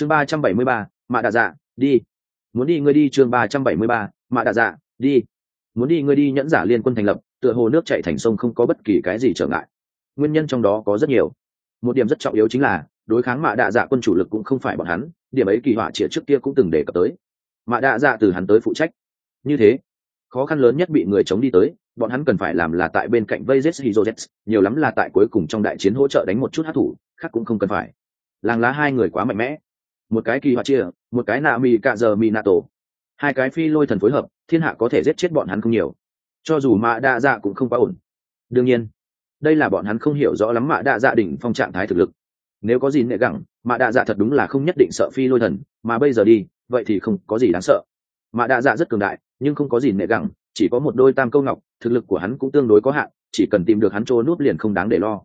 chương ba trăm bảy mươi ba, mạ đạ dạ đi. Muốn đi, ngươi đi chương ba trăm bảy mươi ba, mạ đạ dạ đi. Muốn đi, ngươi đi nhẫn giả liên quân thành lập, tựa hồ nước chạy thành sông không có bất kỳ cái gì trở ngại. Nguyên nhân trong đó có rất nhiều. Một điểm rất trọng yếu chính là, đối kháng mạ đạ dạ quân chủ lực cũng không phải bọn hắn, điểm ấy kỳ họa chĩa trước kia cũng từng đề cập tới. Mạ đạ dạ từ hắn tới phụ trách. Như thế, khó khăn lớn nhất bị người chống đi tới, bọn hắn cần phải làm là tại bên cạnh vây z hizozets nhiều lắm là tại cuối cùng trong đại chiến hỗ trợ đánh một chút hát thủ, khác cũng không cần phải. Làng lá hai người quá mạnh mẽ một cái kỳ họa chia, một cái nạ mi cạ giờ mi tổ. Hai cái phi lôi thần phối hợp, thiên hạ có thể giết chết bọn hắn không nhiều. Cho dù mạ đa dạ cũng không quá ổn. Đương nhiên, đây là bọn hắn không hiểu rõ lắm mạ đa dạ đỉnh phong trạng thái thực lực. Nếu có gì nệ gẳng, mạ đa dạ thật đúng là không nhất định sợ phi lôi thần, mà bây giờ đi, vậy thì không có gì đáng sợ. Mạ đa dạ rất cường đại, nhưng không có gì nệ gẳng, chỉ có một đôi tam câu ngọc, thực lực của hắn cũng tương đối có hạn, chỉ cần tìm được hắn trô nút liền không đáng để lo.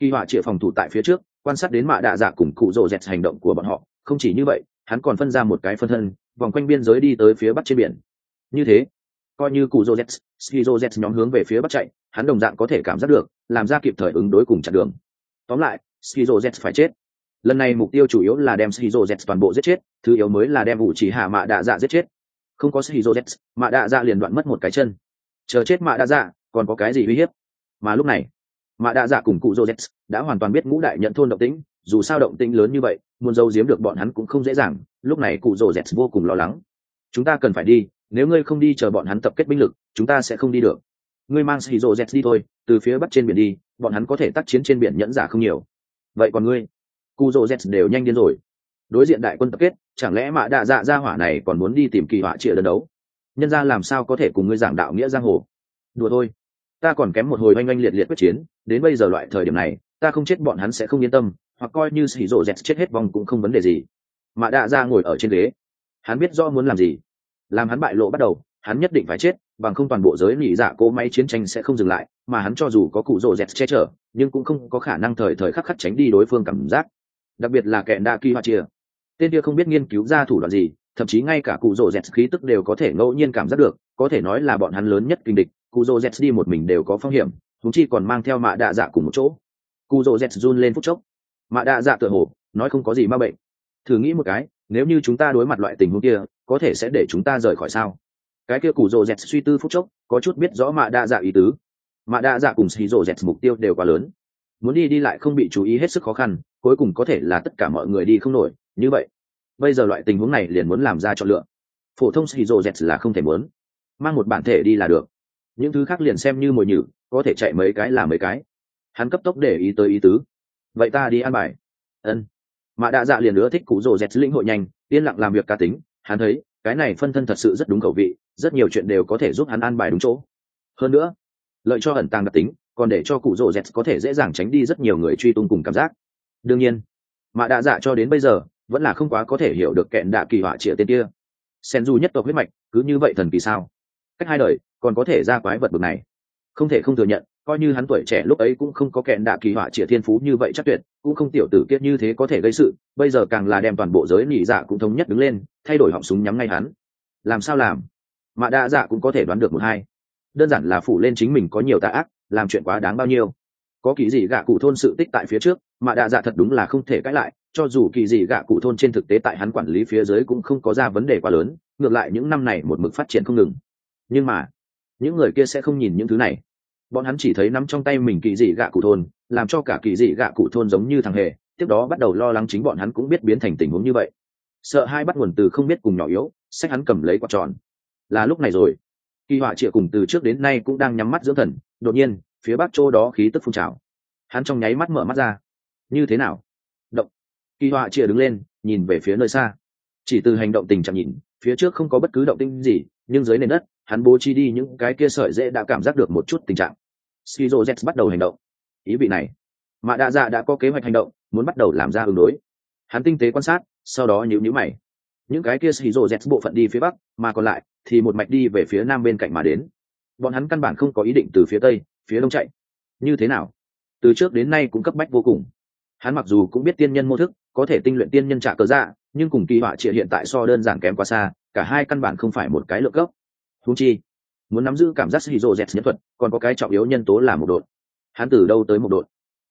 Kỳ họa chịa phòng thủ tại phía trước, quan sát đến mạ đa dạ cùng cụ rồ dẹt hành động của bọn họ không chỉ như vậy, hắn còn phân ra một cái phân thân, vòng quanh biên giới đi tới phía bắc trên biển. Như thế, coi như cụ joseph dẹt nhóm hướng về phía bắc chạy, hắn đồng dạng có thể cảm giác được, làm ra kịp thời ứng đối cùng chặn đường. Tóm lại skizo phải chết, lần này mục tiêu chủ yếu là đem skizo toàn bộ giết chết, thứ yếu mới là đem vụ chỉ hạ mạ đạ dạ giết chết. Không có skizo dẹt mạ đạ dạ liền đoạn mất một cái chân. Chờ chết mạ đạ dạ còn có cái gì uy hiếp? Mà lúc này mạ đạ dạ cùng cụ joseph đã hoàn toàn biết ngũ đại nhận thôn động tĩnh dù sao động tĩnh lớn như vậy, muốn giấu giếm được bọn hắn cũng không dễ dàng, lúc này cụ rô dẹt vô cùng lo lắng. Chúng ta cần phải đi, nếu ngươi không đi chờ bọn hắn tập kết binh lực, chúng ta sẽ không đi được. Ngươi mang xì rô dẹt đi thôi, từ phía bắc trên biển đi, bọn hắn có thể tác chiến trên biển nhẫn giả không nhiều. Vậy còn ngươi? Cụ rô dẹt đều nhanh điên rồi. Đối diện đại quân tập kết, chẳng lẽ mạ đạ dạ ra hỏa này còn muốn đi tìm kỳ họa trịa đơn đấu? Nhân ra làm sao có thể cùng ngươi giảng đạo nghĩa giang hồ? Đùa thôi. Ta còn kém một hồi oanh oanh liệt liệt quyết chiến, đến bây giờ loại thời điểm này, ta không chết bọn hắn sẽ không yên tâm hoặc coi như xỉ rộ dẹt chết hết vòng cũng không vấn đề gì. Mạ đạ ra ngồi ở trên ghế. Hắn biết do muốn làm gì. Làm hắn bại lộ bắt đầu, hắn nhất định phải chết, bằng không toàn bộ giới nỉ dạ cỗ máy chiến tranh sẽ không dừng lại, mà hắn cho dù có cụ rộ dẹt che chở, nhưng cũng không có khả năng thời thời khắc khắc tránh đi đối phương cảm giác. Đặc biệt là kẻ đa kỳ hoa chia. Tên kia không biết nghiên cứu ra thủ đoạn gì, thậm chí ngay cả cụ rộ dẹt khí tức đều có thể ngẫu nhiên cảm giác được, có thể nói là bọn hắn lớn nhất kinh địch, cụ rộ dẹt đi một mình đều có phong hiểm thúng chi còn mang theo mạ đạ dạ cùng một chỗ. Cụ rộ dẹt run lên phút chốc mạ đạ dạ tựa hồ nói không có gì ma bệnh. Thử nghĩ một cái, nếu như chúng ta đối mặt loại tình huống kia, có thể sẽ để chúng ta rời khỏi sao? Cái kia cụ rồ Dẹt suy tư phút chốc, có chút biết rõ mạ Đa dạ ý tứ. Mạ Đa dạ cùng xì rồ Dẹt mục tiêu đều quá lớn. Muốn đi đi lại không bị chú ý hết sức khó khăn, cuối cùng có thể là tất cả mọi người đi không nổi, như vậy. Bây giờ loại tình huống này liền muốn làm ra chọn lựa. Phổ thông xì rồ Dẹt là không thể muốn. Mang một bản thể đi là được. Những thứ khác liền xem như mồi nhử, có thể chạy mấy cái là mấy cái. Hắn cấp tốc để ý tới ý tứ vậy ta đi ăn bài. Ân. Mạ đạ dạ liền nữa thích cụ rồ dẹt lĩnh hội nhanh, yên lặng làm việc cá tính. Hắn thấy, cái này phân thân thật sự rất đúng khẩu vị, rất nhiều chuyện đều có thể giúp hắn ăn bài đúng chỗ. Hơn nữa, lợi cho ẩn tàng đặc tính, còn để cho cụ rồ dẹt có thể dễ dàng tránh đi rất nhiều người truy tung cùng cảm giác. Đương nhiên, mạ đạ dạ cho đến bây giờ, vẫn là không quá có thể hiểu được kẹn đạ kỳ họa trịa tên kia. Sen du nhất tộc huyết mạch, cứ như vậy thần kỳ sao? Cách hai đời, còn có thể ra quái vật bực này. Không thể không thừa nhận coi như hắn tuổi trẻ lúc ấy cũng không có kẹn đạ kỳ họa trịa thiên phú như vậy chắc tuyệt, cũng không tiểu tử kiết như thế có thể gây sự, bây giờ càng là đem toàn bộ giới nỉ dạ cũng thống nhất đứng lên, thay đổi họng súng nhắm ngay hắn. Làm sao làm? Mạ đa dạ cũng có thể đoán được một hai. Đơn giản là phủ lên chính mình có nhiều tạ ác, làm chuyện quá đáng bao nhiêu. Có kỳ gì gạ cụ thôn sự tích tại phía trước, mạ đa dạ thật đúng là không thể cãi lại, cho dù kỳ gì gạ cụ thôn trên thực tế tại hắn quản lý phía dưới cũng không có ra vấn đề quá lớn, ngược lại những năm này một mực phát triển không ngừng. Nhưng mà, những người kia sẽ không nhìn những thứ này bọn hắn chỉ thấy nắm trong tay mình kỳ dị gạ cụ thôn, làm cho cả kỳ dị gạ cụ thôn giống như thằng hề, tiếp đó bắt đầu lo lắng chính bọn hắn cũng biết biến thành tình huống như vậy. Sợ hai bắt nguồn từ không biết cùng nhỏ yếu, sách hắn cầm lấy quạt tròn. Là lúc này rồi. Kỳ họa trịa cùng từ trước đến nay cũng đang nhắm mắt dưỡng thần, đột nhiên, phía bắc châu đó khí tức phun trào. Hắn trong nháy mắt mở mắt ra. Như thế nào? Động. Kỳ họa trịa đứng lên, nhìn về phía nơi xa. Chỉ từ hành động tình trạng nhìn, phía trước không có bất cứ động tinh gì, nhưng dưới nền đất, hắn bố trí đi những cái kia sợi dễ đã cảm giác được một chút tình trạng skizo z bắt đầu hành động. Ý vị này, mạ đạ dạ đã có kế hoạch hành động, muốn bắt đầu làm ra ứng đối. Hắn tinh tế quan sát, sau đó nhíu nhíu mày. Những cái kia skizo z bộ phận đi phía bắc, mà còn lại thì một mạch đi về phía nam bên cạnh mà đến. Bọn hắn căn bản không có ý định từ phía tây, phía đông chạy. Như thế nào? Từ trước đến nay cũng cấp bách vô cùng. Hắn mặc dù cũng biết tiên nhân mô thức, có thể tinh luyện tiên nhân trả cơ dạ nhưng cùng kỳ họa trịa hiện tại so đơn giản kém quá xa, cả hai căn bản không phải một cái lượng gốc. Húng chi muốn nắm giữ cảm giác hydro z nhân thuật, còn có cái trọng yếu nhân tố là một đột hắn từ đâu tới một đột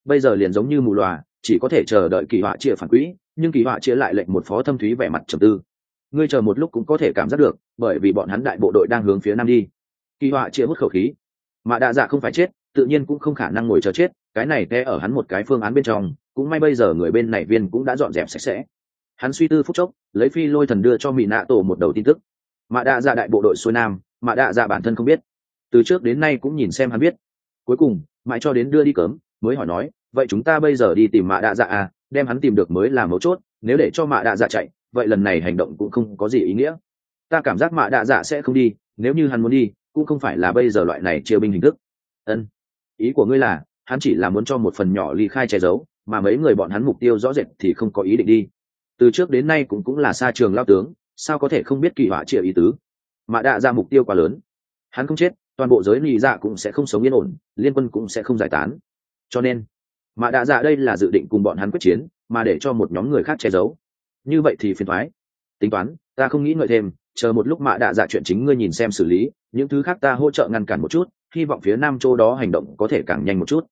bây giờ liền giống như mù loà, chỉ có thể chờ đợi kỳ họa chia phản quỹ, nhưng kỳ họa chia lại lệnh một phó thâm thúy vẻ mặt trầm tư. Ngươi chờ một lúc cũng có thể cảm giác được, bởi vì bọn hắn đại bộ đội đang hướng phía nam đi. Kỳ họa chia hút khẩu khí. Mà đạ dạ không phải chết, tự nhiên cũng không khả năng ngồi chờ chết, cái này té ở hắn một cái phương án bên trong, cũng may bây giờ người bên này viên cũng đã dọn dẹp sạch sẽ. Hắn suy tư phút chốc, lấy phi lôi thần đưa cho mỹ nạ tổ một đầu tin tức. Mà đạ dạ đại bộ đội xuôi nam mạ đạ dạ bản thân không biết. Từ trước đến nay cũng nhìn xem hắn biết. Cuối cùng, mãi cho đến đưa đi cấm, mới hỏi nói, vậy chúng ta bây giờ đi tìm mạ đạ dạ à đem hắn tìm được mới là mấu chốt, nếu để cho mạ đạ dạ chạy, vậy lần này hành động cũng không có gì ý nghĩa. Ta cảm giác mạ đạ dạ sẽ không đi, nếu như hắn muốn đi, cũng không phải là bây giờ loại này chia binh hình thức. Ân, ý của ngươi là, hắn chỉ là muốn cho một phần nhỏ ly khai che giấu, mà mấy người bọn hắn mục tiêu rõ rệt thì không có ý định đi. Từ trước đến nay cũng cũng là xa trường lao tướng, sao có thể không biết kỳ họa chia ý tứ? Mà đạ ra mục tiêu quá lớn. Hắn không chết, toàn bộ giới lì dạ cũng sẽ không sống yên ổn, liên quân cũng sẽ không giải tán. Cho nên, mà đạ dạ đây là dự định cùng bọn hắn quyết chiến, mà để cho một nhóm người khác che giấu. Như vậy thì phiền thoái tính toán, ta không nghĩ ngợi thêm, chờ một lúc mạ đạ dạ chuyện chính ngươi nhìn xem xử lý, những thứ khác ta hỗ trợ ngăn cản một chút, hy vọng phía nam châu đó hành động có thể càng nhanh một chút.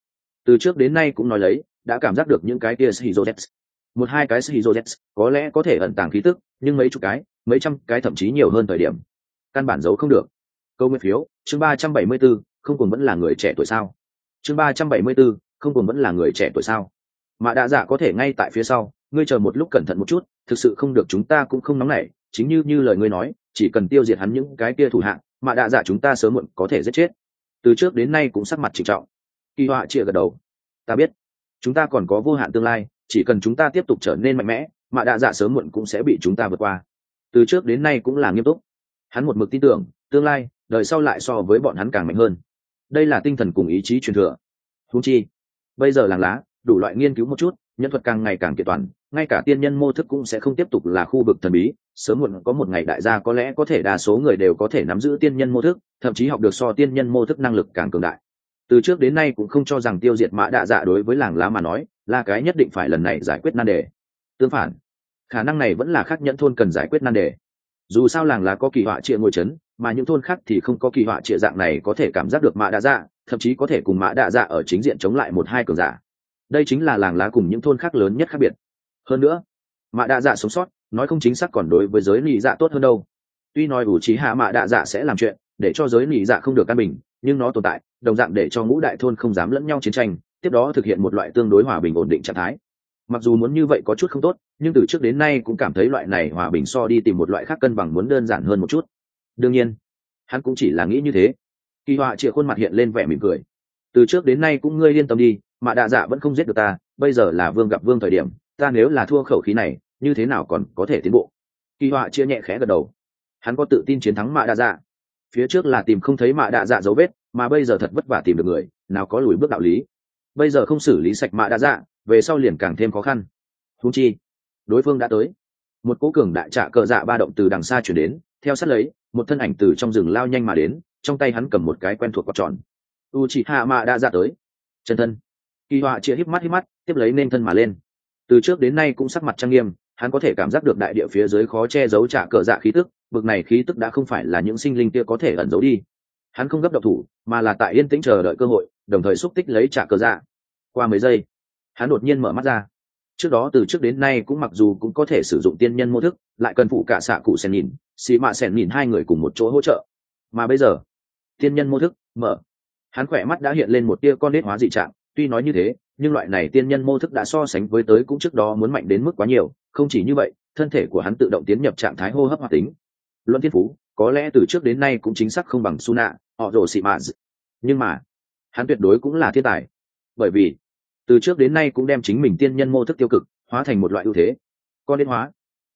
Từ trước đến nay cũng nói lấy, đã cảm giác được những cái kia shizozets một hai cái shizozets có lẽ có thể ẩn tàng khí tức, nhưng mấy chục cái, mấy trăm cái thậm chí nhiều hơn thời điểm căn bản giấu không được. Câu nguyên phiếu chương ba trăm bảy mươi 374, không cùng vẫn là người trẻ tuổi sao? Chương ba trăm bảy mươi 374, không cùng vẫn là người trẻ tuổi sao? Mà đã dạ có thể ngay tại phía sau ngươi chờ một lúc cẩn thận một chút thực sự không được chúng ta cũng không nóng nảy chính như như lời ngươi nói chỉ cần tiêu diệt hắn những cái kia thủ hạng mà đã dạ chúng ta sớm muộn có thể giết chết. Từ trước đến nay cũng sắc mặt trịnh trọng. Kỳ họa chia gật đầu. Ta biết. Chúng ta còn có vô hạn tương lai chỉ cần chúng ta tiếp tục trở nên mạnh mẽ mà đạ dạ sớm muộn cũng sẽ bị chúng ta vượt qua. Từ trước đến nay cũng là nghiêm túc hắn một mực tin tưởng, tương lai, đời sau lại so với bọn hắn càng mạnh hơn. Đây là tinh thần cùng ý chí truyền thừa. Húng chi, bây giờ làng lá, đủ loại nghiên cứu một chút, nhân thuật càng ngày càng kiện toàn, ngay cả tiên nhân mô thức cũng sẽ không tiếp tục là khu vực thần bí. Sớm muộn có một ngày đại gia có lẽ có thể đa số người đều có thể nắm giữ tiên nhân mô thức, thậm chí học được so tiên nhân mô thức năng lực càng cường đại. Từ trước đến nay cũng không cho rằng tiêu diệt mã đạ dạ đối với làng lá mà nói, là cái nhất định phải lần này giải quyết nan đề. Tương phản, khả năng này vẫn là khác nhẫn thôn cần giải quyết nan đề dù sao làng lá có kỳ họa trịa ngôi chấn mà những thôn khác thì không có kỳ họa trịa dạng này có thể cảm giác được mã đạ dạ thậm chí có thể cùng mã đạ dạ ở chính diện chống lại một hai cường giả. Đây chính là làng lá cùng những thôn khác lớn nhất khác biệt. Hơn nữa, mã đạ dạ sống sót, nói không chính xác còn đối với giới lì dạ tốt hơn đâu. Tuy nói ủ trí hạ mạ đạ dạ sẽ làm chuyện để cho giới lì dạ không được căn bình, nhưng nó tồn tại, đồng dạng để cho ngũ đại thôn không dám lẫn nhau chiến tranh, tiếp đó thực hiện một loại tương đối hòa bình ổn định trạng thái mặc dù muốn như vậy có chút không tốt, nhưng từ trước đến nay cũng cảm thấy loại này hòa bình so đi tìm một loại khác cân bằng muốn đơn giản hơn một chút. Đương nhiên, hắn cũng chỉ là nghĩ như thế. Kỳ họa chịa khuôn mặt hiện lên vẻ mỉm cười. Từ trước đến nay cũng ngươi yên tâm đi, mà đạ dạ vẫn không giết được ta, bây giờ là vương gặp vương thời điểm, ta nếu là thua khẩu khí này, như thế nào còn có thể tiến bộ? Kỳ họa chia nhẹ khẽ gật đầu. Hắn có tự tin chiến thắng mạ đạ dạ. Phía trước là tìm không thấy mạ đạ dạ dấu vết, mà bây giờ thật vất vả tìm được người, nào có lùi bước đạo lý. Bây giờ không xử lý sạch mạ đạ dạ về sau liền càng thêm khó khăn. Thú chi, đối phương đã tới. Một cố cường đại trạ cờ dạ ba động từ đằng xa chuyển đến, theo sát lấy, một thân ảnh từ trong rừng lao nhanh mà đến, trong tay hắn cầm một cái quen thuộc quạt tròn. U chị hạ mạ đã ra tới. Chân thân. Kỳ họa chia híp mắt híp mắt, tiếp lấy nên thân mà lên. Từ trước đến nay cũng sắc mặt trang nghiêm, hắn có thể cảm giác được đại địa phía dưới khó che giấu trả cờ dạ khí tức, bực này khí tức đã không phải là những sinh linh kia có thể ẩn giấu đi. Hắn không gấp độc thủ, mà là tại yên tĩnh chờ đợi cơ hội, đồng thời xúc tích lấy trả cờ dạ. Qua mấy giây hắn đột nhiên mở mắt ra. Trước đó từ trước đến nay cũng mặc dù cũng có thể sử dụng tiên nhân mô thức, lại cần phụ cả xạ cụ sen nhìn, xì mạ sen nhìn hai người cùng một chỗ hỗ trợ. Mà bây giờ, tiên nhân mô thức, mở. Hắn khỏe mắt đã hiện lên một tia con nết hóa dị trạng, tuy nói như thế, nhưng loại này tiên nhân mô thức đã so sánh với tới cũng trước đó muốn mạnh đến mức quá nhiều, không chỉ như vậy, thân thể của hắn tự động tiến nhập trạng thái hô hấp hoạt tính. Luân thiên phú, có lẽ từ trước đến nay cũng chính xác không bằng su nạ họ rồ xị mạ nhưng mà, hắn tuyệt đối cũng là thiên tài. Bởi vì từ trước đến nay cũng đem chính mình tiên nhân mô thức tiêu cực hóa thành một loại ưu thế. Con đế hóa.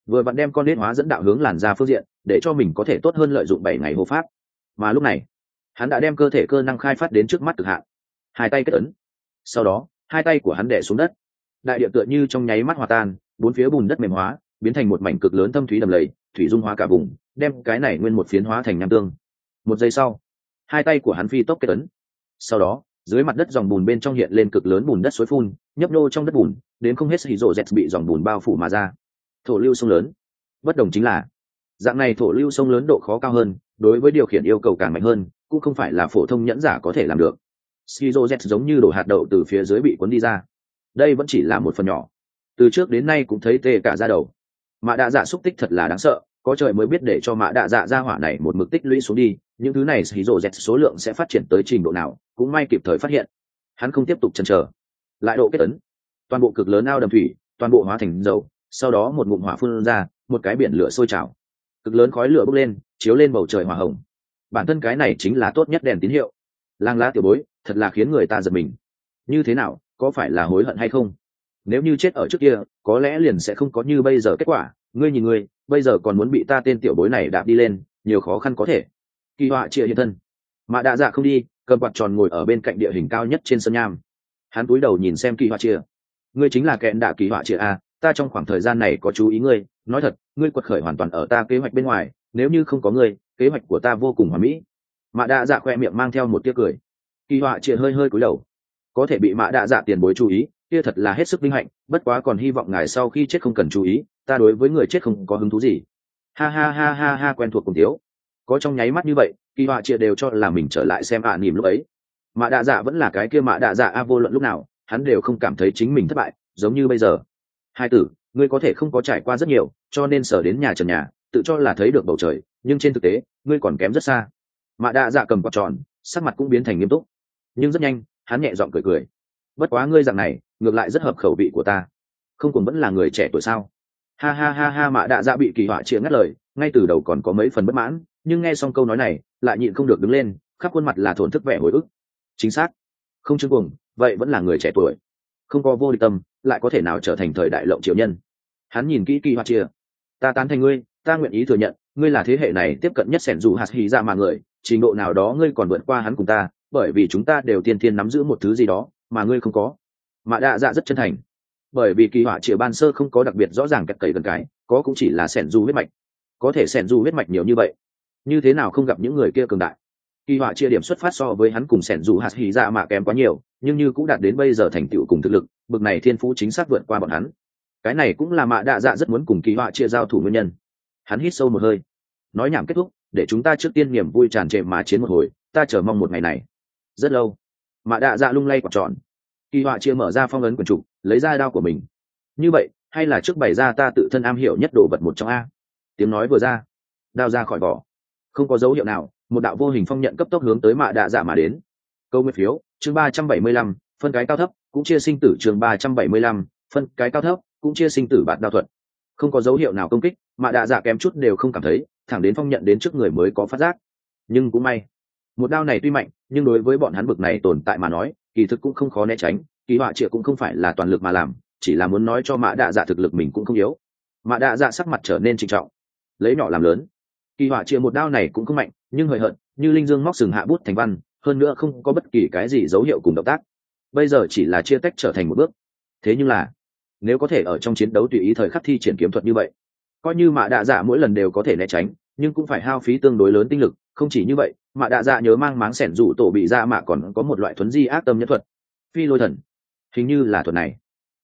Vừa bạn đem con đế hóa dẫn đạo hướng làn ra phương diện, để cho mình có thể tốt hơn lợi dụng bảy ngày hô pháp. Mà lúc này, hắn đã đem cơ thể cơ năng khai phát đến trước mắt cực hạn. Hai tay kết ấn. Sau đó, hai tay của hắn đẻ xuống đất. Đại địa tựa như trong nháy mắt hòa tan, bốn phía bùn đất mềm hóa, biến thành một mảnh cực lớn thâm thúy đầm lầy, thủy dung hóa cả vùng, đem cái này nguyên một phiến hóa thành nam tương. Một giây sau, hai tay của hắn phi tốc kết ấn. Sau đó dưới mặt đất dòng bùn bên trong hiện lên cực lớn bùn đất suối phun, nhấp nô trong đất bùn, đến không hết xì rộ dẹt bị dòng bùn bao phủ mà ra. Thổ lưu sông lớn. Bất đồng chính là, dạng này thổ lưu sông lớn độ khó cao hơn, đối với điều khiển yêu cầu càng mạnh hơn, cũng không phải là phổ thông nhẫn giả có thể làm được. Skizo z giống như đổ hạt đậu từ phía dưới bị cuốn đi ra. Đây vẫn chỉ là một phần nhỏ. Từ trước đến nay cũng thấy tê cả ra đầu. Mà đã giả dạ xúc tích thật là đáng sợ có trời mới biết để cho mã đạ dạ ra hỏa này một mực tích lũy xuống đi, những thứ này xí rộ dẹt số lượng sẽ phát triển tới trình độ nào, cũng may kịp thời phát hiện. Hắn không tiếp tục chần chờ. Lại độ kết ấn toàn bộ cực lớn ao đầm thủy, toàn bộ hóa thành dầu, sau đó một ngụm hỏa phun ra, một cái biển lửa sôi trào. Cực lớn khói lửa bốc lên, chiếu lên bầu trời hỏa hồng. Bản thân cái này chính là tốt nhất đèn tín hiệu. Lang lá tiểu bối, thật là khiến người ta giật mình. Như thế nào, có phải là hối hận hay không? Nếu như chết ở trước kia, có lẽ liền sẽ không có như bây giờ kết quả. Ngươi nhìn ngươi bây giờ còn muốn bị ta tên tiểu bối này đạp đi lên, nhiều khó khăn có thể. Kỳ họa chia hiện thân. Mà đạ dạ không đi, cầm quạt tròn ngồi ở bên cạnh địa hình cao nhất trên sân nham. Hắn cúi đầu nhìn xem kỳ họa chia ngươi chính là kẹn đạ kỳ họa chia a à, ta trong khoảng thời gian này có chú ý ngươi, nói thật, ngươi quật khởi hoàn toàn ở ta kế hoạch bên ngoài, nếu như không có ngươi, kế hoạch của ta vô cùng hoàn mỹ. Mạ đạ dạ khoe miệng mang theo một tiếc cười. Kỳ họa chia hơi hơi cúi đầu. Có thể bị mạ đạ dạ tiền bối chú ý kia thật là hết sức vinh hạnh, bất quá còn hy vọng ngài sau khi chết không cần chú ý, ta đối với người chết không có hứng thú gì. Ha ha ha ha ha, quen thuộc cùng thiếu. Có trong nháy mắt như vậy, kỳ họa chia đều cho là mình trở lại xem ạ à nỉm lúc ấy. Mạ đạ dạ vẫn là cái kia mạ đạ dạ a vô luận lúc nào, hắn đều không cảm thấy chính mình thất bại, giống như bây giờ. Hai tử, ngươi có thể không có trải qua rất nhiều, cho nên sở đến nhà trần nhà, tự cho là thấy được bầu trời, nhưng trên thực tế, ngươi còn kém rất xa. Mạ đạ dạ cầm quạt tròn, sắc mặt cũng biến thành nghiêm túc. Nhưng rất nhanh, hắn nhẹ giọng cười cười bất quá ngươi dạng này, ngược lại rất hợp khẩu vị của ta. Không cùng vẫn là người trẻ tuổi sao? Ha ha ha ha, mạ đạ dạ bị kỳ họa chia ngắt lời, ngay từ đầu còn có mấy phần bất mãn, nhưng nghe xong câu nói này, lại nhịn không được đứng lên, khắp khuôn mặt là thổn thức vẻ hồi ức. Chính xác. Không chứng cùng vậy vẫn là người trẻ tuổi. Không có vô địch tâm, lại có thể nào trở thành thời đại lộng triệu nhân? Hắn nhìn kỹ kỳ họa chia ta tán thành ngươi, ta nguyện ý thừa nhận, ngươi là thế hệ này tiếp cận nhất sẻn dù hạt hì ra mà người, trình độ nào đó ngươi còn vượt qua hắn cùng ta, bởi vì chúng ta đều tiên tiên nắm giữ một thứ gì đó mà ngươi không có. Mạ đạ dạ rất chân thành. Bởi vì kỳ họa chĩa ban sơ không có đặc biệt rõ ràng cắt cầy gần cái, có cũng chỉ là sẻn du huyết mạch. Có thể sẻn du huyết mạch nhiều như vậy, như thế nào không gặp những người kia cường đại? Kỳ họa chia điểm xuất phát so với hắn cùng sẻn dù hạt hy ra dạ mà kém quá nhiều, nhưng như cũng đạt đến bây giờ thành tựu cùng thực lực, bực này thiên phú chính xác vượt qua bọn hắn. Cái này cũng là mạ đạ dạ rất muốn cùng kỳ họa chia giao thủ nguyên nhân. Hắn hít sâu một hơi. Nói nhảm kết thúc, để chúng ta trước tiên niềm vui tràn trề mà chiến một hồi, ta chờ mong một ngày này. Rất lâu mạ đạ dạ lung lay quả tròn kỳ họa chia mở ra phong ấn quần trục, lấy ra đao của mình. Như vậy, hay là trước bày ra ta tự thân am hiểu nhất đồ vật một trong a? Tiếng nói vừa ra, đao ra khỏi vỏ. Không có dấu hiệu nào, một đạo vô hình phong nhận cấp tốc hướng tới mạ đạ dạ mà đến. Câu nguyên phiếu, chương ba trăm bảy mươi lăm, phân cái cao thấp, cũng chia sinh tử chương ba trăm bảy mươi lăm, phân cái cao thấp, cũng chia sinh tử bạn đao thuật. Không có dấu hiệu nào công kích, mạ đạ dạ kém chút đều không cảm thấy, thẳng đến phong nhận đến trước người mới có phát giác. Nhưng cũng may, một đao này tuy mạnh, nhưng đối với bọn hắn bực này tồn tại mà nói kỳ thực cũng không khó né tránh, kỳ họa triệu cũng không phải là toàn lực mà làm, chỉ là muốn nói cho mã đạ dạ thực lực mình cũng không yếu. Mã đạ dạ sắc mặt trở nên trinh trọng, lấy nhỏ làm lớn. Kỳ họa triệu một đao này cũng không mạnh, nhưng hời hợt, như linh dương móc sừng hạ bút thành văn, hơn nữa không có bất kỳ cái gì dấu hiệu cùng động tác. Bây giờ chỉ là chia tách trở thành một bước. Thế nhưng là, nếu có thể ở trong chiến đấu tùy ý thời khắc thi triển kiếm thuật như vậy, coi như mạ đạ dạ mỗi lần đều có thể né tránh, nhưng cũng phải hao phí tương đối lớn tinh lực, không chỉ như vậy mạ đạ dạ nhớ mang máng sẻn rủ tổ bị ra mạ còn có một loại thuấn di ác tâm nhất thuật. Phi lôi thần. Hình như là thuật này.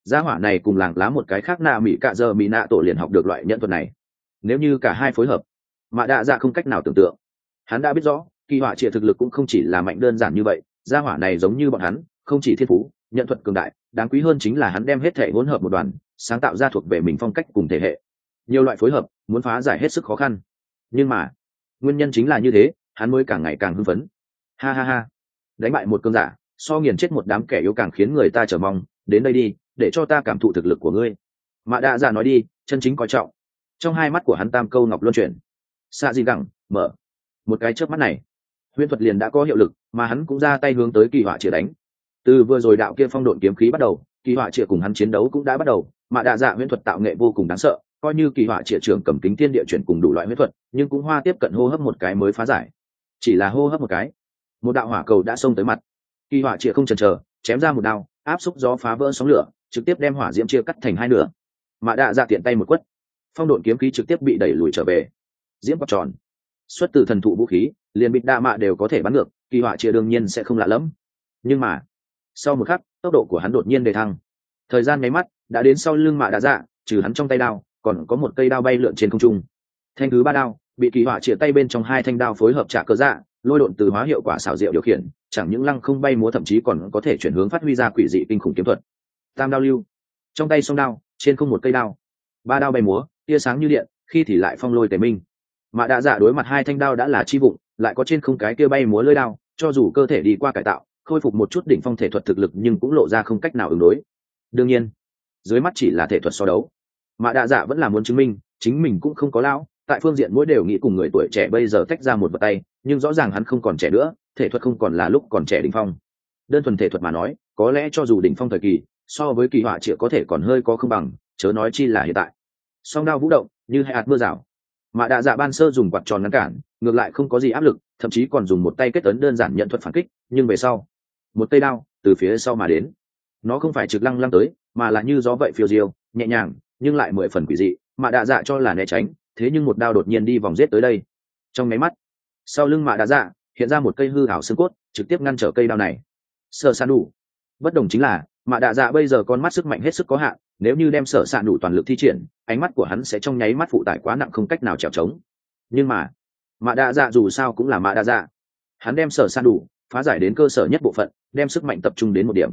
Gia hỏa này cùng làng lá một cái khác nạ mỹ cạ giờ mỹ nạ tổ liền học được loại nhận thuật này. Nếu như cả hai phối hợp mạ đạ dạ không cách nào tưởng tượng. Hắn đã biết rõ, kỳ họa trịa thực lực cũng không chỉ là mạnh đơn giản như vậy, gia hỏa này giống như bọn hắn, không chỉ thiên phú, nhận thuật cường đại, đáng quý hơn chính là hắn đem hết thể hỗn hợp một đoàn, sáng tạo ra thuộc về mình phong cách cùng thể hệ. Nhiều loại phối hợp, muốn phá giải hết sức khó khăn. Nhưng mà, nguyên nhân chính là như thế hắn mới càng ngày càng hưng phấn. Ha ha ha. Đánh bại một cơn giả, so nghiền chết một đám kẻ yếu càng khiến người ta chờ mong, đến đây đi, để cho ta cảm thụ thực lực của ngươi. Mạ đạ dạ nói đi, chân chính coi trọng. Trong hai mắt của hắn tam câu ngọc luân chuyển. Xạ gì gẳng, mở. Một cái chớp mắt này huyễn thuật liền đã có hiệu lực, mà hắn cũng ra tay hướng tới kỳ họa chĩa đánh. Từ vừa rồi đạo kia phong độn kiếm khí bắt đầu, kỳ họa chĩa cùng hắn chiến đấu cũng đã bắt đầu. Mã đạ dạ huyễn thuật tạo nghệ vô cùng đáng sợ, coi như kỳ họa chĩa trưởng cầm kính thiên địa chuyển cùng đủ loại huyễn thuật, nhưng cũng hoa tiếp cận hô hấp một cái mới phá giải chỉ là hô hấp một cái. Một đạo hỏa cầu đã xông tới mặt. Kỳ hỏa chĩa không chần chờ, chém ra một đao, áp xúc gió phá vỡ sóng lửa, trực tiếp đem hỏa diễm chia cắt thành hai nửa. Mạ đạ dạ tiện tay một quất. Phong độn kiếm khí trực tiếp bị đẩy lùi trở về. Diễm bọc tròn. Xuất từ thần thụ vũ khí, liền bịt đa mạ đều có thể bắn ngược, kỳ họa chia đương nhiên sẽ không lạ lẫm. Nhưng mà, sau một khắc, tốc độ của hắn đột nhiên đề thăng. Thời gian nháy mắt, đã đến sau lưng mạ đạ dạ trừ hắn trong tay đao, còn có một cây đao bay lượn trên không trung. Thanh thứ ba đao bị kỳ họa chia tay bên trong hai thanh đao phối hợp trả cơ dạ lôi độn từ hóa hiệu quả xảo diệu điều khiển, chẳng những lăng không bay múa thậm chí còn có thể chuyển hướng phát huy ra quỷ dị kinh khủng kiếm thuật. Tam đao lưu. Trong tay song đao, trên không một cây đao. Ba đao bay múa, tia sáng như điện, khi thì lại phong lôi tề minh. Mạ đạ dạ đối mặt hai thanh đao đã là chi vụng, lại có trên không cái kia bay múa lơi đao, cho dù cơ thể đi qua cải tạo, khôi phục một chút đỉnh phong thể thuật thực lực nhưng cũng lộ ra không cách nào ứng đối. Đương nhiên, dưới mắt chỉ là thể thuật so đấu. Mạ đạ dạ vẫn là muốn chứng minh, chính mình cũng không có lão tại phương diện mỗi đều nghĩ cùng người tuổi trẻ bây giờ tách ra một vật tay, nhưng rõ ràng hắn không còn trẻ nữa, thể thuật không còn là lúc còn trẻ đỉnh phong. Đơn thuần thể thuật mà nói, có lẽ cho dù đỉnh phong thời kỳ, so với kỳ họa triệu có thể còn hơi có không bằng, chớ nói chi là hiện tại. Song đao vũ động, như hạt mưa rào. Mà đạ dạ ban sơ dùng quạt tròn ngăn cản, ngược lại không có gì áp lực, thậm chí còn dùng một tay kết tấn đơn giản nhận thuật phản kích, nhưng về sau, một tay đao từ phía sau mà đến. Nó không phải trực lăng lăng tới, mà là như gió vậy phiêu diêu, nhẹ nhàng, nhưng lại mười phần quỷ dị, mà đạ dạ cho là né tránh thế nhưng một đao đột nhiên đi vòng rết tới đây. Trong máy mắt, sau lưng mạ đã dạ hiện ra một cây hư hảo xương cốt, trực tiếp ngăn trở cây đao này. Sợ san đủ bất đồng chính là, mạ đạ dạ bây giờ con mắt sức mạnh hết sức có hạn, nếu như đem sở s đủ toàn lực thi triển, ánh mắt của hắn sẽ trong nháy mắt phụ tải quá nặng không cách nào trèo trống nhưng mà, mạ đạ dạ dù sao cũng là mạ đạ dạ. Hắn đem sở s đủ phá giải đến cơ sở nhất bộ phận, đem sức mạnh tập trung đến một điểm.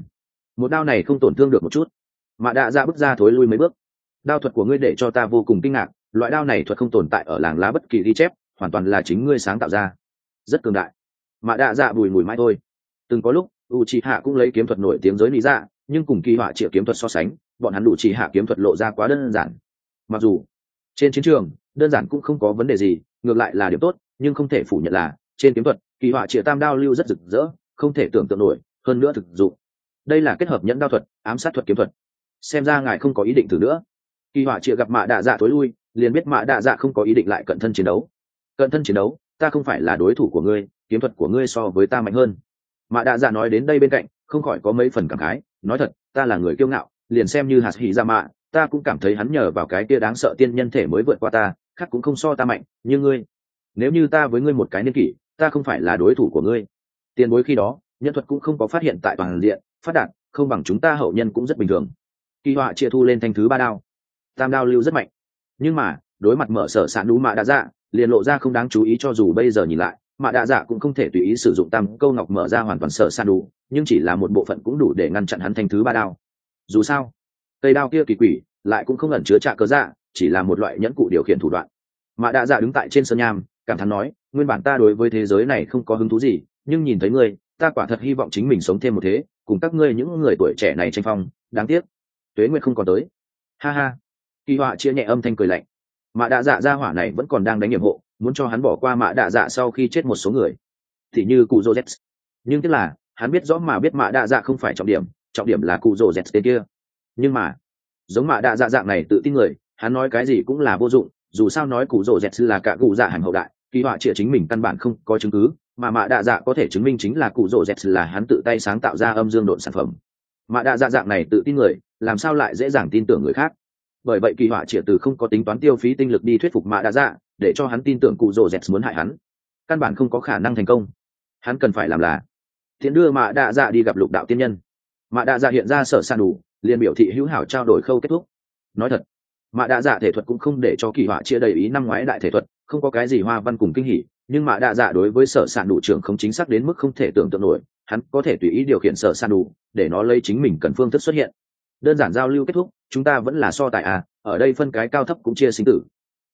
Một đao này không tổn thương được một chút. Mạ đạ dạ bước ra thối lui mấy bước. Đao thuật của ngươi để cho ta vô cùng kinh ngạc loại đao này thuật không tồn tại ở làng lá bất kỳ ghi chép, hoàn toàn là chính ngươi sáng tạo ra. Rất cường đại. Mạ đạ dạ bùi mùi mãi thôi. Từng có lúc, u c hạ cũng lấy kiếm thuật nổi tiếng giới lý dạ nhưng cùng kỳ họa triệu kiếm thuật so sánh, bọn hắn đủ chỉ hạ kiếm thuật lộ ra quá đơn giản. Mặc dù, trên chiến trường, đơn giản cũng không có vấn đề gì, ngược lại là điểm tốt, nhưng không thể phủ nhận là, trên kiếm thuật, kỳ họa triệu tam đao lưu rất rực rỡ, không thể tưởng tượng nổi, hơn nữa thực dụng. Đây là kết hợp nhẫn đao thuật, ám sát thuật kiếm thuật. Xem ra ngài không có ý định thử nữa. Kỳ họa triệu gặp mạ đạ dạ tối lui liền biết mạ đạ dạ không có ý định lại cận thân chiến đấu. Cận thân chiến đấu, ta không phải là đối thủ của ngươi, kiếm thuật của ngươi so với ta mạnh hơn. Mạ đạ dạ nói đến đây bên cạnh, không khỏi có mấy phần cảm khái, nói thật, ta là người kiêu ngạo, liền xem như hạt hỉ ra mạ, ta cũng cảm thấy hắn nhờ vào cái kia đáng sợ tiên nhân thể mới vượt qua ta, khác cũng không so ta mạnh như ngươi. Nếu như ta với ngươi một cái niên kỷ, ta không phải là đối thủ của ngươi. Tiền bối khi đó, nhân thuật cũng không có phát hiện tại toàn diện, phát đạt, không bằng chúng ta hậu nhân cũng rất bình thường. Kỳ họa chia thu lên thanh thứ ba đao. Tam đao lưu rất mạnh nhưng mà, đối mặt mở sở sản đủ mạ đã dạ liền lộ ra không đáng chú ý cho dù bây giờ nhìn lại, mạ đạ dạ cũng không thể tùy ý sử dụng tam câu ngọc mở ra hoàn toàn sở sản đủ nhưng chỉ là một bộ phận cũng đủ để ngăn chặn hắn thành thứ ba đao. Dù sao, cây đao kia kỳ quỷ, lại cũng không ẩn chứa trạ cớ dạ chỉ là một loại nhẫn cụ điều khiển thủ đoạn. Mạ đạ dạ đứng tại trên sân nham, cảm thán nói, nguyên bản ta đối với thế giới này không có hứng thú gì, nhưng nhìn thấy ngươi, ta quả thật hy vọng chính mình sống thêm một thế, cùng các ngươi những người tuổi trẻ này tranh phong, đáng tiếc, tuế nguyệt không còn tới. Ha ha kỳ họa chia nhẹ âm thanh cười lạnh. Mạ đạ dạ ra hỏa này vẫn còn đang đánh nhiệm hộ, muốn cho hắn bỏ qua mạ đạ dạ sau khi chết một số người. Thì như cụ dô z nhưng tức là, hắn biết rõ mà biết mạ đạ dạ không phải trọng điểm trọng điểm là cụ dô z tên kia. Nhưng mà, giống mạ đạ dạ dạng này tự tin người, hắn nói cái gì cũng là vô dụng, dù sao nói cụ dô z là cả cụ dạ hàng hậu đại, kỳ họa chĩa chính mình căn bản không có chứng cứ, mà mạ đạ dạ có thể chứng minh chính là cụ rô z là hắn tự tay sáng tạo ra âm dương độn sản phẩm. Mạ đạ dạ dạng này tự tin người, làm sao lại dễ dàng tin tưởng người khác? Bởi vậy kỳ họa chĩa từ không có tính toán tiêu phí tinh lực đi thuyết phục mạ đa dạ để cho hắn tin tưởng cụ rồ dẹt muốn hại hắn. Căn bản không có khả năng thành công. Hắn cần phải làm là thiện đưa mạ đạ dạ đi gặp lục đạo tiên nhân. Mạ đạ dạ hiện ra sở san đủ, liền biểu thị hữu hảo trao đổi khâu kết thúc. Nói thật, mạ đạ dạ thể thuật cũng không để cho kỳ họa chia đầy ý năm ngoái đại thể thuật, không có cái gì hoa văn cùng kinh hỉ, nhưng mạ đạ dạ đối với sở sản đủ trưởng không chính xác đến mức không thể tưởng tượng nổi, hắn có thể tùy ý điều khiển sở sản đủ để nó lấy chính mình cần phương thức xuất hiện đơn giản giao lưu kết thúc, chúng ta vẫn là so tài à ở đây phân cái cao thấp cũng chia sinh tử.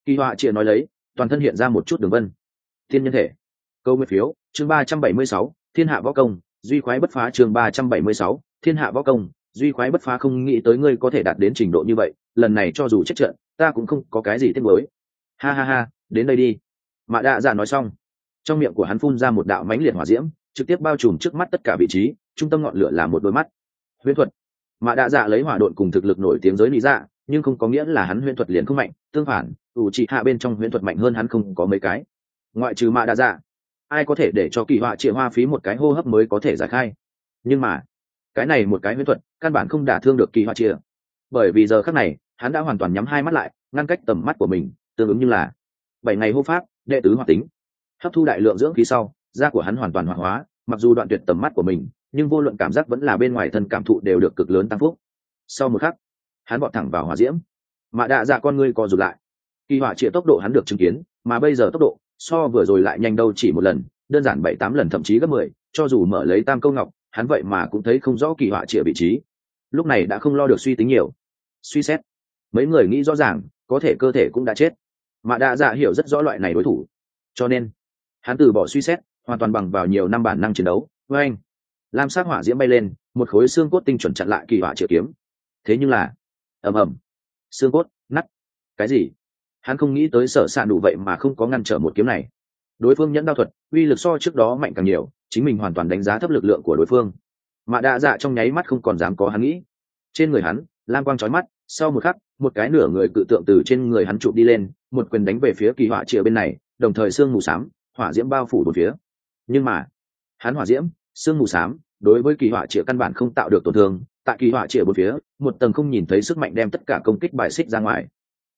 Kỳ họa chia nói lấy, toàn thân hiện ra một chút đường vân. Thiên nhân thể. Câu nguyên phiếu, chương ba trăm bảy mươi sáu, thiên hạ võ công, duy khoái bất phá chương ba trăm bảy mươi sáu, thiên hạ võ công, duy khoái bất phá không nghĩ tới ngươi có thể đạt đến trình độ như vậy, lần này cho dù chết trận, ta cũng không có cái gì tiếc mới ha ha ha, đến đây đi. Mạ đạ dạ nói xong, trong miệng của hắn phun ra một đạo mãnh liệt hỏa diễm, trực tiếp bao trùm trước mắt tất cả vị trí, trung tâm ngọn lửa là một đôi mắt. Huyễn thuật mạ đạ dạ lấy hỏa độn cùng thực lực nổi tiếng giới lý dạ nhưng không có nghĩa là hắn huyễn thuật liền không mạnh, tương phản, ủ trị hạ bên trong huyễn thuật mạnh hơn hắn không có mấy cái. Ngoại trừ mạ đa dạ ai có thể để cho kỳ họa chịa hoa phí một cái hô hấp mới có thể giải khai? Nhưng mà, cái này một cái huyễn thuật, căn bản không đả thương được kỳ họa chịa bởi vì giờ khắc này, hắn đã hoàn toàn nhắm hai mắt lại, ngăn cách tầm mắt của mình, tương ứng như là bảy ngày hô pháp, đệ tứ hoạt tính. Hấp thu đại lượng dưỡng khí sau, da của hắn hoàn toàn hoạt hóa mặc dù đoạn tuyệt tầm mắt của mình, nhưng vô luận cảm giác vẫn là bên ngoài thân cảm thụ đều được cực lớn tăng phúc. Sau một khắc, hắn bọt thẳng vào hỏa diễm. Mạ đạ dạ con ngươi co rụt lại. Kỳ hỏa chĩa tốc độ hắn được chứng kiến, mà bây giờ tốc độ, so vừa rồi lại nhanh đâu chỉ một lần, đơn giản bảy tám lần thậm chí gấp mười, cho dù mở lấy tam câu ngọc, hắn vậy mà cũng thấy không rõ kỳ họa chĩa vị trí. Lúc này đã không lo được suy tính nhiều. Suy xét, mấy người nghĩ rõ ràng, có thể cơ thể cũng đã chết. Mà đạ dạ hiểu rất rõ loại này đối thủ. Cho nên, hắn từ bỏ suy xét hoàn toàn bằng vào nhiều năm bản năng chiến đấu. Với anh, lam sát hỏa diễm bay lên, một khối xương cốt tinh chuẩn chặn lại kỳ hỏa triệu kiếm. Thế nhưng là, ầm ầm, xương cốt nắt cái gì? Hắn không nghĩ tới sở s đủ vậy mà không có ngăn trở một kiếm này. Đối phương nhẫn đao thuật, uy lực so trước đó mạnh càng nhiều, chính mình hoàn toàn đánh giá thấp lực lượng của đối phương. Mạ đạ dạ trong nháy mắt không còn dám có hắn nghĩ. Trên người hắn Lan quang trói mắt, sau một khắc, một cái nửa người cự tượng từ trên người hắn chụp đi lên, một quyền đánh về phía kỳ họa chĩa bên này, đồng thời sương mù s á m hỏa diễm bao phủ một phía nhưng mà, hắn hỏa diễm, sương mù s á m đối với kỳ họa chĩa căn bản không tạo được tổn thương. Tại kỳ họa chĩa bốn phía, một tầng không nhìn thấy sức mạnh đem tất cả công kích bài xích ra ngoài.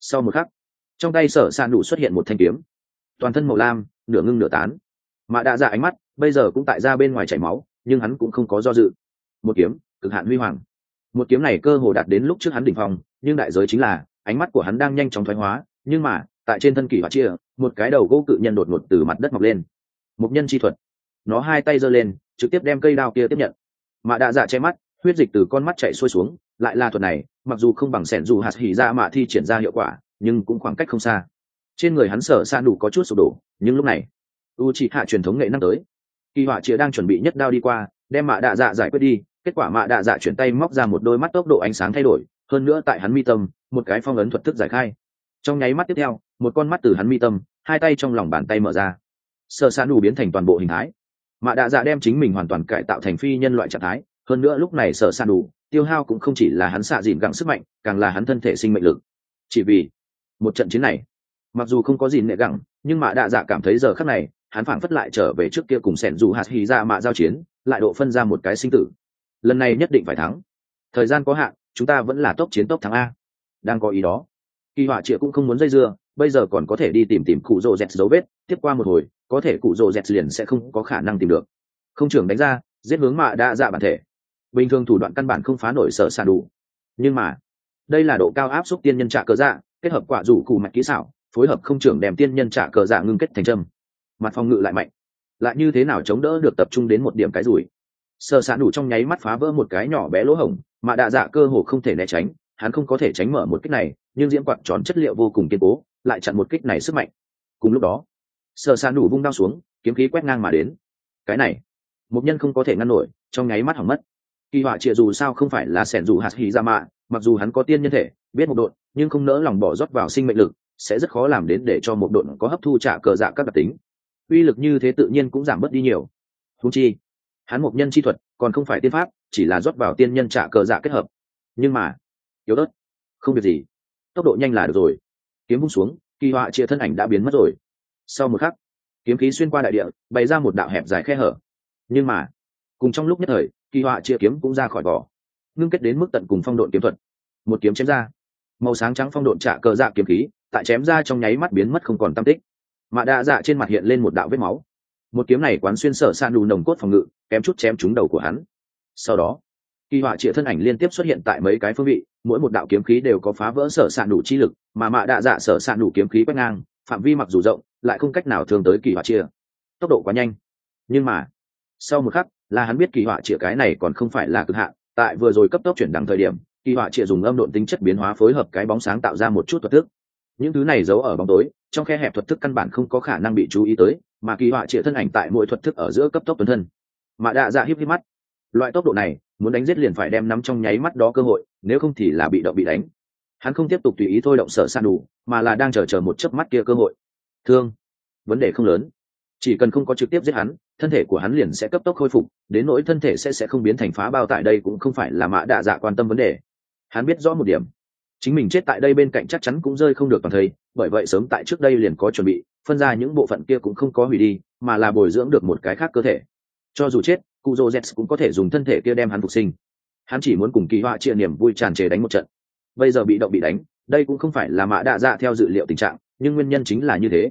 Sau một khắc, trong tay sở s ạ nụ xuất hiện một thanh kiếm. Toàn thân màu lam, nửa ngưng nửa tán. Mạ đạ ra ánh mắt, bây giờ cũng tại ra bên ngoài chảy máu, nhưng hắn cũng không có do dự. Một kiếm, cực hạn huy hoàng. Một kiếm này cơ hồ đạt đến lúc trước hắn đỉnh phòng nhưng đại giới chính là, ánh mắt của hắn đang nhanh chóng thoái hóa, nhưng mà, tại trên thân kỳ hỏa chia một cái đầu gỗ cự nhân đột ngột từ mặt đất mọc lên một nhân chi thuật. Nó hai tay giơ lên, trực tiếp đem cây đao kia tiếp nhận. Mạ đạ dạ che mắt, huyết dịch từ con mắt chạy xuôi xuống, lại là thuật này, mặc dù không bằng sẻn dù hạt hỉ ra mạ thi triển ra hiệu quả, nhưng cũng khoảng cách không xa. Trên người hắn sở xa đủ có chút sụp đổ, nhưng lúc này u chị hạ truyền thống nghệ năng tới. Kỳ họa chĩa đang chuẩn bị nhất đao đi qua, đem mạ đạ dạ giải quyết đi, kết quả mạ đạ dạ chuyển tay móc ra một đôi mắt tốc độ ánh sáng thay đổi, hơn nữa tại hắn mi tâm, một cái phong ấn thuật thức giải khai. Trong nháy mắt tiếp theo, một con mắt từ hắn mi tâm, hai tay trong lòng bàn tay mở ra sợ xa nù biến thành toàn bộ hình thái. Mạ đạ dạ đem chính mình hoàn toàn cải tạo thành phi nhân loại trạng thái. Hơn nữa lúc này sợ xa nù tiêu hao cũng không chỉ là hắn xạ dìn gặng sức mạnh, càng là hắn thân thể sinh mệnh lực. Chỉ vì một trận chiến này, mặc dù không có gì nệ gặng, nhưng mạ đạ dạ cảm thấy giờ khắc này, hắn phảng phất lại trở về trước kia cùng sẻn dù hạt hì ra mạ giao chiến, lại độ phân ra một cái sinh tử. Lần này nhất định phải thắng. Thời gian có hạn, chúng ta vẫn là tốc chiến tốc thắng a. Đang có ý đó. Kỳ họa triệu cũng không muốn dây dưa bây giờ còn có thể đi tìm tìm cụ rồ z dấu vết, tiếp qua một hồi, có thể cụ rồ z liền sẽ không có khả năng tìm được. Không trưởng đánh ra, giết hướng mạ đã dạ bản thể. Bình thường thủ đoạn căn bản không phá nổi sở xa đủ. Nhưng mà, đây là độ cao áp suất tiên nhân trả cờ dạ kết hợp quả rủ cụ mạch kỹ xảo, phối hợp không trưởng đem tiên nhân trả cờ dạ ngưng kết thành trâm mặt phòng ngự lại mạnh. Lại như thế nào chống đỡ được tập trung đến một điểm cái rủi? Sợ xạ đủ trong nháy mắt phá vỡ một cái nhỏ bé lỗ hổng, mà đạ dạ cơ hồ không thể né tránh, hắn không có thể tránh mở một kích này, nhưng diễm quạt tròn chất liệu vô cùng kiên cố lại chặn một kích này sức mạnh. Cùng lúc đó sợ xạ đủ vung đao xuống, kiếm khí quét ngang mà đến. Cái này, một nhân không có thể ngăn nổi, trong nháy mắt hỏng mất. Kỳ họa trịa dù sao không phải là sẻn dù hạt hì ra dạ mạ, mặc dù hắn có tiên nhân thể, biết một độn, nhưng không nỡ lòng bỏ rót vào sinh mệnh lực, sẽ rất khó làm đến để cho một độn có hấp thu trả cờ dạ các đặc tính. Uy lực như thế tự nhiên cũng giảm bớt đi nhiều. Húng chi, hắn một nhân chi thuật, còn không phải tiên pháp, chỉ là rót vào tiên nhân trả cờ dạ kết hợp. Nhưng mà, yếu ớt, không việc gì. Tốc độ nhanh là được rồi kiếm vung xuống, kỳ họa chia thân ảnh đã biến mất rồi. Sau một khắc, kiếm khí xuyên qua đại địa, bày ra một đạo hẹp dài khe hở. Nhưng mà, cùng trong lúc nhất thời, kỳ họa chia kiếm cũng ra khỏi vỏ, ngưng kết đến mức tận cùng phong độn kiếm thuật. Một kiếm chém ra, màu sáng trắng phong độn trả cờ dạ kiếm khí, tại chém ra trong nháy mắt biến mất không còn tam tích. Mạ đa dạ trên mặt hiện lên một đạo vết máu. Một kiếm này quán xuyên sở san đủ nồng cốt phòng ngự, kém chút chém trúng đầu của hắn. Sau đó kỳ họa trịa thân ảnh liên tiếp xuất hiện tại mấy cái phương vị, mỗi một đạo kiếm khí đều có phá vỡ sở san đủ chi lực, mà mạ đạ dạ sở san đủ kiếm khí quét ngang, phạm vi mặc dù rộng, lại không cách nào thường tới kỳ họa chia tốc độ quá nhanh. Nhưng mà, sau một khắc, là hắn biết kỳ họa trịa cái này còn không phải là cực hạn, tại vừa rồi cấp tốc chuyển đẳng thời điểm, kỳ họa trịa dùng âm độn tính chất biến hóa phối hợp cái bóng sáng tạo ra một chút thuật thức. Những thứ này giấu ở bóng tối, trong khe hẹp thuật thức căn bản không có khả năng bị chú ý tới, mà kỳ họa trịa thân ảnh tại mỗi thuật thức ở giữa cấp tốc tuấn thân. Mà đạ dạ hiếp hiếp mắt. Loại tốc độ này muốn đánh giết liền phải đem nắm trong nháy mắt đó cơ hội, nếu không thì là bị động bị đánh. Hắn không tiếp tục tùy ý thôi động sở san đủ, mà là đang chờ chờ một chớp mắt kia cơ hội. Thương, vấn đề không lớn. Chỉ cần không có trực tiếp giết hắn, thân thể của hắn liền sẽ cấp tốc khôi phục, đến nỗi thân thể sẽ sẽ không biến thành phá bao tại đây cũng không phải là mã đạ dạ quan tâm vấn đề. Hắn biết rõ một điểm. Chính mình chết tại đây bên cạnh chắc chắn cũng rơi không được toàn thây bởi vậy sớm tại trước đây liền có chuẩn bị, phân ra những bộ phận kia cũng không có hủy đi, mà là bồi dưỡng được một cái khác cơ thể. Cho dù chết cụ dô z cũng có thể dùng thân thể kia đem hắn phục sinh. Hắn chỉ muốn cùng kỳ họa chia niềm vui tràn trề đánh một trận. Bây giờ bị động bị đánh, đây cũng không phải là mã đạ dạ theo dự liệu tình trạng, nhưng nguyên nhân chính là như thế.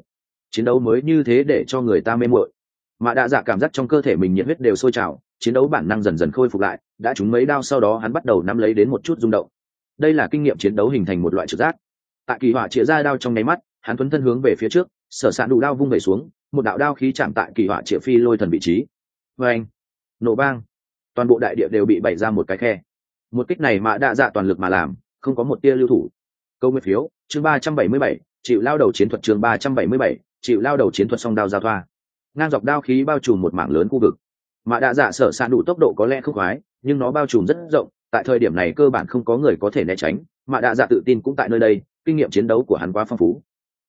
Chiến đấu mới như thế để cho người ta mê mội mã đạ dạ cảm giác trong cơ thể mình nhiệt huyết đều sôi trào, chiến đấu bản năng dần dần khôi phục lại, đã trúng mấy đao sau đó hắn bắt đầu nắm lấy đến một chút rung động. Đây là kinh nghiệm chiến đấu hình thành một loại trực giác. Tại kỳ họa chĩa ra đao trong nháy mắt, hắn tuấn thân hướng về phía trước, sở s ạ đủ đao vung về xuống, một đạo đao khí chạm tại kỳ họa chĩa phi lôi thần vị trí. Vê anh nổ bang toàn bộ đại địa đều bị bày ra một cái khe. Một kích này mạ đa dạ toàn lực mà làm, không có một tia lưu thủ. Câu nguyên phiếu, chương ba trăm bảy mươi bảy, chịu lao đầu chiến thuật chương ba trăm bảy mươi bảy, chịu lao đầu chiến thuật song đao giao thoa. Ngang dọc đao khí bao trùm một mảng lớn khu vực. Mà đa dạ sở s đủ tốc độ có lẽ không khoái, nhưng nó bao trùm rất rộng, tại thời điểm này cơ bản không có người có thể né tránh, mà đa dạ tự tin cũng tại nơi đây, kinh nghiệm chiến đấu của hắn quá phong phú.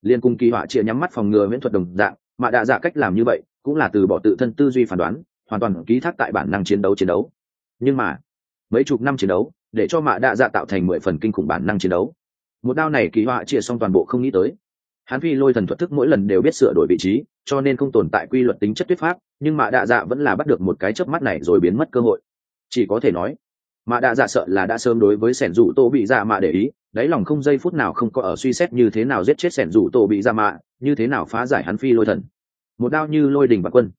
Liên cung kỳ họa chia nhắm mắt phòng ngừa miễn thuật đồng dạng, mà đa dạ cách làm như vậy, cũng là từ bỏ tự thân tư duy phán đoán hoàn toàn ký thác tại bản năng chiến đấu chiến đấu. Nhưng mà, mấy chục năm chiến đấu, để cho mạ đạ dạ tạo thành mười phần kinh khủng bản năng chiến đấu. Một đao này kỳ họa chia xong toàn bộ không nghĩ tới. Hắn phi lôi thần thuật thức mỗi lần đều biết sửa đổi vị trí, cho nên không tồn tại quy luật tính chất thuyết pháp, nhưng mạ đạ dạ vẫn là bắt được một cái chớp mắt này rồi biến mất cơ hội. Chỉ có thể nói, mạ đạ dạ sợ là đã sớm đối với sẻn rủ tô bị dạ mạ để ý, đáy lòng không giây phút nào không có ở suy xét như thế nào giết chết sẻn rủ tô bị dạ mạ, như thế nào phá giải hắn phi lôi thần. Một đao như lôi đình và quân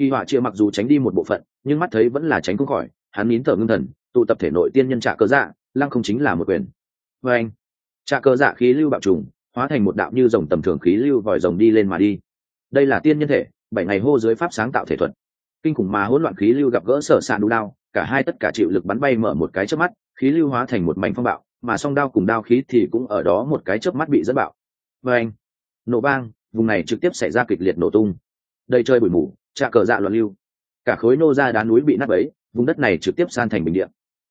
kỳ họa chia mặc dù tránh đi một bộ phận, nhưng mắt thấy vẫn là tránh không khỏi, hắn nín thở ngưng thần, tụ tập thể nội tiên nhân trạ cơ dạ lăng không chính là một quyền. Vê anh, trạ cơ dạ khí lưu bạo trùng, hóa thành một đạo như dòng tầm thường khí lưu vòi rồng đi lên mà đi. Đây là tiên nhân thể, bảy ngày hô dưới pháp sáng tạo thể thuật. Kinh khủng mà hỗn loạn khí lưu gặp gỡ sở sạn đu đao, cả hai tất cả chịu lực bắn bay mở một cái chớp mắt, khí lưu hóa thành một mảnh phong bạo, mà song đao cùng đao khí thì cũng ở đó một cái chớp mắt bị dẫn bạo. Và anh, nổ bang vùng này trực tiếp xảy ra kịch liệt nổ tung. Đầy chơi bụi mù trà cờ dạ loạn lưu. Cả khối nô ra đá núi bị nát ấy vùng đất này trực tiếp san thành bình điện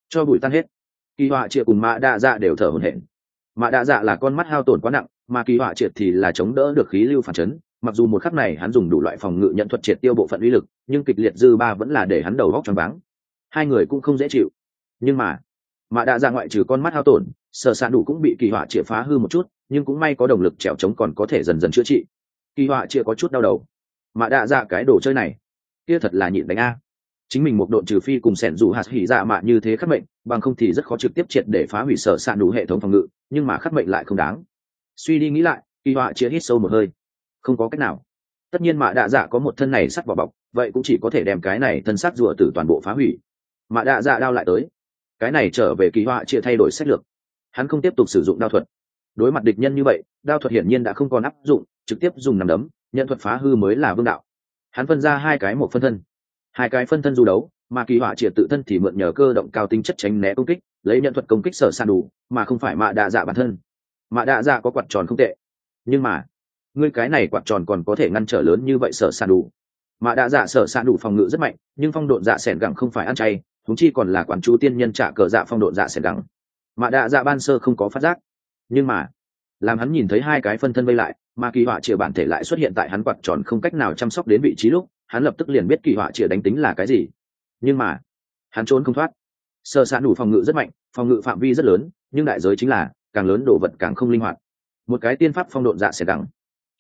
cho bụi tan hết. Kỳ họa triệt cùng mạ đa dạ đều thở hổn hển. Mạ đa dạ là con mắt hao tổn quá nặng, mà kỳ họa triệt thì là chống đỡ được khí lưu phản chấn. Mặc dù một khắc này hắn dùng đủ loại phòng ngự nhận thuật triệt tiêu bộ phận uy lực, nhưng kịch liệt dư ba vẫn là để hắn đầu góc choáng váng. Hai người cũng không dễ chịu. Nhưng mà, mạ đa dạ ngoại trừ con mắt hao tổn, sở s đủ cũng bị kỳ họa triệt phá hư một chút, nhưng cũng may có động lực trèo trống còn có thể dần dần chữa trị. Kỳ họa triệt có chút đau đầu mạ Đạ dạ cái đồ chơi này. Kia thật là nhịn đánh a. Chính mình một độn trừ phi cùng sẻn dù hạt hỉ dạ mạ như thế khắc mệnh, bằng không thì rất khó trực tiếp triệt để phá hủy sở s đủ hệ thống phòng ngự, nhưng mà khắc mệnh lại không đáng. Suy đi nghĩ lại, kỳ họa chia hít sâu một hơi. Không có cách nào. Tất nhiên mạ đạ dạ có một thân này sắt vào bọc, vậy cũng chỉ có thể đem cái này thân sắt rùa từ toàn bộ phá hủy. Mạ đạ dạ đao lại tới. Cái này trở về kỳ họa chia thay đổi sách lược. Hắn không tiếp tục sử dụng đao thuật. Đối mặt địch nhân như vậy, đao thuật hiển nhiên đã không còn áp dụng, trực tiếp dùng nằm đấm nhận thuật phá hư mới là vương đạo. Hắn phân ra hai cái một phân thân. Hai cái phân thân du đấu, mà kỳ họa triệt tự thân thì mượn nhờ cơ động cao tính chất tránh né công kích, lấy nhận thuật công kích sở sàn đủ, mà không phải mạ đạ dạ bản thân. Mạ đạ dạ có quạt tròn không tệ. Nhưng mà, ngươi cái này quạt tròn còn có thể ngăn trở lớn như vậy sở sàn đủ. Mạ đạ dạ sở sàn đủ phòng ngự rất mạnh, nhưng phong độn dạ sẻn gẳng không phải ăn chay thúng chi còn là quản chú tiên nhân trả cờ dạ phong độn dạ sẻn gẳng. Mạ đạ dạ ban sơ không có phát giác. Nhưng mà, làm hắn nhìn thấy hai cái phân thân vây lại mà kỳ họa chĩa bản thể lại xuất hiện tại hắn quạt tròn không cách nào chăm sóc đến vị trí lúc, hắn lập tức liền biết kỳ họa chĩa đánh tính là cái gì. Nhưng mà, hắn trốn không thoát. Sơ sản đủ phòng ngự rất mạnh, phòng ngự phạm vi rất lớn, nhưng đại giới chính là, càng lớn đồ vật càng không linh hoạt. Một cái tiên pháp phong độn dạ sẽ đẳng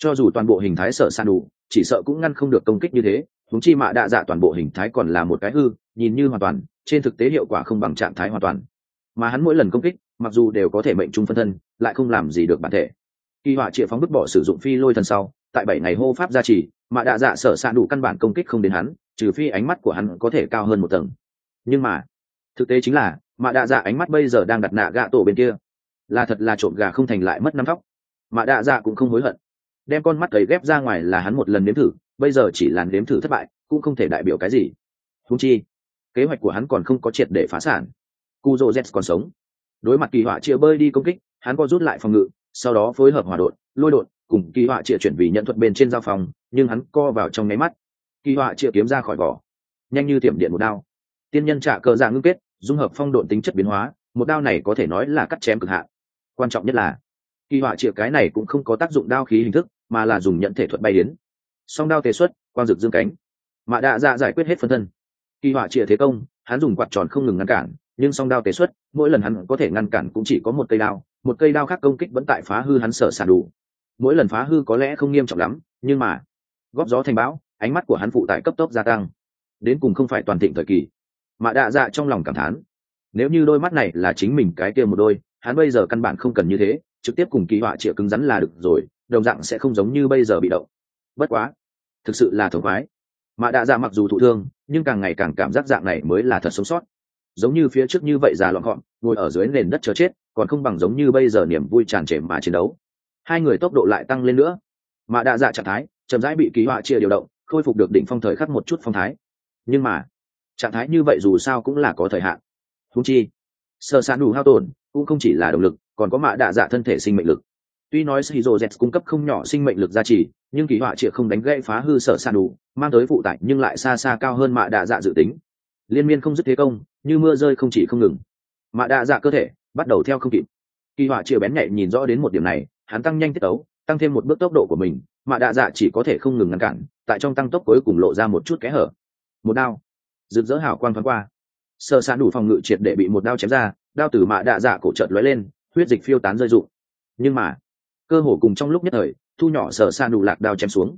cho dù toàn bộ hình thái sở san đủ chỉ sợ cũng ngăn không được công kích như thế húng chi mạ đạ dạ toàn bộ hình thái còn là một cái hư, nhìn như hoàn toàn, trên thực tế hiệu quả không bằng trạng thái hoàn toàn. Mà hắn mỗi lần công kích, mặc dù đều có thể mệnh trung phân thân, lại không làm gì được bản thể kỳ họa chĩa phóng bức bỏ sử dụng phi lôi thần sau, tại bảy ngày hô pháp gia trì, mà đạ dạ sở s đủ căn bản công kích không đến hắn, trừ phi ánh mắt của hắn có thể cao hơn một tầng. Nhưng mà, thực tế chính là mạ đạ dạ ánh mắt bây giờ đang đặt nạ gạ tổ bên kia. Là thật là trộm gà không thành lại mất năm thóc. Mạ đạ dạ cũng không hối hận. Đem con mắt cấy ghép ra ngoài là hắn một lần nếm thử, bây giờ chỉ là nếm thử thất bại, cũng không thể đại biểu cái gì. Húng chi, kế hoạch của hắn còn không có triệt để phá sản. Cu dô z còn sống. Đối mặt kỳ họa chia bơi đi công kích, hắn có rút lại phòng ngự sau đó phối hợp hòa đột lôi đột cùng kỳ họa chia chuyển vì nhận thuật bên trên giao phòng, nhưng hắn co vào trong nháy mắt. Kỳ họa chia kiếm ra khỏi vỏ. Nhanh như tiệm điện một đao. Tiên nhân trả cờ dạng ngưng kết, dung hợp phong độn tính chất biến hóa, một đao này có thể nói là cắt chém cực hạn. Quan trọng nhất là, kỳ họa chia cái này cũng không có tác dụng đao khí hình thức, mà là dùng nhận thể thuật bay đến. Song đao tề xuất, quang dực dương cánh. Mạ đạ dạ giải quyết hết phân thân. Kỳ họa chia thế công, hắn dùng quạt tròn không ngừng ngăn cản, nhưng song đao tề xuất, mỗi lần hắn có thể ngăn cản cũng chỉ có một cây đao một cây đao khác công kích vẫn tại phá hư hắn sở sản đủ. Mỗi lần phá hư có lẽ không nghiêm trọng lắm, nhưng mà, góp gió thành bão, ánh mắt của hắn phụ tại cấp tốc gia tăng. Đến cùng không phải toàn thịnh thời kỳ. Mà đạ dạ trong lòng cảm thán, nếu như đôi mắt này là chính mình cái kia một đôi, hắn bây giờ căn bản không cần như thế, trực tiếp cùng kỳ họa triệu cứng rắn là được rồi, đồng dạng sẽ không giống như bây giờ bị động. Bất quá, thực sự là thống khoái. Mà đạ dạ mặc dù thụ thương, nhưng càng ngày càng cảm giác dạng này mới là thật sống sót giống như phía trước như vậy già lọn gọn, ngồi ở dưới nền đất chờ chết, còn không bằng giống như bây giờ niềm vui tràn trề mà chiến đấu. Hai người tốc độ lại tăng lên nữa. Mà đạ dạ trạng thái, chậm rãi bị ký họa chia điều động, khôi phục được đỉnh phong thời khắc một chút phong thái. Nhưng mà, trạng thái như vậy dù sao cũng là có thời hạn. Húng chi sợ sạn đủ hao tổn, cũng không chỉ là động lực, còn có mạ đạ dạ thân thể sinh mệnh lực. Tuy nói shizu z cung cấp không nhỏ sinh mệnh lực gia trì, nhưng kỳ họa chịa không đánh gãy phá hư sở san đủ, mang tới phụ tải nhưng lại xa xa cao hơn mạ đạ dạ dự tính liên miên không dứt thế công, như mưa rơi không chỉ không ngừng. Mạ đạ dạ cơ thể bắt đầu theo không kịp. Kỳ họa chịu bén nhạy nhìn rõ đến một điểm này, hắn tăng nhanh tiết tấu, tăng thêm một bước tốc độ của mình, mạ đạ dạ chỉ có thể không ngừng ngăn cản, tại trong tăng tốc cuối cùng lộ ra một chút kẽ hở. Một đao. Rực rỡ hào quang thoáng qua. Sợ san đủ phòng ngự triệt để bị một đao chém ra, đao từ mạ đạ dạ cổ trợt lóe lên, huyết dịch phiêu tán rơi rụng. Nhưng mà, cơ hồ cùng trong lúc nhất thời, thu nhỏ sở sa đủ lạc đao chém xuống.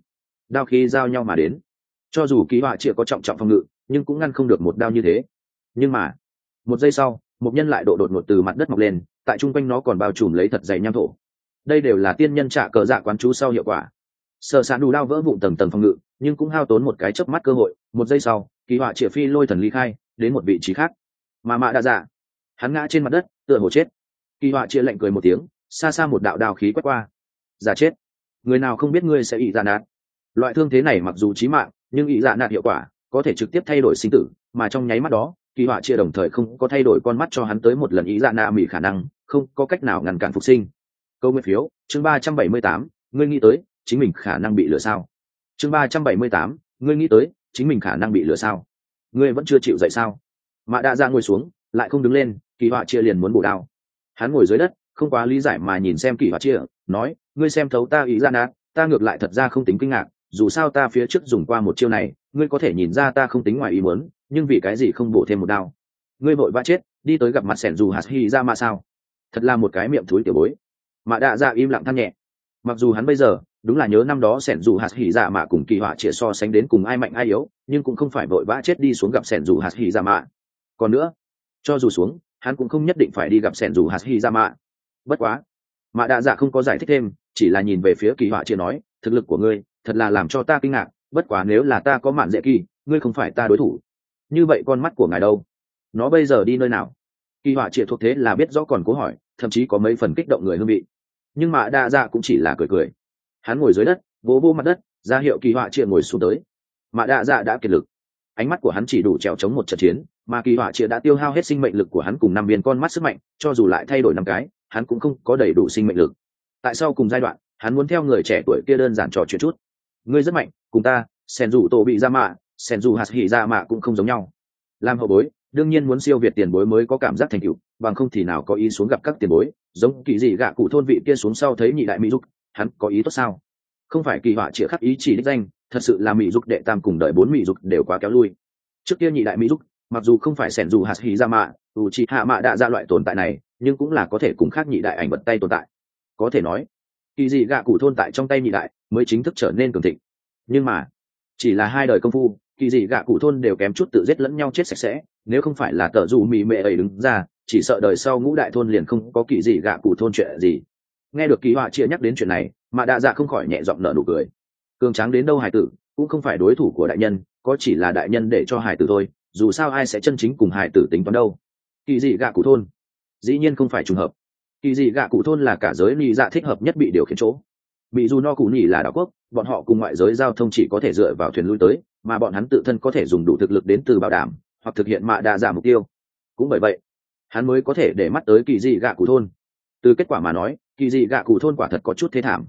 Đao khí giao nhau mà đến. Cho dù ký họa chịa có trọng trọng phòng ngự nhưng cũng ngăn không được một đao như thế. Nhưng mà, một giây sau, một nhân lại độ đột ngột từ mặt đất mọc lên, tại chung quanh nó còn bao trùm lấy thật dày nham thổ. Đây đều là tiên nhân trả cờ dạ quán chú sau hiệu quả. Sợ sạn đủ đao vỡ vụn tầng tầng phòng ngự, nhưng cũng hao tốn một cái chớp mắt cơ hội, một giây sau, kỳ họa triệu phi lôi thần ly khai, đến một vị trí khác. Mà mạ đã dạ hắn ngã trên mặt đất, tựa hồ chết. Kỳ họa chia lệnh cười một tiếng, xa xa một đạo đào khí quét qua. Giả chết. Người nào không biết ngươi sẽ ị dạ nạt? Loại thương thế này mặc dù chí mạng, nhưng ị dạ nạt hiệu quả có thể trực tiếp thay đổi sinh tử, mà trong nháy mắt đó, kỳ họa chia đồng thời không có thay đổi con mắt cho hắn tới một lần ý dạ nạ mỹ khả năng, không có cách nào ngăn cản phục sinh. Câu nguyên phiếu, chương ba trăm bảy mươi tám, ngươi nghĩ tới, chính mình khả năng bị lừa sao? Chương ba trăm bảy mươi tám, ngươi nghĩ tới, chính mình khả năng bị lừa sao? Ngươi vẫn chưa chịu dậy sao? Mạ đã ra dạ ngồi xuống, lại không đứng lên, kỳ họa chia liền muốn bổ đao. Hắn ngồi dưới đất, không quá lý giải mà nhìn xem kỳ họa chia, nói, ngươi xem thấu ta ý dạ ra nát ta ngược lại thật ra không tính kinh ngạc dù sao ta phía trước dùng qua một chiêu này, ngươi có thể nhìn ra ta không tính ngoài ý muốn, nhưng vì cái gì không bổ thêm một đao? Ngươi vội vã chết, đi tới gặp mặt sẻn dù hạt hy ra mà sao? Thật là một cái miệng thúi tiểu bối. Mạ đạ dạ im lặng than nhẹ. Mặc dù hắn bây giờ, đúng là nhớ năm đó sẻn dù hạt hỉ dạ mạ cùng kỳ họa chĩa so sánh đến cùng ai mạnh ai yếu, nhưng cũng không phải vội vã chết đi xuống gặp sẻn dù hạt hỉ dạ mạ. Còn nữa, cho dù xuống, hắn cũng không nhất định phải đi gặp sẻn dù hạt hỉ dạ mạ. Bất quá, mạ đạ dạ không có giải thích thêm, chỉ là nhìn về phía kỳ họa chĩa nói, thực lực của ngươi thật là làm cho ta kinh ngạc, bất quá nếu là ta có mạn dễ kỳ, ngươi không phải ta đối thủ. Như vậy con mắt của ngài đâu? Nó bây giờ đi nơi nào? Kỳ họa triệt thuộc thế là biết rõ còn cố hỏi, thậm chí có mấy phần kích động người hương vị. Nhưng mà đa dạ cũng chỉ là cười cười. Hắn ngồi dưới đất, vỗ vô mặt đất, ra hiệu kỳ họa triệt ngồi xuống tới. Mà đa dạ đã kiệt lực. Ánh mắt của hắn chỉ đủ trèo chống một trận chiến, mà kỳ họa triệt đã tiêu hao hết sinh mệnh lực của hắn cùng năm viên con mắt sức mạnh, cho dù lại thay đổi năm cái, hắn cũng không có đầy đủ sinh mệnh lực. Tại sao cùng giai đoạn, hắn muốn theo người trẻ tuổi kia đơn giản trò chuyện chút ngươi rất mạnh, cùng ta, sen dù tổ bị ra mạ, sen dù hạt hỉ ra mạ cũng không giống nhau. Làm hậu bối, đương nhiên muốn siêu việt tiền bối mới có cảm giác thành tựu, bằng không thì nào có ý xuống gặp các tiền bối, giống kỳ dị gạ cụ thôn vị kia xuống sau thấy nhị đại mỹ dục, hắn có ý tốt sao? Không phải kỳ họa chĩa khắc ý chỉ đích danh, thật sự là mỹ dục đệ tam cùng đợi bốn mỹ dục đều quá kéo lui. Trước kia nhị đại mỹ dục, mặc dù không phải sẻn dù hạt hì ra dạ mạ, dù chỉ hạ mạ đã ra loại tồn tại này, nhưng cũng là có thể cùng khác nhị đại ảnh vật tay tồn tại. Có thể nói, kỳ dị gạ cụ thôn tại trong tay nhị đại mới chính thức trở nên cường thịnh. Nhưng mà, chỉ là hai đời công phu, kỳ dị gạ cụ thôn đều kém chút tự giết lẫn nhau chết sạch sẽ, nếu không phải là tờ dù mì mệ ấy đứng ra, chỉ sợ đời sau ngũ đại thôn liền không có kỳ dị gạ cụ thôn chuyện gì. Nghe được kỳ họa chia nhắc đến chuyện này, mà đạ dạ không khỏi nhẹ giọng nở nụ cười. Cường tráng đến đâu hải tử, cũng không phải đối thủ của đại nhân, có chỉ là đại nhân để cho hải tử thôi, dù sao ai sẽ chân chính cùng hải tử tính toán đâu. Kỳ dị gạ cụ thôn, dĩ nhiên không phải trùng hợp. Kỳ dị gạ cụ thôn là cả giới ly dạ thích hợp nhất bị điều khiển chỗ bị dù no cụ nhỉ là đảo quốc, bọn họ cùng ngoại giới giao thông chỉ có thể dựa vào thuyền lui tới, mà bọn hắn tự thân có thể dùng đủ thực lực đến từ bảo đảm, hoặc thực hiện mạ đa giả mục tiêu. Cũng bởi vậy, hắn mới có thể để mắt tới kỳ dị gạ cụ thôn. Từ kết quả mà nói, kỳ dị gạ cụ thôn quả thật có chút thế thảm.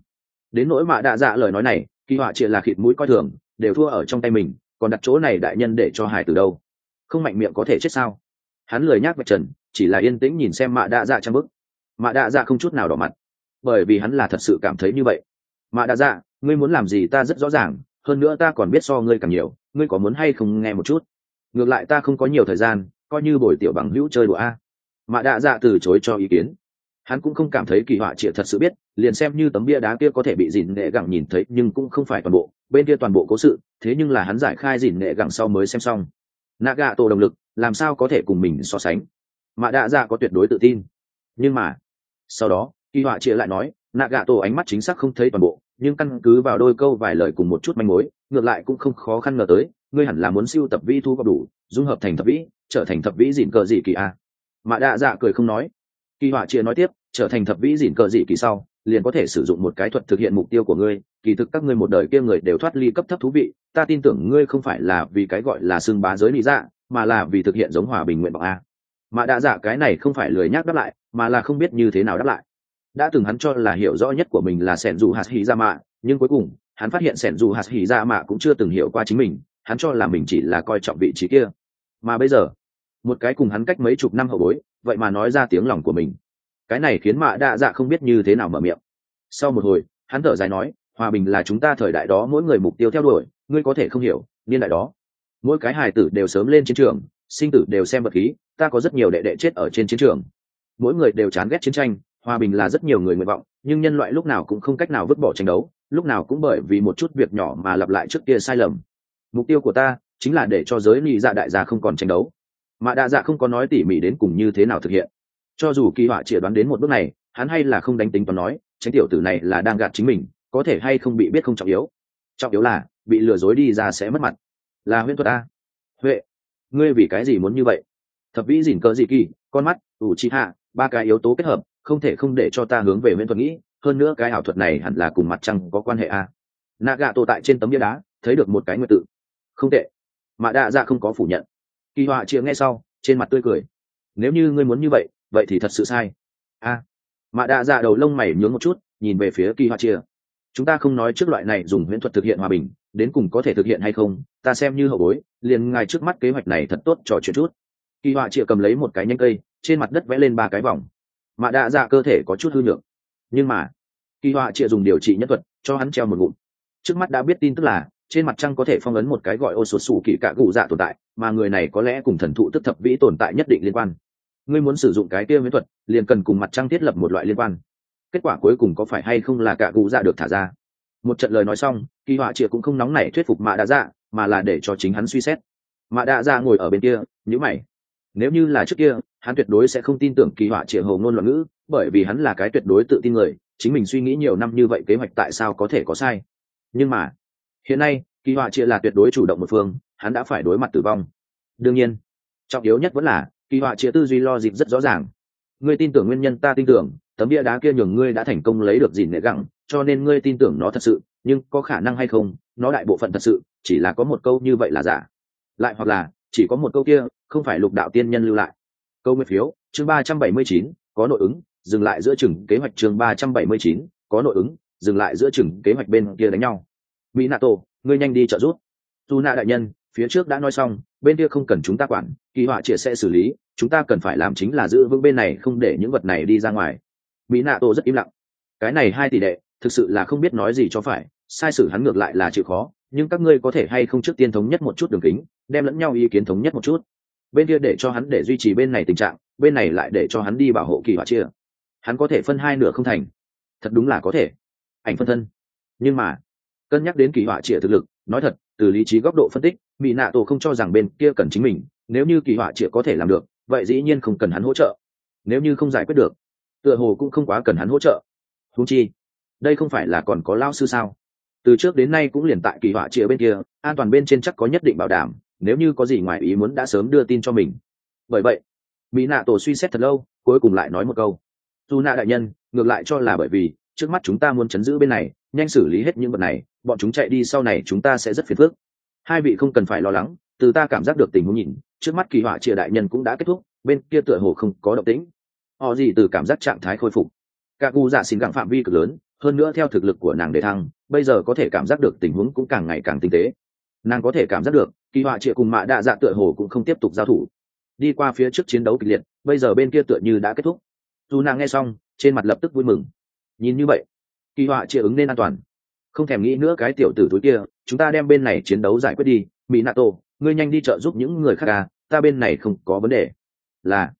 Đến nỗi mạ đa dạ lời nói này, kỳ họa chỉ là khịt mũi coi thường, đều thua ở trong tay mình, còn đặt chỗ này đại nhân để cho hải từ đâu? Không mạnh miệng có thể chết sao? Hắn lười nhác vạch trần, chỉ là yên tĩnh nhìn xem mạ đa dạ trang bức mạ đa dạ không chút nào đỏ mặt, bởi vì hắn là thật sự cảm thấy như vậy mạ đa dạ ngươi muốn làm gì ta rất rõ ràng, hơn nữa ta còn biết so ngươi càng nhiều, ngươi có muốn hay không nghe một chút? Ngược lại ta không có nhiều thời gian, coi như bồi tiểu bằng hữu chơi đùa a. Mạ Đa dạ từ chối cho ý kiến. Hắn cũng không cảm thấy kỳ họa triệt thật sự biết, liền xem như tấm bia đá kia có thể bị dìn nghệ gẳng nhìn thấy, nhưng cũng không phải toàn bộ, bên kia toàn bộ cố sự, thế nhưng là hắn giải khai dìn nghệ gẳng sau mới xem xong. Nạ gạ tổ động lực, làm sao có thể cùng mình so sánh? Mạ đạ dạ có tuyệt đối tự tin. Nhưng mà, sau đó, kỳ họa triệt lại nói nạ gạ tổ ánh mắt chính xác không thấy toàn bộ nhưng căn cứ vào đôi câu vài lời cùng một chút manh mối, ngược lại cũng không khó khăn ngờ tới, ngươi hẳn là muốn siêu tập vi thu vào đủ, dung hợp thành thập vĩ, trở thành thập vĩ dịn cờ dị kỳ a. À. mạ đạ dạ cười không nói. Kỳ họa chia nói tiếp, trở thành thập vĩ dịn cờ dị kỳ sau, liền có thể sử dụng một cái thuật thực hiện mục tiêu của ngươi, kỳ thực các ngươi một đời kia người đều thoát ly cấp thấp thú vị, ta tin tưởng ngươi không phải là vì cái gọi là xưng bá giới lý dạ mà là vì thực hiện giống hòa bình nguyện vọng a. Mạ Đạ dạ cái này không phải lười nhác đáp lại, mà là không biết như thế nào đáp lại đã từng hắn cho là hiểu rõ nhất của mình là sẻn dù hạt hỉ ra mạ, nhưng cuối cùng, hắn phát hiện sẻn dù hạt hỉ ra mạ cũng chưa từng hiểu qua chính mình, hắn cho là mình chỉ là coi trọng vị trí kia. Mà bây giờ, một cái cùng hắn cách mấy chục năm hậu bối, vậy mà nói ra tiếng lòng của mình. Cái này khiến mạ đa dạ không biết như thế nào mở miệng. Sau một hồi, hắn thở dài nói, hòa bình là chúng ta thời đại đó mỗi người mục tiêu theo đuổi, ngươi có thể không hiểu, niên đại đó, mỗi cái hài tử đều sớm lên chiến trường, sinh tử đều xem vật khí, ta có rất nhiều đệ đệ chết ở trên chiến trường. Mỗi người đều chán ghét chiến tranh hòa bình là rất nhiều người nguyện vọng, nhưng nhân loại lúc nào cũng không cách nào vứt bỏ tranh đấu, lúc nào cũng bởi vì một chút việc nhỏ mà lặp lại trước kia sai lầm. Mục tiêu của ta chính là để cho giới lì dạ đại gia không còn tranh đấu. Mà đa dạ không có nói tỉ mỉ đến cùng như thế nào thực hiện. Cho dù kỳ họa chỉ đoán đến một bước này, hắn hay là không đánh tính toán nói, tránh tiểu tử này là đang gạt chính mình, có thể hay không bị biết không trọng yếu. Trọng yếu là, bị lừa dối đi ra sẽ mất mặt. Là huyễn thuật a. Huệ, ngươi vì cái gì muốn như vậy? Thập vĩ dỉn cờ dị kỳ, con mắt, ủ chi hạ, ba cái yếu tố kết hợp không thể không để cho ta hướng về huyễn thuật nghĩ hơn nữa cái ảo thuật này hẳn là cùng mặt trăng có quan hệ a nạ gạ tổ tại trên tấm bia đá thấy được một cái nguyện tự. Không tệ. Mà đạ dạ không có phủ nhận. Kỳ họa chia nghe sau trên mặt tươi cười. Nếu như ngươi muốn như vậy vậy thì thật sự sai. A à, mạ đạ dạ đầu lông mày nhướng một chút nhìn về phía kỳ họa chia chúng ta không nói trước loại này dùng huyễn thuật thực hiện hòa bình đến cùng có thể thực hiện hay không ta xem như hậu bối liền ngài trước mắt kế hoạch này thật tốt trò chuyện chút. Kỳ họa chia cầm lấy một cái nhanh cây trên mặt đất vẽ lên ba cái vòng mạ đạ dạ cơ thể có chút hư nhược. Nhưng mà, kỳ họa chịa dùng điều trị nhất thuật, cho hắn treo một ngụm. Trước mắt đã biết tin tức là, trên mặt trăng có thể phong ấn một cái gọi ô sột sủ kỳ cạ cụ dạ tồn tại, mà người này có lẽ cùng thần thụ tức thập vĩ tồn tại nhất định liên quan. Ngươi muốn sử dụng cái kia miễn thuật, liền cần cùng mặt trăng thiết lập một loại liên quan. Kết quả cuối cùng có phải hay không là cạ cụ dạ được thả ra? Một trận lời nói xong, kỳ họa chịa cũng không nóng nảy thuyết phục mạ đạ dạ mà là để cho chính hắn suy xét. Mạ đạ dạ ngồi ở bên kia nhữ mày nếu như là trước kia, hắn tuyệt đối sẽ không tin tưởng kỳ họa triệu hầu ngôn luận ngữ, bởi vì hắn là cái tuyệt đối tự tin người, chính mình suy nghĩ nhiều năm như vậy kế hoạch tại sao có thể có sai. Nhưng mà, hiện nay, kỳ họa chia là tuyệt đối chủ động một phương, hắn đã phải đối mặt tử vong. Đương nhiên, trọng yếu nhất vẫn là, kỳ họa chia tư duy lo dịp rất rõ ràng. Ngươi tin tưởng nguyên nhân ta tin tưởng, tấm bia đá kia nhường ngươi đã thành công lấy được gì nệ gẳng cho nên ngươi tin tưởng nó thật sự, nhưng có khả năng hay không, nó đại bộ phận thật sự, chỉ là có một câu như vậy là giả. Lại hoặc là chỉ có một câu kia, không phải lục đạo tiên nhân lưu lại. Câu nguyên phiếu, chương ba trăm bảy mươi chín, có nội ứng, dừng lại giữa chừng, kế hoạch chương ba trăm bảy mươi chín, có nội ứng, dừng lại giữa chừng, kế hoạch bên kia đánh nhau. Mỹ nato ngươi nhanh đi trợ giúp. Tu nạ đại nhân, phía trước đã nói xong, bên kia không cần chúng ta quản, kỳ họa chia sẽ xử lý, chúng ta cần phải làm chính là giữ vững bên này, không để những vật này đi ra ngoài. Mỹ nạ tổ rất im lặng. Cái này hai tỷ đệ, thực sự là không biết nói gì cho phải, sai sử hắn ngược lại là chịu khó nhưng các ngươi có thể hay không trước tiên thống nhất một chút đường kính, đem lẫn nhau ý kiến thống nhất một chút. Bên kia để cho hắn để duy trì bên này tình trạng, bên này lại để cho hắn đi bảo hộ kỳ họa chia. Hắn có thể phân hai nửa không thành. Thật đúng là có thể. Ảnh phân thân. Nhưng mà, cân nhắc đến kỳ họa chia thực lực, nói thật, từ lý trí góc độ phân tích mỹ nạ tổ không cho rằng bên kia cần chính mình, nếu như kỳ họa chia có thể làm được, vậy dĩ nhiên không cần hắn hỗ trợ. Nếu như không giải quyết được, tựa hồ cũng không quá cần hắn hỗ trợ. Thú chi, đây không phải là còn có lao sư sao? Từ trước đến nay cũng liền tại kỳ họa chia bên kia, an toàn bên trên chắc có nhất định bảo đảm, nếu như có gì ngoài ý muốn đã sớm đưa tin cho mình. Bởi vậy, mỹ nạ tổ suy xét thật lâu, cuối cùng lại nói một câu. Dù nạ đại nhân, ngược lại cho là bởi vì, trước mắt chúng ta muốn chấn giữ bên này, nhanh xử lý hết những vật này, bọn chúng chạy đi sau này chúng ta sẽ rất phiền phức. Hai vị không cần phải lo lắng, từ ta cảm giác được tình huống nhìn, trước mắt kỳ họa chia đại nhân cũng đã kết thúc, bên kia tựa hồ không có động tĩnh. Họ gì từ cảm giác trạng thái khôi phục. Cả gu giả xin gặng phạm vi cực lớn, hơn nữa theo thực lực của nàng để thăng bây giờ có thể cảm giác được tình huống cũng càng ngày càng tinh tế. Nàng có thể cảm giác được, kỳ họa chia cùng mạ đạ dạ tựa hồ cũng không tiếp tục giao thủ. Đi qua phía trước chiến đấu kịch liệt, bây giờ bên kia tựa như đã kết thúc. Dù nàng nghe xong, trên mặt lập tức vui mừng. Nhìn như vậy, kỳ họa chia ứng nên an toàn. Không thèm nghĩ nữa cái tiểu tử túi kia, chúng ta đem bên này chiến đấu giải quyết đi. Mỹ nato ngươi nhanh đi trợ giúp những người khác à ta bên này không có vấn đề. Là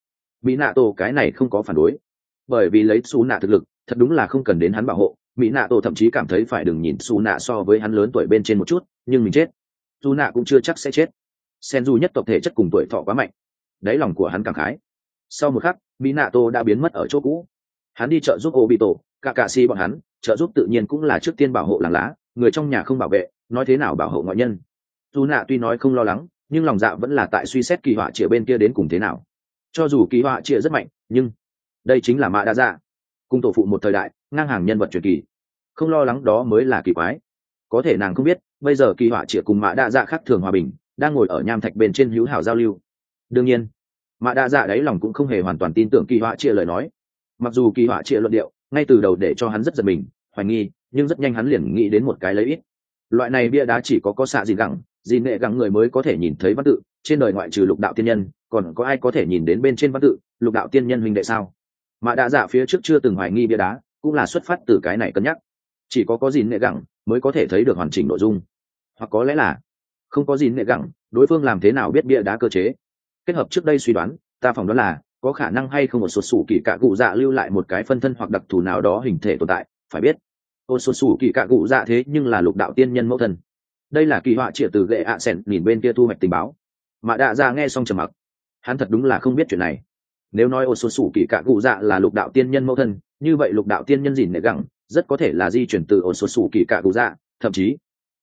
mỹ nato cái này không có phản đối. Bởi vì lấy xú nạ thực lực, thật đúng là không cần đến hắn bảo hộ mỹ nạ tổ thậm chí cảm thấy phải đừng nhìn xù nạ so với hắn lớn tuổi bên trên một chút, nhưng mình chết. Dù nạ cũng chưa chắc sẽ chết. Sen du nhất tộc thể chất cùng tuổi thọ quá mạnh. Đáy lòng của hắn cảm khái. Sau một khắc, mỹ nạ tô đã biến mất ở chỗ cũ. Hắn đi chợ giúp ô bị tổ cả cạ si bọn hắn, trợ giúp tự nhiên cũng là trước tiên bảo hộ làng lá, người trong nhà không bảo vệ, nói thế nào bảo hộ ngoại nhân. Dù nạ tuy nói không lo lắng, nhưng lòng dạ vẫn là tại suy xét kỳ họa chĩa bên kia đến cùng thế nào. Cho dù kỳ họa chĩa rất mạnh, nhưng đây chính là mạ đa dạ. Cùng tổ phụ một thời đại ngang hàng nhân vật truyền kỳ. Không lo lắng đó mới là kỳ quái. Có thể nàng không biết, bây giờ kỳ họa chĩa cùng mạ đa dạ khác thường hòa bình, đang ngồi ở nham thạch bên trên hữu hảo giao lưu. Đương nhiên mạ đa dạ đáy lòng cũng không hề hoàn toàn tin tưởng kỳ họa chia lời nói. Mặc dù kỳ họa chia luận điệu, ngay từ đầu để cho hắn rất giật mình, hoài nghi, nhưng rất nhanh hắn liền nghĩ đến một cái lấy ít. Loại này bia đá chỉ có có xạ gì gẳng gì nệ gẳng người mới có thể nhìn thấy văn tự, trên đời ngoại trừ lục đạo tiên nhân, còn có ai có thể nhìn đến bên trên văn tự, lục đạo tiên nhân huynh đệ sao? Mà đa dạ phía trước chưa từng hoài nghi bia đá cũng là xuất phát từ cái này cân nhắc. Chỉ có có gì nệ gẳng mới có thể thấy được hoàn chỉnh nội dung. Hoặc có lẽ là không có gì nệ gẳng, đối phương làm thế nào biết bia đá cơ chế? Kết hợp trước đây suy đoán, ta phỏng đoán là có khả năng hay không một sụt sủ kỳ cạ cụ dạ lưu lại một cái phân thân hoặc đặc thù nào đó hình thể tồn tại, phải biết ô sụt sủ kỳ cạ cụ dạ thế nhưng là lục đạo tiên nhân mẫu thân. Đây là kỳ họa trịa từ gệ ạ à sẻn nhìn bên kia thu hoạch tình báo. Mà đạ ra nghe xong trầm mặc. Hắn thật đúng là không biết chuyện này. Nếu nói ô sụt sủ kỳ cạ cụ dạ là lục đạo tiên nhân mẫu thân như vậy lục đạo tiên nhân dìn nệ gẳng, rất có thể là di chuyển từ ô sột sủ kỳ cạ cụ dạ thậm chí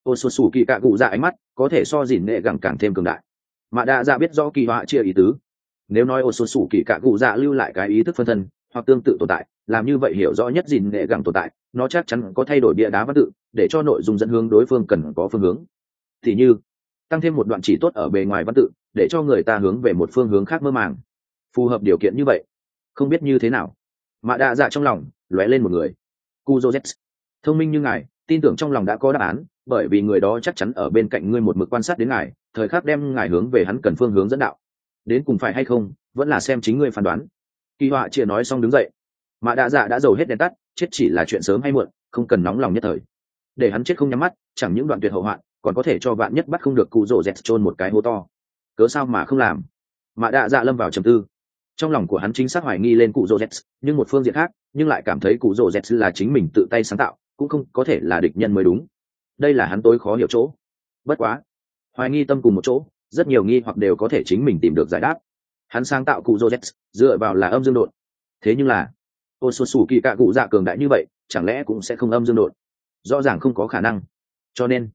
ô sột sủ kỳ cạ cụ dạ ánh mắt có thể so dìn nệ gẳng càng thêm cường đại. Mà đa dạ biết rõ kỳ họa chia ý tứ. Nếu nói ô sột sủ kỳ cạ cụ dạ lưu lại cái ý thức phân thân, hoặc tương tự tồn tại, làm như vậy hiểu rõ nhất dìn nệ gẳng tồn tại, nó chắc chắn có thay đổi bia đá văn tự, để cho nội dung dẫn hướng đối phương cần có phương hướng. Thì như, tăng thêm một đoạn chỉ tốt ở bề ngoài văn tự, để cho người ta hướng về một phương hướng khác mơ màng. Phù hợp điều kiện như vậy, không biết như thế nào. Mạ đạ dạ trong lòng lóe lên một người. Kuzo Z. thông minh như ngài, tin tưởng trong lòng đã có đáp án, bởi vì người đó chắc chắn ở bên cạnh ngươi một mực quan sát đến ngài, thời khắc đem ngài hướng về hắn cần phương hướng dẫn đạo. Đến cùng phải hay không, vẫn là xem chính ngươi phán đoán. Kỳ họa chia nói xong đứng dậy. Mạ đạ dạ đã giàu hết đèn tắt, chết chỉ là chuyện sớm hay muộn, không cần nóng lòng nhất thời. Để hắn chết không nhắm mắt, chẳng những đoạn tuyệt hậu hoạn, còn có thể cho bạn nhất bắt không được cụ rỗ dẹt trôn một cái hố to. Cớ sao mà không làm? Mạ đạ dạ lâm vào trầm tư trong lòng của hắn chính xác hoài nghi lên cụ rô z nhưng một phương diện khác, nhưng lại cảm thấy cụ rô z là chính mình tự tay sáng tạo, cũng không có thể là địch nhân mới đúng. Đây là hắn tối khó hiểu chỗ. Bất quá, hoài nghi tâm cùng một chỗ, rất nhiều nghi hoặc đều có thể chính mình tìm được giải đáp. Hắn sáng tạo cụ jojet dựa vào là âm dương đột. Thế nhưng là ô số sủ kỳ cạ cụ dạ cường đại như vậy, chẳng lẽ cũng sẽ không âm dương đột? Rõ ràng không có khả năng. Cho nên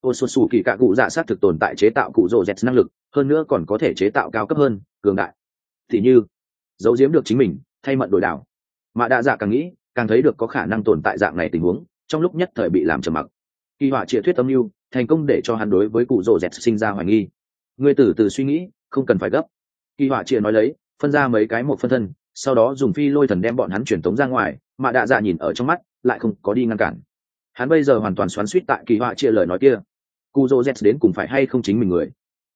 ô số sủ kỳ cạ cụ dạ xác thực tồn tại chế tạo cụ rô z năng lực, hơn nữa còn có thể chế tạo cao cấp hơn, cường đại thì như, giấu giếm được chính mình, thay mận đổi đảo. Mà đa dạ càng nghĩ, càng thấy được có khả năng tồn tại dạng này tình huống, trong lúc nhất thời bị làm trầm mặc. Kỳ họa triệt thuyết âm mưu, thành công để cho hắn đối với cụ rồ dẹt sinh ra hoài nghi. Người từ từ suy nghĩ, không cần phải gấp. Kỳ họa triệt nói lấy, phân ra mấy cái một phân thân, sau đó dùng phi lôi thần đem bọn hắn truyền tống ra ngoài, mà đạ dạ nhìn ở trong mắt, lại không có đi ngăn cản. Hắn bây giờ hoàn toàn xoắn suýt tại kỳ họa chia lời nói kia. Cụ rồ z đến cùng phải hay không chính mình người?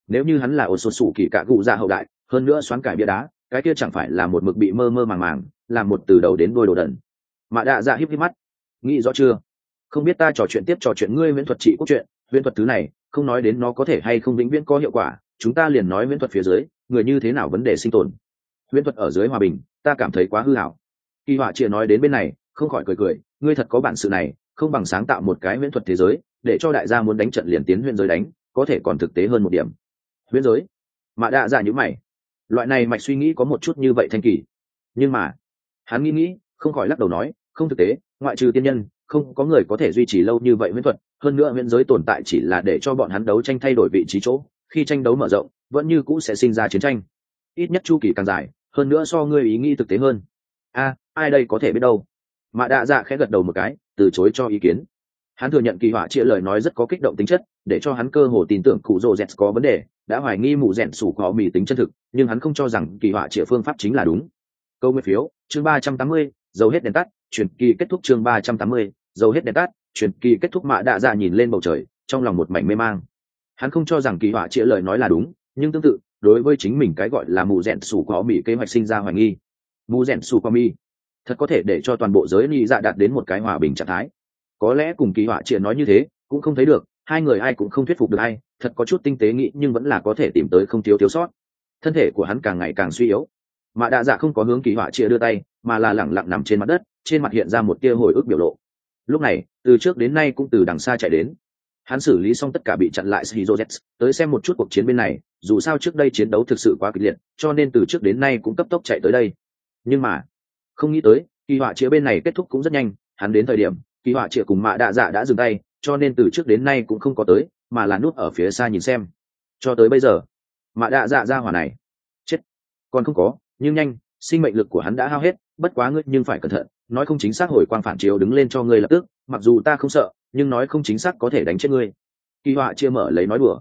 Nếu như hắn là ô sột sủ kỳ cả cụ già hậu đại hơn nữa xoắn cải bia đá, cái kia chẳng phải là một mực bị mơ mơ màng màng làm một từ đầu đến đôi đồ đần. Mà đạ dạ híp híp mắt. Nghĩ rõ chưa? Không biết ta trò chuyện tiếp trò chuyện ngươi viễn thuật trị quốc chuyện, viễn thuật thứ này, không nói đến nó có thể hay không vĩnh viễn có hiệu quả, chúng ta liền nói viễn thuật phía dưới, người như thế nào vấn đề sinh tồn. Viễn thuật ở dưới hòa bình, ta cảm thấy quá hư hảo. Kỳ họa chia nói đến bên này, không khỏi cười cười, ngươi thật có bản sự này, không bằng sáng tạo một cái viễn thuật thế giới, để cho đại gia muốn đánh trận liền tiến huyện giới đánh, có thể còn thực tế hơn một điểm. Huyễn giới? Mà đạ dạ nhữ mày loại này mạch suy nghĩ có một chút như vậy thanh kỳ. Nhưng mà, hắn nghĩ nghĩ, không khỏi lắc đầu nói, không thực tế, ngoại trừ tiên nhân, không có người có thể duy trì lâu như vậy huyễn thuật, hơn nữa huyễn giới tồn tại chỉ là để cho bọn hắn đấu tranh thay đổi vị trí chỗ, khi tranh đấu mở rộng, vẫn như cũ sẽ sinh ra chiến tranh. Ít nhất chu kỳ càng dài, hơn nữa so ngươi ý nghĩ thực tế hơn. A, ai đây có thể biết đâu? Mà đạ dạ khẽ gật đầu một cái, từ chối cho ý kiến. Hắn thừa nhận kỳ họa chia lời nói rất có kích động tính chất, để cho hắn cơ hồ tin tưởng cụ rô z có vấn đề đã hoài nghi mụ rèn sủ có mì tính chân thực, nhưng hắn không cho rằng kỳ họa chĩa phương pháp chính là đúng. Câu nguyên phiếu, chương ba trăm tám mươi dầu hết đèn tắt, truyền kỳ kết thúc chương ba trăm tám mươi dầu hết đèn tắt, truyền kỳ kết thúc mạ đạ dạ nhìn lên bầu trời, trong lòng một mảnh mê mang. Hắn không cho rằng kỳ họa chĩa lời nói là đúng, nhưng tương tự, đối với chính mình cái gọi là mù rèn sủ có mỹ kế hoạch sinh ra hoài nghi. Mù rèn sủ có mi thật có thể để cho toàn bộ giới ly dạ đạt đến một cái hòa bình trạng thái. Có lẽ cùng kỳ họa chĩa nói như thế, cũng không thấy được hai người ai cũng không thuyết phục được ai thật có chút tinh tế nghĩ nhưng vẫn là có thể tìm tới không thiếu thiếu sót. Thân thể của hắn càng ngày càng suy yếu. Mà đạ dạ không có hướng kỳ họa chĩa đưa tay mà là lẳng lặng nằm trên mặt đất trên mặt hiện ra một tia hồi ức biểu lộ. Lúc này từ trước đến nay cũng từ đằng xa chạy đến. Hắn xử lý xong tất cả bị chặn lại Shizozets, tới xem một chút cuộc chiến bên này, dù sao trước đây chiến đấu thực sự quá kịch liệt, cho nên từ trước đến nay cũng cấp tốc chạy tới đây. Nhưng mà, không nghĩ tới, kỳ họa chĩa bên này kết thúc cũng rất nhanh, hắn đến thời điểm, kỳ họa chĩa cùng mạ đạ dạ đã dừng tay, cho nên từ trước đến nay cũng không có tới, mà là nút ở phía xa nhìn xem. Cho tới bây giờ, mạ đạ dạ ra hỏa này, chết, còn không có, nhưng nhanh, sinh mệnh lực của hắn đã hao hết, bất quá ngươi nhưng phải cẩn thận, nói không chính xác hồi quang phản chiếu đứng lên cho ngươi lập tức, mặc dù ta không sợ, nhưng nói không chính xác có thể đánh chết ngươi. Kỳ họa chia mở lấy nói đùa.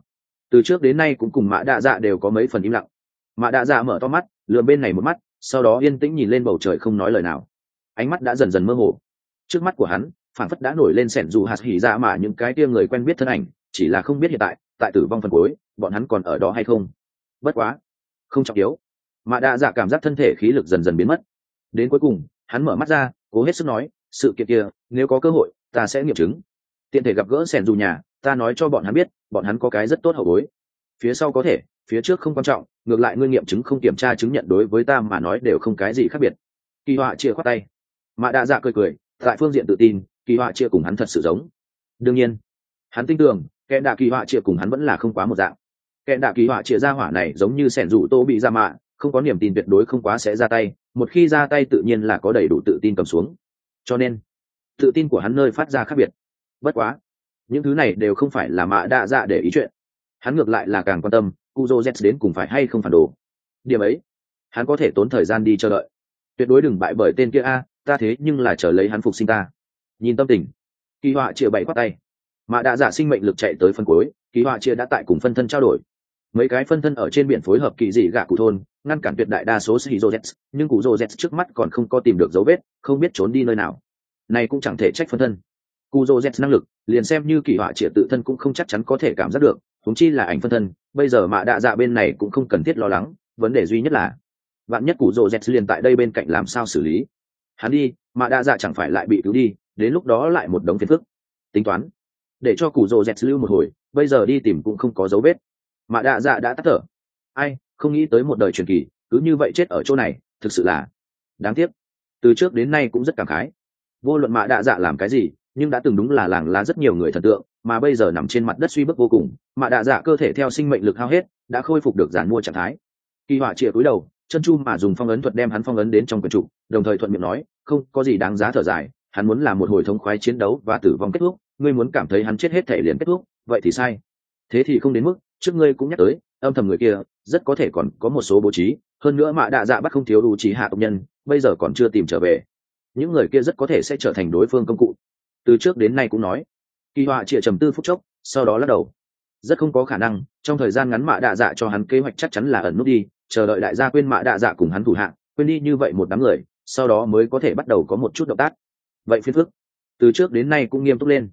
Từ trước đến nay cũng cùng mã đạ dạ đều có mấy phần im lặng. Mã đạ dạ mở to mắt lừa bên này một mắt sau đó yên tĩnh nhìn lên bầu trời không nói lời nào. Ánh mắt đã dần dần mơ hồ. Trước mắt của hắn phản phất đã nổi lên sẻn dù hạt hỉ ra mà những cái tia người quen biết thân ảnh, chỉ là không biết hiện tại tại tử vong phần cuối, bọn hắn còn ở đó hay không? Bất quá, không trọng yếu. Mà đa dạ cảm giác thân thể khí lực dần dần biến mất. Đến cuối cùng, hắn mở mắt ra, cố hết sức nói, sự kiện kia, nếu có cơ hội, ta sẽ nghiệm chứng. Tiện thể gặp gỡ sẻn dù nhà, ta nói cho bọn hắn biết, bọn hắn có cái rất tốt hậu bối. Phía sau có thể, phía trước không quan trọng, ngược lại ngươi nghiệm chứng không kiểm tra chứng nhận đối với ta mà nói đều không cái gì khác biệt. Kỳ họa chia khoát tay. Mạ đa dạ cười cười, tại phương diện tự tin kỳ họa chia cùng hắn thật sự giống đương nhiên hắn tin tưởng kẻ đạ kỳ họa chia cùng hắn vẫn là không quá một dạng kẻ đạ kỳ họa chia ra hỏa này giống như sẻn rủ tô bị ra mạ không có niềm tin tuyệt đối không quá sẽ ra tay một khi ra tay tự nhiên là có đầy đủ tự tin cầm xuống cho nên tự tin của hắn nơi phát ra khác biệt bất quá những thứ này đều không phải là mạ đa dạ để ý chuyện hắn ngược lại là càng quan tâm Kuzo Z đến cùng phải hay không phản đồ. Điểm ấy, hắn có thể tốn thời gian đi chờ đợi. Tuyệt đối đừng bại bởi tên kia a, ta thế nhưng là chờ lấy hắn phục sinh ta. Nhìn tâm tình, Kỳ Họa chia bảy quát tay. Mã đã giả sinh mệnh lực chạy tới phân cuối, Kỳ Họa chia đã tại cùng phân thân trao đổi. Mấy cái phân thân ở trên biển phối hợp kỳ dị gạ cụ thôn, ngăn cản tuyệt đại đa số Shizo nhưng Kuzo Z trước mắt còn không có tìm được dấu vết, không biết trốn đi nơi nào. Này cũng chẳng thể trách phân thân. Kuzo Z năng lực, liền xem như kỳ họa chia tự thân cũng không chắc chắn có thể cảm giác được, thúng chi là ảnh phân thân bây giờ mạ đạ dạ bên này cũng không cần thiết lo lắng vấn đề duy nhất là bạn nhất cụ rồ z liền tại đây bên cạnh làm sao xử lý hắn đi mạ đạ dạ chẳng phải lại bị cứu đi đến lúc đó lại một đống phiền phức. Tính toán, để cho cụ rồ dẹt lưu một hồi, bây giờ đi tìm cũng không có dấu vết. Mạ đạ dạ đã tắt thở. Ai, không nghĩ tới một đời truyền kỳ, cứ như vậy chết ở chỗ này, thực sự là đáng tiếc. Từ trước đến nay cũng rất cảm khái. Vô luận mạ đạ dạ làm cái gì, nhưng đã từng đúng là làng lá rất nhiều người thần tượng, mà bây giờ nằm trên mặt đất suy bức vô cùng mạ đạ dạ cơ thể theo sinh mệnh lực hao hết, đã khôi phục được giản mua trạng thái. Kỳ họa chĩa cúi đầu, chân chu mà dùng phong ấn thuật đem hắn phong ấn đến trong quần trụ, đồng thời thuận miệng nói, không, có gì đáng giá thở dài hắn muốn làm một hồi thống khoái chiến đấu và tử vong kết thúc, ngươi muốn cảm thấy hắn chết hết thể liền kết thúc, vậy thì sai. Thế thì không đến mức, trước ngươi cũng nhắc tới, âm thầm người kia, rất có thể còn có một số bố trí, hơn nữa mạ đạ dạ bắt không thiếu đủ trí hạ tộc nhân, bây giờ còn chưa tìm trở về. Những người kia rất có thể sẽ trở thành đối phương công cụ. Từ trước đến nay cũng nói. Kỳ họa chịa trầm tư phúc chốc, sau đó lắc đầu. Rất không có khả năng, trong thời gian ngắn mạ đạ dạ cho hắn kế hoạch chắc chắn là ẩn nút đi, chờ đợi đại gia quên mạ đạ dạ cùng hắn thủ hạ, quên đi như vậy một đám người, sau đó mới có thể bắt đầu có một chút động tác vậy phiền phức. Từ trước đến nay cũng nghiêm túc lên.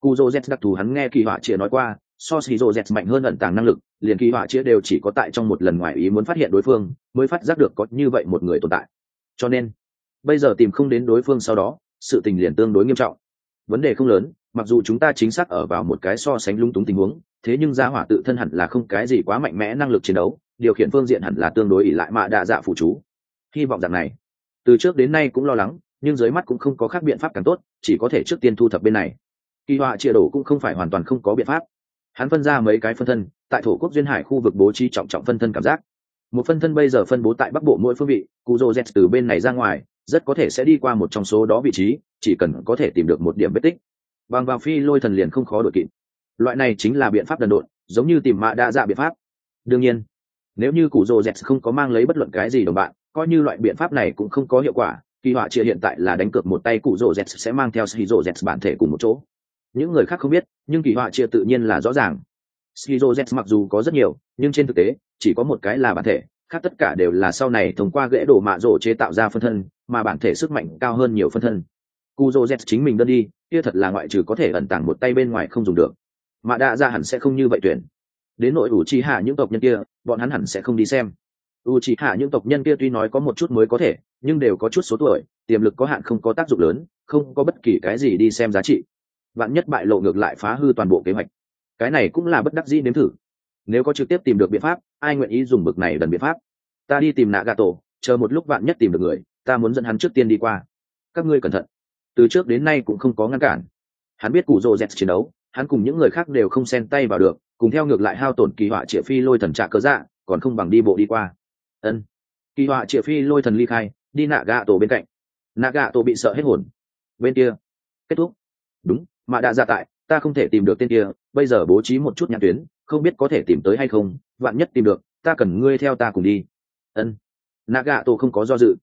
Cu dô z đặc thù hắn nghe kỳ họa chĩa nói qua, so s dô z mạnh hơn ẩn tàng năng lực, liền kỳ họa chĩa đều chỉ có tại trong một lần ngoài ý muốn phát hiện đối phương, mới phát giác được có như vậy một người tồn tại. Cho nên, bây giờ tìm không đến đối phương sau đó, sự tình liền tương đối nghiêm trọng. Vấn đề không lớn, mặc dù chúng ta chính xác ở vào một cái so sánh lung túng tình huống, thế nhưng gia hỏa tự thân hẳn là không cái gì quá mạnh mẽ năng lực chiến đấu, điều khiển phương diện hẳn là tương đối ỉ lại mạ đạ dạ phụ chú. Hy vọng rằng này. Từ trước đến nay cũng lo lắng nhưng dưới mắt cũng không có khác biện pháp càng tốt, chỉ có thể trước tiên thu thập bên này. Kỳ họa chia đổ cũng không phải hoàn toàn không có biện pháp. Hắn phân ra mấy cái phân thân, tại thổ quốc duyên hải khu vực bố trí trọng trọng phân thân cảm giác. Một phân thân bây giờ phân bố tại bắc bộ mỗi phương vị, cụ dô z từ bên này ra ngoài, rất có thể sẽ đi qua một trong số đó vị trí, chỉ cần có thể tìm được một điểm vết tích. Bằng vào phi lôi thần liền không khó đổi kịp. Loại này chính là biện pháp đần độn, giống như tìm mạ đa dạ biện pháp. Đương nhiên, nếu như cụ dô z không có mang lấy bất luận cái gì đồng bạn, coi như loại biện pháp này cũng không có hiệu quả kỳ họa chia hiện tại là đánh cược một tay cụ rồ z sẽ mang theo shizu z bản thể cùng một chỗ những người khác không biết nhưng kỳ họa chia tự nhiên là rõ ràng shizu z mặc dù có rất nhiều nhưng trên thực tế chỉ có một cái là bản thể khác tất cả đều là sau này thông qua gãy đổ mạ rổ chế tạo ra phân thân mà bản thể sức mạnh cao hơn nhiều phân thân Cujo Z chính mình đơn đi, kia thật là ngoại trừ có thể ẩn tàng một tay bên ngoài không dùng được. Mà đã ra hẳn sẽ không như vậy tuyển. Đến nội ủ chi hạ những tộc nhân kia, bọn hắn hẳn sẽ không đi xem. U chỉ hạ những tộc nhân kia tuy nói có một chút mới có thể, nhưng đều có chút số tuổi, tiềm lực có hạn không có tác dụng lớn, không có bất kỳ cái gì đi xem giá trị. Vạn nhất bại lộ ngược lại phá hư toàn bộ kế hoạch. Cái này cũng là bất đắc dĩ nếm thử. Nếu có trực tiếp tìm được biện pháp, ai nguyện ý dùng bực này đần biện pháp? Ta đi tìm nạ gạt tổ, chờ một lúc vạn nhất tìm được người, ta muốn dẫn hắn trước tiên đi qua. Các ngươi cẩn thận từ trước đến nay cũng không có ngăn cản hắn biết cụ rô z chiến đấu hắn cùng những người khác đều không xen tay vào được cùng theo ngược lại hao tổn kỳ họa triệu phi lôi thần trạ cớ dạ còn không bằng đi bộ đi qua ân. Kỳ họa triệu phi lôi thần ly khai đi nạ gạ tổ bên cạnh. Nạ gạ tổ bị sợ hết hồn. Bên kia. Kết thúc. Đúng mà đã ra tại ta không thể tìm được tên kia bây giờ bố trí một chút nhãn tuyến không biết có thể tìm tới hay không vạn nhất tìm được ta cần ngươi theo ta cùng đi. Ân. Nạ gạ tổ không có do dự.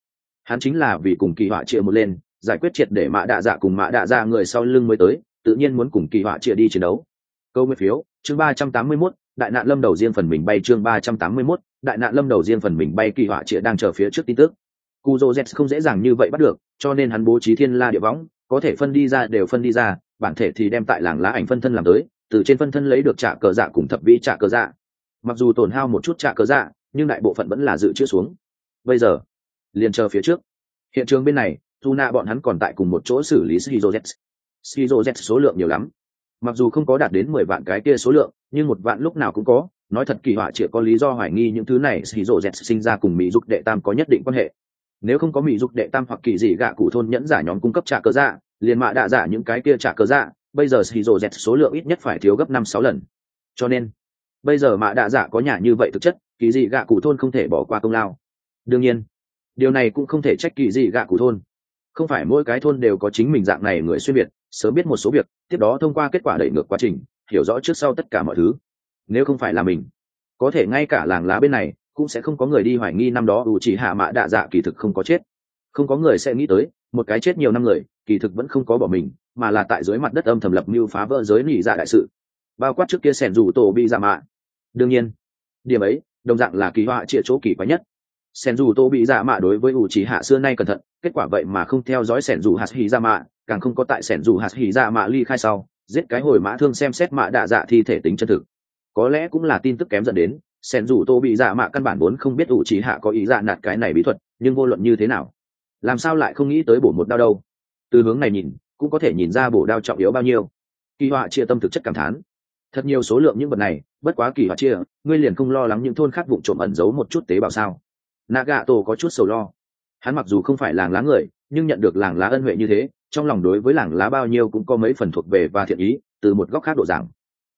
Hắn chính là vì cùng kỳ họa triệu một lên giải quyết triệt để mạ đạ dạ cùng mạ đạ dạ người sau lưng mới tới tự nhiên muốn cùng kỳ họa triệu đi chiến đấu. Câu nguyên phiếu chương ba trăm tám mươi 381, đại nạn lâm đầu riêng phần mình bay chương ba trăm tám mươi 381, đại nạn lâm đầu riêng phần mình bay kỳ họa trịa đang chờ phía trước tin tức. Cu dô z không dễ dàng như vậy bắt được, cho nên hắn bố trí thiên la địa võng, có thể phân đi ra đều phân đi ra, bản thể thì đem tại làng lá ảnh phân thân làm tới, từ trên phân thân lấy được trả cờ dạ cùng thập vĩ trả cờ dạ. Mặc dù tổn hao một chút trả cờ dạ nhưng đại bộ phận vẫn là dự trữ xuống. Bây giờ, liền chờ phía trước. Hiện trường bên này, thu nạ bọn hắn còn tại cùng một chỗ xử lý shizu z z số lượng nhiều lắm. Mặc dù không có đạt đến mười vạn cái kia số lượng, nhưng một vạn lúc nào cũng có nói thật kỳ họa chỉ có lý do hoài nghi những thứ này xì rộ dẹt sinh ra cùng mỹ dục đệ tam có nhất định quan hệ. Nếu không có mỹ dục đệ tam hoặc kỳ dị gạ cụ thôn nhẫn giả nhóm cung cấp trả cơ dạ liền mạ đạ giả những cái kia trả cơ dạ bây giờ shizu dẹt số lượng ít nhất phải thiếu gấp năm sáu lần. Cho nên, bây giờ mạ đạ giả có nhà như vậy thực chất, kỳ dị gạ cụ thôn không thể bỏ qua công lao. Đương nhiên, điều này cũng không thể trách kỳ dị gạ cụ thôn. Không phải mỗi cái thôn đều có chính mình dạng này người xuyên việt, sớm biết một số việc, tiếp đó thông qua kết quả đẩy ngược quá trình, hiểu rõ trước sau tất cả mọi thứ nếu không phải là mình, có thể ngay cả làng lá bên này cũng sẽ không có người đi hoài nghi năm đó ủ chỉ hạ mạ đạ dạ kỳ thực không có chết. Không có người sẽ nghĩ tới, một cái chết nhiều năm người, kỳ thực vẫn không có bỏ mình, mà là tại dưới mặt đất âm thầm lập mưu phá vỡ giới nỉ dạ đại sự. Bao quát trước kia sẻn rủ tổ bị dạ mạ. Đương nhiên, điểm ấy, đồng dạng là kỳ họa chia chỗ kỳ quái nhất. Sẻn rủ tổ bị dạ mạ đối với ủ chỉ hạ xưa nay cẩn thận, kết quả vậy mà không theo dõi sẻn rủ hạt hỉ dạ mạ, càng không có tại sẻn rủ hạt hỉ dạ mạ ly khai sau, giết cái hồi mã thương xem xét mạ đạ dạ thi thể tính chân thực có lẽ cũng là tin tức kém dẫn đến, sen dù tô bị dạ mạ căn bản vốn không biết ủ trí hạ có ý dạ nạt cái này bí thuật, nhưng vô luận như thế nào, làm sao lại không nghĩ tới bổ một đao đâu? Từ hướng này nhìn, cũng có thể nhìn ra bổ đao trọng yếu bao nhiêu. Kỳ họa chia tâm thực chất cảm thán. Thật nhiều số lượng những vật này, bất quá kỳ họa chia, ngươi liền không lo lắng những thôn khác vụ trộm ẩn giấu một chút tế bào sao? Naga tổ có chút sầu lo. Hắn mặc dù không phải làng lá người, nhưng nhận được làng lá ân huệ như thế, trong lòng đối với làng lá bao nhiêu cũng có mấy phần thuộc về và thiện ý, từ một góc khác độ giảng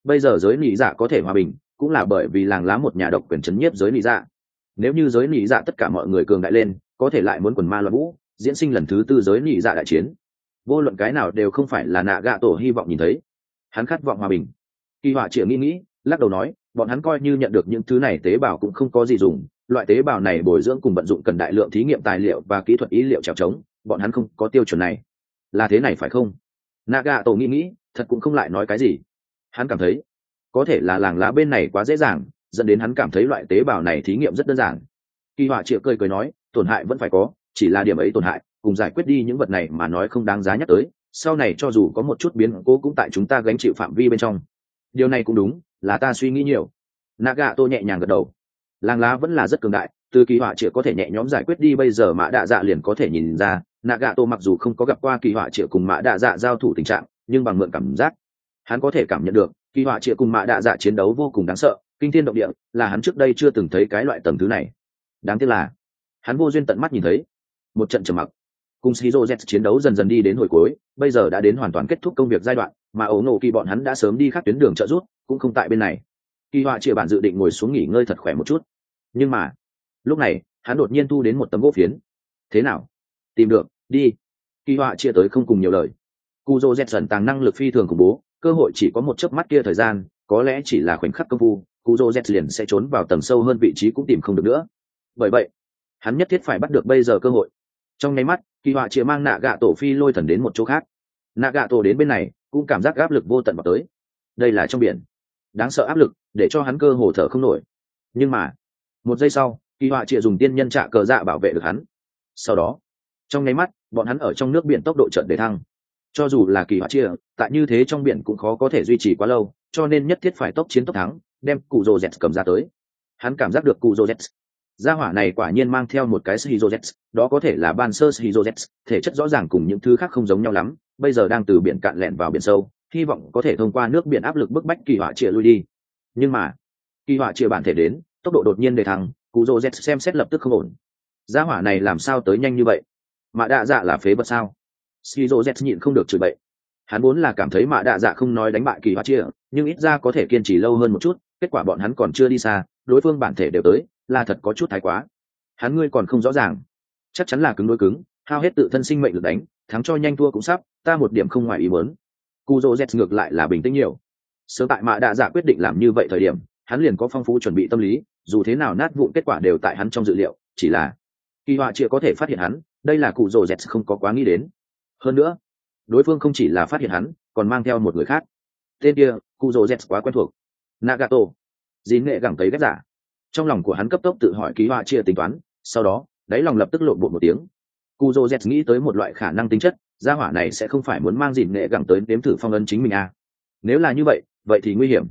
bây giờ giới nị dạ có thể hòa bình, cũng là bởi vì làng lá một nhà độc quyền chấn nhiếp giới nị dạ. Nếu như giới nị dạ tất cả mọi người cường đại lên, có thể lại muốn quần ma loạn vũ, diễn sinh lần thứ tư giới nị dạ đại chiến. Vô luận cái nào đều không phải là nạ gạ tổ hy vọng nhìn thấy. Hắn khát vọng hòa bình. Kỳ họa chĩa nghĩ nghĩ, lắc đầu nói, bọn hắn coi như nhận được những thứ này tế bào cũng không có gì dùng. Loại tế bào này bồi dưỡng cùng vận dụng cần đại lượng thí nghiệm tài liệu và kỹ thuật ý liệu trèo trống bọn hắn không có tiêu chuẩn này. Là thế này phải không? Naga tổ nghĩ nghĩ, thật cũng không lại nói cái gì hắn cảm thấy, có thể là làng lá bên này quá dễ dàng, dẫn đến hắn cảm thấy loại tế bào này thí nghiệm rất đơn giản. Kỳ họa chịa cười cười nói, tổn hại vẫn phải có, chỉ là điểm ấy tổn hại, cùng giải quyết đi những vật này mà nói không đáng giá nhắc tới. Sau này cho dù có một chút biến cố cũng tại chúng ta gánh chịu phạm vi bên trong. Điều này cũng đúng, là ta suy nghĩ nhiều. Naga tô nhẹ nhàng gật đầu. Làng lá vẫn là rất cường đại, từ kỳ họa chĩa có thể nhẹ nhõm giải quyết đi, bây giờ mã đạ dạ liền có thể nhìn ra Nạ gạ tô mặc dù không có gặp qua kỳ họa chĩa cùng mã đạ dạ giao thủ tình trạng, nhưng bằng mượn cảm giác hắn có thể cảm nhận được, kỳ họa trịa cùng mã đạ dạ chiến đấu vô cùng đáng sợ, kinh thiên động địa, là hắn trước đây chưa từng thấy cái loại tầm thứ này. Đáng tiếc là, hắn vô duyên tận mắt nhìn thấy. Một trận trầm mặc. Cùng shizu z chiến đấu dần dần đi đến hồi cuối, bây giờ đã đến hoàn toàn kết thúc công việc giai đoạn, mà ấu nổ kỳ bọn hắn đã sớm đi khác tuyến đường trợ rút cũng không tại bên này. Kỳ họa chịa bản dự định ngồi xuống nghỉ ngơi thật khỏe một chút. Nhưng mà, lúc này, hắn đột nhiên thu đến một tấm gỗ phiến. Thế nào? Tìm được, đi. Kỳ họa chia tới không cùng nhiều lời. Cu dô dẹt dần tàng năng lực phi thường khủng bố cơ hội chỉ có một chớp mắt kia thời gian, có lẽ chỉ là khoảnh khắc công phu cu dô liền sẽ trốn vào tầng sâu hơn vị trí cũng tìm không được nữa. Bởi vậy, hắn nhất thiết phải bắt được bây giờ cơ hội. Trong nháy mắt, kỳ họa chia mang nạ gạ tổ phi lôi thần đến một chỗ khác. Nạ gạ tổ đến bên này, cũng cảm giác áp lực vô tận vào tới. Đây là trong biển. Đáng sợ áp lực, để cho hắn cơ hồ thở không nổi. Nhưng mà, một giây sau, kỳ họa chịa dùng tiên nhân trạ cờ dạ bảo vệ được hắn. Sau đó, trong nháy mắt, bọn hắn ở trong nước biển tốc độ trận để thăng cho dù là kỳ họa chia, tại như thế trong biển cũng khó có thể duy trì quá lâu, cho nên nhất thiết phải tốc chiến tốc thắng, đem cụ rô z cầm ra tới. Hắn cảm giác được cụ rô z gia hỏa này quả nhiên mang theo một cái shizu z đó có thể là ban sơ shizu z thể chất rõ ràng cùng những thứ khác không giống nhau lắm, bây giờ đang từ biển cạn lẹn vào biển sâu, hy vọng có thể thông qua nước biển áp lực bức bách kỳ họa chia lui đi. Nhưng mà, kỳ họa chia bản thể đến, tốc độ đột nhiên đề thăng, cụ rô z xem xét lập tức không ổn. Gia hỏa này làm sao tới nhanh như vậy? Mạ đạ dạ là phế vật sao? Skizo z nhịn không được chửi bậy. Hắn vốn là cảm thấy mạ đạ dạ không nói đánh bại kỳ Hoa chia, nhưng ít ra có thể kiên trì lâu hơn một chút, kết quả bọn hắn còn chưa đi xa, đối phương bản thể đều tới, là thật có chút thái quá. Hắn ngươi còn không rõ ràng. Chắc chắn là cứng đối cứng, hao hết tự thân sinh mệnh được đánh, thắng cho nhanh thua cũng sắp, ta một điểm không ngoài ý muốn. Cu dô z ngược lại là bình tĩnh nhiều. Sớm tại mạ đạ dạ quyết định làm như vậy thời điểm, hắn liền có phong phú chuẩn bị tâm lý, dù thế nào nát vụn kết quả đều tại hắn trong dự liệu, chỉ là kỳ họa chưa có thể phát hiện hắn, đây là cụ rồ z không có quá nghĩ đến hơn nữa, đối phương không chỉ là phát hiện hắn, còn mang theo một người khác. Tên kia cụ rồ z quá quen thuộc. Nagato. Dín nghệ gẳng cấy ghép giả. Trong lòng của hắn cấp tốc tự hỏi ký họa chia tính toán, sau đó, đáy lòng lập tức lộn bộ một tiếng. Cu dô z nghĩ tới một loại khả năng tính chất, gia hỏa này sẽ không phải muốn mang dìn nghệ gẳng tới nếm thử phong ấn chính mình à. nếu là như vậy vậy thì nguy hiểm.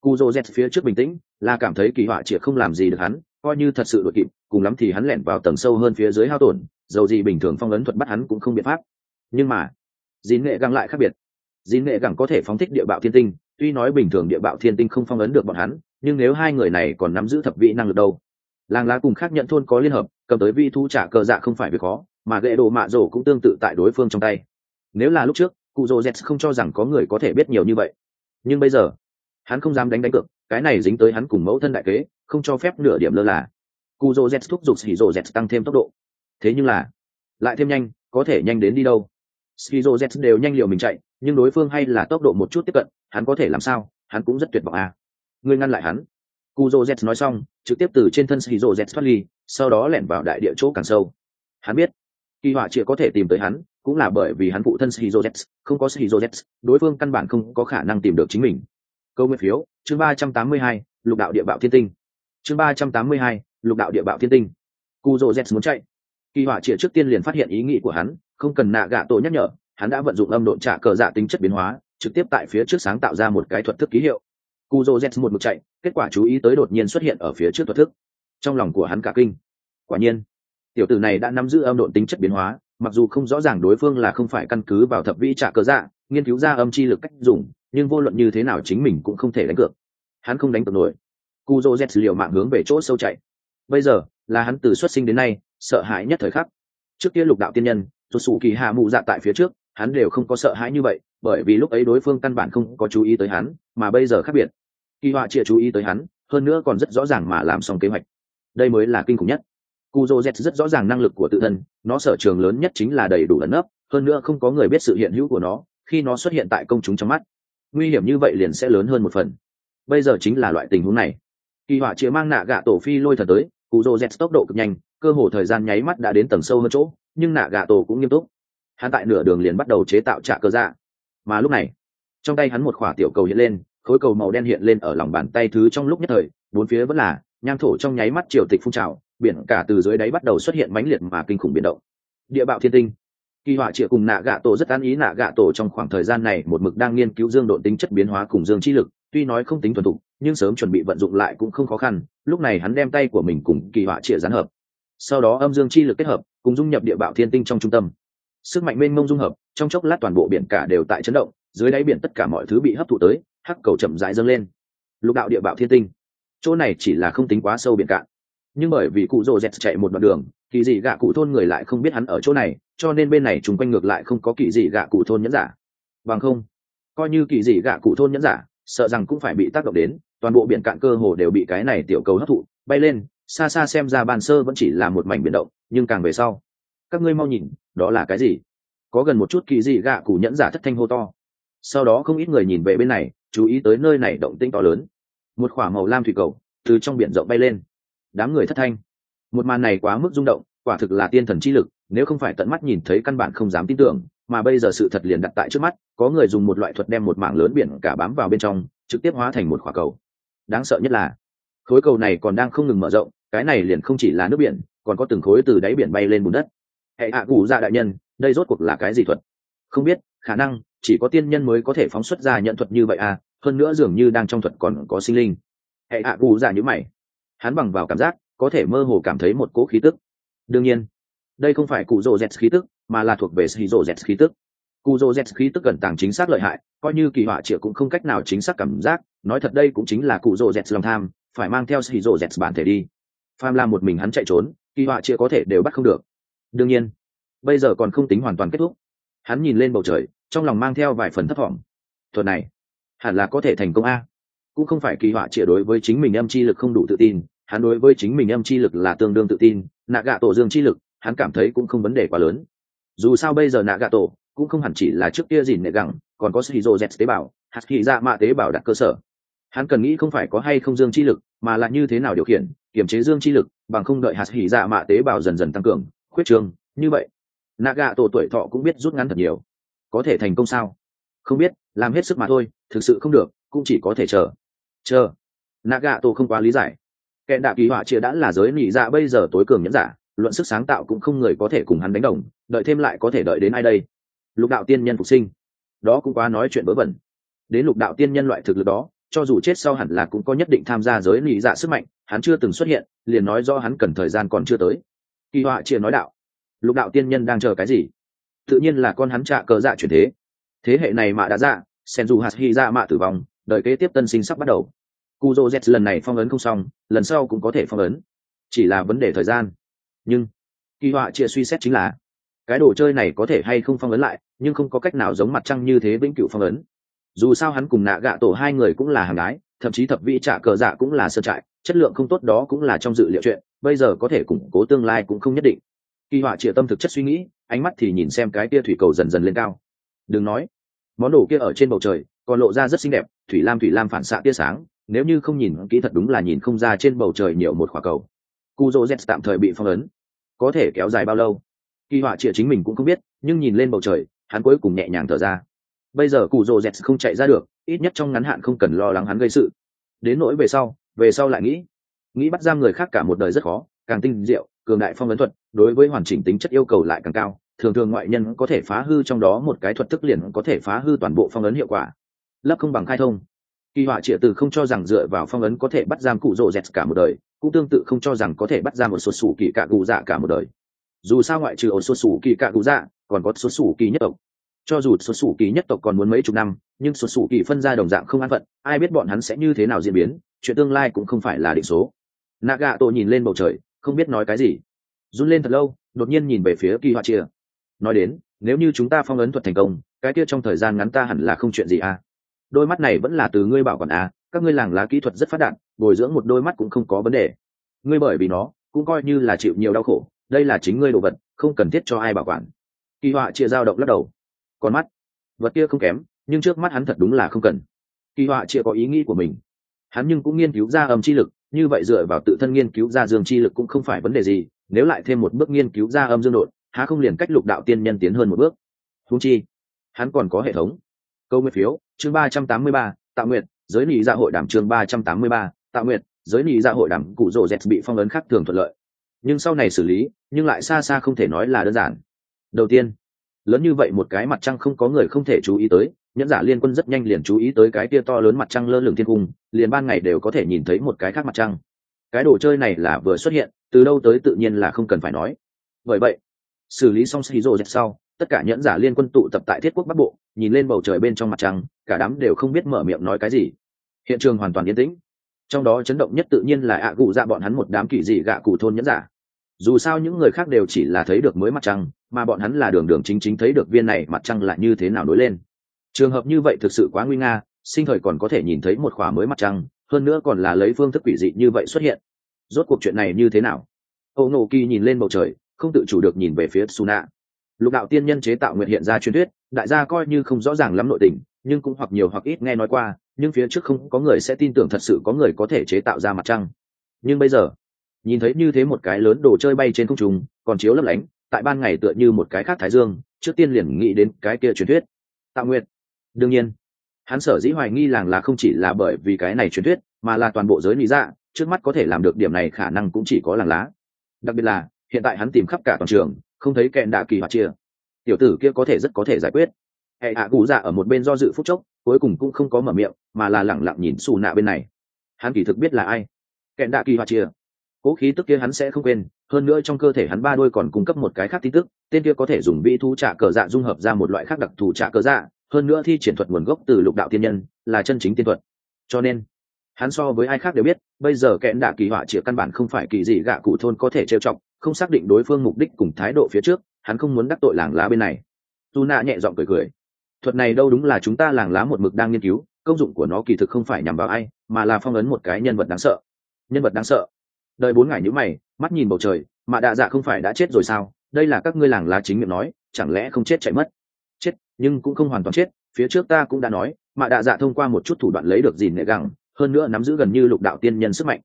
Cu dô z phía trước bình tĩnh, là cảm thấy kỳ họa chia không làm gì được hắn, coi như thật sự đội kịp, cùng lắm thì hắn lẻn vào tầng sâu hơn phía dưới hao tổn, dầu gì bình thường phong ấn thuật bắt hắn cũng không biện pháp nhưng mà dín nghệ gẳng lại khác biệt. Dín nghệ gẳng có thể phóng thích địa bạo thiên tinh, tuy nói bình thường địa bạo thiên tinh không phong ấn được bọn hắn, nhưng nếu hai người này còn nắm giữ thập vị năng lực đâu? Làng lá cùng khác nhận thôn có liên hợp, cầm tới vi thu trả cờ dạ không phải việc khó, mà gậy đồ mạ rổ cũng tương tự tại đối phương trong tay. Nếu là lúc trước, cụ rồ z không cho rằng có người có thể biết nhiều như vậy. Nhưng bây giờ, hắn không dám đánh đánh cược, cái này dính tới hắn cùng mẫu thân đại kế, không cho phép nửa điểm lơ là. Cụ rồ z thúc giục xỉ rồ z tăng thêm tốc độ. Thế nhưng là, lại thêm nhanh, có thể nhanh đến đi đâu? Skizo z đều nhanh liệu mình chạy nhưng đối phương hay là tốc độ một chút tiếp cận hắn có thể làm sao hắn cũng rất tuyệt vọng à. ngươi ngăn lại hắn kuzo Z nói xong, trực tiếp từ trên thân Skizo Z thoát ly, sau đó lẻn vào đại địa chỗ càng sâu. Hắn biết, kỳ họa chỉ có thể tìm tới hắn, cũng là bởi vì hắn phụ thân Skizo Z, không có Skizo Z, đối phương căn bản không có khả năng tìm được chính mình. Câu nguyên phiếu, chương ba trăm tám mươi hai, lục đạo địa bạo thiên tinh. Chương ba trăm tám mươi hai, lục đạo địa bạo thiên tinh. Cuzo Z muốn chạy. Kỳ họa chỉ trước tiên liền phát hiện ý nghĩ của hắn, không cần nạ gạ tổ nhắc nhở, hắn đã vận dụng âm độn trả cờ dạ tính chất biến hóa, trực tiếp tại phía trước sáng tạo ra một cái thuật thức ký hiệu. Cuzo Z một mực chạy, kết quả chú ý tới đột nhiên xuất hiện ở phía trước thuật thức. Trong lòng của hắn cả kinh. Quả nhiên, tiểu tử này đã nắm giữ âm độn tính chất biến hóa, mặc dù không rõ ràng đối phương là không phải căn cứ vào thập vi trả cờ dạ, nghiên cứu ra âm chi lực cách dùng, nhưng vô luận như thế nào chính mình cũng không thể đánh cược. Hắn không đánh cược nổi. Cuzo Z liều mạng hướng về chỗ sâu chạy. Bây giờ, là hắn từ xuất sinh đến nay, sợ hãi nhất thời khắc. Trước kia lục đạo tiên nhân, tuột sủ kỳ hạ mụ dạ tại phía trước, hắn đều không có sợ hãi như vậy bởi vì lúc ấy đối phương căn bản không có chú ý tới hắn mà bây giờ khác biệt kỳ họa chịa chú ý tới hắn hơn nữa còn rất rõ ràng mà làm xong kế hoạch đây mới là kinh khủng nhất Cuzo Z rất rõ ràng năng lực của tự thân, nó sở trường lớn nhất chính là đầy đủ ẩn nấp, hơn nữa không có người biết sự hiện hữu của nó, khi nó xuất hiện tại công chúng trong mắt. Nguy hiểm như vậy liền sẽ lớn hơn một phần. Bây giờ chính là loại tình huống này. Kỳ họa chịa mang nạ gạ tổ phi lôi thần tới, Cuzo Z tốc độ cực nhanh, cơ hồ thời gian nháy mắt đã đến tầng sâu hơn chỗ, nhưng nạ gạ tổ cũng nghiêm túc. Hắn tại nửa đường liền bắt đầu chế tạo trạ cơ dạ. Mà lúc này, trong tay hắn một khỏa tiểu cầu hiện lên, khối cầu màu đen hiện lên ở lòng bàn tay thứ trong lúc nhất thời, bốn phía vẫn là nham thổ trong nháy mắt triều tịch phun trào, biển cả từ dưới đáy bắt đầu xuất hiện mãnh liệt mà kinh khủng biến động. Địa bạo thiên tinh. Kỳ họa triệu cùng nạ gạ tổ rất an ý nạ gạ tổ trong khoảng thời gian này một mực đang nghiên cứu dương độ tính chất biến hóa cùng dương chi lực, tuy nói không tính thuần thục, nhưng sớm chuẩn bị vận dụng lại cũng không khó khăn, lúc này hắn đem tay của mình cùng kỳ họa triệu gián hợp. Sau đó âm dương chi lực kết hợp cùng dung nhập địa bạo thiên tinh trong trung tâm. Sức mạnh mênh mông dung hợp, trong chốc lát toàn bộ biển cả đều tại chấn động, dưới đáy biển tất cả mọi thứ bị hấp thụ tới, hắc cầu chậm rãi dâng lên. Lục đạo địa bạo thiên tinh. Chỗ này chỉ là không tính quá sâu biển cạn nhưng bởi vì cụ rồ dẹt chạy một đoạn đường, kỳ dị gạ cụ thôn người lại không biết hắn ở chỗ này, cho nên bên này chúng quanh ngược lại không có kỳ dị gạ cụ thôn nhẫn giả. Bằng không, coi như kỳ dị gạ cụ thôn nhẫn giả, sợ rằng cũng phải bị tác động đến, toàn bộ biển cạn cơ hồ đều bị cái này tiểu cầu hấp thụ, bay lên xa xa xem ra bàn sơ vẫn chỉ là một mảnh biển động, nhưng càng về sau, các ngươi mau nhìn, đó là cái gì? Có gần một chút kỳ dị gạ cụ nhẫn giả thất thanh hô to. Sau đó không ít người nhìn về bên này, chú ý tới nơi này động tinh to lớn. Một k h ỏ a màu lam thủy cầu từ trong biển rộng bay lên. Đám người thất thanh. Một màn này quá mức rung động, quả thực là tiên thần chi lực, nếu không phải tận mắt nhìn thấy căn bản không dám tin tưởng, mà bây giờ sự thật liền đặt tại trước mắt, có người dùng một loại thuật đem một mảng lớn biển cả bám vào bên trong, trực tiếp hóa thành một quả cầu. Đáng sợ nhất là khối cầu này còn đang không ngừng mở rộng, cái này liền không chỉ là nước biển, còn có từng khối từ đáy biển bay lên bùn đất. Hệ hạ cụ dạ đại nhân, đây rốt cuộc là cái gì thuật? Không biết, khả năng, chỉ có tiên nhân mới có thể phóng xuất ra nhận thuật như vậy à hơn nữa dường như đang trong thuật còn có sinh linh. Hệ hạ cụ dạ nhữ mày. Hắn bằng vào cảm giác, có thể mơ hồ cảm thấy một cỗ khí tức. Đương nhiên, đây không phải cụ rô z khí tức, mà là thuộc về sĩ rô z khí tức. Cụ rô z khí tức cần tàng chính xác lợi hại, coi như kỳ họa triệu cũng không cách nào chính xác cảm giác, nói thật đây cũng chính là cụ rô z lòng tham phải mang theo xì rộ dẹt bản thể đi. Pham làm một mình hắn chạy trốn, kỳ họa chưa có thể đều bắt không được. Đương nhiên, bây giờ còn không tính hoàn toàn kết thúc. Hắn nhìn lên bầu trời, trong lòng mang theo vài phần thấp thỏm. Thuật này, hẳn là có thể thành công a. Cũng không phải kỳ họa chia đối với chính mình âm chi lực không đủ tự tin, hắn đối với chính mình âm chi lực là tương đương tự tin nạ gạ tổ dương chi lực, hắn cảm thấy cũng không vấn đề quá lớn. Dù sao bây giờ nạ gạ tổ cũng không hẳn chỉ là trước kia gì nệ gẳng, còn có shizu z tế bào hạt kỳ ra mạ tế bào đặt cơ sở hắn cần nghĩ không phải có hay không dương chi lực, mà là như thế nào điều khiển kiểm chế dương chi lực, bằng không đợi hạt hỉ dạ mạ tế bào dần dần tăng cường, khuyết trường như vậy. Naga tổ tuổi thọ cũng biết rút ngắn thật nhiều. Có thể thành công sao? Không biết, làm hết sức mà thôi, thực sự không được, cũng chỉ có thể chờ. Chờ. Naga tổ không quá lý giải. Kẻ đạ kỳ họa chia đã là giới nị dạ bây giờ tối cường nhẫn giả, luận sức sáng tạo cũng không người có thể cùng hắn đánh đồng, đợi thêm lại có thể đợi đến ai đây? Lục đạo tiên nhân phục sinh. Đó cũng quá nói chuyện vớ vẩn đến lục đạo tiên nhân loại thực lực đó cho dù chết sau hẳn là cũng có nhất định tham gia giới lý dạ sức mạnh, hắn chưa từng xuất hiện, liền nói do hắn cần thời gian còn chưa tới. Kỳ họa chia nói đạo, lục đạo tiên nhân đang chờ cái gì? Tự nhiên là con hắn trạ cờ dạ chuyển thế. Thế hệ này mạ đã dạ sen dù hạt hy ra mạ tử vong, đợi kế tiếp tân sinh sắp bắt đầu. Cu dô z lần này phong ấn không xong, lần sau cũng có thể phong ấn. Chỉ là vấn đề thời gian. Nhưng, kỳ họa chia suy xét chính là, cái đồ chơi này có thể hay không phong ấn lại, nhưng không có cách nào giống mặt trăng như thế vĩnh cửu phong ấn dù sao hắn cùng nạ gạ tổ hai người cũng là hàng gái, thậm chí thập vị trả cờ dạ cũng là sơ trại, chất lượng không tốt đó cũng là trong dự liệu chuyện, bây giờ có thể củng cố tương lai cũng không nhất định. Kỳ họa trịa tâm thực chất suy nghĩ, ánh mắt thì nhìn xem cái kia thủy cầu dần dần lên cao. Đừng nói, món đồ kia ở trên bầu trời, còn lộ ra rất xinh đẹp, thủy lam thủy lam phản xạ tia sáng, nếu như không nhìn kỹ thật đúng là nhìn không ra trên bầu trời nhiều một quả cầu. Cu dô z tạm thời bị phong ấn. Có thể kéo dài bao lâu? Kỳ họa trịa chính mình cũng không biết, nhưng nhìn lên bầu trời, hắn cuối cùng nhẹ nhàng thở ra bây giờ cụ rồ z không chạy ra được, ít nhất trong ngắn hạn không cần lo lắng hắn gây sự. Đến nỗi về sau về sau lại nghĩ. Nghĩ bắt giam người khác cả một đời rất khó, càng tinh diệu, cường đại phong ấn thuật, đối với hoàn chỉnh tính chất yêu cầu lại càng cao. Thường thường ngoại nhân có thể phá hư trong đó một cái thuật thức liền có thể phá hư toàn bộ phong ấn hiệu quả. Lấp không bằng khai thông. Kỳ họa trịa từ không cho rằng dựa vào phong ấn có thể bắt giam cụ rồ dẹt cả một đời, cũng tương tự không cho rằng có thể bắt giam một số sủ kỳ cả cụ dạ cả một đời. Dù sao ngoại trừ ổ số sủ kỳ cả cụ dạ còn có số sủ kỳ nhất tộc cho dù xuất xù kỳ nhất tộc còn muốn mấy chục năm, nhưng xuất xù kỳ phân ra đồng dạng không an phận, ai biết bọn hắn sẽ như thế nào diễn biến, chuyện tương lai cũng không phải là định số. Naga tổ nhìn lên bầu trời, không biết nói cái gì. Run lên thật lâu, đột nhiên nhìn về phía kỳ họa chia. Nói đến, nếu như chúng ta phong ấn thuật thành công, cái kia trong thời gian ngắn ta hẳn là không chuyện gì à? Đôi mắt này vẫn là từ ngươi bảo quản à các ngươi làng lá kỹ thuật rất phát đạt, bồi dưỡng một đôi mắt cũng không có vấn đề. Ngươi bởi vì nó, cũng coi như là chịu nhiều đau khổ, đây là chính ngươi đồ vật, không cần thiết cho ai bảo quản. Kỳ họa chia dao động lắc đầu con mắt. Vật kia không kém, nhưng trước mắt hắn thật đúng là không cần. Kỳ họa chia có ý nghĩ của mình. Hắn nhưng cũng nghiên cứu ra âm chi lực, như vậy dựa vào tự thân nghiên cứu ra dương chi lực cũng không phải vấn đề gì, nếu lại thêm một bước nghiên cứu ra âm dương đột, há không liền cách lục đạo tiên nhân tiến hơn một bước. Húng chi, hắn còn có hệ thống. Câu nguyện phiếu, chương ba trăm tám mươi ba tạo nguyện giới nị dạ hội đảm chương ba trăm tám mươi ba tạo nguyện giới nị dạ hội đảm, cụ rồ z bị phong ấn khác thường thuận lợi. Nhưng sau này xử lý, nhưng lại xa xa không thể nói là đơn giản. Đầu tiên lớn như vậy một cái mặt trăng không có người không thể chú ý tới, nhẫn giả liên quân rất nhanh liền chú ý tới cái kia to lớn mặt trăng lơ lửng thiên cung, liền ban ngày đều có thể nhìn thấy một cái khác mặt trăng. Cái đồ chơi này là vừa xuất hiện, từ đâu tới tự nhiên là không cần phải nói. Bởi vậy, xử lý xong shizu dẹp sau, tất cả nhẫn giả liên quân tụ tập tại thiết quốc bắc bộ, nhìn lên bầu trời bên trong mặt trăng, cả đám đều không biết mở miệng nói cái gì. Hiện trường hoàn toàn yên tĩnh. Trong đó chấn động nhất tự nhiên là ạ à gụ dạ bọn hắn một đám kỳ dị gạ cụ thôn nhẫn giả. Dù sao những người khác đều chỉ là thấy được mới mặt trăng mà bọn hắn là đường đường chính chính thấy được viên này mặt trăng lại như thế nào nối lên. Trường hợp như vậy thực sự quá nguy nga, sinh thời còn có thể nhìn thấy một khỏa mới mặt trăng, hơn nữa còn là lấy phương thức quỷ dị như vậy xuất hiện. Rốt cuộc chuyện này như thế nào? Âu nổ kỳ nhìn lên bầu trời, không tự chủ được nhìn về phía suna. Lục đạo tiên nhân chế tạo nguyện hiện ra truyền thuyết, đại gia coi như không rõ ràng lắm nội tình, nhưng cũng hoặc nhiều hoặc ít nghe nói qua, nhưng phía trước không có người sẽ tin tưởng thật sự có người có thể chế tạo ra mặt trăng. Nhưng bây giờ, nhìn thấy như thế một cái lớn đồ chơi bay trên không trung, còn chiếu lấp lánh tại ban ngày tựa như một cái khác thái dương, trước tiên liền nghĩ đến cái kia truyền thuyết. Tạo nguyệt. đương nhiên, hắn sở dĩ hoài nghi làng là không chỉ là bởi vì cái này truyền thuyết, mà là toàn bộ giới lý dạ trước mắt có thể làm được điểm này khả năng cũng chỉ có làng lá. Đặc biệt là, hiện tại hắn tìm khắp cả toàn trường, không thấy kẹn đạ kỳ hoạt chia. Tiểu tử kia có thể rất có thể giải quyết. Hệ hạ cụ dạ ở một bên do dự phúc chốc, cuối cùng cũng không có mở miệng, mà là lẳng lặng nhìn xù nạ bên này. Hắn kỳ thực biết là ai? Kẹn đạ kỳ hoạt chia. Cố khí tức kia hắn sẽ không quên hơn nữa trong cơ thể hắn ba đôi còn cung cấp một cái khác tin tức, tên kia có thể dùng vĩ thu trả cờ dạ dung hợp ra một loại khác đặc thù trả cờ dạ hơn nữa thi triển thuật nguồn gốc từ lục đạo tiên nhân, là chân chính tiên thuật. Cho nên, hắn so với ai khác đều biết, bây giờ kẽn đạ kỳ họa chỉ căn bản không phải kỳ gì gạ cụ thôn có thể trêu chọc, không xác định đối phương mục đích cùng thái độ phía trước, hắn không muốn đắc tội làng lá bên này. Tu nạ nhẹ giọng cười cười. Thuật này đâu đúng là chúng ta làng lá một mực đang nghiên cứu, công dụng của nó kỳ thực không phải nhằm vào ai, mà là phong ấn một cái nhân vật đáng sợ. Nhân vật đáng sợ đợi bốn ngày nhữ mày, mắt nhìn bầu trời, mà đạ dạ không phải đã chết rồi sao? Đây là các ngươi làng lá chính miệng nói, chẳng lẽ không chết chạy mất? Chết, nhưng cũng không hoàn toàn chết, phía trước ta cũng đã nói, mà đạ dạ thông qua một chút thủ đoạn lấy được gì nệ gẳng, hơn nữa nắm giữ gần như lục đạo tiên nhân sức mạnh.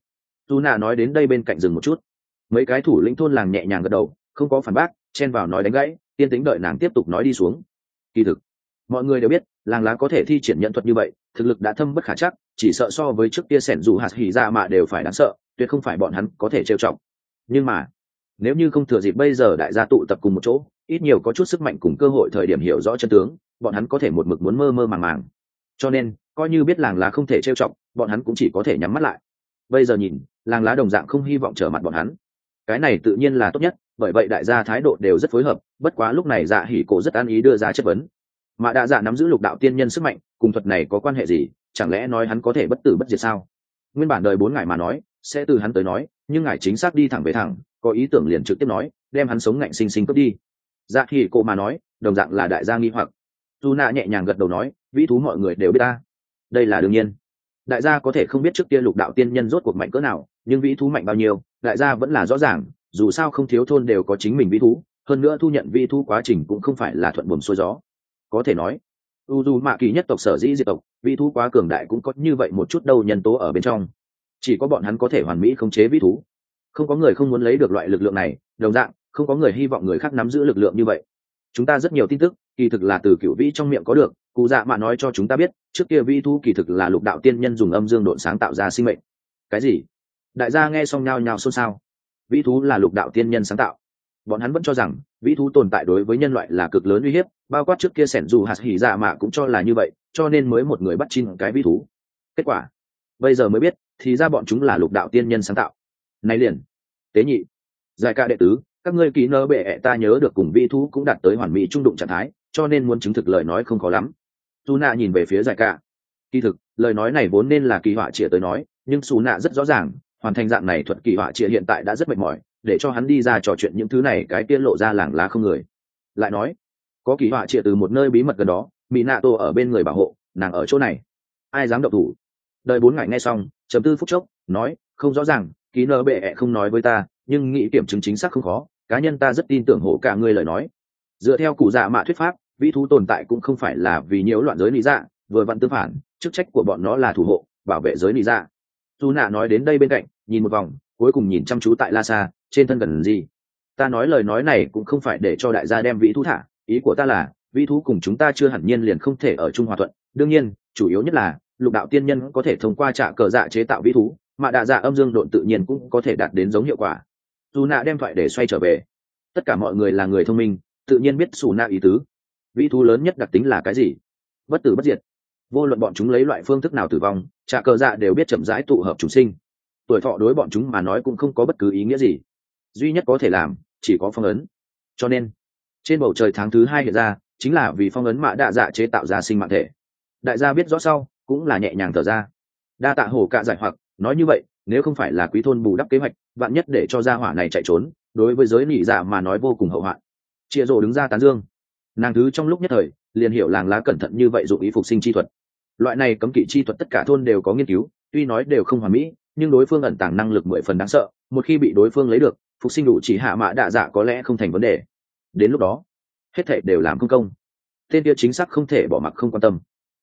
Dù nà nói đến đây bên cạnh rừng một chút. Mấy cái thủ lĩnh thôn làng nhẹ nhàng gật đầu, không có phản bác, chen vào nói đánh gãy, tiên tính đợi nàng tiếp tục nói đi xuống. Kỳ thực, mọi người đều biết, làng lá có thể thi triển nhận thuật như vậy thực lực đã thâm bất khả chắc, chỉ sợ so với trước kia sẻn dù hạt hỉ dạ ra mạ đều phải đáng sợ, tuyệt không phải bọn hắn có thể trêu trọng nhưng mà, nếu như không thừa dịp bây giờ đại gia tụ tập cùng một chỗ, ít nhiều có chút sức mạnh cùng cơ hội thời điểm hiểu rõ chân tướng, bọn hắn có thể một mực muốn mơ mơ màng màng. Cho nên, coi như biết làng lá không thể trêu trọng bọn hắn cũng chỉ có thể nhắm mắt lại. Bây giờ nhìn, làng lá đồng dạng không hy vọng trở mặt bọn hắn. Cái này tự nhiên là tốt nhất, bởi vậy đại gia thái độ đều rất phối hợp, bất quá lúc này dạ hỉ cổ rất an ý đưa ra chất vấn mà đã dạ nắm giữ lục đạo tiên nhân sức mạnh, cùng thuật này có quan hệ gì? Chẳng lẽ nói hắn có thể bất tử bất diệt sao? Nguyên bản đời bốn ngài mà nói, sẽ từ hắn tới nói, nhưng ngài chính xác đi thẳng về thẳng, có ý tưởng liền trực tiếp nói, đem hắn sống ngạnh sinh sinh cướp đi. Dạ hỉ cô mà nói, đồng dạng là đại gia nghi hoặc. Dù nạ nhẹ nhàng gật đầu nói, vĩ thú mọi người đều biết ta. Đây là đương nhiên. Đại gia có thể không biết trước kia lục đạo tiên nhân rốt cuộc mạnh cỡ nào, nhưng vĩ thú mạnh bao nhiêu, đại gia vẫn là rõ ràng, dù sao không thiếu thôn đều có chính mình vĩ thú, hơn nữa thu nhận vĩ thú quá trình cũng không phải là thuận buồm xuôi gió có thể nói, u dù mạ kỳ nhất tộc sở dĩ diệt tộc vi thú quá cường đại cũng có như vậy một chút đâu nhân tố ở bên trong. Chỉ có bọn hắn có thể hoàn mỹ khống chế vi thú. Không có người không muốn lấy được loại lực lượng này, đồng dạng, không có người hy vọng người khác nắm giữ lực lượng như vậy. Chúng ta rất nhiều tin tức, kỳ thực là từ cựu vĩ trong miệng có được, cụ dạ mạ nói cho chúng ta biết, trước kia vĩ thú kỳ thực là lục đạo tiên nhân dùng âm dương độn sáng tạo ra sinh mệnh. Cái gì? Đại gia nghe xong nhao nhao xôn xao. Vĩ thú là lục đạo tiên nhân sáng tạo bọn hắn vẫn cho rằng, vĩ thú tồn tại đối với nhân loại là cực lớn uy hiếp, bao quát trước kia sẻn dù hạt hỉ dạ mạ cũng cho là như vậy, cho nên mới một người bắt chín cái vĩ thú. Kết quả, bây giờ mới biết, thì ra bọn chúng là lục đạo tiên nhân sáng tạo. Nay liền, tế nhị, giải ca đệ tứ, các ngươi kỹ nơ bệ ẹ ta nhớ được cùng vĩ thú cũng đạt tới hoàn mỹ trung đụng trạng thái, cho nên muốn chứng thực lời nói không khó lắm. Dù nạ nhìn về phía giải ca. Kỳ thực, lời nói này vốn nên là kỳ họa chĩa tới nói, nhưng xù nạ rất rõ ràng, hoàn thành dạng này thuật kỳ họa chĩa hiện tại đã rất mệt mỏi để cho hắn đi ra trò chuyện những thứ này, cái tiên lộ ra làng lá không người. Lại nói, có kỳ họa trịa từ một nơi bí mật gần đó mỹ nạ tô ở bên người bảo hộ, nàng ở chỗ này. Ai dám động thủ? Đợi bốn ngày nghe xong chấm tư phút chốc, nói, không rõ ràng, ký nơ bệ không nói với ta, nhưng nghĩ kiểm chứng chính xác không khó, cá nhân ta rất tin tưởng hộ cả ngươi lời nói. Dựa theo cụ dạ mạ thuyết pháp, vĩ thú tồn tại cũng không phải là vì nhiễu loạn giới lý dạ vừa vặn tương phản, chức trách của bọn nó là thủ hộ, bảo vệ giới lý dạ. Dù nạ nói đến đây bên cạnh, nhìn một vòng, cuối cùng nhìn chăm chú tại la sa trên thân gần gì. Ta nói lời nói này cũng không phải để cho đại gia đem vĩ thú thả. Ý của ta là vĩ thú cùng chúng ta chưa hẳn nhiên liền không thể ở chung hòa thuận. Đương nhiên, chủ yếu nhất là, lục đạo tiên nhân có thể thông qua trạ cờ dạ chế tạo vĩ thú, mà đạ dạ âm dương độn tự nhiên cũng có thể đạt đến giống hiệu quả. Dù nạ đem thoại để xoay trở về. Tất cả mọi người là người thông minh, tự nhiên biết xù nạ ý tứ. Vĩ thú lớn nhất đặc tính là cái gì? Bất tử bất diệt. Vô luận bọn chúng lấy loại phương thức nào tử vong trạ cờ dạ đều biết chậm rãi tụ hợp chúng sinh. Tuổi thọ đối bọn chúng mà nói cũng không có bất cứ ý nghĩa gì duy nhất có thể làm, chỉ có phong ấn. Cho nên, trên bầu trời tháng thứ hai hiện ra, chính là vì phong ấn mạ đạ dạ chế tạo ra sinh mạng thể. Đại gia biết rõ sau, cũng là nhẹ nhàng thở ra. Đa tạ hổ cạ giải hoặc, nói như vậy, nếu không phải là quý thôn bù đắp kế hoạch, vạn nhất để cho gia hỏa này chạy trốn, đối với giới nỉ dạ mà nói vô cùng hậu hoạn. Chia rộ đứng ra tán dương. Nàng thứ trong lúc nhất thời, liền hiểu làng lá cẩn thận như vậy dụng ý phục sinh chi thuật. Loại này cấm kỵ chi thuật tất cả thôn đều có nghiên cứu, tuy nói đều không hoàn mỹ, nhưng đối phương ẩn tàng năng lực mười phần đáng sợ, một khi bị đối phương lấy được phục sinh đủ chỉ hạ mã đạ dạ có lẽ không thành vấn đề. Đến lúc đó hết thệ đều làm công công. Tên kia chính xác không thể bỏ mặc không quan tâm.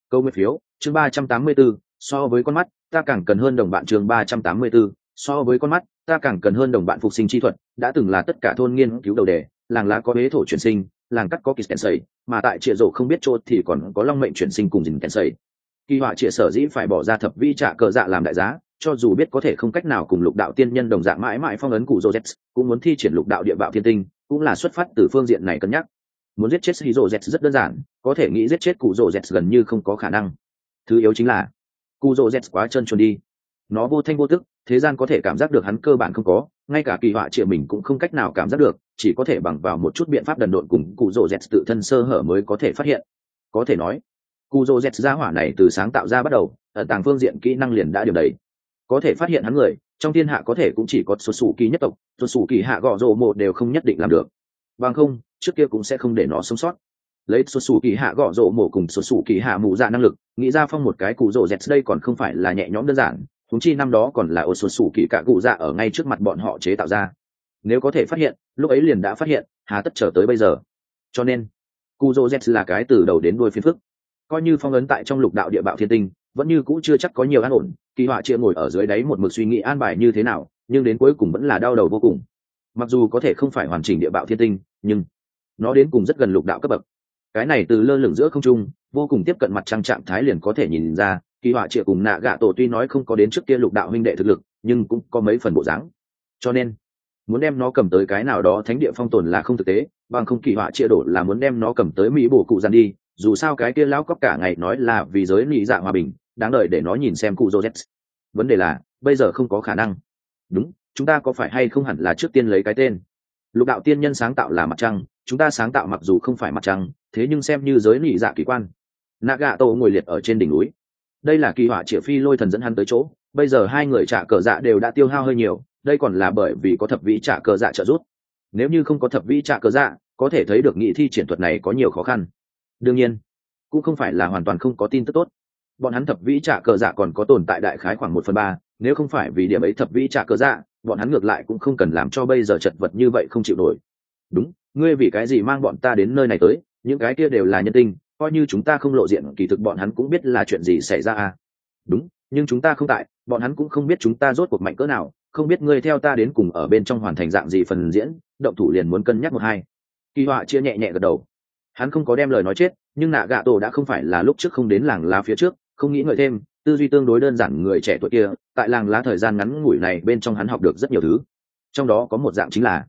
Câu nguyên phiếu chương ba trăm tám mươi 384, so với con mắt ta càng cần hơn đồng bạn chương ba trăm tám mươi 384, so với con mắt ta càng cần hơn đồng bạn phục sinh chi thuật đã từng là tất cả thôn nghiên cứu đầu đề làng lá có bế thổ chuyển sinh làng cắt có kỳ kèn sầy mà tại trịa rổ không biết chỗ thì còn có long mệnh chuyển sinh cùng dình kèn sầy. Kỳ họa trịa sở dĩ phải bỏ ra thập vi trả cờ dạ làm đại giá cho dù biết có thể không cách nào cùng lục đạo tiên nhân đồng dạng mãi mãi phong ấn cụ Joseph, cũng muốn thi triển lục đạo địa bạo thiên tinh, cũng là xuất phát từ phương diện này cân nhắc. Muốn giết chết Hiro Z rất đơn giản, có thể nghĩ giết chết cụ Joseph gần như không có khả năng. Thứ yếu chính là, cụ Joseph quá chân chuồn đi. Nó vô thanh vô tức, thế gian có thể cảm giác được hắn cơ bản không có, ngay cả kỳ họa triệu mình cũng không cách nào cảm giác được, chỉ có thể bằng vào một chút biện pháp đần độn cùng cụ Joseph tự thân sơ hở mới có thể phát hiện. Có thể nói, cụ Joseph ra hỏa này từ sáng tạo ra bắt đầu, ở tàng phương diện kỹ năng liền đã điều đầy có thể phát hiện hắn người, trong thiên hạ có thể cũng chỉ có xuất xù kỳ nhất tộc xuất xù kỳ hạ gõ rộ một đều không nhất định làm được. Bằng không, trước kia cũng sẽ không để nó sống sót. Lấy xuất xù kỳ hạ gõ rộ mổ cùng xuất xù kỳ hạ mụ dạ năng lực, nghĩ ra phong một cái cụ rộ dẹt đây còn không phải là nhẹ nhõm đơn giản thúng chi năm đó còn là ô xuất xù kỳ cả cụ dạ ở ngay trước mặt bọn họ chế tạo ra. Nếu có thể phát hiện, lúc ấy liền đã phát hiện, hà tất trở tới bây giờ. Cho nên, cụ rộ dẹt là cái từ đầu đến đuôi phiến phức. Coi như phong ấn tại trong lục đạo địa bạo thiên tinh vẫn như cũ chưa chắc có nhiều an ổn, kỳ họa chia ngồi ở dưới đáy một mực suy nghĩ an bài như thế nào, nhưng đến cuối cùng vẫn là đau đầu vô cùng. Mặc dù có thể không phải hoàn chỉnh địa bạo thiên tinh, nhưng nó đến cùng rất gần lục đạo cấp bậc. Cái này từ lơ lửng giữa không trung, vô cùng tiếp cận mặt trăng trạng thái liền có thể nhìn ra, kỳ họa chia cùng nạ gạ tổ tuy nói không có đến trước kia lục đạo huynh đệ thực lực, nhưng cũng có mấy phần bộ dáng. Cho nên, muốn đem nó cầm tới cái nào đó thánh địa phong tồn là không thực tế, bằng không kỳ họa chia đổ là muốn đem nó cầm tới mỹ bổ cụ gian đi, dù sao cái kia lão cóc cả ngày nói là vì giới lụy dạ hòa bình đáng đợi để nó nhìn xem cụ jojet vấn đề là, bây giờ không có khả năng. Đúng, chúng ta có phải hay không hẳn là trước tiên lấy cái tên? Lục đạo tiên nhân sáng tạo là mặt trăng, chúng ta sáng tạo mặc dù không phải mặt trăng, thế nhưng xem như giới lý dạ kỳ quan. Naga tô ngồi liệt ở trên đỉnh núi. Đây là kỳ họa triệu phi lôi thần dẫn hắn tới chỗ, bây giờ hai người trả cờ dạ đều đã tiêu hao hơi nhiều, đây còn là bởi vì có thập vĩ trả cờ dạ trợ giúp. Nếu như không có thập vĩ trả cờ dạ có thể thấy được nghị thi triển thuật này có nhiều khó khăn. Đương nhiên, cũng không phải là hoàn toàn không có tin tức tốt bọn hắn thập vĩ trả cờ dạ còn có tồn tại đại khái khoảng một phần ba, nếu không phải vì điểm ấy thập vĩ trả cờ dạ bọn hắn ngược lại cũng không cần làm cho bây giờ chật vật như vậy không chịu nổi. Đúng, ngươi vì cái gì mang bọn ta đến nơi này tới, những cái kia đều là nhân tinh coi như chúng ta không lộ diện, kỳ thực bọn hắn cũng biết là chuyện gì xảy ra à. Đúng, nhưng chúng ta không tại, bọn hắn cũng không biết chúng ta rốt cuộc mạnh cỡ nào, không biết ngươi theo ta đến cùng ở bên trong hoàn thành dạng gì phần diễn, động thủ liền muốn cân nhắc một hai. Kỳ họa chia nhẹ nhẹ gật đầu. Hắn không có đem lời nói chết, nhưng nạ gạ tổ đã không phải là lúc trước không đến làng lá phía trước không nghĩ ngợi thêm, tư duy tương đối đơn giản người trẻ tuổi kia, tại làng lá thời gian ngắn ngủi này bên trong hắn học được rất nhiều thứ. Trong đó có một dạng chính là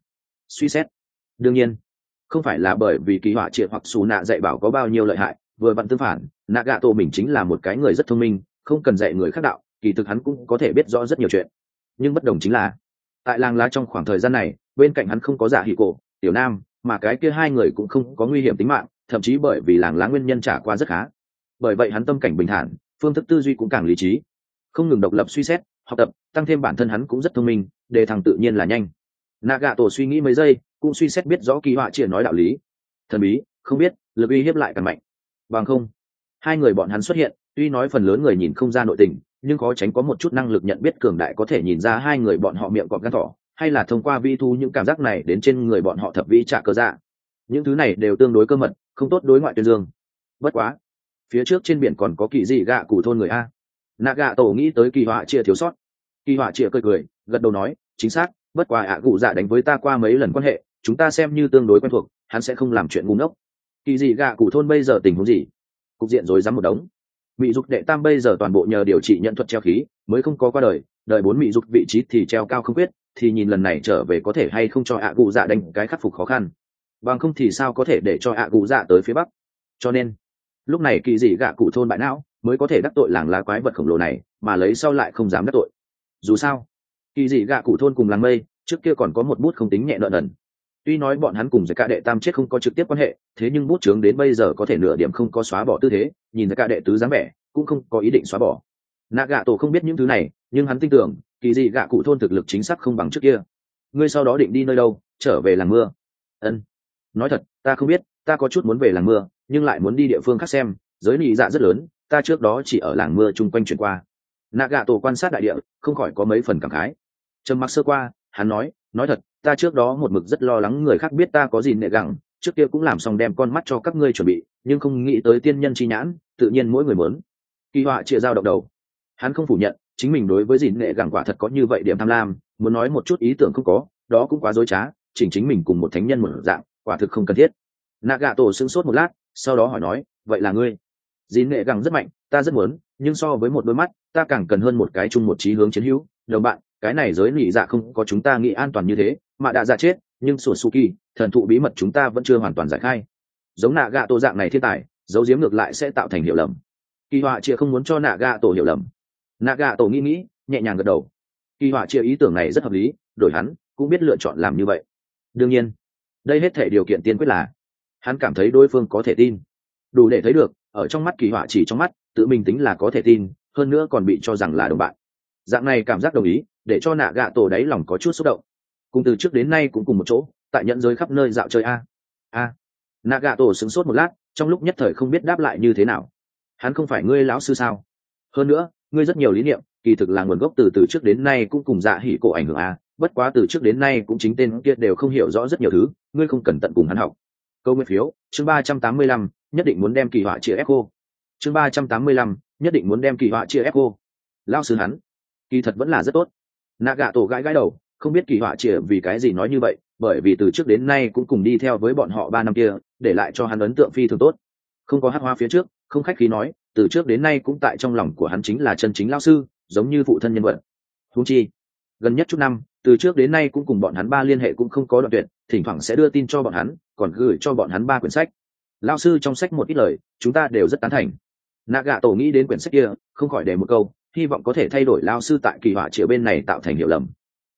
suy xét. Đương nhiên, không phải là bởi vì kỳ họa triệt hoặc xù nạ dạy bảo có bao nhiêu lợi hại, vừa vặn tương phản nạ gạ tổ mình chính là một cái người rất thông minh, không cần dạy người khác đạo, kỳ thực hắn cũng có thể biết rõ rất nhiều chuyện. Nhưng bất đồng chính là, tại làng lá trong khoảng thời gian này, bên cạnh hắn không có giả hỉ cổ, tiểu nam, mà cái kia hai người cũng không có nguy hiểm tính mạng, thậm chí bởi vì làng lá nguyên nhân trả qua rất khá bởi vậy hắn tâm cảnh bình thản, phương thức tư duy cũng càng lý trí. Không ngừng độc lập suy xét, học tập, tăng thêm bản thân hắn cũng rất thông minh, đề thằng tự nhiên là nhanh. Nạ gạ tổ suy nghĩ mấy giây, cũng suy xét biết rõ kỳ họa triển nói đạo lý. Thần bí, không biết, lực uy hiếp lại càng mạnh. Bằng không, hai người bọn hắn xuất hiện, tuy nói phần lớn người nhìn không ra nội tình, nhưng khó tránh có một chút năng lực nhận biết cường đại có thể nhìn ra hai người bọn họ miệng cọp gan thỏ, hay là thông qua vi thu những cảm giác này đến trên người bọn họ thập vi trả cơ dạ. Những thứ này đều tương đối cơ mật, không tốt đối ngoại tuyên dương. Bất quá phía trước trên biển còn có kỳ dị gạ cụ thôn người a. Nạ gạ tổ nghĩ tới kỳ họa chia thiếu sót. Kỳ họa chia cười cười, gật đầu nói, chính xác, bất quá ạ cụ dạ đánh với ta qua mấy lần quan hệ, chúng ta xem như tương đối quen thuộc, hắn sẽ không làm chuyện ngu ngốc. Kỳ dị gạ cụ thôn bây giờ tình huống gì? Cục diện rối rắm một đống. Mỹ dục đệ tam bây giờ toàn bộ nhờ điều trị nhận thuật treo khí, mới không có qua đời, đợi bốn mỹ dục vị trí thì treo cao không quyết, thì nhìn lần này trở về có thể hay không cho ạ cụ dạ đánh cái khắc phục khó khăn. Bằng không thì sao có thể để cho ạ cụ dạ tới phía bắc? Cho nên lúc này kỳ dị gạ cụ thôn bại não, mới có thể đắc tội làng lá quái vật khổng lồ này, mà lấy sau lại không dám đắc tội. Dù sao, kỳ dị gạ cụ thôn cùng làng mây, trước kia còn có một bút không tính nhẹ nợ nần. Tuy nói bọn hắn cùng giải ca đệ tam chết không có trực tiếp quan hệ, thế nhưng bút trướng đến bây giờ có thể nửa điểm không có xóa bỏ tư thế, nhìn giải ca đệ tứ dáng vẻ, cũng không có ý định xóa bỏ. Nạ gạ tổ không biết những thứ này, nhưng hắn tin tưởng, kỳ dị gạ cụ thôn thực lực chính xác không bằng trước kia. Ngươi sau đó định đi nơi đâu, trở về làng mưa? Ân. Nói thật, ta không biết, ta có chút muốn về làng mưa nhưng lại muốn đi địa phương khác xem, giới nị dạ rất lớn, ta trước đó chỉ ở làng mưa chung quanh chuyển qua. Nạ gạ tổ quan sát đại địa, không khỏi có mấy phần cảm khái. Trầm mặc sơ qua, hắn nói nói thật, ta trước đó một mực rất lo lắng người khác biết ta có gì nệ gẳng, trước kia cũng làm xong đem con mắt cho các ngươi chuẩn bị, nhưng không nghĩ tới tiên nhân chi nhãn, tự nhiên mỗi người muốn. Kỳ họa chia dao động đầu. Hắn không phủ nhận, chính mình đối với dìn nghệ gẳng quả thật có như vậy điểm tham lam, muốn nói một chút ý tưởng không có, đó cũng quá dối trá, chỉnh chính mình cùng một thánh nhân một dạng, quả thực không cần thiết. Nạ gạ tổ sững sốt một lát sau đó hỏi nói, vậy là ngươi? Dìn nghệ gẳng rất mạnh, ta rất muốn, nhưng so với một đôi mắt, ta càng cần hơn một cái chung một trí hướng chiến hữu. Đồng bạn, cái này giới nị dạ không có chúng ta nghĩ an toàn như thế, mà đã ra chết, nhưng sủa su kỳ, thần thụ bí mật chúng ta vẫn chưa hoàn toàn giải khai. Giống nạ gạ tổ dạng này thiên tài giấu giếm ngược lại sẽ tạo thành hiểu lầm. Kỳ họa chia không muốn cho nạ gạ tổ hiểu lầm. Nạ gạ tổ nghĩ nghĩ, nhẹ nhàng gật đầu. Kỳ họa chia ý tưởng này rất hợp lý, đổi hắn, cũng biết lựa chọn làm như vậy. Đương nhiên, đây hết thể điều kiện tiên quyết là hắn cảm thấy đối phương có thể tin. Đủ để thấy được, ở trong mắt kỳ họa chỉ trong mắt, tự mình tính là có thể tin, hơn nữa còn bị cho rằng là đồng bạn. Dạng này cảm giác đồng ý, để cho nạ gạ tổ đáy lòng có chút xúc động. Cùng từ trước đến nay cũng cùng một chỗ, tại nhận giới khắp nơi dạo chơi a. A. Nạ gạ tổ sửng sốt một lát, trong lúc nhất thời không biết đáp lại như thế nào. Hắn không phải ngươi lão sư sao? Hơn nữa, ngươi rất nhiều lý niệm, kỳ thực là nguồn gốc từ từ trước đến nay cũng cùng dạ hỉ cổ ảnh hưởng a, bất quá từ trước đến nay cũng chính tên kia đều không hiểu rõ rất nhiều thứ, ngươi không cần tận cùng hắn học câu nguyên phiếu, chương ba trăm tám mươi lăm, nhất định muốn đem kỳ họa chia ép cô chương ba trăm tám mươi lăm, nhất định muốn đem kỳ họa chia ép cô lao sư hắn, kỳ thật vẫn là rất tốt. Nạ gạ tổ gãi gãi đầu, không biết kỳ họa chia vì cái gì nói như vậy, bởi vì từ trước đến nay cũng cùng đi theo với bọn họ ba năm kia, để lại cho hắn ấn tượng phi thường tốt. Không có hát hoa phía trước, không khách khí nói, từ trước đến nay cũng tại trong lòng của hắn chính là chân chính lao sư, giống như phụ thân nhân vật. Húng chi, gần nhất chút năm, từ trước đến nay cũng cùng bọn hắn ba liên hệ cũng không có đoạn tuyệt thỉnh thoảng sẽ đưa tin cho bọn hắn, còn gửi cho bọn hắn ba quyển sách. Lao sư trong sách một ít lời, chúng ta đều rất tán thành. Nạ gạ tổ nghĩ đến quyển sách kia, không khỏi đề một câu, hy vọng có thể thay đổi lao sư tại kỳ họa triệu bên này tạo thành hiểu lầm.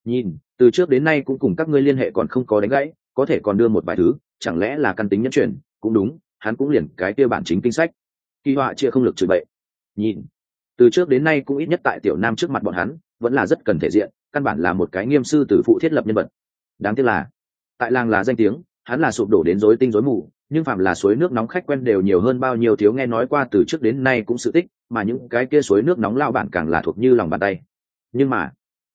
Nhìn, từ trước đến nay cũng cùng các ngươi liên hệ còn không có đánh gãy, có thể còn đưa một vài thứ, chẳng lẽ là căn tính nhân truyền cũng đúng, hắn cũng liền cái kia bản chính kinh sách. Kỳ họa chia không lực chửi bậy. Nhìn, từ trước đến nay cũng ít nhất tại tiểu nam trước mặt bọn hắn, vẫn là rất cần thể diện, căn bản là một cái nghiêm sư tử phụ thiết lập nhân vật. Đáng tiếc là tại làng là danh tiếng, hắn là sụp đổ đến rối tinh rối mù, nhưng phạm là suối nước nóng khách quen đều nhiều hơn bao nhiêu thiếu nghe nói qua từ trước đến nay cũng sự tích, mà những cái kia suối nước nóng lao bản càng là thuộc như lòng bàn tay. Nhưng mà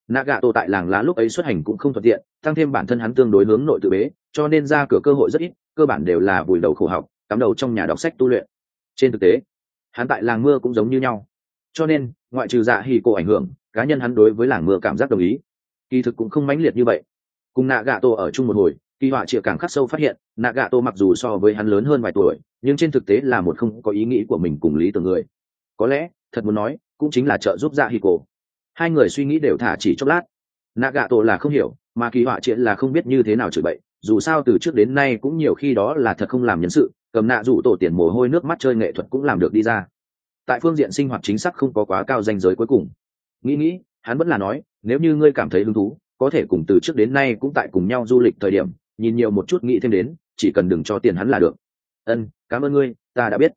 naga tổ tại làng lá lúc ấy xuất hành cũng không thuận tiện, tăng thêm bản thân hắn tương đối hướng nội tự bế, cho nên ra cửa cơ hội rất ít, cơ bản đều là vùi đầu khổ học, cắm đầu trong nhà đọc sách tu luyện. Trên thực tế, hắn tại làng mưa cũng giống như nhau. Cho nên, ngoại trừ dạ hì cổ ảnh hưởng, cá nhân hắn đối với làng mưa cảm giác đồng ý. Kỳ thực cũng không mãnh liệt như vậy cùng nạ gạ tổ ở chung một hồi, kỳ họa chịa càng khắc sâu phát hiện nạ gạ tổ mặc dù so với hắn lớn hơn vài tuổi, nhưng trên thực tế là một không có ý nghĩ của mình cùng lý tưởng người. Có lẽ, thật muốn nói, cũng chính là trợ giúp dạ hì cổ hai người suy nghĩ đều thả chỉ chốc lát. Nạ gạ tổ là không hiểu, mà kỳ họa chịa là không biết như thế nào chửi bậy dù sao từ trước đến nay cũng nhiều khi đó là thật không làm nhân sự, cầm nạ rủ tổ tiền mồ hôi nước mắt chơi nghệ thuật cũng làm được đi ra. Tại phương diện sinh hoạt chính xác không có quá cao danh giới cuối cùng. Nghĩ nghĩ, hắn vẫn là nói, nếu như ngươi cảm thấy hứng thú có thể cùng từ trước đến nay cũng tại cùng nhau du lịch thời điểm, nhìn nhiều một chút nghĩ thêm đến, chỉ cần đừng cho tiền hắn là được. Ân, cảm ơn ngươi, ta đã biết.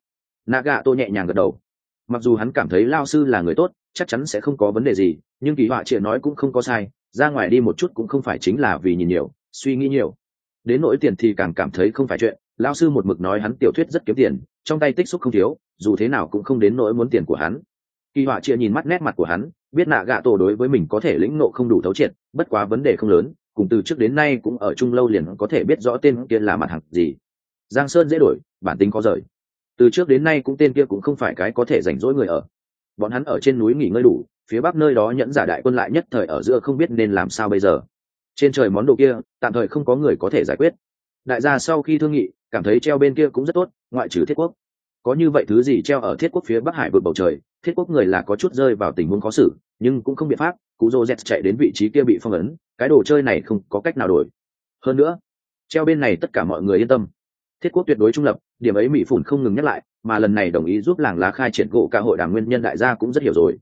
Naga tô nhẹ nhàng gật đầu. Mặc dù hắn cảm thấy lao sư là người tốt, chắc chắn sẽ không có vấn đề gì, nhưng kỳ họa triệt nói cũng không có sai, ra ngoài đi một chút cũng không phải chính là vì nhìn nhiều, suy nghĩ nhiều. Đến nỗi tiền thì càng cảm thấy không phải chuyện, lao sư một mực nói hắn tiểu thuyết rất kiếm tiền, trong tay tích xúc không thiếu, dù thế nào cũng không đến nỗi muốn tiền của hắn. Kỳ họa chia nhìn mắt nét mặt của hắn biết nạ gạ tổ đối với mình có thể lĩnh nộ không đủ thấu triệt, bất quá vấn đề không lớn, cùng từ trước đến nay cũng ở chung lâu liền có thể biết rõ tên kia là mặt hàng gì. Giang sơn dễ đổi, bản tính có rời. Từ trước đến nay cũng tên kia cũng không phải cái có thể rảnh rỗi người ở. Bọn hắn ở trên núi nghỉ ngơi đủ, phía bắc nơi đó nhẫn giả đại quân lại nhất thời ở giữa không biết nên làm sao bây giờ. Trên trời món đồ kia, tạm thời không có người có thể giải quyết. Đại gia sau khi thương nghị, cảm thấy treo bên kia cũng rất tốt, ngoại trừ thiết quốc. Có như vậy thứ gì treo ở thiết quốc phía bắc hải vượt bầu trời thiết quốc người là có chút rơi vào tình huống khó xử, nhưng cũng không biện pháp cụ dô z chạy đến vị trí kia bị phong ấn, cái đồ chơi này không có cách nào đổi. Hơn nữa, treo bên này tất cả mọi người yên tâm. Thiết quốc tuyệt đối trung lập, điểm ấy mỹ phủn không ngừng nhắc lại, mà lần này đồng ý giúp làng lá khai triển gỗ cả hội đảng nguyên nhân đại gia cũng rất hiểu rồi.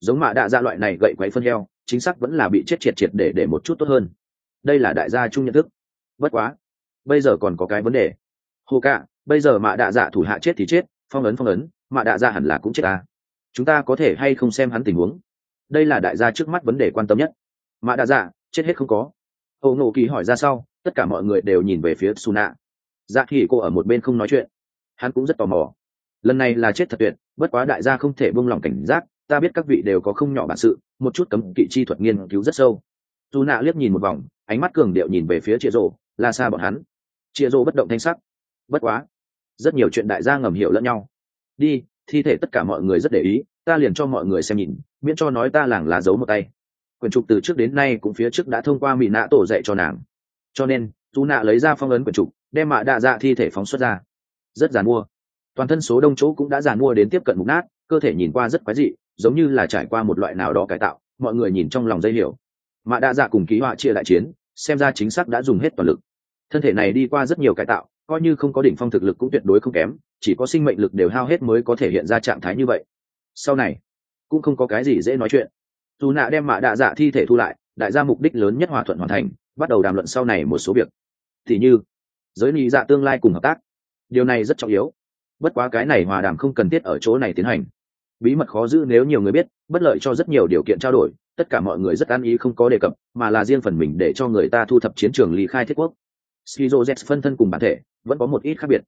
Giống mạ đạ gia loại này gậy quấy phân heo, chính xác vẫn là bị chết triệt triệt để để một chút tốt hơn. Đây là đại gia chung nhận thức. Bất quá, bây giờ còn có cái vấn đề. Hồ cả bây giờ mạ đạ dạ thủ hạ chết thì chết, phong ấn phong ấn, mạ đạ dạ hẳn là cũng chết ta chúng ta có thể hay không xem hắn tình huống? Đây là đại gia trước mắt vấn đề quan tâm nhất. Mã đa dạ chết hết không có. Âu nộ kỳ hỏi ra sau, tất cả mọi người đều nhìn về phía su nạ dạ thì cô ở một bên không nói chuyện. Hắn cũng rất tò mò. Lần này là chết thật tuyệt, bất quá đại gia không thể buông lỏng cảnh giác, ta biết các vị đều có không nhỏ bản sự, một chút cấm kỵ chi thuật nghiên cứu rất sâu. Dù nạ liếc nhìn một vòng, ánh mắt cường điệu nhìn về phía chịa rộ la xa bọn hắn. Chịa rộ bất động thanh sắc. Bất quá, rất nhiều chuyện đại gia ngầm hiểu lẫn nhau. Đi thi thể tất cả mọi người rất để ý, ta liền cho mọi người xem nhìn, miễn cho nói ta làng là giấu một tay. Quyển trục từ trước đến nay cũng phía trước đã thông qua mỹ nạ tổ dạy cho nàng. Cho nên dù nạ lấy ra phong ấn quyển trục, đem mạ đạ dạ thi thể phóng xuất ra. Rất giàn mua. Toàn thân số đông chỗ cũng đã giàn mua đến tiếp cận mục nát, cơ thể nhìn qua rất quái dị, giống như là trải qua một loại nào đó cải tạo, mọi người nhìn trong lòng dây hiểu. Mạ đạ dạ cùng ký họa chia đại chiến, xem ra chính xác đã dùng hết toàn lực. Thân thể này đi qua rất nhiều cải tạo coi như không có đỉnh phong thực lực cũng tuyệt đối không kém, chỉ có sinh mệnh lực đều hao hết mới có thể hiện ra trạng thái như vậy. Sau này, cũng không có cái gì dễ nói chuyện. Dù nạ đem mạ đạ dạ thi thể thu lại, đại gia mục đích lớn nhất hòa thuận hoàn thành, bắt đầu đàm luận sau này một số việc. Thì như, giới lý dạ tương lai cùng hợp tác. Điều này rất trọng yếu. Bất quá cái này hòa đàm không cần thiết ở chỗ này tiến hành. Bí mật khó giữ nếu nhiều người biết, bất lợi cho rất nhiều điều kiện trao đổi, tất cả mọi người rất an ý không có đề cập, mà là riêng phần mình để cho người ta thu thập chiến trường ly khai thiết quốc skizo z phân thân cùng bản thể vẫn có một ít khác biệt.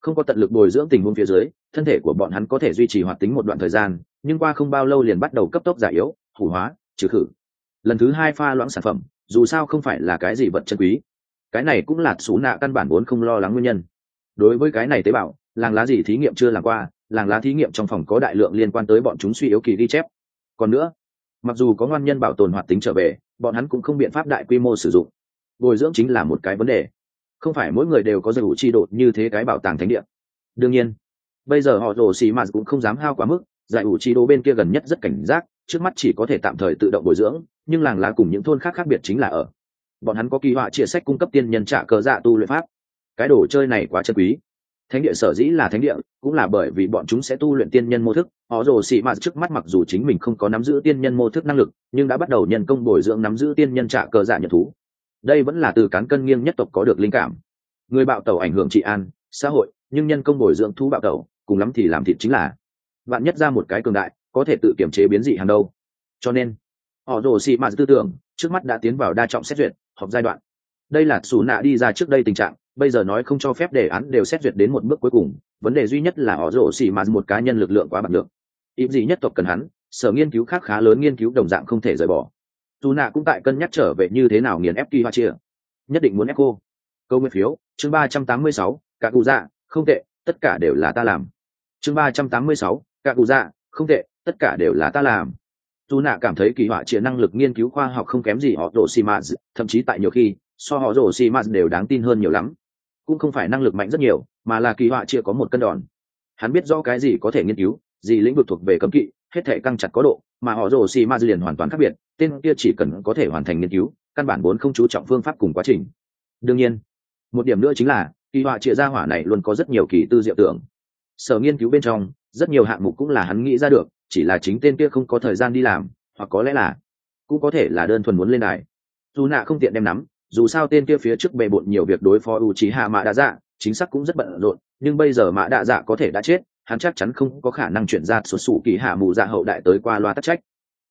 Không có tận lực bồi dưỡng tình huống phía dưới, thân thể của bọn hắn có thể duy trì hoạt tính một đoạn thời gian, nhưng qua không bao lâu liền bắt đầu cấp tốc giả yếu, hủ hóa, trừ khử. Lần thứ hai pha loãng sản phẩm, dù sao không phải là cái gì vật chân quý. Cái này cũng là xú nạ căn bản vốn không lo lắng nguyên nhân. Đối với cái này tế bào, làng lá gì thí nghiệm chưa làm qua, làng lá thí nghiệm trong phòng có đại lượng liên quan tới bọn chúng suy yếu kỳ ghi chép. Còn nữa, mặc dù có ngoan nhân bảo tồn hoạt tính trở về, bọn hắn cũng không biện pháp đại quy mô sử dụng. Bồi dưỡng chính là một cái vấn đề không phải mỗi người đều có giải ủ chi đột như thế cái bảo tàng thánh địa. Đương nhiên, bây giờ họ rồ xì mạt cũng không dám hao quá mức, giải ủ chi đô bên kia gần nhất rất cảnh giác, trước mắt chỉ có thể tạm thời tự động bồi dưỡng, nhưng làng lá cùng những thôn khác khác biệt chính là ở. Bọn hắn có kỳ họa chia sách cung cấp tiên nhân trả cờ dạ tu luyện pháp. Cái đồ chơi này quá chân quý. Thánh địa sở dĩ là thánh địa, cũng là bởi vì bọn chúng sẽ tu luyện tiên nhân mô thức. Họ rồ xị mạt trước mắt mặc dù chính mình không có nắm giữ tiên nhân mô thức năng lực, nhưng đã bắt đầu nhân công bồi dưỡng nắm giữ tiên nhân trả cờ dạ nhận thú đây vẫn là từ cán cân nghiêng nhất tộc có được linh cảm. Người bạo tẩu ảnh hưởng trị an, xã hội, nhưng nhân công bồi dưỡng thú bạo tẩu, cùng lắm thì làm thịt chính là bạn nhất ra một cái cường đại, có thể tự kiểm chế biến dị hàng đâu. Cho nên, họ rồ xị mạt tư tưởng, trước mắt đã tiến vào đa trọng xét duyệt, họp giai đoạn. Đây là xù nạ đi ra trước đây tình trạng, bây giờ nói không cho phép đề án đều xét duyệt đến một bước cuối cùng, vấn đề duy nhất là họ rồ xì mà một cá nhân lực lượng quá bản lượng. ít gì nhất tộc cần hắn, sở nghiên cứu khác khá lớn nghiên cứu đồng dạng không thể rời bỏ dù nạ cũng tại cân nhắc trở về như thế nào nghiền ép kỳ hoa chia. Nhất định muốn ép cô. Câu nguyên phiếu, chương ba trăm tám mươi sáu cả cụ dạ không tệ, tất cả đều là ta làm. Chương ba trăm tám mươi sáu cả cụ dạ không tệ, tất cả đều là ta làm. Dù nạ cảm thấy kỳ họa chia năng lực nghiên cứu khoa học không kém gì họ rổ xì mà thậm chí tại nhiều khi, so họ rổ xì mà đều đáng tin hơn nhiều lắm. Cũng không phải năng lực mạnh rất nhiều, mà là kỳ họa chia có một cân đòn. Hắn biết rõ cái gì có thể nghiên cứu, gì lĩnh vực thuộc về cấm kỵ, hết thể căng chặt có độ mà họ rồ xì ma liền hoàn toàn khác biệt, tên kia chỉ cần có thể hoàn thành nghiên cứu, căn bản vốn không chú trọng phương pháp cùng quá trình. Đương nhiên, một điểm nữa chính là, kỳ họa trịa gia hỏa này luôn có rất nhiều kỳ tư diệu tưởng. Sở nghiên cứu bên trong, rất nhiều hạng mục cũng là hắn nghĩ ra được, chỉ là chính tên kia không có thời gian đi làm, hoặc có lẽ là cũng có thể là đơn thuần muốn lên đài. Dù nạ không tiện đem nắm, dù sao tên kia phía trước bề bộn nhiều việc đối phó u trí hạ mạ đa dạ chính xác cũng rất bận rộn, nhưng bây giờ mạ đa dạ có thể đã chết hắn chắc chắn không có khả năng chuyển ra sổ sủ kỳ hạ mù dạ hậu đại tới qua loa tắc trách.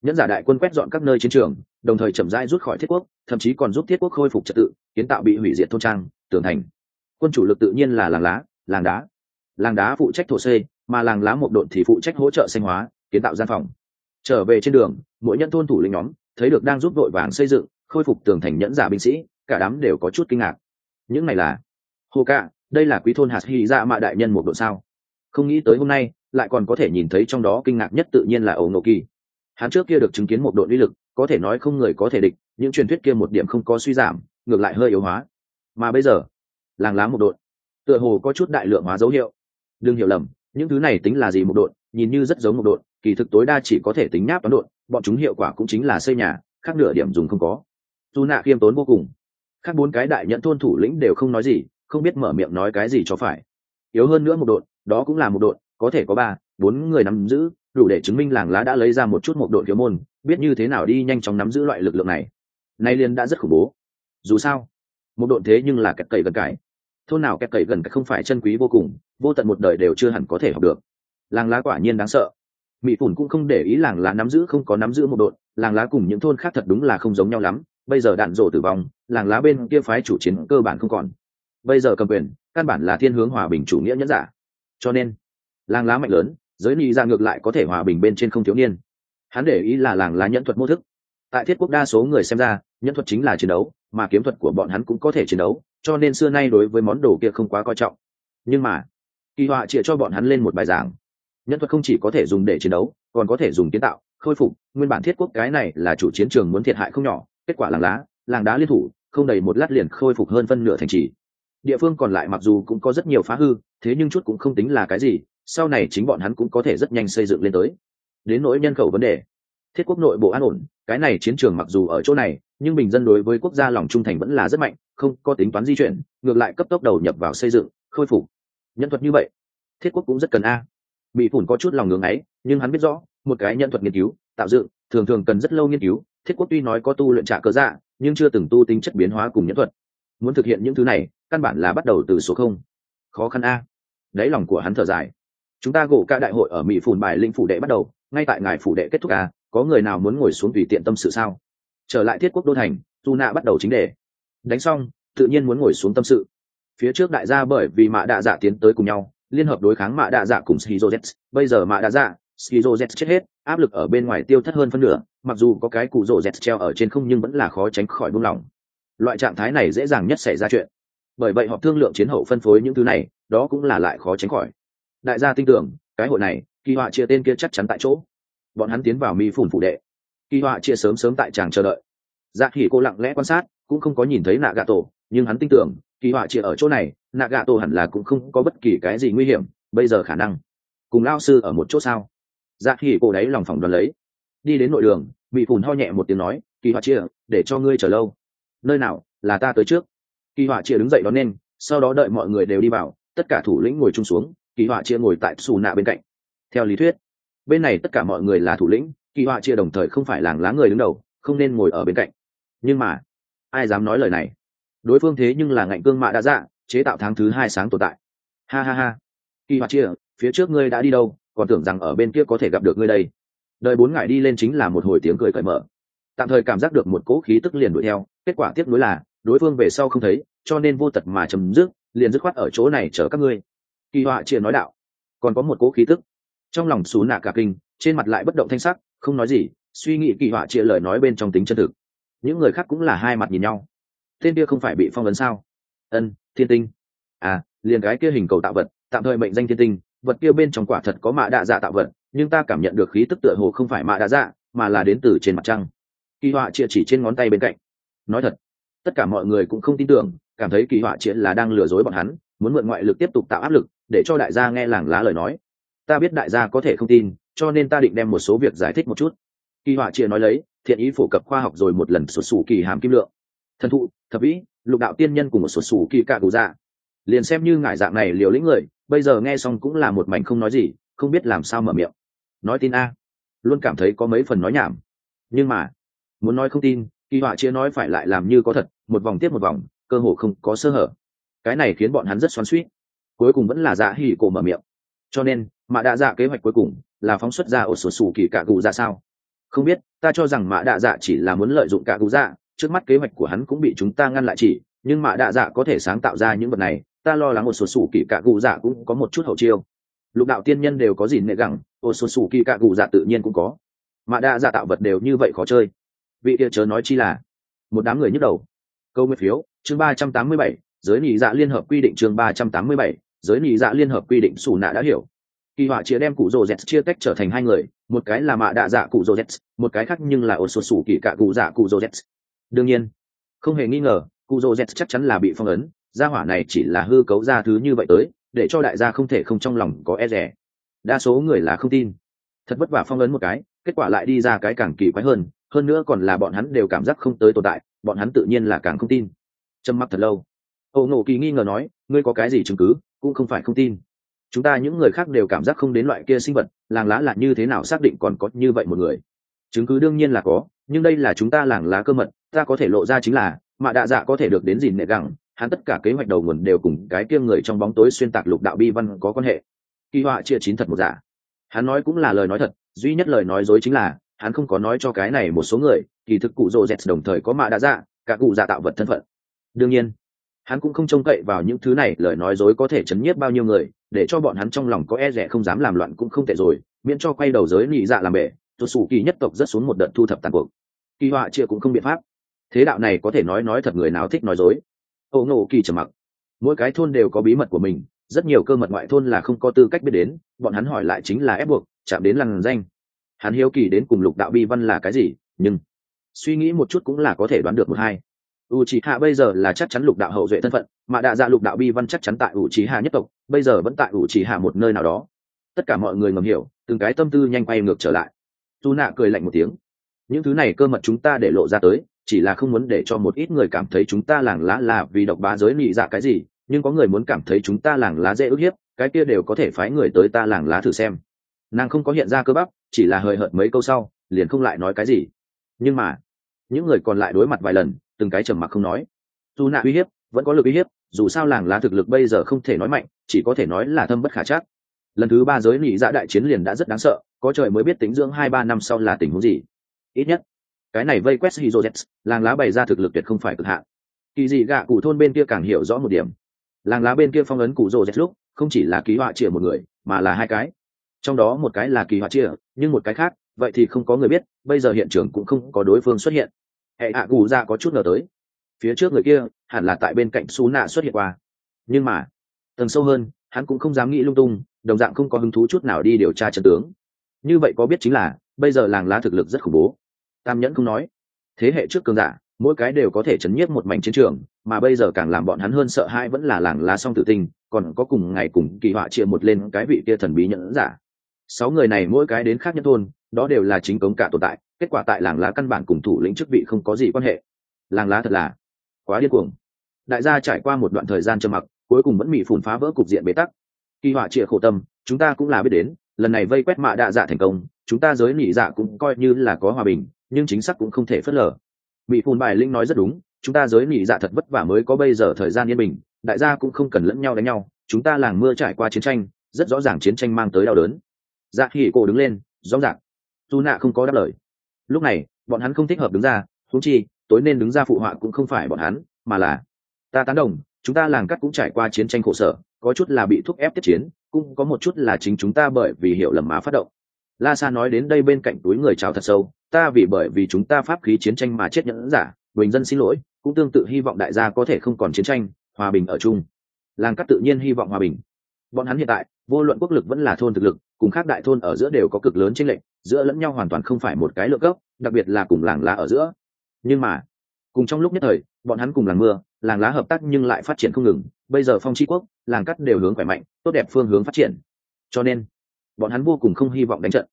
Nhẫn giả đại quân quét dọn các nơi chiến trường, đồng thời chậm rãi rút khỏi thiết quốc, thậm chí còn giúp thiết quốc khôi phục trật tự, kiến tạo bị hủy diệt thôn trang, tường thành. Quân chủ lực tự nhiên là làng lá, làng đá. Làng đá phụ trách thổ xê, mà làng lá một độn thì phụ trách hỗ trợ sinh hóa, kiến tạo gian phòng. Trở về trên đường, mỗi nhân thôn thủ lĩnh nhóm, thấy được đang giúp đội vàng xây dựng, khôi phục tường thành nhẫn giả binh sĩ, cả đám đều có chút kinh ngạc. Những này là? Hồ cạ, đây là quý thôn hạt hy ra dạ mạ đại nhân một độ sao? Không nghĩ tới hôm nay, lại còn có thể nhìn thấy trong đó kinh ngạc nhất tự nhiên là ẩu nổ kỳ. Hắn trước kia được chứng kiến một độ uy lực, có thể nói không người có thể địch, những truyền thuyết kia một điểm không có suy giảm, ngược lại hơi yếu hóa. Mà bây giờ, làng lá một đội, tựa hồ có chút đại lượng hóa dấu hiệu. Đừng hiểu lầm, những thứ này tính là gì một đội, nhìn như rất giống một đội, kỳ thực tối đa chỉ có thể tính nháp toán đội, bọn chúng hiệu quả cũng chính là xây nhà, khác nửa điểm dùng không có. Dù nạ khiêm tốn vô cùng. Khác bốn cái đại nhận thôn thủ lĩnh đều không nói gì, không biết mở miệng nói cái gì cho phải. Yếu hơn nữa một đội đó cũng là một đội, có thể có ba, bốn người nắm giữ, đủ để chứng minh làng lá đã lấy ra một chút một đội thiếu môn, biết như thế nào đi nhanh chóng nắm giữ loại lực lượng này. Nay liên đã rất khủng bố. Dù sao, một đội thế nhưng là kẹt cậy gần cải thôn nào kẹt cậy gần không phải chân quý vô cùng, vô tận một đời đều chưa hẳn có thể học được. Làng lá quả nhiên đáng sợ. Mỹ phủn cũng không để ý làng lá nắm giữ không có nắm giữ một đội, làng lá cùng những thôn khác thật đúng là không giống nhau lắm. Bây giờ đạn rổ tử vong, làng lá bên kia phái chủ chiến cơ bản không còn. Bây giờ cầm quyền, căn bản là thiên hướng hòa bình chủ nghĩa nhẫn giả cho nên làng lá mạnh lớn, giới ni ra dạ ngược lại có thể hòa bình bên trên không thiếu niên. Hắn để ý là làng lá nhẫn thuật mô thức. Tại thiết quốc đa số người xem ra, nhẫn thuật chính là chiến đấu, mà kiếm thuật của bọn hắn cũng có thể chiến đấu, cho nên xưa nay đối với món đồ kia không quá coi trọng. Nhưng mà, kỳ họa chịa cho bọn hắn lên một bài giảng. Nhẫn thuật không chỉ có thể dùng để chiến đấu, còn có thể dùng kiến tạo, khôi phục. Nguyên bản thiết quốc cái này là chủ chiến trường muốn thiệt hại không nhỏ, kết quả làng lá, làng đá liên thủ, không đầy một lát liền khôi phục hơn phân nửa thành trì địa phương còn lại mặc dù cũng có rất nhiều phá hư, thế nhưng chút cũng không tính là cái gì, sau này chính bọn hắn cũng có thể rất nhanh xây dựng lên tới. Đến nỗi nhân khẩu vấn đề, thiết quốc nội bộ an ổn, cái này chiến trường mặc dù ở chỗ này, nhưng bình dân đối với quốc gia lòng trung thành vẫn là rất mạnh, không có tính toán di chuyển, ngược lại cấp tốc đầu nhập vào xây dựng, khôi phục. Nhân thuật như vậy, thiết quốc cũng rất cần a. Mỹ phủn có chút lòng ngưỡng ấy, nhưng hắn biết rõ, một cái nhân thuật nghiên cứu, tạo dựng, thường thường cần rất lâu nghiên cứu, thiết quốc tuy nói có tu luyện trả cơ dạ nhưng chưa từng tu tính chất biến hóa cùng nhân thuật muốn thực hiện những thứ này, căn bản là bắt đầu từ số không. Khó khăn a. Đáy lòng của hắn thở dài. Chúng ta gỗ ca đại hội ở mỹ phùn bài linh phủ đệ bắt đầu, ngay tại ngài phủ đệ kết thúc a, có người nào muốn ngồi xuống tùy tiện tâm sự sao? Trở lại thiết quốc đô thành, tu nạ bắt đầu chính đề. Đánh xong, tự nhiên muốn ngồi xuống tâm sự. Phía trước đại gia bởi vì mạ đạ dạ tiến tới cùng nhau, liên hợp đối kháng mạ đạ dạ cùng shizu z bây giờ mạ đạ dạ shizu z chết hết, áp lực ở bên ngoài tiêu thất hơn phân nửa, mặc dù có cái cụ rổ z treo ở trên không nhưng vẫn là khó tránh khỏi buông lỏng loại trạng thái này dễ dàng nhất xảy ra chuyện. Bởi vậy họ thương lượng chiến hậu phân phối những thứ này, đó cũng là lại khó tránh khỏi. Đại gia tin tưởng, cái hội này, kỳ họa chia tên kia chắc chắn tại chỗ. Bọn hắn tiến vào mi phủn phủ đệ. Kỳ họa chia sớm sớm tại tràng chờ đợi. Dạ khỉ cô lặng lẽ quan sát, cũng không có nhìn thấy nạ gà tổ, nhưng hắn tin tưởng, kỳ họa chia ở chỗ này, nạ gà tổ hẳn là cũng không có bất kỳ cái gì nguy hiểm, bây giờ khả năng. Cùng lao sư ở một chỗ sao? Dạ khỉ cô đáy lòng phòng đoán lấy. Đi đến nội đường bị phủn ho nhẹ một tiếng nói, kỳ họa chia, để cho ngươi chờ lâu nơi nào, là ta tới trước. Kỳ họa chia đứng dậy đón nên, sau đó đợi mọi người đều đi vào, tất cả thủ lĩnh ngồi chung xuống, kỳ họa chia ngồi tại xù nạ bên cạnh. Theo lý thuyết, bên này tất cả mọi người là thủ lĩnh, kỳ họa chia đồng thời không phải làng lá người đứng đầu, không nên ngồi ở bên cạnh. Nhưng mà, ai dám nói lời này? Đối phương thế nhưng là ngạnh cương mạ đã dạ chế tạo tháng thứ hai sáng tồn tại. Ha ha ha. Kỳ họa chia phía trước ngươi đã đi đâu, còn tưởng rằng ở bên kia có thể gặp được ngươi đây. Đợi bốn ngại đi lên chính là một hồi tiếng cười cởi mở. Tạm thời cảm giác được một cỗ khí tức liền đuổi theo kết quả tiếp nối là, đối phương về sau không thấy, cho nên vô tật mà chấm dứt, liền dứt khoát ở chỗ này chở các ngươi. Kỳ họa chia nói đạo. Còn có một cố khí tức. Trong lòng xú nạ cả kinh, trên mặt lại bất động thanh sắc, không nói gì, suy nghĩ kỳ họa chia lời nói bên trong tính chân thực. Những người khác cũng là hai mặt nhìn nhau. Tên kia không phải bị phong vấn sao? Ân, thiên tinh. À liền cái kia hình cầu tạo vật, tạm thời mệnh danh thiên tinh, vật kia bên trong quả thật có mạ đạ dạ tạo vật, nhưng ta cảm nhận được khí tức tựa hồ không phải mạ đạ dạ mà là đến từ trên mặt trăng. Kỳ họa chia chỉ trên ngón tay bên cạnh nói thật, tất cả mọi người cũng không tin tưởng, cảm thấy kỳ họa Triệt là đang lừa dối bọn hắn, muốn mượn ngoại lực tiếp tục tạo áp lực, để cho đại gia nghe làng lá lời nói. Ta biết đại gia có thể không tin, cho nên ta định đem một số việc giải thích một chút. Kỳ họa Triệt nói lấy, thiện ý phổ cập khoa học rồi một lần sụt sù kỳ hàm kim lượng. Thần thụ, thập vĩ, lục đạo tiên nhân cùng một sụt sù kỳ cạ cụ dạ. Liền xem như ngải dạng này liều lĩnh người, bây giờ nghe xong cũng là một mảnh không nói gì, không biết làm sao mở miệng. Nói tin a. Luôn cảm thấy có mấy phần nói nhảm. Nhưng mà, muốn nói không tin kỳ họa chia nói phải lại làm như có thật, một vòng tiếp một vòng, cơ hồ không có sơ hở. Cái này khiến bọn hắn rất xoắn suýt cuối cùng vẫn là dạ hỉ cổ mở miệng. Cho nên, mạ đạ dạ kế hoạch cuối cùng là phóng xuất ra ổ sổ sủ kỳ cạ cụ ra dạ sao? Không biết, ta cho rằng mạ đạ dạ chỉ là muốn lợi dụng cạ cụ dạ trước mắt kế hoạch của hắn cũng bị chúng ta ngăn lại chỉ, nhưng mạ đạ dạ có thể sáng tạo ra những vật này, ta lo lắng một số sủ kỳ cạ cụ dạ cũng có một chút hậu chiêu. Lục đạo tiên nhân đều có gì nệ gẳng, ổ sổ sủ kỳ cạ cụ dạ tự nhiên cũng có. Mạ đạ dạ tạo vật đều như vậy khó chơi vị kia chớ nói chi là một đám người nhức đầu. Câu nguyên phiếu, chương ba trăm tám mươi bảy, giới nhị dạ liên hợp quy định chương ba trăm tám mươi bảy, giới nhị dạ liên hợp quy định xù nạ đã hiểu. Kỳ họa chia đem cụ rồ z chia tách trở thành hai người, một cái là mạ đạ dạ cụ rồ z một cái khác nhưng là ô sột sủ kỳ cạ cụ dạ cụ rồ z đương nhiên, không hề nghi ngờ, cụ rồ z chắc chắn là bị phong ấn, gia hỏa này chỉ là hư cấu ra thứ như vậy tới, để cho đại gia không thể không trong lòng có e rẻ đa số người là không tin. Thật vất vả phong ấn một cái, kết quả lại đi ra cái càng kỳ quái hơn hơn nữa còn là bọn hắn đều cảm giác không tới tồn tại, bọn hắn tự nhiên là càng không tin. Trầm mặc thật lâu. Âu nổ kỳ nghi ngờ nói, ngươi có cái gì chứng cứ, cũng không phải không tin. Chúng ta những người khác đều cảm giác không đến loại kia sinh vật, làng lá là như thế nào xác định còn có như vậy một người? Chứng cứ đương nhiên là có, nhưng đây là chúng ta làng lá cơ mật, ta có thể lộ ra chính là mạ đạ dạ có thể được đến gì nệ gẳng, hắn tất cả kế hoạch đầu nguồn đều cùng cái kia người trong bóng tối xuyên tạc lục đạo bi văn có quan hệ. Kỳ họa chia chín thật một giả hắn nói cũng là lời nói thật, duy nhất lời nói dối chính là hắn không có nói cho cái này một số người, kỳ thực cụ rồ dẹt đồng thời có mạ đã dạ cả cụ dạ tạo vật thân phận. Đương nhiên, hắn cũng không trông cậy vào những thứ này, lời nói dối có thể chấn nhiếp bao nhiêu người, để cho bọn hắn trong lòng có e rẻ không dám làm loạn cũng không tệ rồi, miễn cho quay đầu giới nhị dạ làm bể tuột xù kỳ nhất tộc rất xuống một đợt thu thập tàn cuộc. Kỳ họa chia cũng không biện pháp. Thế đạo này có thể nói nói thật người nào thích nói dối. Ô nổ kỳ trầm mặc. Mỗi cái thôn đều có bí mật của mình, rất nhiều cơ mật ngoại thôn là không có tư cách biết đến, bọn hắn hỏi lại chính là ép buộc, chạm đến lằn danh hắn hiếu kỳ đến cùng lục đạo bi văn là cái gì, nhưng suy nghĩ một chút cũng là có thể đoán được một hai. U trí hạ bây giờ là chắc chắn lục đạo hậu duệ thân phận, mà đạ dạ lục đạo bi văn chắc chắn tại u trí hạ nhất tộc, bây giờ vẫn tại u trí hạ một nơi nào đó. Tất cả mọi người ngầm hiểu, từng cái tâm tư nhanh quay ngược trở lại. Dù nạ cười lạnh một tiếng. Những thứ này cơ mật chúng ta để lộ ra tới, chỉ là không muốn để cho một ít người cảm thấy chúng ta làng lá là vì độc bá giới mị dạ cái gì, nhưng có người muốn cảm thấy chúng ta làng lá dễ ức hiếp, cái kia đều có thể phái người tới ta làng lá thử xem. Nàng không có hiện ra cơ bắp chỉ là hời hợt mấy câu sau, liền không lại nói cái gì. Nhưng mà, những người còn lại đối mặt vài lần, từng cái trầm mặc không nói. Dù nạ uy hiếp, vẫn có lực uy hiếp, dù sao làng lá thực lực bây giờ không thể nói mạnh, chỉ có thể nói là thâm bất khả chắc. Lần thứ ba giới nị dạ đại chiến liền đã rất đáng sợ, có trời mới biết tính dưỡng hai ba năm sau là tình huống gì. Ít nhất, cái này vây quét hydrojets làng lá bày ra thực lực tuyệt không phải cực hạn. Kỳ dị gạ cụ thôn bên kia càng hiểu rõ một điểm. Làng lá bên kia phong ấn cụ rô z lúc, không chỉ là ký họa chĩa một người, mà là hai cái trong đó một cái là kỳ họa chia, nhưng một cái khác, vậy thì không có người biết, bây giờ hiện trường cũng không có đối phương xuất hiện. Hệ hạ gù ra có chút ngờ tới. Phía trước người kia, hẳn là tại bên cạnh xú nạ xuất hiện qua. Nhưng mà, tầng sâu hơn, hắn cũng không dám nghĩ lung tung, đồng dạng không có hứng thú chút nào đi điều tra trận tướng. Như vậy có biết chính là, bây giờ làng lá thực lực rất khủng bố. Tam nhẫn không nói. Thế hệ trước cường giả, mỗi cái đều có thể chấn nhiếp một mảnh chiến trường, mà bây giờ càng làm bọn hắn hơn sợ hãi vẫn là làng lá song tự tình còn có cùng ngày cùng kỳ họa chia một lên cái vị kia thần bí nhẫn giả sáu người này mỗi cái đến khác nhất thôn, đó đều là chính cống cả tồn tại, kết quả tại làng lá căn bản cùng thủ lĩnh chức vị không có gì quan hệ. Làng lá thật là quá điên cuồng. Đại gia trải qua một đoạn thời gian trầm mặc, cuối cùng vẫn bị phủn phá vỡ cục diện bế tắc. Kỳ họa trịa khổ tâm, chúng ta cũng là biết đến, lần này vây quét mạ đạ dạ thành công, chúng ta giới nỉ dạ cũng coi như là có hòa bình, nhưng chính xác cũng không thể phớt lờ. Bị phùn bài linh nói rất đúng, chúng ta giới nỉ dạ thật vất vả mới có bây giờ thời gian yên bình, đại gia cũng không cần lẫn nhau đánh nhau, chúng ta làng mưa trải qua chiến tranh, rất rõ ràng chiến tranh mang tới đau đớn dạ hỉ cổ đứng lên, rõ ràng. Dù nạ không có đáp lời. Lúc này, bọn hắn không thích hợp đứng ra thú chi, tối nên đứng ra phụ họa cũng không phải bọn hắn, mà là, ta tán đồng, chúng ta làng cắt cũng trải qua chiến tranh khổ sở, có chút là bị thúc ép tiếp chiến, cũng có một chút là chính chúng ta bởi vì hiểu lầm má phát động. La sa nói đến đây bên cạnh túi người chào thật sâu, ta vì bởi vì chúng ta pháp khí chiến tranh mà chết nhẫn giả, bình dân xin lỗi, cũng tương tự hy vọng đại gia có thể không còn chiến tranh, hòa bình ở chung. Làng cắt tự nhiên hy vọng hòa bình bọn hắn hiện tại, vô luận quốc lực vẫn là thôn thực lực, cùng khác đại thôn ở giữa đều có cực lớn chênh lệch, giữa lẫn nhau hoàn toàn không phải một cái lượng gốc, đặc biệt là cùng làng lá ở giữa. Nhưng mà, cùng trong lúc nhất thời, bọn hắn cùng làng mưa, làng lá hợp tác nhưng lại phát triển không ngừng, bây giờ phong tri quốc, làng cắt đều hướng khỏe mạnh, tốt đẹp phương hướng phát triển. Cho nên, bọn hắn vô cùng không hy vọng đánh trận.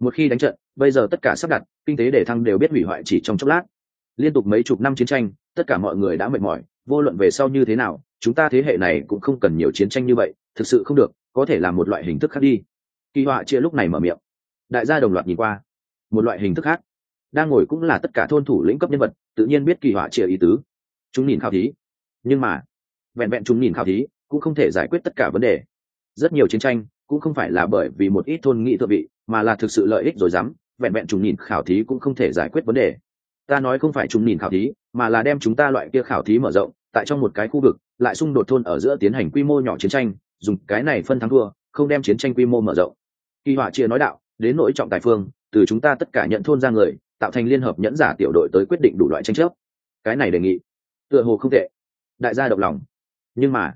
Một khi đánh trận, bây giờ tất cả sắp đặt, kinh tế để thăng đều biết hủy hoại chỉ trong chốc lát. Liên tục mấy chục năm chiến tranh, tất cả mọi người đã mệt mỏi, vô luận về sau như thế nào chúng ta thế hệ này cũng không cần nhiều chiến tranh như vậy, thực sự không được, có thể là một loại hình thức khác đi. Kỳ họa chia lúc này mở miệng. Đại gia đồng loạt nhìn qua. Một loại hình thức khác. Đang ngồi cũng là tất cả thôn thủ lĩnh cấp nhân vật, tự nhiên biết kỳ họa chia ý tứ. Chúng nhìn khảo thí. Nhưng mà, vẹn vẹn chúng nhìn khảo thí, cũng không thể giải quyết tất cả vấn đề. Rất nhiều chiến tranh, cũng không phải là bởi vì một ít thôn nghị thượng vị, mà là thực sự lợi ích rồi dám, vẹn vẹn chúng nhìn khảo thí cũng không thể giải quyết vấn đề ta nói không phải chúng nhìn khảo thí, mà là đem chúng ta loại kia khảo thí mở rộng, tại trong một cái khu vực, lại xung đột thôn ở giữa tiến hành quy mô nhỏ chiến tranh, dùng cái này phân thắng thua, không đem chiến tranh quy mô mở rộng. Kỳ họa chia nói đạo, đến nỗi trọng tài phương, từ chúng ta tất cả nhận thôn ra người, tạo thành liên hợp nhẫn giả tiểu đội tới quyết định đủ loại tranh chấp. Cái này đề nghị, tựa hồ không tệ. Đại gia động lòng. Nhưng mà,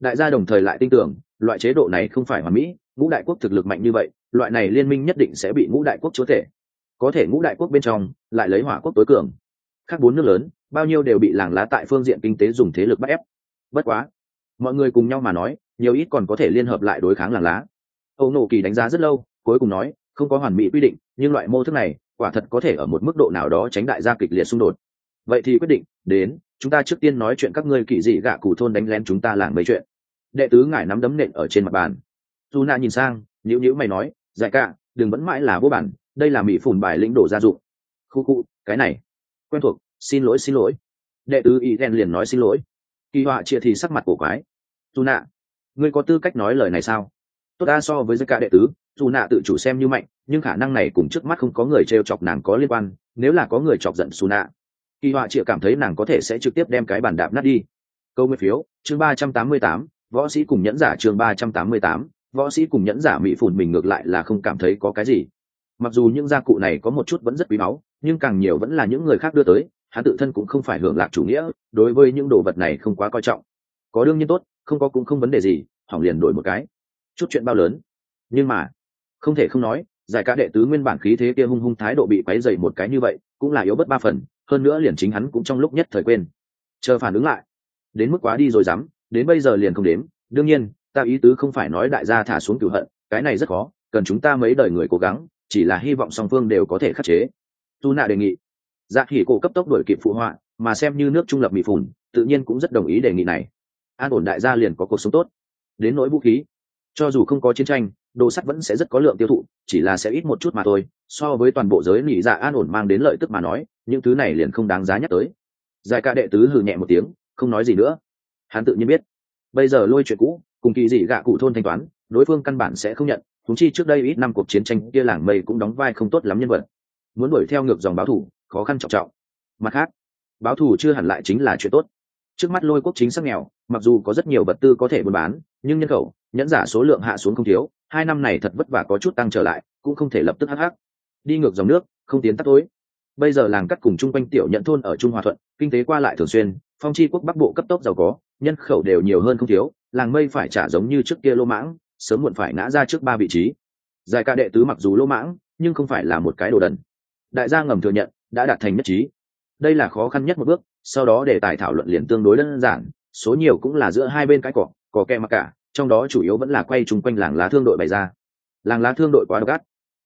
đại gia đồng thời lại tin tưởng, loại chế độ này không phải hoàn mỹ, ngũ đại quốc thực lực mạnh như vậy, loại này liên minh nhất định sẽ bị ngũ đại quốc chúa thể có thể ngũ đại quốc bên trong, lại lấy hỏa quốc tối cường. Khác bốn nước lớn, bao nhiêu đều bị làng lá tại phương diện kinh tế dùng thế lực bắt ép. Bất quá, mọi người cùng nhau mà nói, nhiều ít còn có thể liên hợp lại đối kháng làng lá. Âu nổ kỳ đánh giá rất lâu, cuối cùng nói, không có hoàn mỹ quy định, nhưng loại mô thức này, quả thật có thể ở một mức độ nào đó tránh đại gia kịch liệt xung đột. Vậy thì quyết định, đến, chúng ta trước tiên nói chuyện các ngươi kỳ dị gạ cụ thôn đánh lén chúng ta làng mấy chuyện. Đệ tứ ngải nắm đấm nện ở trên mặt bàn. Dù nạ nhìn sang nhữ nhữ mày nói dạy cả, đừng vẫn mãi là vô bản đây là mỹ phủn bài lĩnh đổ gia dụng. Khu khu, cái này. Quen thuộc, xin lỗi xin lỗi. Đệ tứ ý ghen liền nói xin lỗi. Kỳ họa chia thì sắc mặt cổ quái. Dù nạ, ngươi có tư cách nói lời này sao? Tốt đa so với giới cả đệ tứ dù nạ tự chủ xem như mạnh, nhưng khả năng này cùng trước mắt không có người t chọc nàng có liên quan, nếu là có người chọc giận xù nạ, kỳ họa chịa cảm thấy nàng có thể sẽ trực tiếp đem cái bàn đạp nát đi. Câu nguyên phiếu, chương ba trăm tám mươi tám, võ sĩ cùng nhẫn giả chương ba trăm tám mươi tám, võ sĩ cùng nhẫn giả mỹ phủn mình ngược lại là không cảm thấy có cái gì mặc dù những gia cụ này có một chút vẫn rất quý báu, nhưng càng nhiều vẫn là những người khác đưa tới, hắn tự thân cũng không phải hưởng lạc chủ nghĩa, đối với những đồ vật này không quá coi trọng. Có đương nhiên tốt, không có cũng không vấn đề gì, hỏng liền đổi một cái. Chút chuyện bao lớn. Nhưng mà, không thể không nói, giải ca đệ tứ nguyên bản khí thế kia hung hung thái độ bị quấy dày một cái như vậy, cũng là yếu bất ba phần, hơn nữa liền chính hắn cũng trong lúc nhất thời quên. Chờ phản ứng lại. Đến mức quá đi rồi dám, đến bây giờ liền không đếm. Đương nhiên, ta ý tứ không phải nói đại gia thả xuống cửu hận, cái này rất khó, cần chúng ta mấy đời người cố gắng chỉ là hy vọng song phương đều có thể khắc chế. Tu nạ đề nghị. Dạ khỉ cổ cấp tốc đổi kịp phụ họa, mà xem như nước trung lập bị phủn tự nhiên cũng rất đồng ý đề nghị này. An ổn đại gia liền có cuộc sống tốt. Đến nỗi vũ khí, cho dù không có chiến tranh, đồ sắt vẫn sẽ rất có lượng tiêu thụ, chỉ là sẽ ít một chút mà thôi. So với toàn bộ giới nỉ dạ an ổn mang đến lợi tức mà nói, những thứ này liền không đáng giá nhắc tới. Giải ca đệ tứ hừ nhẹ một tiếng, không nói gì nữa. Hắn tự nhiên biết. Bây giờ lôi chuyện cũ, cùng kỳ dị gạ cụ thôn thanh toán, đối phương căn bản sẽ không nhận thúng chi trước đây ít năm cuộc chiến tranh kia làng mây cũng đóng vai không tốt lắm nhân vật. Muốn đuổi theo ngược dòng báo thủ, khó khăn trọng trọng. Mặt khác, báo thủ chưa hẳn lại chính là chuyện tốt. Trước mắt lôi quốc chính sắc nghèo, mặc dù có rất nhiều vật tư có thể buôn bán, nhưng nhân khẩu, nhẫn giả số lượng hạ xuống không thiếu, hai năm này thật vất vả có chút tăng trở lại, cũng không thể lập tức hắc hắc. Đi ngược dòng nước, không tiến tắt tối. Bây giờ làng cắt cùng chung quanh tiểu nhận thôn ở trung hòa thuận, kinh tế qua lại thường xuyên, phong chi quốc bắc bộ cấp tốc giàu có, nhân khẩu đều nhiều hơn không thiếu, làng mây phải trả giống như trước kia lô mãng sớm muộn phải ngã ra trước ba vị trí. Giải ca đệ tứ mặc dù lỗ mãng, nhưng không phải là một cái đồ đần. Đại gia ngầm thừa nhận, đã đạt thành nhất trí. Đây là khó khăn nhất một bước, sau đó để tài thảo luận liền tương đối đơn giản, số nhiều cũng là giữa hai bên cái cỏ có kẹ mặc cả, trong đó chủ yếu vẫn là quay chung quanh làng lá thương đội bày ra. Làng lá thương đội quá độc ác.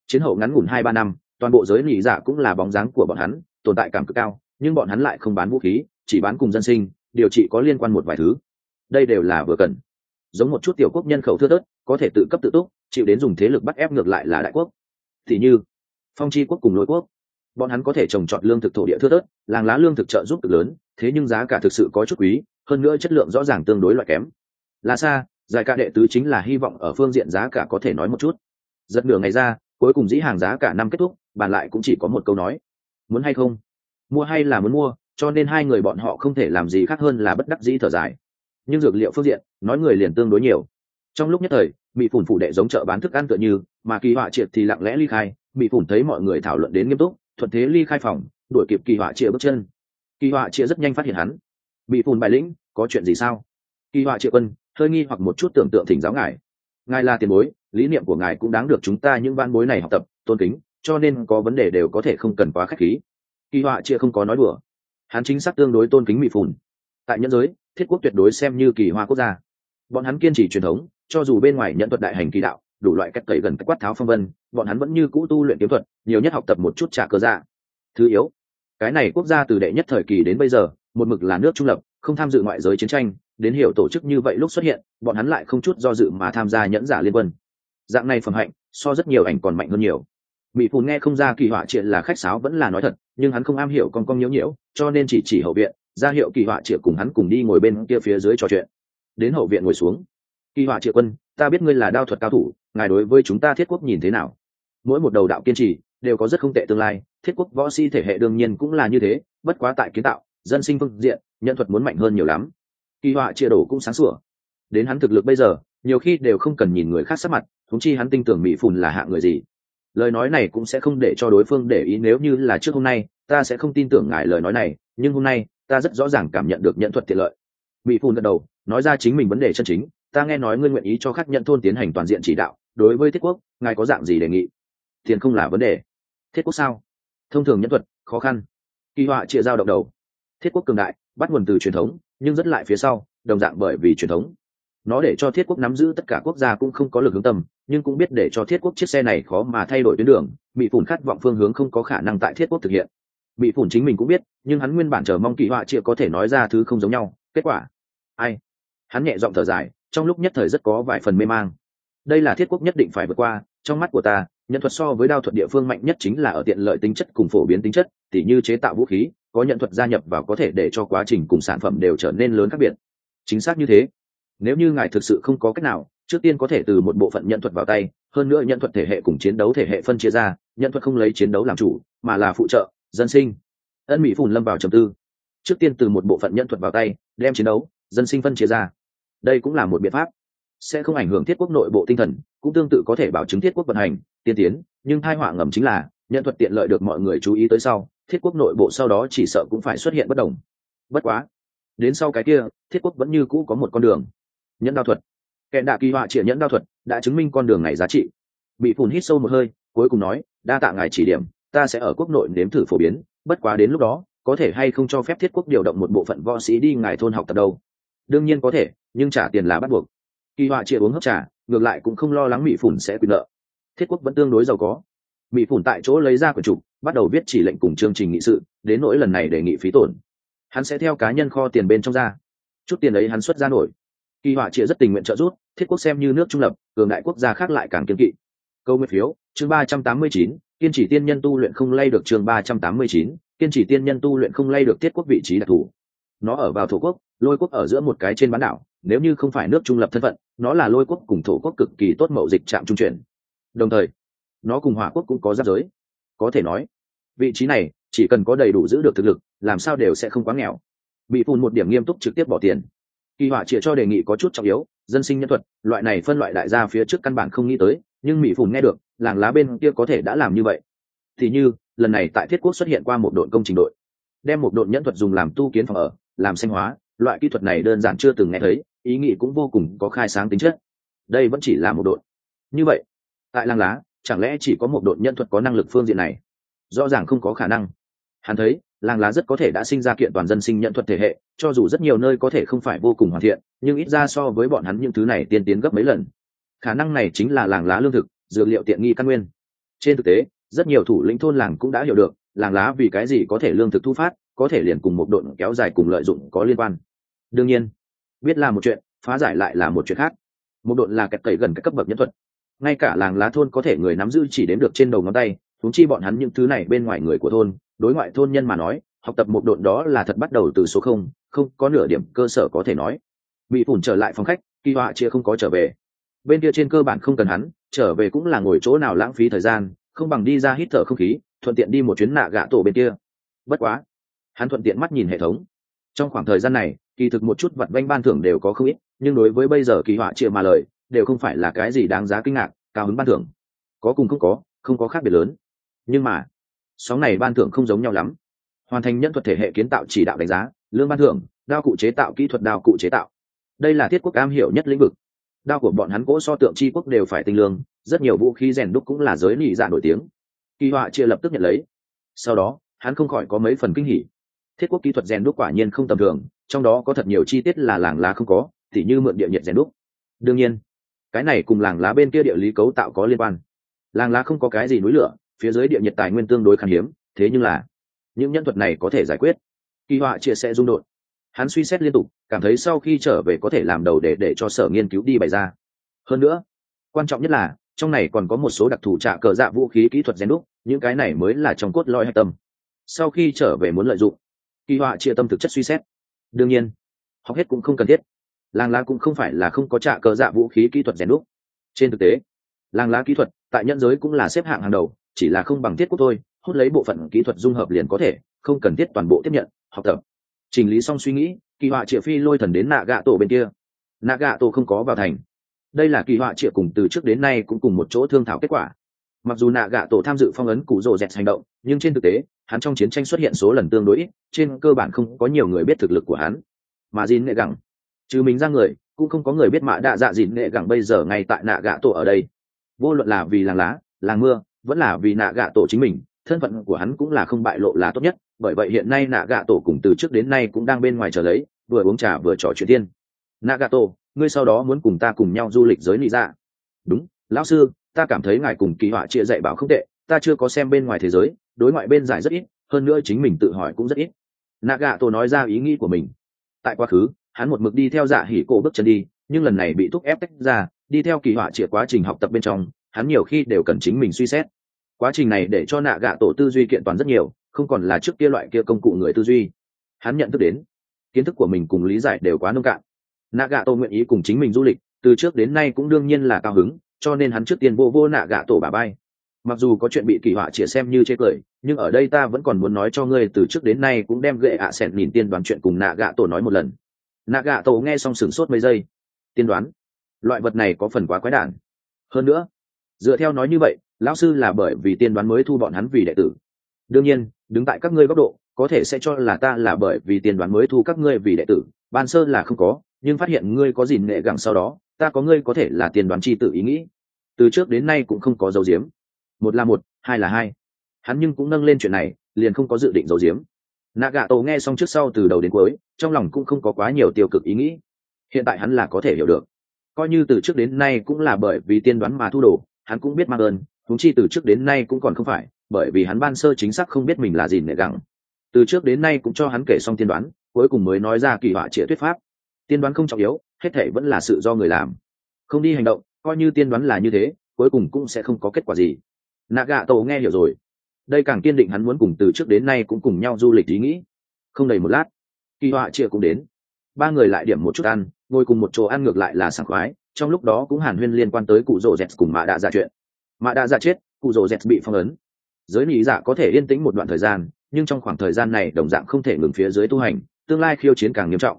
Chiến hậu ngắn ngủn hai ba năm, toàn bộ giới nỉ giả cũng là bóng dáng của bọn hắn, tồn tại cảm cực cao, nhưng bọn hắn lại không bán vũ khí, chỉ bán cùng dân sinh, điều trị có liên quan một vài thứ. Đây đều là vừa cần. Giống một chút tiểu quốc nhân khẩu thưa tớt có thể tự cấp tự túc, chịu đến dùng thế lực bắt ép ngược lại là đại quốc. Thì như, phong tri quốc cùng lôi quốc, bọn hắn có thể trồng trọt lương thực thổ địa thưa tớt làng lá lương thực trợ giúp cực lớn, thế nhưng giá cả thực sự có chút quý, hơn nữa chất lượng rõ ràng tương đối loại kém. Là xa, giải ca đệ tứ chính là hy vọng ở phương diện giá cả có thể nói một chút. Giật nửa ngày ra, cuối cùng dĩ hàng giá cả năm kết thúc, bàn lại cũng chỉ có một câu nói. Muốn hay không? Mua hay là muốn mua, cho nên hai người bọn họ không thể làm gì khác hơn là bất đắc dĩ thở dài. Nhưng dược liệu phương diện, nói người liền tương đối nhiều trong lúc nhất thời mỹ phủn phủ đệ giống chợ bán thức ăn tựa như, mà kỳ họa triệt thì lặng lẽ ly khai. Mỹ phủn thấy mọi người thảo luận đến nghiêm túc, thuận thế ly khai phòng, đuổi kịp kỳ họa triệt bước chân. Kỳ họa triệt rất nhanh phát hiện hắn. Mỹ phủn bài lĩnh, có chuyện gì sao? Kỳ họa triệt quân, hơi nghi hoặc một chút tưởng tượng thỉnh giáo ngài. Ngài là tiền bối, lý niệm của ngài cũng đáng được chúng ta những ban bối này học tập, tôn kính, cho nên có vấn đề đều có thể không cần quá khách khí. Kỳ họa chia không có nói đùa. Hắn chính xác tương đối tôn kính mỹ phùn tại nhân giới, thiết quốc tuyệt đối xem như kỳ hoa quốc gia. Bọn hắn kiên trì truyền thống cho dù bên ngoài nhận thuật đại hành kỳ đạo, đủ loại cách tẩy gần cách quát tháo phong vân, bọn hắn vẫn như cũ tu luyện kiếm thuật, nhiều nhất học tập một chút trả cơ dạ. Thứ yếu, cái này quốc gia từ đệ nhất thời kỳ đến bây giờ, một mực là nước trung lập, không tham dự ngoại giới chiến tranh, đến hiểu tổ chức như vậy lúc xuất hiện, bọn hắn lại không chút do dự mà tham gia nhẫn giả liên quân. Dạng này phẩm hạnh, so rất nhiều ảnh còn mạnh hơn nhiều. Mỹ phùn nghe không ra kỳ họa triệt là khách sáo vẫn là nói thật, nhưng hắn không am hiểu con con nhiễu nhiễu cho nên chỉ chỉ hậu viện, ra hiệu kỳ họa triệt cùng hắn cùng đi ngồi bên kia phía dưới trò chuyện. Đến hậu viện ngồi xuống kỳ họa triệu quân, ta biết ngươi là đao thuật cao thủ, ngài đối với chúng ta thiết quốc nhìn thế nào? Mỗi một đầu đạo kiên trì, đều có rất không tệ tương lai, thiết quốc võ si thể hệ đương nhiên cũng là như thế, bất quá tại kiến tạo, dân sinh phương diện nhận thuật muốn mạnh hơn nhiều lắm. Kỳ họa chia đổ cũng sáng sủa. Đến hắn thực lực bây giờ, nhiều khi đều không cần nhìn người khác sắc mặt thúng chi hắn tin tưởng mỹ phùn là hạ người gì. Lời nói này cũng sẽ không để cho đối phương để ý nếu như là trước hôm nay, ta sẽ không tin tưởng ngài lời nói này, nhưng hôm nay, ta rất rõ ràng cảm nhận được nhận thuật tiện lợi. Mỹ phùn gật đầu, nói ra chính mình vấn đề chân chính ta nghe nói ngươi nguyện ý cho khắc nhận thôn tiến hành toàn diện chỉ đạo, đối với thiết quốc, ngài có dạng gì đề nghị? Tiền không là vấn đề. Thiết quốc sao? Thông thường nhân thuật, khó khăn. Kỳ họa chia giao động đầu. Thiết quốc cường đại, bắt nguồn từ truyền thống, nhưng rất lại phía sau, đồng dạng bởi vì truyền thống. Nó để cho thiết quốc nắm giữ tất cả quốc gia cũng không có lực hướng tâm nhưng cũng biết để cho thiết quốc chiếc xe này khó mà thay đổi tuyến đường bị phủn khát vọng phương hướng không có khả năng tại thiết quốc thực hiện. Bị phủn chính mình cũng biết, nhưng hắn nguyên bản chờ mong kỳ họa chia có thể nói ra thứ không giống nhau. Kết quả? Ai? Hắn nhẹ giọng thở dài trong lúc nhất thời rất có vài phần mê mang. Đây là thiết quốc nhất định phải vượt qua, trong mắt của ta nhận thuật so với đao thuật địa phương mạnh nhất chính là ở tiện lợi tính chất cùng phổ biến tính chất, tỉ như chế tạo vũ khí, có nhận thuật gia nhập vào có thể để cho quá trình cùng sản phẩm đều trở nên lớn khác biệt. Chính xác như thế. Nếu như ngài thực sự không có cách nào, trước tiên có thể từ một bộ phận nhận thuật vào tay, hơn nữa nhận thuật thể hệ cùng chiến đấu thể hệ phân chia ra nhận thuật không lấy chiến đấu làm chủ, mà là phụ trợ, dân sinh. Ân mỹ phùn lâm vào trầm tư. Trước tiên từ một bộ phận nhận thuật vào tay, đem chiến đấu, dân sinh phân chia ra đây cũng là một biện pháp. Sẽ không ảnh hưởng thiết quốc nội bộ tinh thần, cũng tương tự có thể bảo chứng thiết quốc vận hành, tiên tiến, nhưng thai họa ngầm chính là nhận thuật tiện lợi được mọi người chú ý tới sau, thiết quốc nội bộ sau đó chỉ sợ cũng phải xuất hiện bất đồng. Bất quá, đến sau cái kia, thiết quốc vẫn như cũ có một con đường. Nhẫn đao thuật. Kẻ đạ kỳ họa triển nhẫn đao thuật đã chứng minh con đường này giá trị. Bị phùn hít sâu một hơi, cuối cùng nói, đa tạ ngài chỉ điểm, ta sẽ ở quốc nội nếm thử phổ biến, bất quá đến lúc đó, có thể hay không cho phép thiết quốc điều động một bộ phận võ sĩ đi ngài thôn học tập đâu? Đương nhiên có thể, nhưng trả tiền là bắt buộc. Kỳ họa chia uống hấp trà, ngược lại cũng không lo lắng mỹ phủn sẽ quyền nợ thiết quốc vẫn tương đối giàu có. Mỹ phủn tại chỗ lấy ra quyển trục bắt đầu viết chỉ lệnh cùng chương trình nghị sự, đến nỗi lần này đề nghị phí tổn. Hắn sẽ theo cá nhân kho tiền bên trong ra. Chút tiền ấy hắn xuất ra nổi. Kỳ họa chia rất tình nguyện trợ giúp, thiết quốc xem như nước trung lập, cường đại quốc gia khác lại càng kiên kỵ. Câu nguyên phiếu, chương ba trăm tám mươi chín, kiên chỉ tiên nhân tu luyện không lay được chương ba trăm tám mươi chín, kiên chỉ tiên nhân tu luyện không lay được thiết quốc vị trí đặc thù. Nó ở vào thổ quốc lôi quốc ở giữa một cái trên bán đảo, nếu như không phải nước trung lập thân phận, nó là lôi quốc cùng thổ quốc cực kỳ tốt mậu dịch trạm trung chuyển. Đồng thời, nó cùng hỏa quốc cũng có giáp giới. Có thể nói, vị trí này chỉ cần có đầy đủ giữ được thực lực, làm sao đều sẽ không quá nghèo. Bị phun một điểm nghiêm túc trực tiếp bỏ tiền. Kỳ họa chĩa cho đề nghị có chút trọng yếu, dân sinh nhân thuật, loại này phân loại đại gia phía trước căn bản không nghĩ tới, nhưng mỹ phùn nghe được, làng lá bên kia có thể đã làm như vậy. Thì như, lần này tại thiết quốc xuất hiện qua một đội công trình đội, đem một đội nhân thuật dùng làm tu kiến phòng ở, làm xanh hóa loại kỹ thuật này đơn giản chưa từng nghe thấy, ý nghĩ cũng vô cùng có khai sáng tính chất. Đây vẫn chỉ là một đội. Như vậy, tại làng lá, chẳng lẽ chỉ có một đội nhân thuật có năng lực phương diện này? Rõ ràng không có khả năng. Hắn thấy làng lá rất có thể đã sinh ra kiện toàn dân sinh nhận thuật thể hệ, cho dù rất nhiều nơi có thể không phải vô cùng hoàn thiện, nhưng ít ra so với bọn hắn những thứ này tiên tiến gấp mấy lần. Khả năng này chính là làng lá lương thực, dược liệu tiện nghi căn nguyên. Trên thực tế, rất nhiều thủ lĩnh thôn làng cũng đã hiểu được làng lá vì cái gì có thể lương thực thu phát, có thể liền cùng một đội kéo dài cùng lợi dụng có liên quan đương nhiên, biết là một chuyện, phá giải lại là một chuyện khác. Một đội là kẹt cậy gần các cấp bậc nhân thuật. Ngay cả làng lá thôn có thể người nắm giữ chỉ đến được trên đầu ngón tay thúng chi bọn hắn những thứ này bên ngoài người của thôn, đối ngoại thôn nhân mà nói, học tập một đội đó là thật bắt đầu từ số không không có nửa điểm cơ sở có thể nói. Bị phủn trở lại phòng khách, kỳ họa chia không có trở về. Bên kia trên cơ bản không cần hắn, trở về cũng là ngồi chỗ nào lãng phí thời gian, không bằng đi ra hít thở không khí, thuận tiện đi một chuyến nạ gạ tổ bên kia. Bất quá, hắn thuận tiện mắt nhìn hệ thống. Trong khoảng thời gian này kỳ thực một chút vặt vanh ban thưởng đều có không ít, nhưng đối với bây giờ kỳ họa chia mà lời, đều không phải là cái gì đáng giá kinh ngạc, cao hứng ban thưởng. Có cùng không có không có khác biệt lớn. Nhưng mà, sóng này ban thưởng không giống nhau lắm. Hoàn thành nhân thuật thể hệ kiến tạo chỉ đạo đánh giá, lương ban thưởng, đao cụ chế tạo kỹ thuật đao cụ chế tạo. Đây là thiết quốc am hiểu nhất lĩnh vực. Đao của bọn hắn cỗ so tượng c quốc đều phải tinh lương, rất nhiều vũ khí rèn đúc cũng là giới lì dạ nổi tiếng. Kỳ họa chia lập tức nhận lấy. Sau đó, hắn không khỏi có mấy phần kinh hỉ. Thiết quốc kỹ thuật rèn đúc quả nhiên không tầm thường trong đó có thật nhiều chi tiết là làng lá không có, tỉ như mượn địa nhiệt rèn đúc. Đương nhiên, cái này cùng làng lá bên kia địa lý cấu tạo có liên quan. Làng lá không có cái gì núi lửa, phía dưới địa nhiệt tài nguyên tương đối khan hiếm, thế nhưng là, những nhân thuật này có thể giải quyết. Kỳ họa chia sẻ dung đột. Hắn suy xét liên tục, cảm thấy sau khi trở về có thể làm đầu để để cho sở nghiên cứu đi bày ra. Hơn nữa, quan trọng nhất là, trong này còn có một số đặc thù trạ cờ dạ vũ khí kỹ thuật rèn đúc, những cái này mới là trong cốt lõi hạch tâm. Sau khi trở về muốn lợi dụng, kỳ họa chia tâm thực chất suy xét đương nhiên, học hết cũng không cần thiết. Làng lá cũng không phải là không có trạ cờ dạ vũ khí kỹ thuật rèn đúc. Trên thực tế làng lá kỹ thuật tại nhân giới cũng là xếp hạng hàng đầu, chỉ là không bằng thiết quốc thôi, hút lấy bộ phận kỹ thuật dung hợp liền có thể, không cần thiết toàn bộ tiếp nhận, học tập. Chỉnh lý xong suy nghĩ, kỳ họa triệu phi lôi thần đến nạ gạ tổ bên kia. Nạ gạ tổ không có vào thành. Đây là kỳ họa triệu cùng từ trước đến nay cũng cùng một chỗ thương thảo kết quả. Mặc dù nạ gạ tổ tham dự phong ấn cụ rồ dẹt hành động, nhưng trên thực tế hắn trong chiến tranh xuất hiện số lần tương đối ít, trên cơ bản không có nhiều người biết thực lực của hắn. Mà dìn nghệ gẳng, trừ mình ra người, cũng không có người biết mạ đạ dạ dìn nghệ gẳng bây giờ ngay tại nạ gạ tổ ở đây. Vô luận là vì làng lá, làng mưa, vẫn là vì nạ gạ tổ chính mình, thân phận của hắn cũng là không bại lộ là tốt nhất, bởi vậy hiện nay nạ gạ tổ cùng từ trước đến nay cũng đang bên ngoài chờ lấy, vừa uống trà vừa trò chuyện tiên nạ gạ tổ, ngươi sau đó muốn cùng ta cùng nhau du lịch giới nị dạ. Đúng, lão sư, ta cảm thấy ngài cùng kỳ họa chia dạy bảo không tệ, ta chưa có xem bên ngoài thế giới đối ngoại bên giải rất ít, hơn nữa chính mình tự hỏi cũng rất ít. Nạ gạ tổ nói ra ý nghĩ của mình. Tại quá khứ, hắn một mực đi theo dạ hỉ cổ bước chân đi, nhưng lần này bị thúc ép tách ra, đi theo kỳ họa chĩa quá trình học tập bên trong, hắn nhiều khi đều cần chính mình suy xét. Quá trình này để cho nạ gạ tổ tư duy kiện toàn rất nhiều, không còn là trước kia loại kia công cụ người tư duy. Hắn nhận thức đến, kiến thức của mình cùng lý giải đều quá nông cạn. Nạ gạ tổ nguyện ý cùng chính mình du lịch, từ trước đến nay cũng đương nhiên là cao hứng, cho nên hắn trước tiên vô vô nạ gạ tổ bà bay mặc dù có chuyện bị kỳ họa chia xem như chê cười, nhưng ở đây ta vẫn còn muốn nói cho ngươi từ trước đến nay cũng đem gệ ạ à sẹn nhìn tiên đoán chuyện cùng nạ gạ tổ nói một lần. Nạ gạ tổ nghe xong sửng sốt mấy giây. Tiên đoán? Loại vật này có phần quá quái đản. Hơn nữa, dựa theo nói như vậy, lão sư là bởi vì tiên đoán mới thu bọn hắn vì đệ tử. Đương nhiên, đứng tại các ngươi góc độ, có thể sẽ cho là ta là bởi vì tiên đoán mới thu các ngươi vì đệ tử. Ban sơ là không có, nhưng phát hiện ngươi có gì nghệ gẳng sau đó, ta có ngươi có thể là tiên đoán chi tự ý nghĩ. Từ trước đến nay cũng không có dấu diếm một là một, hai là hai. Hắn nhưng cũng nâng lên chuyện này, liền không có dự định giấu giếm. nạ gạ tổ nghe xong trước sau từ đầu đến cuối, trong lòng cũng không có quá nhiều tiêu cực ý nghĩ. Hiện tại hắn là có thể hiểu được. Coi như từ trước đến nay cũng là bởi vì tiên đoán mà thu đồ, hắn cũng biết mang ơn thúng chi từ trước đến nay cũng còn không phải, bởi vì hắn ban sơ chính xác không biết mình là gì nệ gắng từ trước đến nay cũng cho hắn kể xong tiên đoán, cuối cùng mới nói ra kỳ họa trịa thuyết pháp. Tiên đoán không trọng yếu, hết thể vẫn là sự do người làm. Không đi hành động, coi như tiên đoán là như thế, cuối cùng cũng sẽ không có kết quả gì nạ gạ tổ nghe hiểu rồi. Đây càng kiên định hắn muốn cùng từ trước đến nay cũng cùng nhau du lịch ý nghĩ. Không đầy một lát, kỳ họa chia cũng đến. Ba người lại điểm một chút ăn, ngồi cùng một chỗ ăn ngược lại là sảng khoái, trong lúc đó cũng hàn huyên liên quan tới cụ rồ z cùng mạ đạ dạ chuyện. Mạ đạ dạ chết, cụ rồ z bị phong ấn. Giới lý dạ có thể yên tĩnh một đoạn thời gian, nhưng trong khoảng thời gian này đồng dạng không thể ngừng phía dưới tu hành, tương lai khiêu chiến càng nghiêm trọng.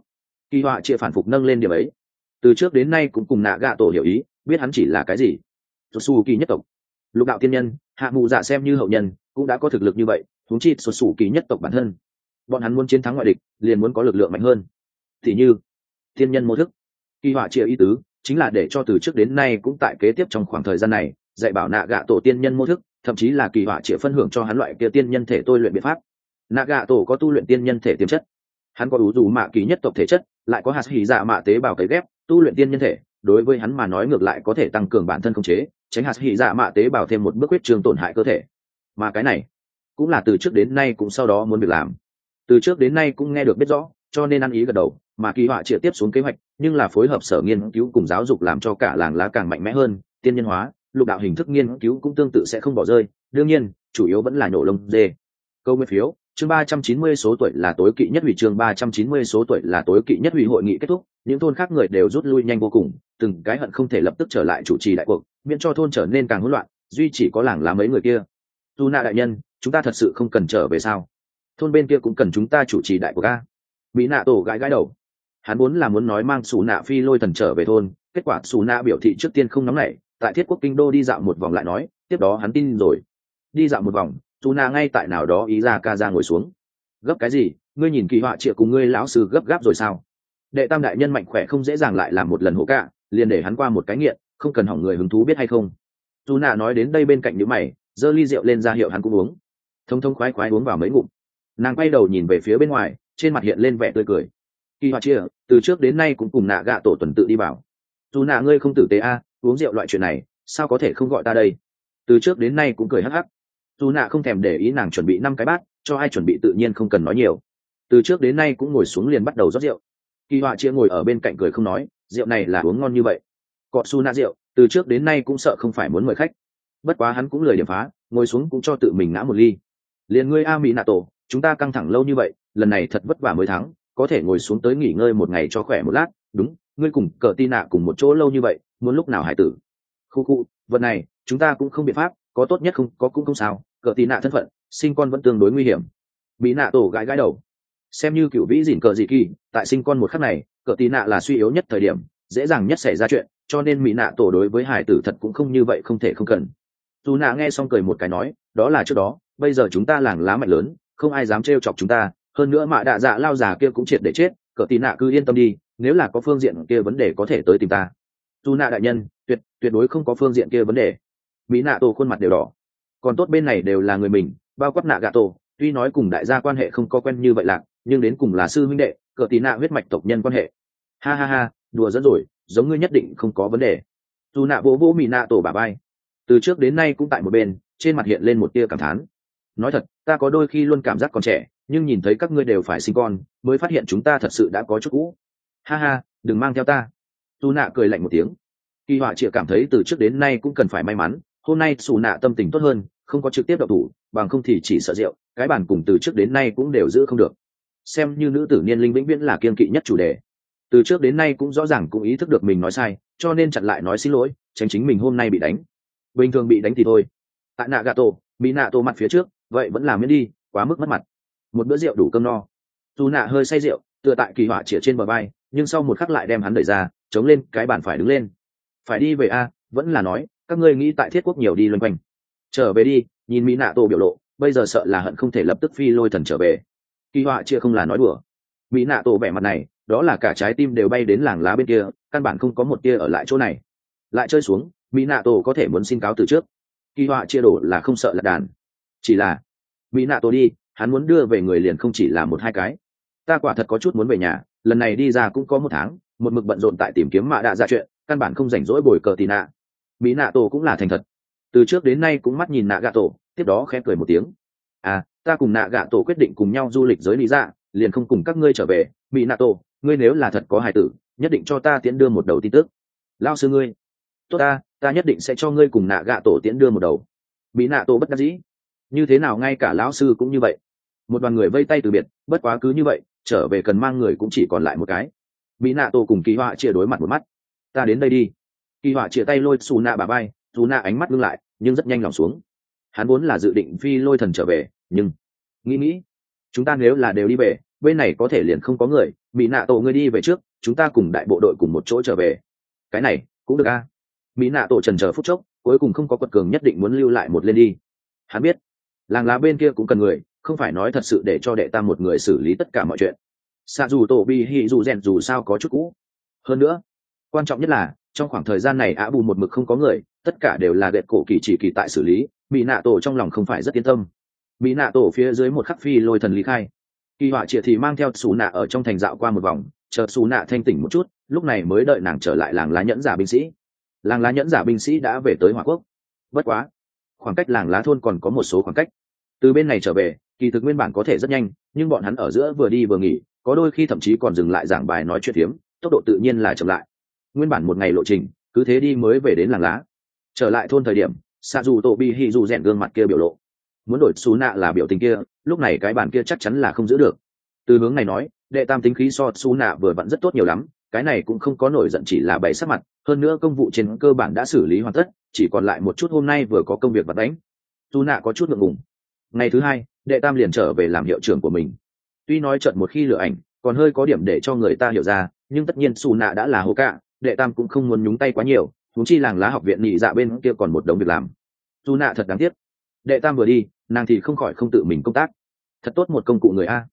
Kỳ họa chia phản phục nâng lên điểm ấy. Từ trước đến nay cũng cùng nạ gạ tổ hiểu ý, biết hắn chỉ là cái gì. Su kỳ nhất tộc lục đạo tiên nhân, hạ mù dạ xem như hậu nhân, cũng đã có thực lực như vậy thúng chi xuất xù kỳ nhất tộc bản thân. Bọn hắn muốn chiến thắng ngoại địch, liền muốn có lực lượng mạnh hơn. Thì như, thiên nhân mô thức. Kỳ họa chia ý tứ, chính là để cho từ trước đến nay cũng tại kế tiếp trong khoảng thời gian này, dạy bảo nạ gạ tổ tiên nhân mô thức, thậm chí là kỳ họa chia phân hưởng cho hắn loại kia tiên nhân thể tôi luyện biện pháp. Nạ gạ tổ có tu luyện tiên nhân thể tiềm chất. Hắn có ủ dù mạ kỳ nhất tộc thể chất, lại có hạt hỉ dạ mạ tế bào cấy ghép, tu luyện tiên nhân thể, đối với hắn mà nói ngược lại có thể tăng cường bản thân không chế tránh hạt hỉ dạ mạ tế bào thêm một bước huyết trường tổn hại cơ thể. Mà cái này, cũng là từ trước đến nay cũng sau đó muốn việc làm. Từ trước đến nay cũng nghe được biết rõ, cho nên ăn ý gật đầu, mà kỳ họa chia tiếp xuống kế hoạch, nhưng là phối hợp sở nghiên cứu cùng giáo dục làm cho cả làng lá càng mạnh mẽ hơn, tiên nhân hóa, lục đạo hình thức nghiên cứu cũng tương tự sẽ không bỏ rơi. Đương nhiên, chủ yếu vẫn là nhổ lông dê. Câu nguyên phiếu chương ba trăm chín mươi số tuổi là tối kỵ nhất hủy, chương ba trăm chín mươi số tuổi là tối kỵ nhất hủy hội nghị kết thúc, những thôn khác người đều rút lui nhanh vô cùng, từng cái hận không thể lập tức trở lại chủ trì đại cuộc, miễn cho thôn trở nên càng hỗn loạn, duy chỉ có làng lá mấy người kia. Tu Na đại nhân, chúng ta thật sự không cần trở về sao? Thôn bên kia cũng cần chúng ta chủ trì đại cuộc a. Mỹ nạ tổ gãi gãi đầu. Hắn muốn là muốn nói mang Sú nạ phi lôi thần trở về thôn, kết quả Sú nạ biểu thị trước tiên không nóng nảy, tại thiết quốc kinh đô đi dạo một vòng lại nói, tiếp đó hắn tin rồi. Đi dạo một vòng xù Na ngay tại nào đó ý ra ca ra ngồi xuống. Gấp cái gì? Ngươi nhìn kỳ họa triệu cùng ngươi lão sư gấp gáp rồi sao? Đệ tam đại nhân mạnh khỏe không dễ dàng lại làm một lần hộ cả, liền để hắn qua một cái nghiện, không cần hỏng người hứng thú biết hay không. Dù Na nói đến đây bên cạnh những mày, giơ ly rượu lên ra hiệu hắn cũng uống. Thông thông khoái khoái uống vào mấy ngụm. Nàng quay đầu nhìn về phía bên ngoài, trên mặt hiện lên vẻ tươi cười. Kỳ họa chia từ trước đến nay cũng cùng nạ gạ tổ tuần tự đi vào. Dù nạ ngươi không tử tế a, uống rượu loại chuyện này, sao có thể không gọi ta đây? Từ trước đến nay cũng cười hắc hắc dù nạ không thèm để ý nàng chuẩn bị năm cái bát, cho ai chuẩn bị tự nhiên không cần nói nhiều. Từ trước đến nay cũng ngồi xuống liền bắt đầu rót rượu. Kỳ họa chia ngồi ở bên cạnh cười không nói, rượu này là uống ngon như vậy. Cọ su nạ rượu, từ trước đến nay cũng sợ không phải muốn mời khách. Bất quá hắn cũng lười điểm phá, ngồi xuống cũng cho tự mình ngã một ly. Liền ngươi a mỹ nạ tổ, chúng ta căng thẳng lâu như vậy, lần này thật vất vả mới thắng, có thể ngồi xuống tới nghỉ ngơi một ngày cho khỏe một lát. Đúng, ngươi cùng cờ tin nạ cùng một chỗ lâu như vậy, muốn lúc nào hải tử? Khu khu, vật này, chúng ta cũng không biện pháp có tốt nhất không, có cũng không sao, cờ tin nạ thân phận, sinh con vẫn tương đối nguy hiểm. Mỹ nạ tổ gãi gãi đầu. Xem như cựu vĩ dìn cờ dị kỳ, tại sinh con một khắc này, cờ tin nạ là suy yếu nhất thời điểm, dễ dàng nhất xảy ra chuyện, cho nên mỹ nạ tổ đối với hải tử thật cũng không như vậy không thể không cần. Dù nạ nghe xong cười một cái nói, đó là trước đó, bây giờ chúng ta làng lá mạnh lớn, không ai dám trêu chọc chúng ta, hơn nữa mạ đạ dạ lao già kia cũng triệt để chết, cờ tì nạ cứ yên tâm đi, nếu là có phương diện kia vấn đề có thể tới tìm ta. Dù nạ đại nhân, tuyệt tuyệt đối không có phương diện kia vấn đề mỹ nạ tổ khuôn mặt đều đỏ. Còn tốt bên này đều là người mình, bao quát nạ gà tổ, tuy nói cùng đại gia quan hệ không có quen như vậy lạc, nhưng đến cùng là sư huynh đệ, cờ tì nạ huyết mạch tộc nhân quan hệ. Ha ha ha, đùa dẫn rồi, giống ngươi nhất định không có vấn đề. Dù nạ vỗ vỗ mỹ nạ tổ bà bay từ trước đến nay cũng tại một bên, trên mặt hiện lên một tia cảm thán. Nói thật, ta có đôi khi luôn cảm giác còn trẻ, nhưng nhìn thấy các ngươi đều phải sinh con, mới phát hiện chúng ta thật sự đã có chút cũ. Ha ha, đừng mang theo ta. Dù nạ cười lạnh một tiếng. Kỳ họa chịa cảm thấy từ trước đến nay cũng cần phải may mắn hôm nay xù nạ tâm tình tốt hơn, không có trực tiếp đậu thủ, bằng không thì chỉ sợ rượu, cái bản cùng từ trước đến nay cũng đều giữ không được. Xem như nữ tử niên linh vĩnh viễn là kiên kỵ nhất chủ đề. Từ trước đến nay cũng rõ ràng cũng ý thức được mình nói sai, cho nên chặn lại nói xin lỗi, tránh chính mình hôm nay bị đánh. Bình thường bị đánh thì thôi. Tại nạ gà tổ bị nạ tổ mặt phía trước, vậy vẫn làm miễn đi, quá mức mất mặt. Một bữa rượu đủ cơm no. Dù nạ hơi say rượu, tựa tại kỳ họa chĩa trên bờ bay nhưng sau một khắc lại đem hắn đẩy ra, chống lên, cái bàn phải đứng lên. Phải đi về a, vẫn là nói các ngươi nghĩ tại thiết quốc nhiều đi loanh quanh. Trở về đi, nhìn mỹ nạ tổ biểu lộ, bây giờ sợ là hận không thể lập tức phi lôi thần trở về. Kỳ họa chia không là nói đùa. Mỹ nạ tổ vẻ mặt này, đó là cả trái tim đều bay đến làng lá bên kia, căn bản không có một tia ở lại chỗ này. Lại chơi xuống, mỹ nạ tổ có thể muốn xin cáo từ trước. Kỳ họa chia đổ là không sợ lật đàn. Chỉ là, mỹ nạ tổ đi, hắn muốn đưa về người liền không chỉ là một hai cái. Ta quả thật có chút muốn về nhà, lần này đi ra cũng có một tháng, một mực bận rộn tại tìm kiếm mạ đạ ra chuyện, căn bản không rảnh rỗi bồi cờ tì nạ mỹ nạ tổ cũng là thành thật. Từ trước đến nay cũng mắt nhìn nạ gạ tổ, tiếp đó khẽ cười một tiếng. À ta cùng nạ gạ tổ quyết định cùng nhau du lịch giới lý dạ liền không cùng các ngươi trở về. Mỹ nạ tổ, ngươi nếu là thật có hài tử, nhất định cho ta tiễn đưa một đầu tin tức. Lao sư ngươi, tốt ta ta nhất định sẽ cho ngươi cùng nạ gạ tổ tiễn đưa một đầu. Mỹ nạ tổ bất đắc dĩ. Như thế nào ngay cả lão sư cũng như vậy. Một đoàn người vây tay từ biệt, bất quá cứ như vậy, trở về cần mang người cũng chỉ còn lại một cái. Mỹ nạ tổ cùng kỳ họa chia đối mặt một mắt. Ta đến đây đi kỳ họa chia tay lôi xù nạ bà bay dù nạ ánh mắt ngưng lại, nhưng rất nhanh lòng xuống. Hắn vốn là dự định phi lôi thần trở về, nhưng nghĩ nghĩ, chúng ta nếu là đều đi về, bên này có thể liền không có người, mỹ nạ tổ ngươi đi về trước, chúng ta cùng đại bộ đội cùng một chỗ trở về. Cái này cũng được a. Mỹ nạ tổ trần chờ phút chốc, cuối cùng không có quật cường nhất định muốn lưu lại một lên đi. Hắn biết, làng lá bên kia cũng cần người, không phải nói thật sự để cho đệ ta một người xử lý tất cả mọi chuyện. Xa dù tổ bi hi dù rèn dù sao có chút cũ. Hơn nữa, quan trọng nhất là trong khoảng thời gian này ạ bù một mực không có người, tất cả đều là gậy cổ kỳ chỉ kỳ tại xử lý mỹ nạ tổ trong lòng không phải rất yên tâm. Mỹ nạ tổ phía dưới một khắc phi lôi thần lý khai. Kỳ họa triệt thì mang theo xù nạ ở trong thành dạo qua một vòng, chờ xù nạ thanh tỉnh một chút, lúc này mới đợi nàng trở lại làng lá nhẫn giả binh sĩ. Làng lá nhẫn giả binh sĩ đã về tới hòa quốc. Bất quá, khoảng cách làng lá thôn còn có một số khoảng cách. Từ bên này trở về, kỳ thực nguyên bản có thể rất nhanh, nhưng bọn hắn ở giữa vừa đi vừa nghỉ, có đôi khi thậm chí còn dừng lại giảng bài nói chuyện phiếm, tốc độ tự nhiên là chậm lại nguyên bản một ngày lộ trình, cứ thế đi mới về đến làng lá. Trở lại thôn thời điểm xa dù tổ bi hi dù rèn gương mặt kia biểu lộ. Muốn đổi xú nạ là biểu tình kia, lúc này cái bản kia chắc chắn là không giữ được. Từ hướng này nói, đệ tam tính khí so xú nạ vừa vặn rất tốt nhiều lắm, cái này cũng không có nổi giận chỉ là bày sắc mặt, hơn nữa công vụ trên cơ bản đã xử lý hoàn tất, chỉ còn lại một chút hôm nay vừa có công việc vật đánh. Xú nạ có chút ngượng ngùng. Ngày thứ hai, đệ tam liền trở về làm hiệu trưởng của mình. Tuy nói trận một khi lựa ảnh, còn hơi có điểm để cho người ta hiểu ra, nhưng tất nhiên xù nạ đã là hố cạ đệ tam cũng không muốn nhúng tay quá nhiều thúng chi làng lá học viện nhị dạ bên kia còn một đống việc làm. Dù nạ thật đáng tiếc. Đệ tam vừa đi nàng thì không khỏi không tự mình công tác. Thật tốt một công cụ người a.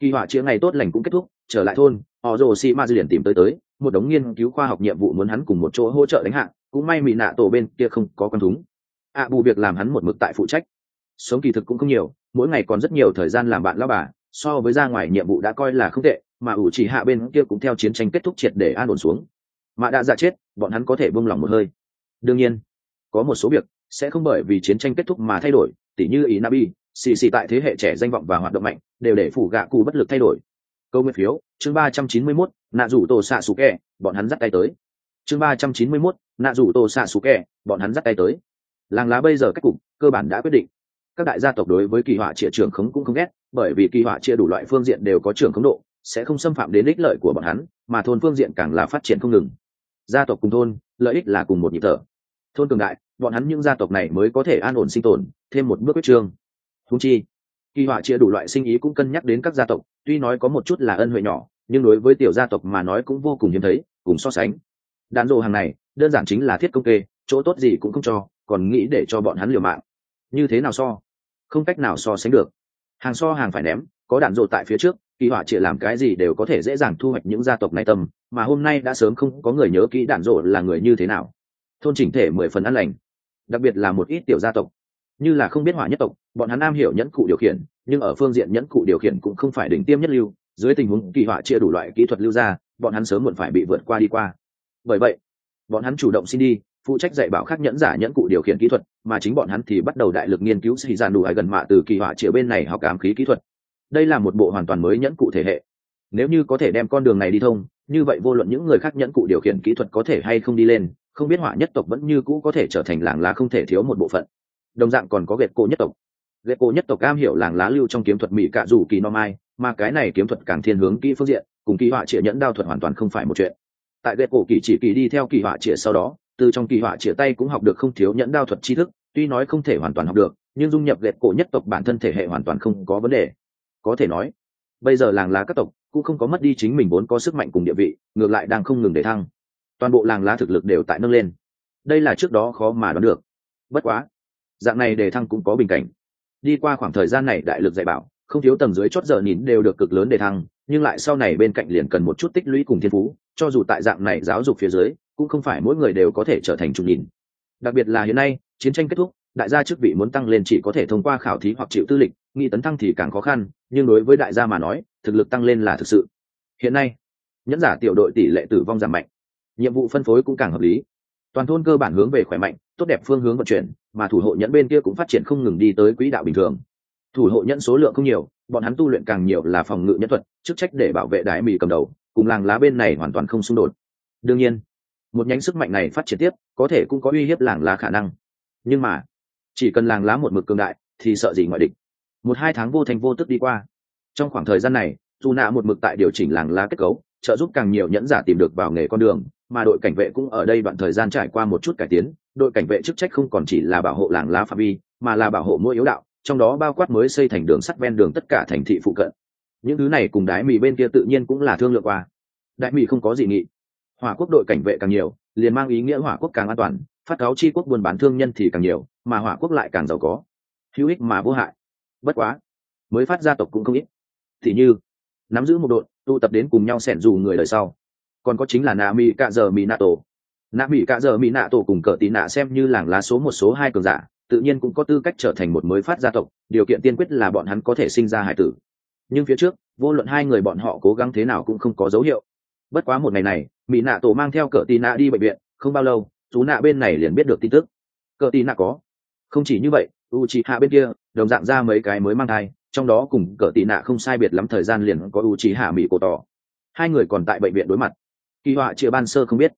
Kỳ họa chữa ngày tốt lành cũng kết thúc trở lại thôn họ rồ si ma liền tìm tới tới một đống nghiên cứu khoa học nhiệm vụ muốn hắn cùng một chỗ hỗ trợ đánh hạng, cũng may mỹ nạ tổ bên kia không có con thúng. Ạ bù việc làm hắn một mực tại phụ trách. Sống kỳ thực cũng không nhiều mỗi ngày còn rất nhiều thời gian làm bạn lao bà so với ra ngoài nhiệm vụ đã coi là không tệ mà ủ chỉ hạ bên kia cũng theo chiến tranh kết thúc triệt để an ổn xuống. Mạ đã dạ chết, bọn hắn có thể buông lỏng một hơi. Đương nhiên, có một số việc sẽ không bởi vì chiến tranh kết thúc mà thay đổi, tỉ như ý nabi xì xì tại thế hệ trẻ danh vọng và hoạt động mạnh, đều để phủ gạ cụ bất lực thay đổi. Câu nguyên phiếu, chương ba trăm chín mươi mốt, nạ rủ tổ xạ xù kẹ bọn hắn dắt tay tới. Chương ba trăm chín mươi mốt, nạ rủ tổ xạ xù kẹ bọn hắn dắt tay tới. Làng lá bây giờ cách cục, cơ bản đã quyết định. Các đại gia tộc đối với kỳ họa trịa trưởng khống cũng không ghét, bởi vì kỳ họa chia đủ loại phương diện đều có trưởng khống độ, sẽ không xâm phạm đến ích lợi của bọn hắn, mà thôn phương diện càng là phát triển không ngừng gia tộc cùng thôn, lợi ích là cùng một nhịp thở. Thôn cường đại, bọn hắn những gia tộc này mới có thể an ổn sinh tồn, thêm một bước quyết trương. Húng chi, kỳ họa chia đủ loại sinh ý cũng cân nhắc đến các gia tộc, tuy nói có một chút là ân huệ nhỏ, nhưng đối với tiểu gia tộc mà nói cũng vô cùng hiếm thấy, cùng so sánh. Đàn rộ hàng này, đơn giản chính là thiết công kê, chỗ tốt gì cũng không cho, còn nghĩ để cho bọn hắn liều mạng. Như thế nào so? Không cách nào so sánh được. Hàng so hàng phải ném, có đạn rộ tại phía trước kỳ họa chỉ làm cái gì đều có thể dễ dàng thu hoạch những gia tộc này tâm, mà hôm nay đã sớm không có người nhớ kỹ đạn rộ là người như thế nào. Thôn chỉnh thể mười phần ăn lành, đặc biệt là một ít tiểu gia tộc. Như là không biết hỏa nhất tộc, bọn hắn nam hiểu nhẫn cụ điều khiển, nhưng ở phương diện nhẫn cụ điều khiển cũng không phải đỉnh tiêm nhất lưu, dưới tình huống kỳ họa chia đủ loại kỹ thuật lưu ra, bọn hắn sớm muộn phải bị vượt qua đi qua. Bởi vậy, bọn hắn chủ động xin đi, phụ trách dạy bảo khác nhẫn giả nhẫn cụ điều khiển kỹ thuật, mà chính bọn hắn thì bắt đầu đại lực nghiên cứu xì giàn đủ ai gần mạ từ kỳ họa triệu bên này học ám khí kỹ thuật đây là một bộ hoàn toàn mới nhẫn cụ thể hệ. Nếu như có thể đem con đường này đi thông, như vậy vô luận những người khác nhẫn cụ điều khiển kỹ thuật có thể hay không đi lên, không biết họa nhất tộc vẫn như cũ có thể trở thành làng lá không thể thiếu một bộ phận. Đồng dạng còn có ghẹt cổ nhất tộc. Ghẹt cổ nhất tộc cam hiểu làng lá lưu trong kiếm thuật mỹ cạ dù kỳ no mai, mà cái này kiếm thuật càng thiên hướng kỹ phương diện, cùng kỳ họa trịa nhẫn đao thuật hoàn toàn không phải một chuyện. Tại ghẹt cổ kỳ chỉ kỳ đi theo kỳ họa trịa sau đó, từ trong kỳ họa trịa tay cũng học được không thiếu nhẫn đao thuật tri thức, tuy nói không thể hoàn toàn học được, nhưng dung nhập ghẹt cổ nhất tộc bản thân thể hệ hoàn toàn không có vấn đề có thể nói, bây giờ làng lá các tộc cũng không có mất đi chính mình vốn có sức mạnh cùng địa vị, ngược lại đang không ngừng để thăng. Toàn bộ làng lá thực lực đều tại nâng lên. Đây là trước đó khó mà đoán được. Bất quá, dạng này để thăng cũng có bình cảnh. Đi qua khoảng thời gian này đại lực dạy bảo, không thiếu tầng dưới chót giờ nhìn đều được cực lớn để thăng, nhưng lại sau này bên cạnh liền cần một chút tích lũy cùng thiên phú, cho dù tại dạng này giáo dục phía dưới, cũng không phải mỗi người đều có thể trở thành trung nhìn. Đặc biệt là hiện nay, chiến tranh kết thúc đại gia chức vị muốn tăng lên chỉ có thể thông qua khảo thí hoặc chịu tư lịch, nghĩ tấn thăng thì càng khó khăn, nhưng đối với đại gia mà nói, thực lực tăng lên là thực sự. Hiện nay, nhẫn giả tiểu đội tỷ lệ tử vong giảm mạnh, nhiệm vụ phân phối cũng càng hợp lý. Toàn thôn cơ bản hướng về khỏe mạnh, tốt đẹp phương hướng vận chuyển, mà thủ hộ nhẫn bên kia cũng phát triển không ngừng đi tới quỹ đạo bình thường. Thủ hộ nhẫn số lượng không nhiều, bọn hắn tu luyện càng nhiều là phòng ngự nhân thuật, chức trách để bảo vệ đái mì cầm đầu, cùng làng lá bên này hoàn toàn không xung đột. Đương nhiên, một nhánh sức mạnh này phát triển tiếp, có thể cũng có uy hiếp làng lá khả năng. Nhưng mà chỉ cần làng lá một mực cường đại, thì sợ gì ngoại địch. Một hai tháng vô thành vô tức đi qua. Trong khoảng thời gian này, dù nạ một mực tại điều chỉnh làng lá kết cấu, trợ giúp càng nhiều nhẫn giả tìm được vào nghề con đường, mà đội cảnh vệ cũng ở đây đoạn thời gian trải qua một chút cải tiến, đội cảnh vệ chức trách không còn chỉ là bảo hộ làng lá phạm vi, mà là bảo hộ mỗi yếu đạo, trong đó bao quát mới xây thành đường sắt ven đường tất cả thành thị phụ cận. Những thứ này cùng đái mì bên kia tự nhiên cũng là thương lượng qua. Đại mì không có gì nghị. Hỏa quốc đội cảnh vệ càng nhiều, liền mang ý nghĩa hỏa quốc càng an toàn, phát cáo chi quốc buôn bán thương nhân thì càng nhiều mà hỏa quốc lại càng giàu có. Hữu ích mà vô hại. Bất quá, mới phát gia tộc cũng không ít. Thì như, nắm giữ một đội, tụ tập đến cùng nhau xẻn dù người đời sau. Còn có chính là nạ mỹ cạ giờ mỹ nạ tổ. Nạ mỹ cạ giờ mỹ nạ tổ cùng cờ tì nạ xem như làng lá số một số hai cường giả, tự nhiên cũng có tư cách trở thành một mới phát gia tộc, điều kiện tiên quyết là bọn hắn có thể sinh ra hải tử. Nhưng phía trước, vô luận hai người bọn họ cố gắng thế nào cũng không có dấu hiệu. Bất quá một ngày này mỹ nạ tổ mang theo cờ tì nạ đi bệnh viện, không bao lâu, chú nạ bên này liền biết được tin tức. Cờ tì nạ có không chỉ như vậy u chị hạ bên kia, đồng dạng ra mấy cái mới mang thai, trong đó cùng cỡ tị nạ không sai biệt lắm thời gian liền có u chị hạ mỹ cổ tỏ. Hai người còn tại bệnh viện đối mặt. Kỳ họa chia ban sơ không biết.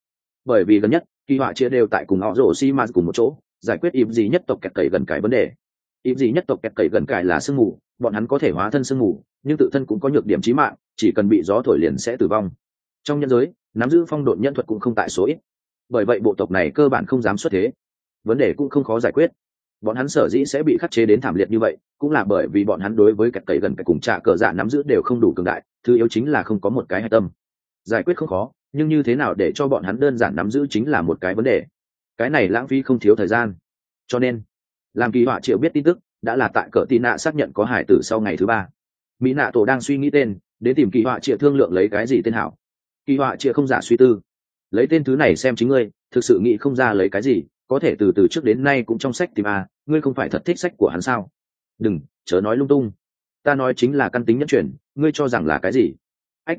Bởi vì gần nhất, kỳ họa chia đều tại cùng họ rổ xi m cùng một chỗ, giải quyết ịp gì nhất tộc kẹt cậy gần cái vấn đề. Ịp gì nhất tộc kẹt cậy gần cải là sương mù, bọn hắn có thể hóa thân sương mù, nhưng tự thân cũng có nhược điểm trí mạng, chỉ cần bị gió thổi liền sẽ tử vong. Trong nhân giới, nắm giữ phong độn nhân thuật cũng không tại số ít. Bởi vậy bộ tộc này cơ bản không dám xuất thế. Vấn đề cũng không khó giải quyết bọn hắn sở dĩ sẽ bị khắc chế đến thảm liệt như vậy, cũng là bởi vì bọn hắn đối với kẹt cậy gần cái cùng trạ cờ dạ nắm giữ đều không đủ cường đại, thứ yếu chính là không có một cái hạch tâm. Giải quyết không khó, nhưng như thế nào để cho bọn hắn đơn giản nắm giữ chính là một cái vấn đề. Cái này lãng phí không thiếu thời gian. Cho nên, làm kỳ họa triệu biết tin tức, đã là tại cỡ tị nạ xác nhận có hải tử sau ngày thứ ba. Mỹ nạ tổ đang suy nghĩ tên, đến tìm kỳ họa triệu thương lượng lấy cái gì tên hảo. Kỳ họa triệu không giả suy tư. Lấy tên thứ này xem chính ngươi, thực sự nghĩ không ra lấy cái gì có thể từ từ trước đến nay cũng trong sách tìm a, ngươi không phải thật thích sách của hắn sao? Đừng, chớ nói lung tung. Ta nói chính là căn tính nhất truyền, ngươi cho rằng là cái gì? Ách,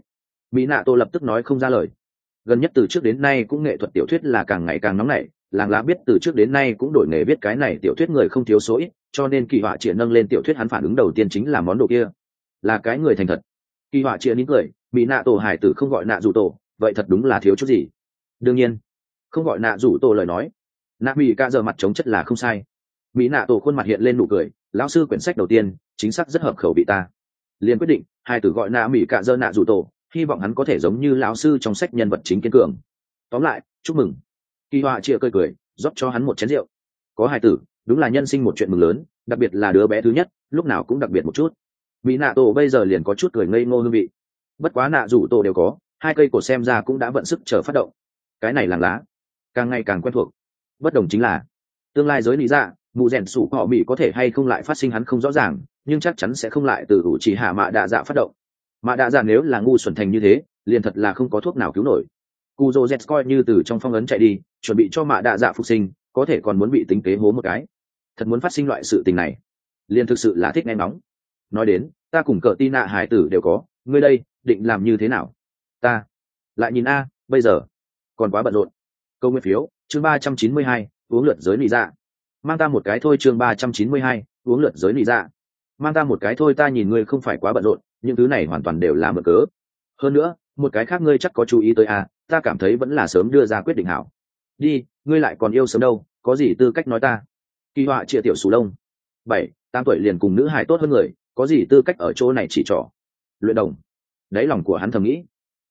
mỹ nạ tổ lập tức nói không ra lời. Gần nhất từ trước đến nay cũng nghệ thuật tiểu thuyết là càng ngày càng nóng nảy, làng lá biết từ trước đến nay cũng đổi nghề biết cái này tiểu thuyết người không thiếu số ít, cho nên kỳ họa triệt nâng lên tiểu thuyết hắn phản ứng đầu tiên chính là món đồ kia. Là cái người thành thật. Kỳ họa triệt nín cười, mỹ nạ tổ hải tử không gọi nạ rủ tổ, vậy thật đúng là thiếu chút gì. Đương nhiên, không gọi nạ rủ tổ lời nói nạ mỹ ca giờ mặt chống chất là không sai. Mỹ nạ tổ khuôn mặt hiện lên nụ cười, lão sư quyển sách đầu tiên, chính xác rất hợp khẩu vị ta. Liền quyết định, hai tử gọi nạ mỹ cạ dơ nạ rủ tổ, hy vọng hắn có thể giống như lão sư trong sách nhân vật chính kiên cường. Tóm lại, chúc mừng. Kỳ họa chia cười cười, rót cho hắn một chén rượu. Có hai tử đúng là nhân sinh một chuyện mừng lớn, đặc biệt là đứa bé thứ nhất, lúc nào cũng đặc biệt một chút. Mỹ nạ tổ bây giờ liền có chút cười ngây ngô hương vị. Bất quá nạ rủ tổ đều có, hai cây cổ xem ra cũng đã vận sức chờ phát động. Cái này làng lá, càng ngày càng quen thuộc bất đồng chính là, tương lai giới lý dạ mụ rèn sủ họ mỹ có thể hay không lại phát sinh hắn không rõ ràng, nhưng chắc chắn sẽ không lại từ ủ chỉ hạ mạ đạ dạ phát động. Mạ đạ dạ nếu là ngu xuẩn thành như thế, liền thật là không có thuốc nào cứu nổi. Cu dô z coi như từ trong phong ấn chạy đi, chuẩn bị cho mạ đạ dạ phục sinh, có thể còn muốn bị tính kế hố một cái. Thật muốn phát sinh loại sự tình này, liền thực sự là thích nghe ngóng. Nói đến, ta cùng cờ tin nạ hải tử đều có, ngươi đây, định làm như thế nào? Ta, lại nhìn a, bây giờ, còn quá bận rộn. Câu nguyên phiếu chương ba trăm chín mươi hai, uống lượt giới lì dạ. Mang ta một cái thôi chương ba trăm chín mươi hai, uống lượt giới lì dạ. Mang ta một cái thôi ta nhìn ngươi không phải quá bận rộn, những thứ này hoàn toàn đều là mở cớ. Hơn nữa, một cái khác ngươi chắc có chú ý tới a ta cảm thấy vẫn là sớm đưa ra quyết định hảo. Đi, ngươi lại còn yêu sớm đâu, có gì tư cách nói ta? Kỳ họa chia tiểu sù lông. Bảy, tám tuổi liền cùng nữ hài tốt hơn người, có gì tư cách ở chỗ này chỉ trỏ? Luyện đồng. Đáy lòng của hắn thầm nghĩ.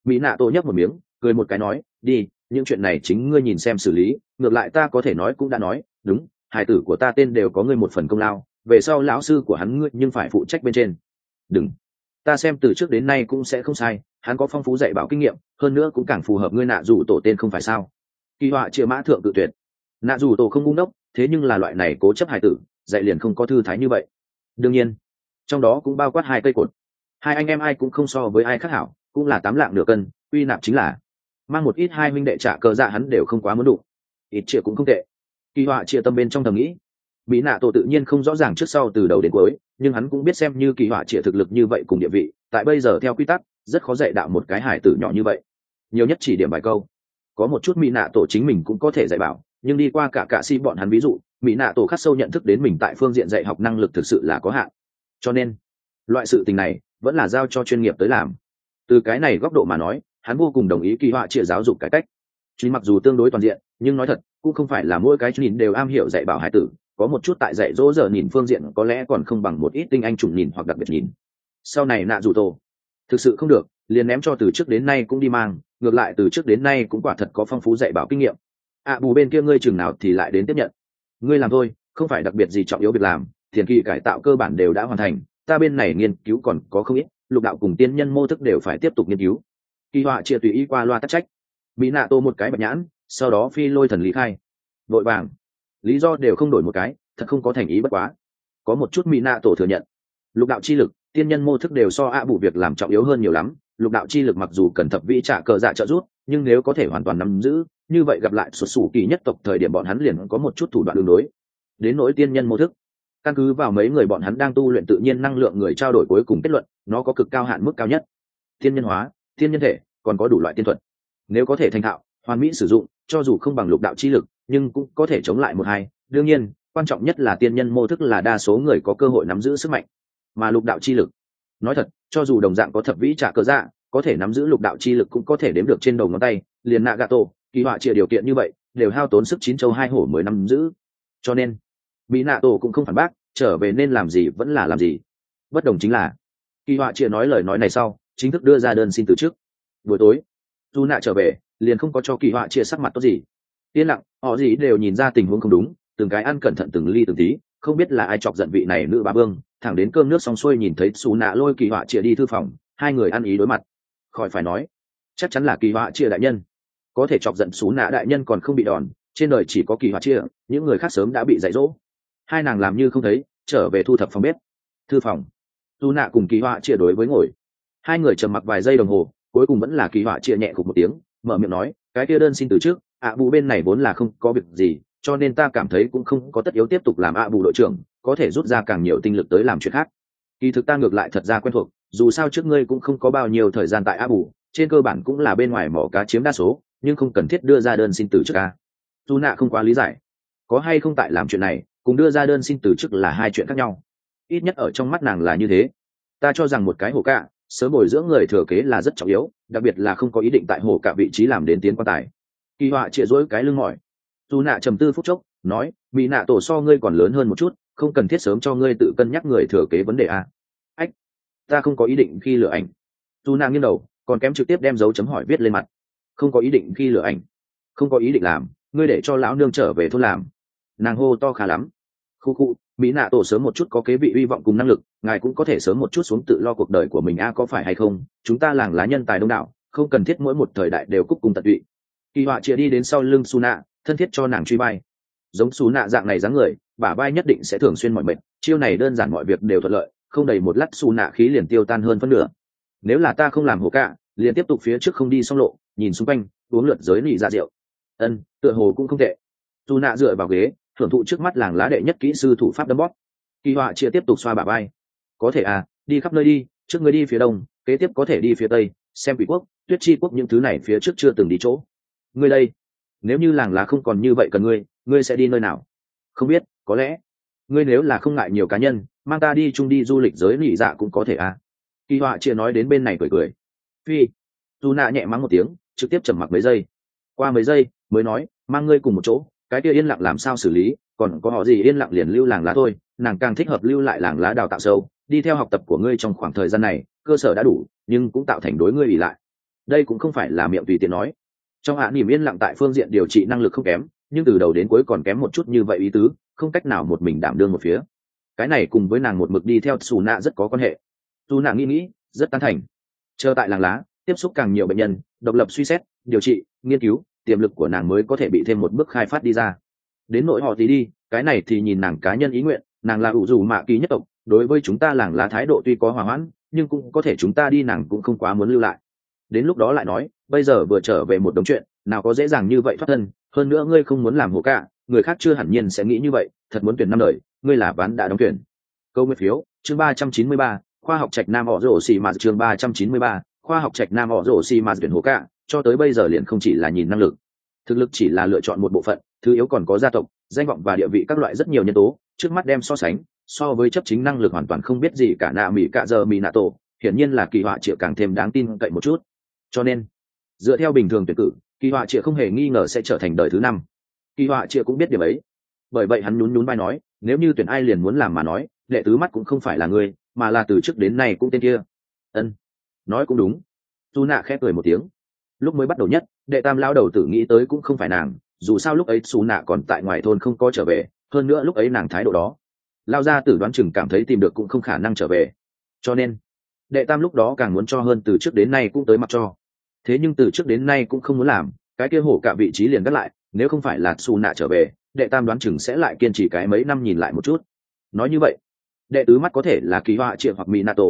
Mỹ nạ tô nhấp một miếng, cười một cái nói, đi những chuyện này chính ngươi nhìn xem xử lý, ngược lại ta có thể nói cũng đã nói, đúng hải tử của ta tên đều có ngươi một phần công lao, về sau lão sư của hắn ngươi nhưng phải phụ trách bên trên. Đừng. Ta xem từ trước đến nay cũng sẽ không sai, hắn có phong phú dạy bảo kinh nghiệm, hơn nữa cũng càng phù hợp ngươi nạ dù tổ tên không phải sao. Kỳ họa chia mã thượng tự tuyệt. Nạ dù tổ không bung đốc thế nhưng là loại này cố chấp hải tử, dạy liền không có thư thái như vậy. Đương nhiên, trong đó cũng bao quát hai cây cột. Hai anh em ai cũng không so với ai khác hảo, cũng là tám lạng nửa cân, uy nạp chính là mang một ít hai minh đệ trả cờ dạ hắn đều không quá muốn đủ. Ít chia cũng không tệ. Kỳ họa chia tâm bên trong thầm nghĩ mỹ nạ tổ tự nhiên không rõ ràng trước sau từ đầu đến cuối, nhưng hắn cũng biết xem như kỳ họa chia thực lực như vậy cùng địa vị, tại bây giờ theo quy tắc, rất khó dạy đạo một cái hải tử nhỏ như vậy. Nhiều nhất chỉ điểm vài câu. Có một chút mỹ nạ tổ chính mình cũng có thể dạy bảo, nhưng đi qua cả cạ si bọn hắn ví dụ, mỹ nạ tổ khắc sâu nhận thức đến mình tại phương diện dạy học năng lực thực sự là có hạn. Cho nên, loại sự tình này vẫn là giao cho chuyên nghiệp tới làm. Từ cái này góc độ mà nói hắn vô cùng đồng ý kỳ họa trịa giáo dục cải cách. Chính mặc dù tương đối toàn diện nhưng nói thật cũng không phải là mỗi cái nhìn đều am hiểu dạy bảo hải tử. Có một chút tại dạy dỗ giờ nhìn phương diện có lẽ còn không bằng một ít tinh anh trùng nhìn hoặc đặc biệt nhìn. Sau này nạ dù tổ. Thực sự không được liền ném cho từ trước đến nay cũng đi mang ngược lại từ trước đến nay cũng quả thật có phong phú dạy bảo kinh nghiệm. Ạ à, bù bên kia ngươi chừng nào thì lại đến tiếp nhận. Ngươi làm thôi không phải đặc biệt gì trọng yếu việc làm thiền kỳ cải tạo cơ bản đều đã hoàn thành ta bên này nghiên cứu còn có không ít lục đạo cùng tiên nhân mô thức đều phải tiếp tục nghiên cứu kỳ họa chia tùy ý qua loa tắc trách. Mỹ nạ tô một cái bạch nhãn, sau đó phi lôi thần lý khai. Vội vàng. Lý do đều không đổi một cái, thật không có thành ý bất quá. Có một chút mỹ nạ tổ thừa nhận. Lục đạo chi lực, tiên nhân mô thức đều so ạ bù việc làm trọng yếu hơn nhiều lắm. Lục đạo chi lực mặc dù cần thập vĩ trả cờ dạ trợ rút nhưng nếu có thể hoàn toàn nắm giữ, như vậy gặp lại sụt sủ kỳ nhất tộc thời điểm bọn hắn liền có một chút thủ đoạn đường đối đến nỗi tiên nhân mô thức. Căn cứ vào mấy người bọn hắn đang tu luyện tự nhiên năng lượng người trao đổi cuối cùng kết luận, nó có cực cao hạn mức cao nhất. Tiên nhân hóa tiên nhân thể, còn có đủ loại tiên thuật. Nếu có thể thành thạo, hoàn mỹ sử dụng, cho dù không bằng lục đạo chi lực, nhưng cũng có thể chống lại một hai. Đương nhiên, quan trọng nhất là tiên nhân mô thức là đa số người có cơ hội nắm giữ sức mạnh. Mà lục đạo chi lực, nói thật, cho dù đồng dạng có thập vĩ trả cớ dạ có thể nắm giữ lục đạo chi lực cũng có thể đếm được trên đầu ngón tay. Liền nạ gà tổ kỳ họa chia điều kiện như vậy, đều hao tốn sức chín châu hai hổ mới nắm giữ. Cho nên mỹ nạ tổ cũng không phản bác, trở về nên làm gì vẫn là làm gì. Bất đồng chính là, kỳ họa chia nói lời nói này sau chính thức đưa ra đơn xin từ chức. Buổi tối dù nạ trở về, liền không có cho kỳ họa chia sắc mặt tốt gì. Yên lặng, họ gì đều nhìn ra tình huống không đúng, từng cái ăn cẩn thận từng ly từng tí, không biết là ai chọc giận vị này nữ bà vương, thẳng đến cơm nước xong xuôi nhìn thấy xù nạ lôi kỳ họa chia đi thư phòng, hai người ăn ý đối mặt. Khỏi phải nói, chắc chắn là kỳ họa chia đại nhân. Có thể chọc giận xù nạ đại nhân còn không bị đòn, trên đời chỉ có kỳ họa chia, những người khác sớm đã bị dạy dỗ. Hai nàng làm như không thấy, trở về thu thập phòng bếp. Thư phòng dù nạ cùng kỳ họa chia đối với ngồi hai người trầm mặc vài giây đồng hồ, cuối cùng vẫn là kỳ họa chia nhẹ cục một tiếng, mở miệng nói, cái kia đơn xin từ trước, ạ bù bên này vốn là không có việc gì, cho nên ta cảm thấy cũng không có tất yếu tiếp tục làm ạ bù đội trưởng, có thể rút ra càng nhiều tinh lực tới làm chuyện khác. Kỳ thực ta ngược lại thật ra quen thuộc, dù sao trước ngươi cũng không có bao nhiêu thời gian tại ạ bù, trên cơ bản cũng là bên ngoài mỏ cá chiếm đa số, nhưng không cần thiết đưa ra đơn xin từ trước ca dù nạ không quá lý giải, có hay không tại làm chuyện này, cùng đưa ra đơn xin từ chức là hai chuyện khác nhau. Ít nhất ở trong mắt nàng là như thế. Ta cho rằng một cái hổ cạ sớm bồi dưỡng người thừa kế là rất trọng yếu, đặc biệt là không có ý định tại hồ cả vị trí làm đến tiến quan tài. Kỳ họa chịa rỗi cái lưng mỏi. Dù nạ trầm tư phút chốc, nói bị nạ tổ so ngươi còn lớn hơn một chút, không cần thiết sớm cho ngươi tự cân nhắc người thừa kế vấn đề a. Ách, ta không có ý định khi lựa ảnh. Dù nạ nghiêng đầu, còn kém trực tiếp đem dấu chấm hỏi viết lên mặt. Không có ý định khi lựa ảnh, không có ý định làm, ngươi để cho lão nương trở về thôn làm. Nàng hô to khá lắm khu khu, mỹ nạ tổ sớm một chút có kế vị hy vọng cùng năng lực, ngài cũng có thể sớm một chút xuống tự lo cuộc đời của mình a, có phải hay không? Chúng ta làng lá nhân tài đông đảo, không cần thiết mỗi một thời đại đều cúc cùng tận tụy. Kỳ họa chia đi đến sau lưng su nạ thân thiết cho nàng truy bay. Giống su nạ dạng này dáng người, bả vai nhất định sẽ thường xuyên mọi mệnh chiêu này đơn giản mọi việc đều thuận lợi, không đầy một lát su nạ khí liền tiêu tan hơn phân nửa. Nếu là ta không làm hồ cạ, liền tiếp tục phía trước không đi xong lộ, nhìn xung quanh, uống lượt giới nị ra rượu. Ân, tựa hồ cũng không tệ. Su nạ dựa vào ghế thưởng thụ trước mắt làng lá đệ nhất kỹ sư thủ pháp đấm bóp. Kỳ họa chia tiếp tục xoa bà bay có thể à đi khắp nơi đi, trước người đi phía đông, kế tiếp có thể đi phía tây, xem quỷ quốc, tuyết chi quốc những thứ này phía trước chưa từng đi chỗ. Ngươi đây, nếu như làng lá không còn như vậy cần ngươi ngươi sẽ đi nơi nào? Không biết, có lẽ. Ngươi nếu là không ngại nhiều cá nhân, mang ta đi chung đi du lịch giới nỉ dạ cũng có thể à. Kỳ họa chia nói đến bên này cười cười. Phi dù nạ nhẹ mắng một tiếng, trực tiếp trầm mặc mấy giây. Qua mấy giây, mới nói, mang ngươi cùng một chỗ cái kia yên lặng làm sao xử lý, còn có họ gì yên lặng liền lưu làng lá thôi, nàng càng thích hợp lưu lại làng lá đào tạo sâu, đi theo học tập của ngươi trong khoảng thời gian này, cơ sở đã đủ, nhưng cũng tạo thành đối ngươi ỉ lại. Đây cũng không phải là miệng tùy tiện nói. Trong hạ niềm yên lặng tại phương diện điều trị năng lực không kém, nhưng từ đầu đến cuối còn kém một chút như vậy ý tứ, không cách nào một mình đảm đương một phía. Cái này cùng với nàng một mực đi theo xù nạ rất có quan hệ. Dù nạ nghĩ nghĩ, rất tán thành. Chờ tại làng lá, tiếp xúc càng nhiều bệnh nhân, độc lập suy xét, điều trị, nghiên cứu tiềm lực của nàng mới có thể bị thêm một bước khai phát đi ra. Đến nội họ thì đi, cái này thì nhìn nàng cá nhân ý nguyện, nàng là ủ dù mạ kỳ nhất tộc, đối với chúng ta làng lá thái độ tuy có hòa hoãn, nhưng cũng có thể chúng ta đi nàng cũng không quá muốn lưu lại. Đến lúc đó lại nói, bây giờ vừa trở về một đống chuyện, nào có dễ dàng như vậy thoát thân, hơn nữa ngươi không muốn làm hồ cả người khác chưa hẳn nhiên sẽ nghĩ như vậy, thật muốn tuyển năm đời, ngươi là bán đã đóng tuyển. Câu nguyên phiếu, chương ba trăm chín mươi ba, khoa học trạch nam họ rổ xì mà chương ba trăm chín mươi ba, khoa học trạch nam họ rổ xì mà tuyển hồ cả cho tới bây giờ liền không chỉ là nhìn năng lực. Thực lực chỉ là lựa chọn một bộ phận, thứ yếu còn có gia tộc, danh vọng và địa vị các loại rất nhiều nhân tố, trước mắt đem so sánh, so với chấp chính năng lực hoàn toàn không biết gì cả nạ mỹ cả giờ mỹ nạ tổ, hiển nhiên là kỳ họa triệu càng thêm đáng tin cậy một chút. Cho nên, dựa theo bình thường tuyển cử, kỳ họa triệu không hề nghi ngờ sẽ trở thành đời thứ năm. Kỳ họa triệu cũng biết điểm ấy. Bởi vậy hắn nhún nhún vai nói, nếu như tuyển ai liền muốn làm mà nói, đệ tứ mắt cũng không phải là người mà là từ trước đến nay cũng tên kia. Ân, nói cũng đúng. Tu nạ khép cười một tiếng lúc mới bắt đầu nhất, đệ tam lao đầu tử nghĩ tới cũng không phải nàng, dù sao lúc ấy xù nạ còn tại ngoài thôn không có trở về, hơn nữa lúc ấy nàng thái độ đó. Lao ra tử đoán chừng cảm thấy tìm được cũng không khả năng trở về. Cho nên, đệ tam lúc đó càng muốn cho hơn từ trước đến nay cũng tới mặt cho. Thế nhưng từ trước đến nay cũng không muốn làm, cái kia hổ cả vị trí liền gắt lại, nếu không phải là xù nạ trở về, đệ tam đoán chừng sẽ lại kiên trì cái mấy năm nhìn lại một chút. Nói như vậy, đệ tứ mắt có thể là kỳ họa triệu hoặc mỹ nato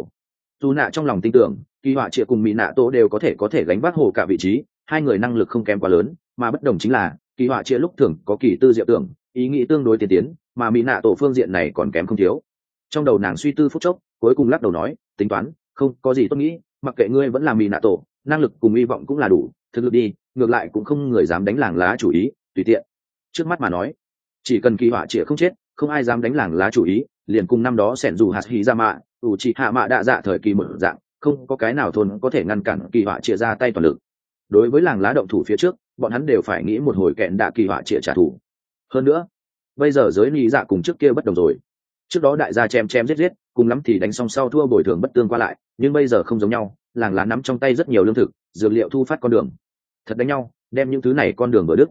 dù nạ trong lòng tin tưởng, kỳ họa triệu cùng mỹ nạ tổ đều có thể có thể gánh vác hồ cả vị trí, hai người năng lực không kém quá lớn, mà bất đồng chính là, kỳ họa triệu lúc thường có kỳ tư diệu tưởng, ý nghĩ tương đối tiên tiến, mà mỹ nạ tổ phương diện này còn kém không thiếu. Trong đầu nàng suy tư phút chốc, cuối cùng lắc đầu nói, tính toán, không, có gì tốt nghĩ, mặc kệ ngươi vẫn là mỹ nạ tổ, năng lực cùng hy vọng cũng là đủ, thực lực đi, ngược lại cũng không người dám đánh làng lá chủ ý, tùy tiện. Trước mắt mà nói, chỉ cần kỳ họa chĩa không chết, không ai dám đánh làng lá chủ ý, liền cùng năm đó sẻn dù hạt hí ra dạ mạ ủ chỉ hạ mạ đạ dạ thời kỳ một dạng, không có cái nào thôn có thể ngăn cản kỳ họa chia ra tay toàn lực. Đối với làng lá động thủ phía trước, bọn hắn đều phải nghĩ một hồi kẹn đạ kỳ họa chia trả thù. Hơn nữa, bây giờ giới lý dạ cùng trước kia bất đồng rồi. Trước đó đại gia chém chém giết giết, cùng lắm thì đánh xong sau thua bồi thường bất tương qua lại, nhưng bây giờ không giống nhau, làng lá nắm trong tay rất nhiều lương thực, dược liệu thu phát con đường. Thật đánh nhau, đem những thứ này con đường vừa đức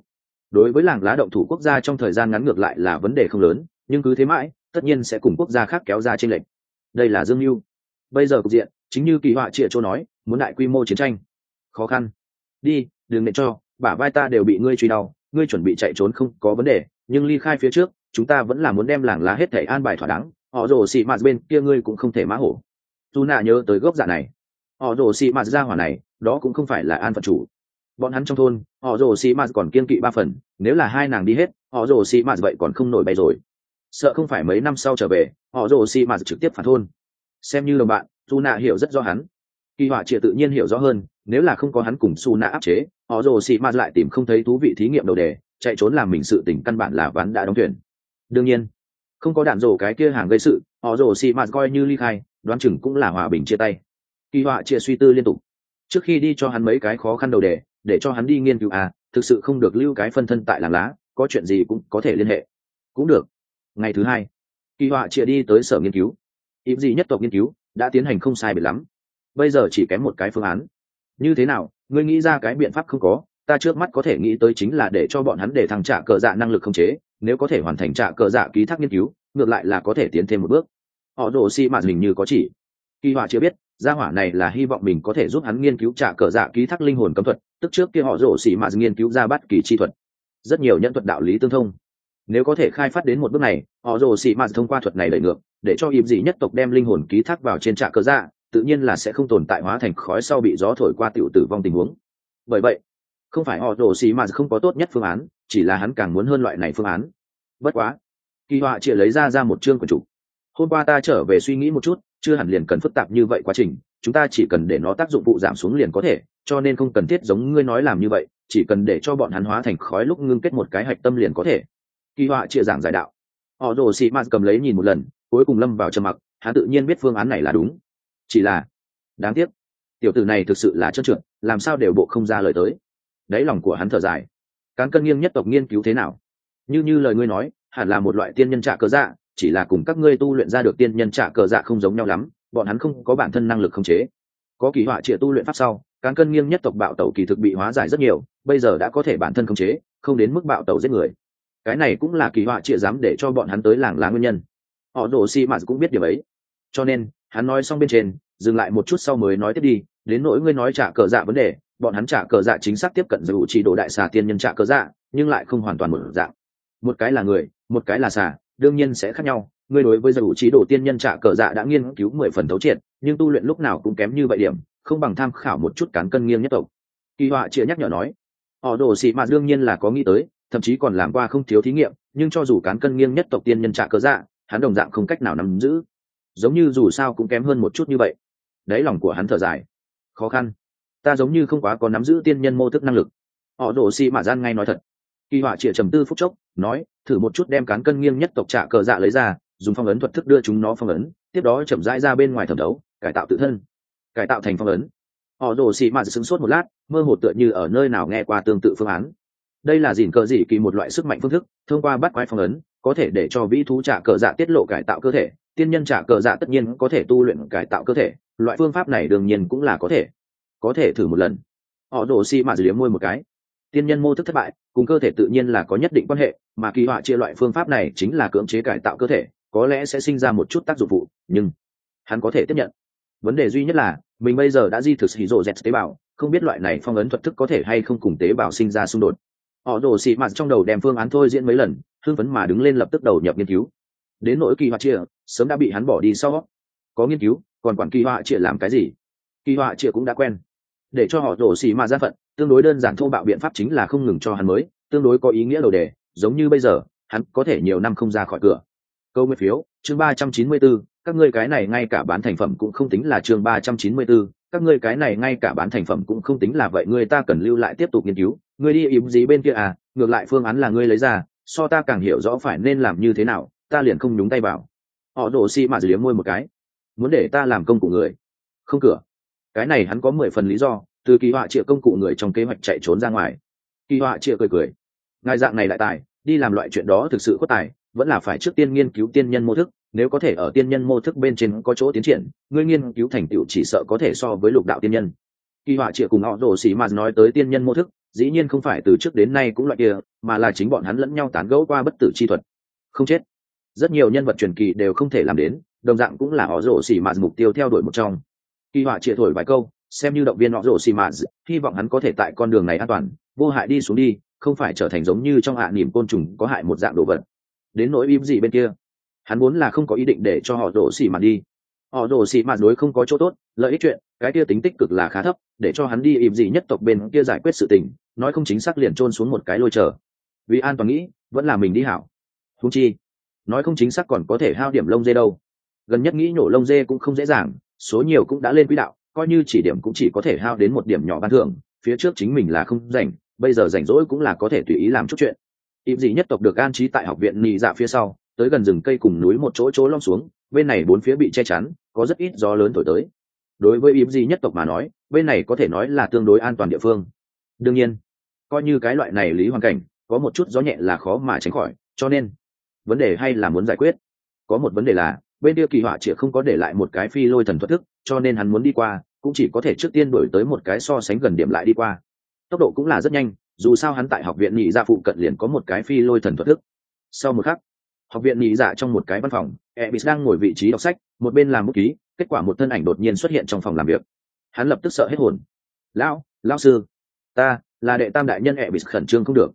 đối với làng lá động thủ quốc gia trong thời gian ngắn ngược lại là vấn đề không lớn, nhưng cứ thế mãi, tất nhiên sẽ cùng quốc gia khác kéo ra trên lệnh đây là dương mưu bây giờ cục diện, chính như kỳ họa trịa châu nói, muốn đại quy mô chiến tranh. Khó khăn. Đi, đừng để cho, bả vai ta đều bị ngươi truy đau, ngươi chuẩn bị chạy trốn không có vấn đề, nhưng ly khai phía trước, chúng ta vẫn là muốn đem làng lá hết thể an bài thỏa đáng. Họ rồ xị mạt bên kia ngươi cũng không thể mã hổ. Dù nạ nhớ tới gốc dạ này. Họ rồ xị mạt ra hỏa này, đó cũng không phải là an phận chủ. Bọn hắn trong thôn, họ rồ xị mạt còn kiên kỵ ba phần, nếu là hai nàng đi hết, họ rồ xị mạt vậy còn không nổi bay rồi sợ không phải mấy năm sau trở về, họ rồ xì mà trực tiếp phản thôn. Xem như đồng bạn dù nạ hiểu rất rõ hắn. Kỳ họa triệt tự nhiên hiểu rõ hơn, nếu là không có hắn cùng su nạ áp chế, họ rồ xì mà lại tìm không thấy thú vị thí nghiệm đầu đề, chạy trốn làm mình sự tỉnh căn bản là ván đã đóng thuyền. Đương nhiên, không có đạn rổ cái kia hàng gây sự, họ rồ xì mà coi như ly khai, đoán chừng cũng là hòa bình chia tay. Kỳ họa chia suy tư liên tục. Trước khi đi cho hắn mấy cái khó khăn đầu đề, để cho hắn đi nghiên cứu à thực sự không được lưu cái phân thân tại làng lá, có chuyện gì cũng có thể liên hệ. Cũng được ngày thứ hai, kỳ họa chia đi tới sở nghiên cứu. Ít gì nhất tộc nghiên cứu đã tiến hành không sai biệt lắm. Bây giờ chỉ kém một cái phương án. Như thế nào, ngươi nghĩ ra cái biện pháp không có, ta trước mắt có thể nghĩ tới chính là để cho bọn hắn để thằng trả cờ dạ năng lực không chế, nếu có thể hoàn thành trả cờ dạ ký thác nghiên cứu, ngược lại là có thể tiến thêm một bước. Họ đổ xi mạt hình như có chỉ. Kỳ họa chưa biết, gia hỏa này là hy vọng mình có thể giúp hắn nghiên cứu trả cờ dạ ký thác linh hồn cấm thuật, tức trước kia họ rổ xỉ mạt nghiên cứu ra bắt kỳ chi thuật. Rất nhiều nhân thuật đạo lý tương thông nếu có thể khai phát đến một bước này, họ rồ xi mạt thông qua thuật này đẩy ngược, để cho ịp dị nhất tộc đem linh hồn ký thác vào trên trả cơ dạ tự nhiên là sẽ không tồn tại hóa thành khói sau bị gió thổi qua tiểu tử vong tình huống. Bởi vậy, không phải họ rồ xì mà không có tốt nhất phương án, chỉ là hắn càng muốn hơn loại này phương án. Bất quá, kỳ họa chỉ lấy ra ra một chương của chủ. Hôm qua ta trở về suy nghĩ một chút, chưa hẳn liền cần phức tạp như vậy quá trình, chúng ta chỉ cần để nó tác dụng vụ giảm xuống liền có thể, cho nên không cần thiết giống ngươi nói làm như vậy, chỉ cần để cho bọn hắn hóa thành khói lúc ngưng kết một cái hạch tâm liền có thể kỳ họa chia giảng giải đạo. Họ rồ xì ma cầm lấy nhìn một lần, cuối cùng lâm vào trầm mặc, hắn tự nhiên biết phương án này là đúng. Chỉ là, đáng tiếc, tiểu tử này thực sự là trơn trượt, làm sao đều bộ không ra lời tới. Đáy lòng của hắn thở dài. Cán cân nghiêng nhất tộc nghiên cứu thế nào? Như như lời ngươi nói, hẳn là một loại tiên nhân trạ cờ dạ chỉ là cùng các ngươi tu luyện ra được tiên nhân trạ cờ dạ không giống nhau lắm, bọn hắn không có bản thân năng lực khống chế. Có kỳ họa trịa tu luyện pháp sau, cán cân nghiêng nhất tộc bạo tẩu kỳ thực bị hóa giải rất nhiều, bây giờ đã có thể bản thân khống chế, không đến mức bạo tẩu giết người cái này cũng là kỳ họa chia dám để cho bọn hắn tới làng lá nguyên nhân. Họ đổ si mạt cũng biết điều ấy. Cho nên, hắn nói xong bên trên, dừng lại một chút sau mới nói tiếp đi, đến nỗi ngươi nói trả cờ dạ vấn đề, bọn hắn trả cờ dạ chính xác tiếp cận dù chỉ đồ đại xà tiên nhân trả cờ dạ nhưng lại không hoàn toàn một dạng. Một cái là người, một cái là xà, đương nhiên sẽ khác nhau. Ngươi đối với dù chỉ đồ tiên nhân trả cờ dạ đã nghiên cứu mười phần thấu triệt, nhưng tu luyện lúc nào cũng kém như vậy điểm, không bằng tham khảo một chút cán cân nghiêng nhất tộc. Kỳ họa chia nhắc nhở nói, họ đồ sĩ mà đương nhiên là có nghĩ tới thậm chí còn làm qua không thiếu thí nghiệm, nhưng cho dù cán cân nghiêng nhất tộc tiên nhân trạ cơ dạ hắn đồng dạng không cách nào nắm giữ. Giống như dù sao cũng kém hơn một chút như vậy. Đấy lòng của hắn thở dài. Khó khăn. Ta giống như không quá có nắm giữ tiên nhân mô thức năng lực. Họ đổ xi mã gian ngay nói thật. Kỳ họa chĩa trầm tư phút chốc, nói, thử một chút đem cán cân nghiêng nhất tộc trả cờ dạ lấy ra, dùng phong ấn thuật thức đưa chúng nó phong ấn, tiếp đó chậm rãi ra bên ngoài thẩm đấu, cải tạo tự thân. Cải tạo thành phong ấn. Họ đổ xì mạt sững sốt một lát, mơ hồ tựa như ở nơi nào nghe qua tương tự phương án đây là dìn cờ dị kỳ một loại sức mạnh phương thức, thông qua bắt quái phong ấn, có thể để cho vĩ thú trả cờ dạ tiết lộ cải tạo cơ thể. Tiên nhân trả cờ dạ tất nhiên có thể tu luyện cải tạo cơ thể, loại phương pháp này đương nhiên cũng là có thể. Có thể thử một lần. Họ đổ xi mạ liếm môi một cái. Tiên nhân mô thức thất bại, cùng cơ thể tự nhiên là có nhất định quan hệ, mà kỳ họa chia loại phương pháp này chính là cưỡng chế cải tạo cơ thể, có lẽ sẽ sinh ra một chút tác dụng phụ, nhưng hắn có thể tiếp nhận. Vấn đề duy nhất là, mình bây giờ đã di thực hì rộ z tế bào, không biết loại này phong ấn thuật thức có thể hay không cùng tế bào sinh ra xung đột họ đổ xị mạt trong đầu đem phương án thôi diễn mấy lần hưng phấn mà đứng lên lập tức đầu nhập nghiên cứu. Đến nỗi kỳ họa chia sớm đã bị hắn bỏ đi sau có nghiên cứu còn quản kỳ họa chia làm cái gì? Kỳ họa chia cũng đã quen. Để cho họ rổ xì mà ra phận tương đối đơn giản thô bạo biện pháp chính là không ngừng cho hắn mới tương đối có ý nghĩa đầu đề giống như bây giờ hắn có thể nhiều năm không ra khỏi cửa. Câu nguyên phiếu chương ba trăm chín mươi 394, các ngươi cái này ngay cả bán thành phẩm cũng không tính là chương ba trăm chín mươi 394, các ngươi cái này ngay cả bán thành phẩm cũng không tính là vậy ngươi ta cần lưu lại tiếp tục nghiên cứu ngươi đi ỉm gì bên kia à? Ngược lại phương án là ngươi lấy ra, so ta càng hiểu rõ phải nên làm như thế nào, ta liền không nhúng tay vào. Họ đổ xi mà liếm môi một cái. Muốn để ta làm công cụ người? Không cửa. Cái này hắn có mười phần lý do, từ kỳ họa triệu công cụ người trong kế hoạch chạy trốn ra ngoài. Kỳ họa triệu cười cười. Ngài dạng này lại tài, đi làm loại chuyện đó thực sự có tài, vẫn là phải trước tiên nghiên cứu tiên nhân mô thức, nếu có thể ở tiên nhân mô thức bên trên có chỗ tiến triển, ngươi nghiên cứu thành tựu chỉ sợ có thể so với lục đạo tiên nhân. Kỳ họa triệu cùng họ đổ xì mà nói tới tiên nhân mô thức dĩ nhiên không phải từ trước đến nay cũng loại kia, mà là chính bọn hắn lẫn nhau tán gẫu qua bất tử chi thuật. Không chết. Rất nhiều nhân vật truyền kỳ đều không thể làm đến, đồng dạng cũng là họ rổ xì mạt mục tiêu theo đuổi một trong. Kỳ họa triệu thổi vài câu, xem như động viên họ rổ xì mạt, hy vọng hắn có thể tại con đường này an toàn, vô hại đi xuống đi, không phải trở thành giống như trong hạ niềm côn trùng có hại một dạng đồ vật. Đến nỗi im gì bên kia, hắn muốn là không có ý định để cho họ rổ xì mạt đi họ rồ xị mạt đối không có chỗ tốt, lợi ích chuyện, cái kia tính tích cực là khá thấp, để cho hắn đi im gì nhất tộc bên kia giải quyết sự tình, nói không chính xác liền trôn xuống một cái lôi chờ. Vì an toàn nghĩ, vẫn là mình đi hảo. Thúng chi, nói không chính xác còn có thể hao điểm lông dê đâu. Gần nhất nghĩ nhổ lông dê cũng không dễ dàng, số nhiều cũng đã lên quỹ đạo, coi như chỉ điểm cũng chỉ có thể hao đến một điểm nhỏ ban thưởng, phía trước chính mình là không rảnh, bây giờ rảnh rỗi cũng là có thể tùy ý làm chút chuyện. Im gì nhất tộc được an trí tại học viện nị dạ phía sau, tới gần rừng cây cùng núi một chỗ chỗ lom xuống bên này bốn phía bị che chắn, có rất ít gió lớn thổi tới. Đối với yếm gì nhất tộc mà nói, bên này có thể nói là tương đối an toàn địa phương. Đương nhiên, coi như cái loại này lý hoàn cảnh, có một chút gió nhẹ là khó mà tránh khỏi, cho nên vấn đề hay là muốn giải quyết. Có một vấn đề là, bên kia kỳ họa chỉ không có để lại một cái phi lôi thần thoát thức, cho nên hắn muốn đi qua, cũng chỉ có thể trước tiên đổi tới một cái so sánh gần điểm lại đi qua. Tốc độ cũng là rất nhanh, dù sao hắn tại học viện nhị gia phụ cận liền có một cái phi lôi thần thoát thức. Sau một khắc học viện nhị dạ trong một cái văn phòng, ebis đang ngồi vị trí đọc sách, một bên làm bút ký, kết quả một thân ảnh đột nhiên xuất hiện trong phòng làm việc. Hắn lập tức sợ hết hồn. Lão lão sư, ta là đệ tam đại nhân ebis khẩn trương không được.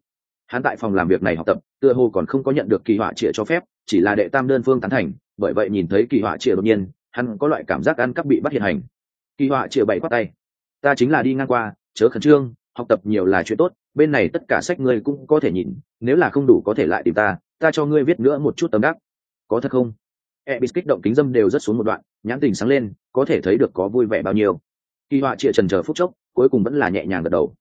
Hắn tại phòng làm việc này học tập, tựa hồ còn không có nhận được kỳ họa trịa cho phép, chỉ là đệ tam đơn phương tán thành, bởi vậy nhìn thấy kỳ họa trịa đột nhiên, hắn có loại cảm giác ăn cắp bị bắt hiện hành. Kỳ họa trịa bậy khoát tay. Ta chính là đi ngang qua, chớ khẩn trương, học tập nhiều là chuyện tốt, bên này tất cả sách ngươi cũng có thể nhìn, nếu là không đủ có thể lại tìm ta ta cho ngươi viết nữa một chút tấm đắc. Có thật không? E b kích động kính dâm đều rất xuống một đoạn, nhãn tình sáng lên, có thể thấy được có vui vẻ bao nhiêu. Kỳ họa chịa trần chờ phút chốc, cuối cùng vẫn là nhẹ nhàng gật đầu.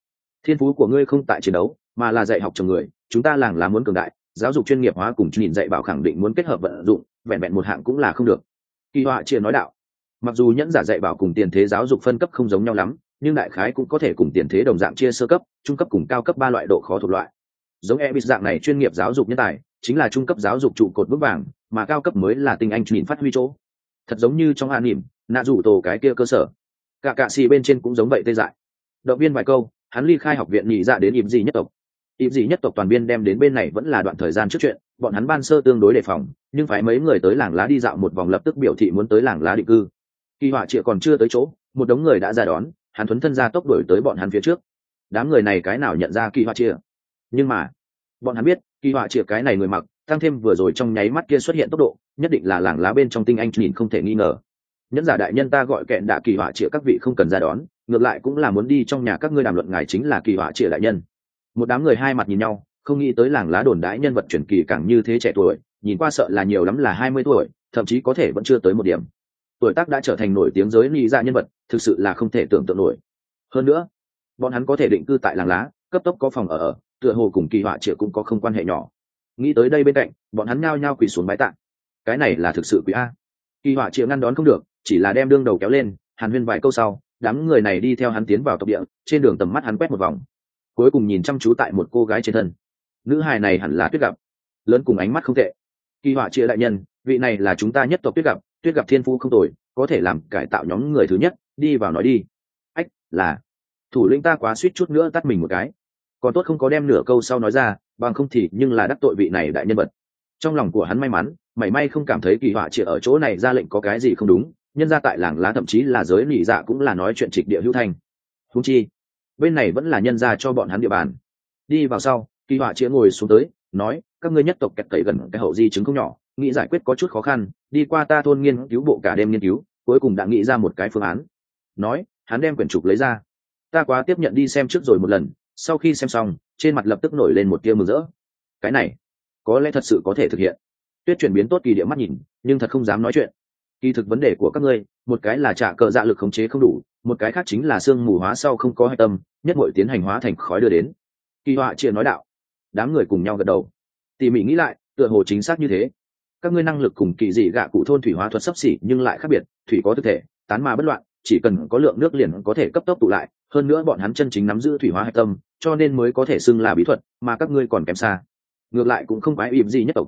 Thiên phú của ngươi không tại chiến đấu, mà là dạy học chồng người, chúng ta làng là muốn cường đại, giáo dục chuyên nghiệp hóa cùng nhìn dạy bảo khẳng định muốn kết hợp vận dụng, vẹn vẹn một hạng cũng là không được. Kỳ họa chia nói đạo, mặc dù nhẫn giả dạy bảo cùng tiền thế giáo dục phân cấp không giống nhau lắm, nhưng đại khái cũng có thể cùng tiền thế đồng dạng chia sơ cấp, trung cấp cùng cao cấp ba loại độ khó thuộc loại. Giống e bít dạng này chuyên nghiệp giáo dục nhân tài chính là trung cấp giáo dục trụ cột bước vàng, mà cao cấp mới là tinh anh nhìn phát huy chỗ. Thật giống như trong an nỉm, nạ rủ tổ cái kia cơ sở. Cả cạ xì bên trên cũng giống vậy tê dại. Động viên vài câu, hắn ly khai học viện nhị dạ đến ịp gì nhất tộc. Ịp gì nhất tộc toàn biên đem đến bên này vẫn là đoạn thời gian trước chuyện, bọn hắn ban sơ tương đối đề phòng, nhưng phải mấy người tới làng lá đi dạo một vòng lập tức biểu thị muốn tới làng lá định cư. Kỳ họa chịa còn chưa tới chỗ, một đống người đã ra đón, hắn thuấn thân ra tốc đổi tới bọn hắn phía trước. Đám người này cái nào nhận ra kỳ họa chia nhưng mà, bọn hắn biết kỳ họa triệt cái này người mặc, tăng thêm vừa rồi trong nháy mắt kia xuất hiện tốc độ, nhất định là làng lá bên trong tinh anh nhìn không thể nghi ngờ. Nhẫn giả đại nhân ta gọi kẹn đạ kỳ họa triệt các vị không cần ra đón, ngược lại cũng là muốn đi trong nhà các ngươi đàm luận ngài chính là kỳ họa triệt đại nhân. Một đám người hai mặt nhìn nhau, không nghĩ tới làng lá đồn đãi nhân vật truyền kỳ càng như thế trẻ tuổi, nhìn qua sợ là nhiều lắm là hai mươi tuổi, thậm chí có thể vẫn chưa tới một điểm. Tuổi tác đã trở thành nổi tiếng giới ly ra nhân vật, thực sự là không thể tưởng tượng nổi. Hơn nữa, bọn hắn có thể định cư tại làng lá, cấp tốc có phòng ở ở tựa hồ cùng kỳ họa triệu cũng có không quan hệ nhỏ. Nghĩ tới đây bên cạnh, bọn hắn nhao nhao quỳ xuống bái tạng cái này là thực sự quý a. Kỳ họa triệu ngăn đón không được, chỉ là đem đương đầu kéo lên, hàn huyên vài câu sau, đám người này đi theo hắn tiến vào tộc địa, trên đường tầm mắt hắn quét một vòng. Cuối cùng nhìn chăm chú tại một cô gái trên thân. Nữ hài này hẳn là tuyết gặp. Lớn cùng ánh mắt không tệ. Kỳ họa triệu đại nhân, vị này là chúng ta nhất tộc tuyết gặp tuyết gặp thiên phu không tồi, có thể làm cải tạo nhóm người thứ nhất, đi vào nói đi. Ách, là. Thủ lĩnh ta quá suýt chút nữa tắt mình một cái còn tốt không có đem nửa câu sau nói ra, bằng không thì nhưng là đắc tội vị này đại nhân vật. Trong lòng của hắn may mắn, mảy may không cảm thấy kỳ họa chỉ ở chỗ này ra lệnh có cái gì không đúng, nhân ra tại làng lá thậm chí là giới lì dạ cũng là nói chuyện trịch địa hữu thanh. Húng chi, bên này vẫn là nhân ra cho bọn hắn địa bàn. Đi vào sau, kỳ họa chĩa ngồi xuống tới, nói, các ngươi nhất tộc kẹt cậy gần cái hậu di chứng không nhỏ, nghĩ giải quyết có chút khó khăn, đi qua ta thôn nghiên cứu bộ cả đêm nghiên cứu, cuối cùng đã nghĩ ra một cái phương án. Nói, hắn đem quyển trục lấy ra. Ta quá tiếp nhận đi xem trước rồi một lần sau khi xem xong, trên mặt lập tức nổi lên một tia mừng rỡ. Cái này, có lẽ thật sự có thể thực hiện. Tuyết chuyển biến tốt kỳ địa mắt nhìn, nhưng thật không dám nói chuyện. Kỳ thực vấn đề của các ngươi, một cái là trả cờ dạ lực khống chế không đủ, một cái khác chính là xương mù hóa sau không có hạch tâm, nhất mọi tiến hành hóa thành khói đưa đến. Kỳ họa chia nói đạo. Đám người cùng nhau gật đầu. Tỉ mỉ nghĩ lại, tựa hồ chính xác như thế. Các ngươi năng lực cùng kỳ dị gạ cụ thôn thủy hóa thuật sấp xỉ nhưng lại khác biệt, thủy có thực thể, tán mà bất loạn, chỉ cần có lượng nước liền có thể cấp tốc tụ lại hơn nữa bọn hắn chân chính nắm giữ thủy hóa hạch tâm, cho nên mới có thể xưng là bí thuật, mà các ngươi còn kém xa. Ngược lại cũng không quái ịp gì nhất tộc.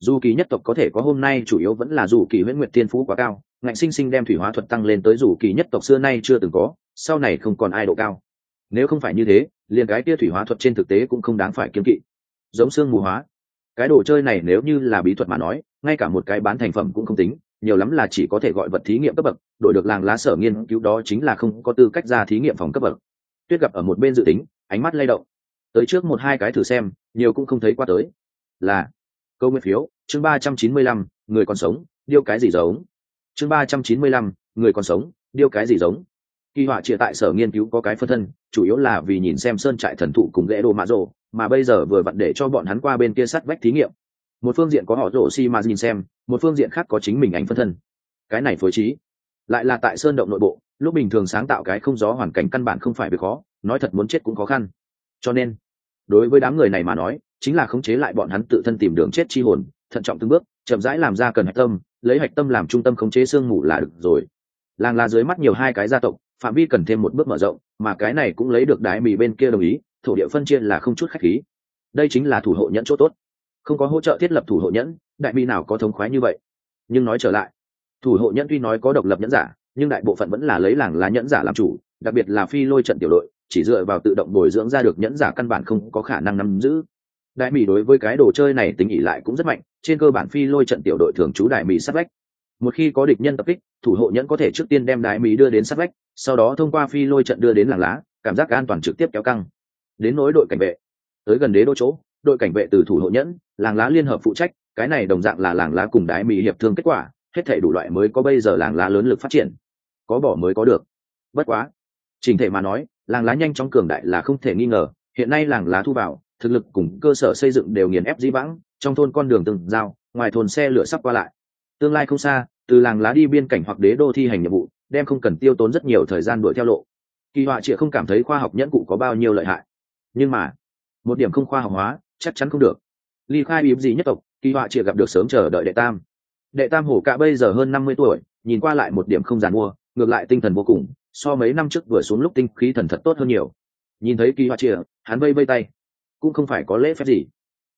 Dù kỳ nhất tộc có thể có hôm nay chủ yếu vẫn là dù kỳ huyễn nguyệt tiên phú quá cao, ngạnh sinh sinh đem thủy hóa thuật tăng lên tới dù kỳ nhất tộc xưa nay chưa từng có, sau này không còn ai độ cao. Nếu không phải như thế, liền cái tia thủy hóa thuật trên thực tế cũng không đáng phải kiên kỵ. Giống xương mù hóa. Cái đồ chơi này nếu như là bí thuật mà nói, ngay cả một cái bán thành phẩm cũng không tính nhiều lắm là chỉ có thể gọi vật thí nghiệm cấp bậc, đổi được làng lá sở nghiên cứu đó chính là không có tư cách ra thí nghiệm phòng cấp bậc. Tuyết gặp ở một bên dự tính, ánh mắt lay động. Tới trước một hai cái thử xem, nhiều cũng không thấy qua tới. Là, câu nguyên phiếu, chương ba trăm chín mươi lăm, người còn sống, điêu cái gì giống? Chương ba trăm chín mươi lăm, người còn sống, điêu cái gì giống? Kỳ họa chia tại sở nghiên cứu có cái phân thân, chủ yếu là vì nhìn xem sơn trại thần thụ cùng ghé đồ mạ rồ, mà bây giờ vừa vặn để cho bọn hắn qua bên kia sắt vách thí nghiệm một phương diện có họ rổ xi mà nhìn xem, một phương diện khác có chính mình ảnh phân thân. Cái này phối trí. Lại là tại sơn động nội bộ, lúc bình thường sáng tạo cái không gió hoàn cảnh căn bản không phải việc khó, nói thật muốn chết cũng khó khăn. Cho nên, đối với đám người này mà nói, chính là khống chế lại bọn hắn tự thân tìm đường chết chi hồn, thận trọng từng bước, chậm rãi làm ra cần hạch tâm, lấy hạch tâm làm trung tâm khống chế xương mù là được rồi. Làng là dưới mắt nhiều hai cái gia tộc, phạm vi cần thêm một bước mở rộng, mà cái này cũng lấy được đái mì bên kia đồng ý, thổ địa phân chia là không chút khách khí. Đây chính là thủ hộ nhận chỗ tốt không có hỗ trợ thiết lập thủ hộ nhẫn, đại mi nào có thống khoái như vậy? Nhưng nói trở lại, thủ hộ nhẫn tuy nói có độc lập nhẫn giả, nhưng đại bộ phận vẫn là lấy làng lá nhẫn giả làm chủ, đặc biệt là phi lôi trận tiểu đội, chỉ dựa vào tự động bồi dưỡng ra được nhẫn giả căn bản không có khả năng nắm giữ. Đại mỹ đối với cái đồ chơi này tính ỉ lại cũng rất mạnh, trên cơ bản phi lôi trận tiểu đội thường trú đại mỹ sát vách. Một khi có địch nhân tập kích, thủ hộ nhẫn có thể trước tiên đem đại mỹ đưa đến sát vách, sau đó thông qua phi lôi trận đưa đến làng lá, cảm giác an toàn trực tiếp kéo căng. Đến nối đội cảnh vệ, tới gần đế đô chỗ đội cảnh vệ từ thủ hộ nhẫn, làng lá liên hợp phụ trách, cái này đồng dạng là làng lá cùng đái mỹ hiệp thương kết quả, hết thể đủ loại mới có bây giờ làng lá lớn lực phát triển. Có bỏ mới có được. Bất quá trình thể mà nói, làng lá nhanh chóng cường đại là không thể nghi ngờ, hiện nay làng lá thu vào, thực lực cùng cơ sở xây dựng đều nghiền ép dĩ vãng, trong thôn con đường từng giao, ngoài thôn xe lửa sắp qua lại. Tương lai không xa, từ làng lá đi biên cảnh hoặc đế đô thi hành nhiệm vụ, đem không cần tiêu tốn rất nhiều thời gian đuổi theo lộ. Kỳ họa chị không cảm thấy khoa học nhẫn cụ có bao nhiêu lợi hại. Nhưng mà, một điểm không khoa học hóa chắc chắn không được. Ly khai bím gì nhất tộc, kỳ họa chỉ gặp được sớm chờ đợi đệ tam. Đệ tam hổ cả bây giờ hơn năm mươi tuổi, nhìn qua lại một điểm không giàn mua, ngược lại tinh thần vô cùng, so mấy năm trước vừa xuống lúc tinh khí thần thật tốt hơn nhiều. Nhìn thấy kỳ họa chị hắn vây vây tay. Cũng không phải có lễ phép gì.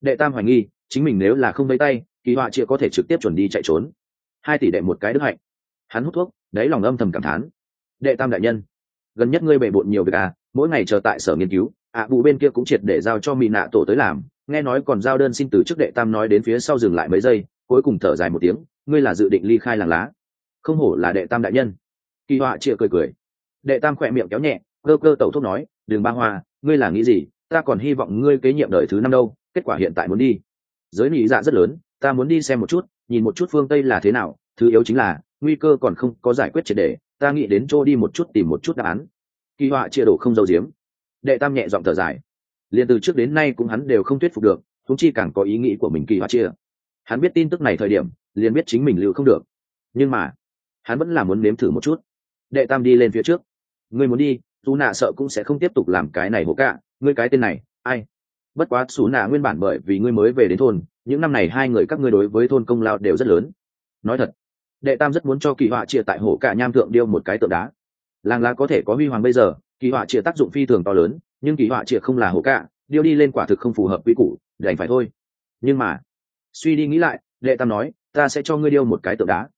Đệ tam hoài nghi, chính mình nếu là không vây tay, kỳ họa chị có thể trực tiếp chuẩn đi chạy trốn. Hai tỷ đệ một cái đức hạnh. Hắn hút thuốc đấy lòng âm thầm cảm thán. Đệ tam đại nhân, gần nhất ngươi bề bộn nhiều việc à mỗi ngày chờ tại sở nghiên cứu ạ à, vụ bên kia cũng triệt để giao cho mỹ nạ tổ tới làm nghe nói còn giao đơn xin từ chức đệ tam nói đến phía sau dừng lại mấy giây cuối cùng thở dài một tiếng ngươi là dự định ly khai làng lá. Không hổ là đệ tam đại nhân. Kỳ họa chịa cười cười. Đệ tam khỏe miệng kéo nhẹ cơ cơ tẩu thuốc nói đường ba hoa ngươi là nghĩ gì? Ta còn hy vọng ngươi kế nhiệm đời thứ năm đâu kết quả hiện tại muốn đi. Giới lý dạ rất lớn ta muốn đi xem một chút nhìn một chút phương tây là thế nào thứ yếu chính là nguy cơ còn không có giải quyết triệt đề ta nghĩ đến chỗ đi một chút tìm một chút đáp án. Kỳ họa chia đổ không dâu diếm đệ tam nhẹ giọng thở dài. Liền từ trước đến nay cũng hắn đều không thuyết phục được thúng chi càng có ý nghĩ của mình kỳ hoa chia. Hắn biết tin tức này thời điểm, liền biết chính mình lưu không được. Nhưng mà, hắn vẫn là muốn nếm thử một chút. Đệ tam đi lên phía trước. Ngươi muốn đi dù nạ sợ cũng sẽ không tiếp tục làm cái này hổ cả. Ngươi cái tên này, ai? Bất quá xù nạ nguyên bản bởi vì ngươi mới về đến thôn, những năm này hai người các ngươi đối với thôn công lao đều rất lớn. Nói thật, đệ tam rất muốn cho kỳ họa chia tại hổ cả nham thượng điêu một cái tượng đá. Làng lá có thể có huy hoàng bây giờ kỳ họa chia tác dụng phi thường to lớn, nhưng kỳ họa chia không là hổ cả, điêu đi lên quả thực không phù hợp quy củ, đành phải thôi. Nhưng mà, suy đi nghĩ lại, đệ tam nói, ta sẽ cho ngươi điêu một cái tượng đá.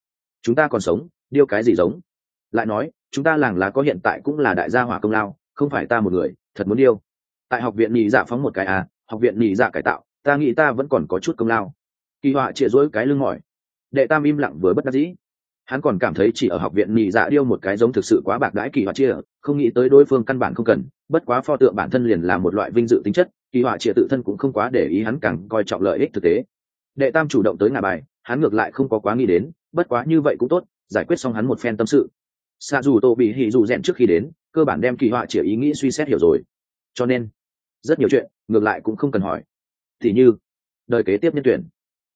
Chúng ta còn sống, điêu cái gì giống? Lại nói, chúng ta làng lá có hiện tại cũng là đại gia hỏa công lao, không phải ta một người, thật muốn điêu. Tại học viện nhị dạ phóng một cái à học viện nhị dạ cải tạo, ta nghĩ ta vẫn còn có chút công lao. Kỳ họa chĩa dỗi cái lưng mỏi. Đệ tam im lặng vừa bất đắc dĩ hắn còn cảm thấy chỉ ở học viện nhị dạ điêu một cái giống thực sự quá bạc đãi kỳ họa chia, không nghĩ tới đối phương căn bản không cần, bất quá pho tượng bản thân liền là một loại vinh dự tính chất, kỳ họa chia tự thân cũng không quá để ý hắn càng coi trọng lợi ích thực tế. Đệ tam chủ động tới ngà bài, hắn ngược lại không có quá nghĩ đến, bất quá như vậy cũng tốt, giải quyết xong hắn một phen tâm sự. Xa dù tô bị hỉ dù rèn trước khi đến, cơ bản đem kỳ họa chỉ ý nghĩ suy xét hiểu rồi. Cho nên, rất nhiều chuyện, ngược lại cũng không cần hỏi. Thì như, đời kế tiếp nhân tuyển.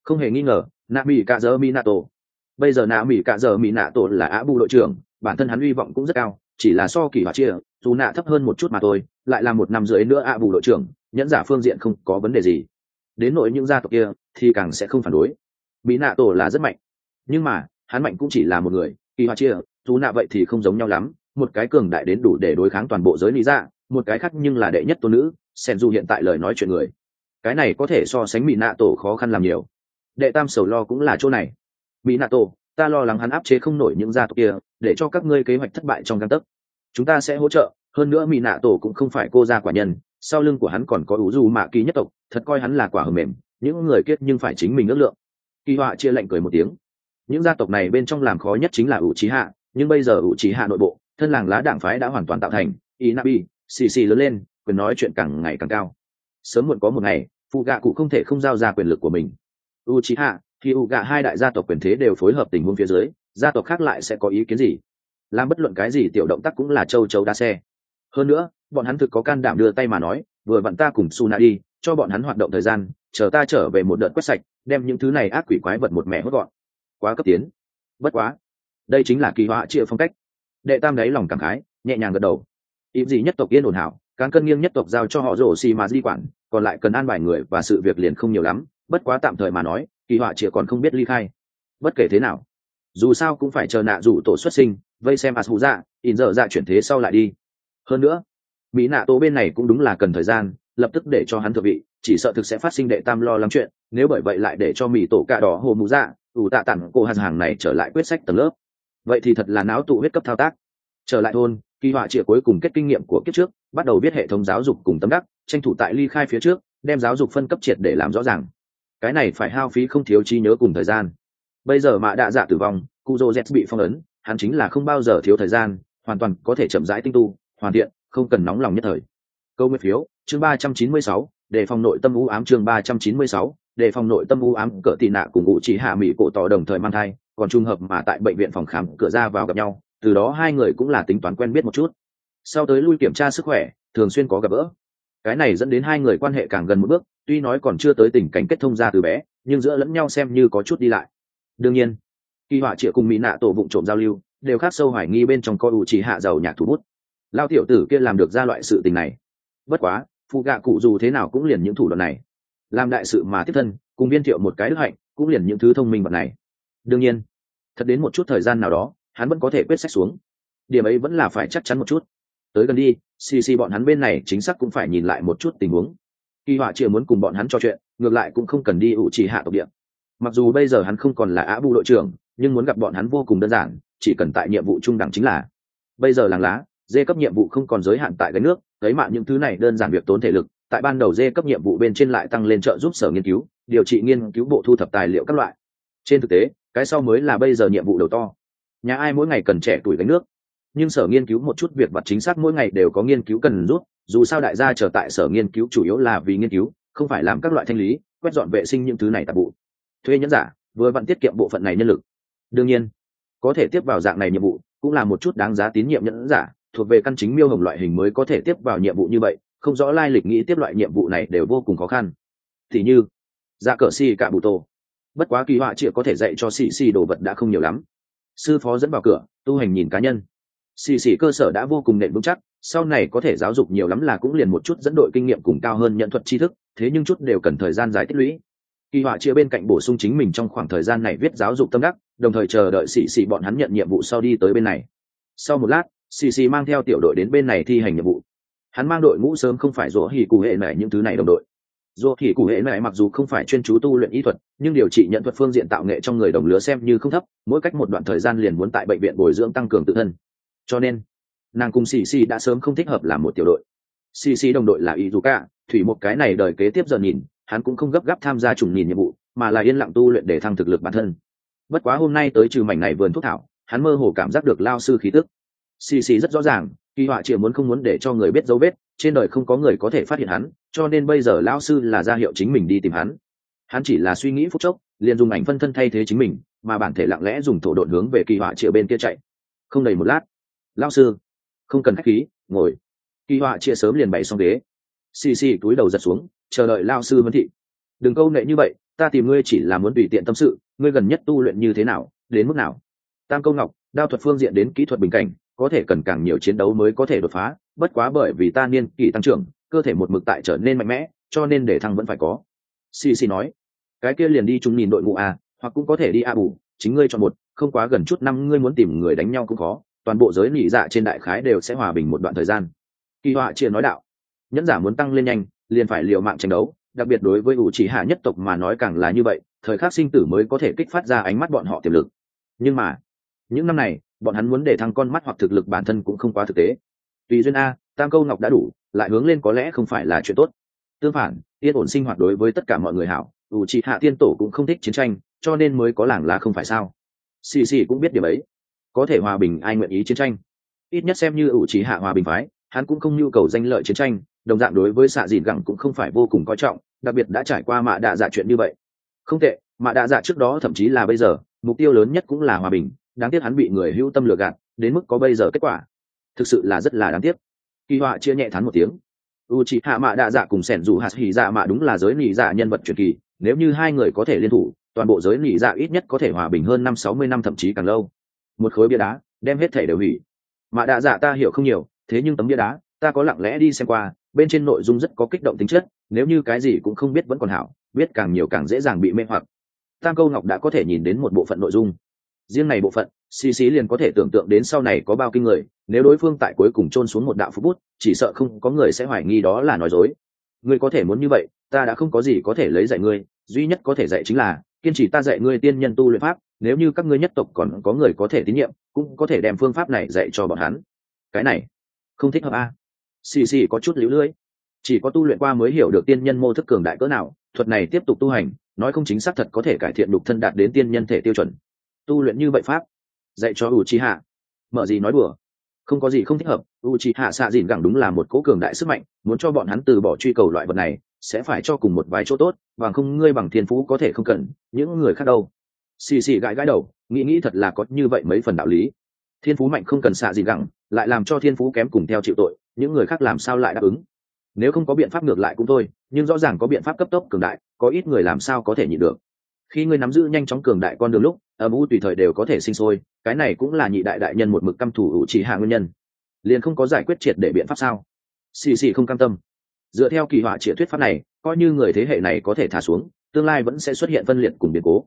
Không hề nghi ngờ nạ mỹ cạ dơ mỹ tổ bây giờ nạ mỹ cạ giờ mỹ nạ tổ là á bù đội trưởng, bản thân hắn hy vọng cũng rất cao, chỉ là so kỳ hỏa chia, dù nạ thấp hơn một chút mà thôi, lại là một năm rưỡi nữa ạ bù đội trưởng, nhẫn giả phương diện không có vấn đề gì. Đến nội những gia tộc kia, thì càng sẽ không phản đối. Mỹ nạ tổ là rất mạnh. Nhưng mà, hắn mạnh cũng chỉ là một người, kỳ hỏa chia, dù nạ vậy thì không giống nhau lắm, một cái cường đại đến đủ để đối kháng toàn bộ giới lý ra dạ, một cái khác nhưng là đệ nhất tôn nữ, sen du hiện tại lời nói chuyện người. Cái này có thể so sánh mỹ nạ tổ khó khăn làm nhiều. Đệ tam sầu lo cũng là chỗ này mỹ nạ tổ, ta lo lắng hắn áp chế không nổi những gia tộc kia, để cho các ngươi kế hoạch thất bại trong găng tấc. Chúng ta sẽ hỗ trợ, hơn nữa mỹ nạ tổ cũng không phải cô gia quả nhân, sau lưng của hắn còn có ủ du mạ kỳ nhất tộc, thật coi hắn là quả hầm mềm, những người kết nhưng phải chính mình ước lượng. Kỳ họa chia lệnh cười một tiếng. Những gia tộc này bên trong làm khó nhất chính là ủ trí hạ, nhưng bây giờ ủ trí hạ nội bộ, thân làng lá đảng phái đã hoàn toàn tạo thành y nabi xì xì lớn lên, quyền nói chuyện càng ngày càng cao. Sớm muộn có một ngày phụ gạ cụ không thể không giao ra quyền lực của mình. U trí hạ khi u gạ hai đại gia tộc quyền thế đều phối hợp tình huống phía dưới, gia tộc khác lại sẽ có ý kiến gì? Làm bất luận cái gì tiểu động tác cũng là châu châu đa xe. Hơn nữa, bọn hắn thực có can đảm đưa tay mà nói, vừa vặn ta cùng su na đi, cho bọn hắn hoạt động thời gian, chờ ta trở về một đợt quét sạch, đem những thứ này ác quỷ quái vật một mẹ hốt gọn. Quá cấp tiến. Bất quá, đây chính là kỳ họa chia phong cách. Đệ tam đáy lòng cảm khái, nhẹ nhàng gật đầu. Ý gì nhất tộc yên ổn hảo, cán cân nghiêng nhất tộc giao cho họ rổ xì mà di quản, còn lại cần an bài người và sự việc liền không nhiều lắm bất quá tạm thời mà nói, kỳ họa chia còn không biết ly khai. Bất kể thế nào, dù sao cũng phải chờ nạ rủ tổ xuất sinh, vây xem as hụ dạ in dở dạ chuyển thế sau lại đi. Hơn nữa, mỹ nạ tổ bên này cũng đúng là cần thời gian, lập tức để cho hắn thượng vị, chỉ sợ thực sẽ phát sinh đệ tam lo lắng chuyện, nếu bởi vậy lại để cho mỹ tổ cạ đỏ hồ mụ dạ ủ tạ tặng cô hạt hàng này trở lại quyết sách tầng lớp. Vậy thì thật là não tụ huyết cấp thao tác. Trở lại thôn, kỳ họa trịa cuối cùng kết kinh nghiệm của kiếp trước, bắt đầu biết hệ thống giáo dục cùng tâm đắc, tranh thủ tại ly khai phía trước, đem giáo dục phân cấp triệt để làm rõ ràng cái này phải hao phí không thiếu trí nhớ cùng thời gian. Bây giờ mạ đạ dạ tử vong cu dô z bị phong ấn, hắn chính là không bao giờ thiếu thời gian, hoàn toàn có thể chậm rãi tinh tu, hoàn thiện, không cần nóng lòng nhất thời. Câu nguyên phiếu, chương ba trăm chín mươi sáu để phòng nội tâm u ám chương ba trăm chín mươi sáu để phòng nội tâm u ám, cỡ tị nạ cùng ngụ chỉ hạ mỹ cổ tỏ đồng thời mang thai, còn trùng hợp mà tại bệnh viện phòng khám cửa ra vào gặp nhau, từ đó hai người cũng là tính toán quen biết một chút. Sau tới lui kiểm tra sức khỏe, thường xuyên có gặp gỡ cái này dẫn đến hai người quan hệ càng gần một bước, tuy nói còn chưa tới tình cảnh kết thông ra từ bé, nhưng giữa lẫn nhau xem như có chút đi lại. Đương nhiên, kỳ họa triệu cùng mỹ nạ tổ vụng trộm giao lưu, đều khác sâu hoài nghi bên trong coi ủ chỉ hạ giàu nhạc thủ bút. Lao tiểu tử kia làm được ra loại sự tình này. Bất quá, phụ gạ cụ dù thế nào cũng liền những thủ đoạn này. Làm đại sự mà tiếp thân, cùng viên thiệu một cái đức hạnh, cũng liền những thứ thông minh vật này. Đương nhiên, thật đến một chút thời gian nào đó, hắn vẫn có thể quyết sách xuống. Điểm ấy vẫn là phải chắc chắn một chút. Tới gần đi xì xì bọn hắn bên này chính xác cũng phải nhìn lại một chút tình huống. Kỳ họa chia muốn cùng bọn hắn trò chuyện, ngược lại cũng không cần đi ủ trì hạ tộc địa. Mặc dù bây giờ hắn không còn là á bu đội trưởng, nhưng muốn gặp bọn hắn vô cùng đơn giản, chỉ cần tại nhiệm vụ trung đẳng chính là. Bây giờ làng lá dê cấp nhiệm vụ không còn giới hạn tại cái nước thấy mạng những thứ này đơn giản việc tốn thể lực, tại ban đầu dê cấp nhiệm vụ bên trên lại tăng lên trợ giúp sở nghiên cứu, điều trị nghiên cứu bộ thu thập tài liệu các loại. Trên thực tế, cái sau mới là bây giờ nhiệm vụ đầu to. Nhà ai mỗi ngày cần trẻ tuổi gánh nước nhưng sở nghiên cứu một chút việc vật chính xác mỗi ngày đều có nghiên cứu cần rút, dù sao đại gia trở tại sở nghiên cứu chủ yếu là vì nghiên cứu, không phải làm các loại thanh lý, quét dọn vệ sinh những thứ này tạp vụ. Thuê nhẫn giả, vừa vặn tiết kiệm bộ phận này nhân lực. Đương nhiên, có thể tiếp vào dạng này nhiệm vụ, cũng là một chút đáng giá tín nhiệm nhẫn giả, thuộc về căn chính miêu hồng loại hình mới có thể tiếp vào nhiệm vụ như vậy, không rõ lai lịch nghĩ tiếp loại nhiệm vụ này đều vô cùng khó khăn. Thì như dạ cờ si cả bụ tô. Bất quá kỳ họa chịa có thể dạy cho xì xì đồ vật đã không nhiều lắm. Sư phó dẫn vào cửa, tu hành nhìn cá nhân xì xì cơ sở đã vô cùng nền vững chắc, sau này có thể giáo dục nhiều lắm là cũng liền một chút dẫn đội kinh nghiệm cùng cao hơn nhận thuật tri thức, thế nhưng chút đều cần thời gian dài tích lũy. Kỳ họa chia bên cạnh bổ sung chính mình trong khoảng thời gian này viết giáo dục tâm đắc, đồng thời chờ đợi xì xì bọn hắn nhận nhiệm vụ sau đi tới bên này. Sau một lát, xì xì mang theo tiểu đội đến bên này thi hành nhiệm vụ. Hắn mang đội ngũ sớm không phải rỗ hỉ cụ hệ mẹ những thứ này đồng đội. Rỗ hỉ cụ hệ mẹ mặc dù không phải chuyên chú tu luyện y thuật, nhưng điều trị nhận thuật phương diện tạo nghệ trong người đồng lứa xem như không thấp, mỗi cách một đoạn thời gian liền muốn tại bệnh viện bồi dưỡng tăng cường tự thân cho nên nàng cùng xì xì đã sớm không thích hợp làm một tiểu đội. Xì xì đồng đội là y dù cả, thủy một cái này đời kế tiếp giờ nhìn, hắn cũng không gấp gáp tham gia trùng nhìn nhiệm vụ, mà là yên lặng tu luyện để thăng thực lực bản thân. Bất quá hôm nay tới trừ mảnh này vườn thuốc thảo, hắn mơ hồ cảm giác được lao sư khí tức. Xì xì rất rõ ràng, kỳ họa chỉ muốn không muốn để cho người biết dấu vết, trên đời không có người có thể phát hiện hắn, cho nên bây giờ lao sư là ra hiệu chính mình đi tìm hắn. Hắn chỉ là suy nghĩ phút chốc, liền dùng ảnh phân thân thay thế chính mình, mà bản thể lặng lẽ dùng thổ độn hướng về kỳ họa triệu bên kia chạy. Không đầy một lát lao sư, không cần khách khí, ngồi. Kỳ họa chia sớm liền bày xong ghế. Xì xì túi đầu giật xuống, chờ đợi lao sư huấn thị. Đừng câu nệ như vậy, ta tìm ngươi chỉ là muốn tùy tiện tâm sự, ngươi gần nhất tu luyện như thế nào, đến mức nào? Tam câu ngọc, đao thuật phương diện đến kỹ thuật bình cảnh, có thể cần càng nhiều chiến đấu mới có thể đột phá, bất quá bởi vì ta niên kỷ tăng trưởng, cơ thể một mực tại trở nên mạnh mẽ, cho nên để thăng vẫn phải có. Xì xì nói, cái kia liền đi trung nhìn đội ngũ a hoặc cũng có thể đi a bù, chính ngươi chọn một, không quá gần chút năm ngươi muốn tìm người đánh nhau cũng khó toàn bộ giới nhị dạ trên đại khái đều sẽ hòa bình một đoạn thời gian. Kỳ họa chia nói đạo, nhẫn giả muốn tăng lên nhanh, liền phải liều mạng tranh đấu, đặc biệt đối với ủ chỉ hạ nhất tộc mà nói càng là như vậy, thời khắc sinh tử mới có thể kích phát ra ánh mắt bọn họ tiềm lực. Nhưng mà, những năm này, bọn hắn muốn để thăng con mắt hoặc thực lực bản thân cũng không quá thực tế. Tùy duyên a, tam câu ngọc đã đủ, lại hướng lên có lẽ không phải là chuyện tốt. Tương phản, yên ổn sinh hoạt đối với tất cả mọi người hảo ủ chỉ hạ tiên tổ cũng không thích chiến tranh, cho nên mới có làng là không phải sao. Xì xì cũng biết điểm ấy có thể hòa bình ai nguyện ý chiến tranh. Ít nhất xem như ủ trí hạ hòa bình phái, hắn cũng không nhu cầu danh lợi chiến tranh, đồng dạng đối với xạ dìn gẳng cũng không phải vô cùng coi trọng, đặc biệt đã trải qua mạ đạ dạ chuyện như vậy. Không tệ, mạ đạ dạ trước đó thậm chí là bây giờ, mục tiêu lớn nhất cũng là hòa bình, đáng tiếc hắn bị người hữu tâm lừa gạt, đến mức có bây giờ kết quả. Thực sự là rất là đáng tiếc. Kỳ họa chia nhẹ thắn một tiếng. U c hạ mạ đạ dạ cùng sẻn dù hạt hỉ dạ mạ đúng là giới nỉ dạ nhân vật truyền kỳ, nếu như hai người có thể liên thủ, toàn bộ giới nỉ dạ ít nhất có thể hòa bình hơn năm sáu mươi năm thậm chí càng lâu một khối bia đá, đem hết thể đều hủy. Mạ đạ dạ ta hiểu không nhiều, thế nhưng tấm bia đá, ta có lặng lẽ đi xem qua, bên trên nội dung rất có kích động tính chất, nếu như cái gì cũng không biết vẫn còn hảo, biết càng nhiều càng dễ dàng bị mê hoặc. Tam câu ngọc đã có thể nhìn đến một bộ phận nội dung. Riêng này bộ phận, xì xí liền có thể tưởng tượng đến sau này có bao kinh người, nếu đối phương tại cuối cùng trôn xuống một đạo phú bút, chỉ sợ không có người sẽ hoài nghi đó là nói dối. Ngươi có thể muốn như vậy, ta đã không có gì có thể lấy dạy ngươi, duy nhất có thể dạy chính là kiên trì ta dạy ngươi tiên nhân tu luyện pháp, nếu như các ngươi nhất tộc còn có người có thể tín nhiệm, cũng có thể đem phương pháp này dạy cho bọn hắn. Cái này, không thích hợp a à? xì xì có chút lũ lưỡi chỉ có tu luyện qua mới hiểu được tiên nhân mô thức cường đại cỡ nào, thuật này tiếp tục tu hành, nói không chính xác thật có thể cải thiện đục thân đạt đến tiên nhân thể tiêu chuẩn. Tu luyện như vậy pháp, dạy cho u chi hạ mở gì nói đùa. Không có gì không thích hợp u chi hạ xạ dìn gẳng đúng là một cố cường đại sức mạnh, muốn cho bọn hắn từ bỏ truy cầu loại vật này sẽ phải cho cùng một vài chỗ tốt, bằng không ngươi bằng thiên phú có thể không cần, những người khác đâu. Xì xì gãi gãi đầu, nghĩ nghĩ thật là có như vậy mấy phần đạo lý. Thiên phú mạnh không cần xạ gì gẳng, lại làm cho thiên phú kém cùng theo chịu tội, những người khác làm sao lại đáp ứng? Nếu không có biện pháp ngược lại cũng thôi, nhưng rõ ràng có biện pháp cấp tốc cường đại, có ít người làm sao có thể nhịn được. Khi ngươi nắm giữ nhanh chóng cường đại con đường lúc, âm u tùy thời đều có thể sinh sôi, cái này cũng là nhị đại đại nhân một mực căm thủ hữu chỉ hạ nguyên nhân. Liền không có giải quyết triệt để biện pháp sao? Xì xì không cam tâm dựa theo kỳ họa triệt thuyết pháp này, coi như người thế hệ này có thể thả xuống, tương lai vẫn sẽ xuất hiện phân liệt cùng biến cố.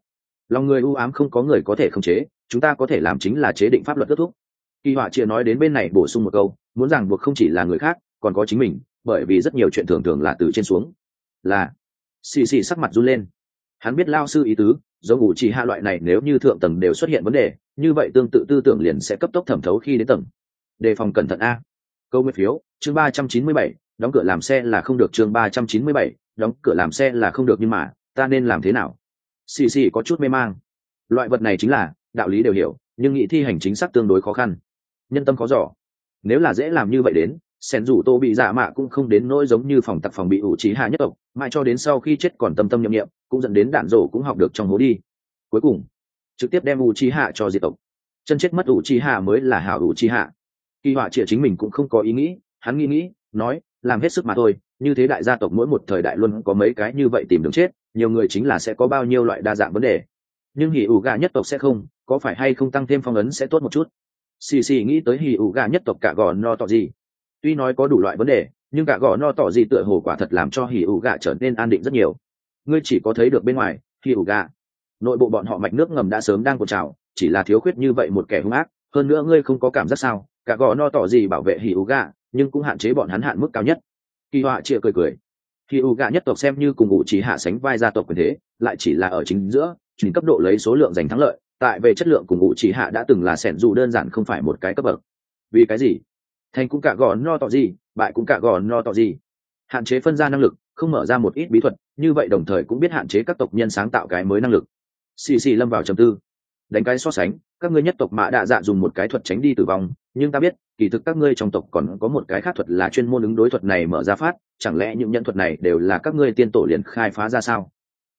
Lòng người u ám không có người có thể khống chế, chúng ta có thể làm chính là chế định pháp luật kết thúc. Kỳ họa triệt nói đến bên này bổ sung một câu, muốn rằng buộc không chỉ là người khác, còn có chính mình, bởi vì rất nhiều chuyện thường thường là từ trên xuống. Là, xì xì sắc mặt run lên. Hắn biết lao sư ý tứ do ngủ chỉ hạ loại này nếu như thượng tầng đều xuất hiện vấn đề, như vậy tương tự tư tưởng liền sẽ cấp tốc thẩm thấu khi đến tầng. Đề phòng cẩn thận a. Câu nguyên phiếu, chương ba trăm chín mươi bảy đóng cửa làm xe là không được chương ba trăm chín mươi bảy, đóng cửa làm xe là không được nhưng mà, ta nên làm thế nào? Xì xì có chút mê mang. Loại vật này chính là, đạo lý đều hiểu, nhưng nghị thi hành chính xác tương đối khó khăn. Nhân tâm khó giỏ nếu là dễ làm như vậy đến, sen dù tô bị giả mạ cũng không đến nỗi giống như phòng tặc phòng bị ủ trí hạ nhất tộc, mãi cho đến sau khi chết còn tâm tâm nhậm nghiệm cũng dẫn đến đạn rổ cũng học được trong hố đi. Cuối cùng, trực tiếp đem ủ trí hạ cho diệt tộc. Chân chết mất ủ trí hạ mới là hảo ủ trí hạ. Kỳ họa trịa chính mình cũng không có ý nghĩ, hắn nghĩ nghĩ, nói làm hết sức mà thôi, như thế đại gia tộc mỗi một thời đại luôn có mấy cái như vậy tìm đường chết, nhiều người chính là sẽ có bao nhiêu loại đa dạng vấn đề. Nhưng hỉ ủ gà nhất tộc sẽ không, có phải hay không tăng thêm phong ấn sẽ tốt một chút? Xì xì nghĩ tới hỉ ủ gà nhất tộc cả gò no tỏ gì? Tuy nói có đủ loại vấn đề, nhưng cả gò no tỏ gì tựa hồ quả thật làm cho hỉ ủ gà trở nên an định rất nhiều. Ngươi chỉ có thấy được bên ngoài, hỉ ủ gà. Nội bộ bọn họ mạch nước ngầm đã sớm đang cột trào, chỉ là thiếu khuyết như vậy một kẻ hung ác, hơn nữa ngươi không có cảm giác sao? Cả gò no tỏ gì bảo vệ hì ủ gà nhưng cũng hạn chế bọn hắn hạn mức cao nhất. Kỳ họa chia cười cười. Khi u gạ nhất tộc xem như cùng ngụ chỉ hạ sánh vai gia tộc quyền thế, lại chỉ là ở chính giữa chính cấp độ lấy số lượng giành thắng lợi, tại về chất lượng cùng ngụ chỉ hạ đã từng là sẻn dù đơn giản không phải một cái cấp bậc. Vì cái gì? Thành cũng cả gò no tỏ gì, bại cũng cả gò no tỏ gì. Hạn chế phân ra năng lực, không mở ra một ít bí thuật, như vậy đồng thời cũng biết hạn chế các tộc nhân sáng tạo cái mới năng lực. Xì xì lâm vào trầm tư. Đánh cái so sánh, các ngươi nhất tộc mã đạ dạ dùng một cái thuật tránh đi tử vong nhưng ta biết, kỳ thực các ngươi trong tộc còn có một cái khác thuật là chuyên môn ứng đối thuật này mở ra phát, chẳng lẽ những nhân thuật này đều là các ngươi tiên tổ liền khai phá ra sao?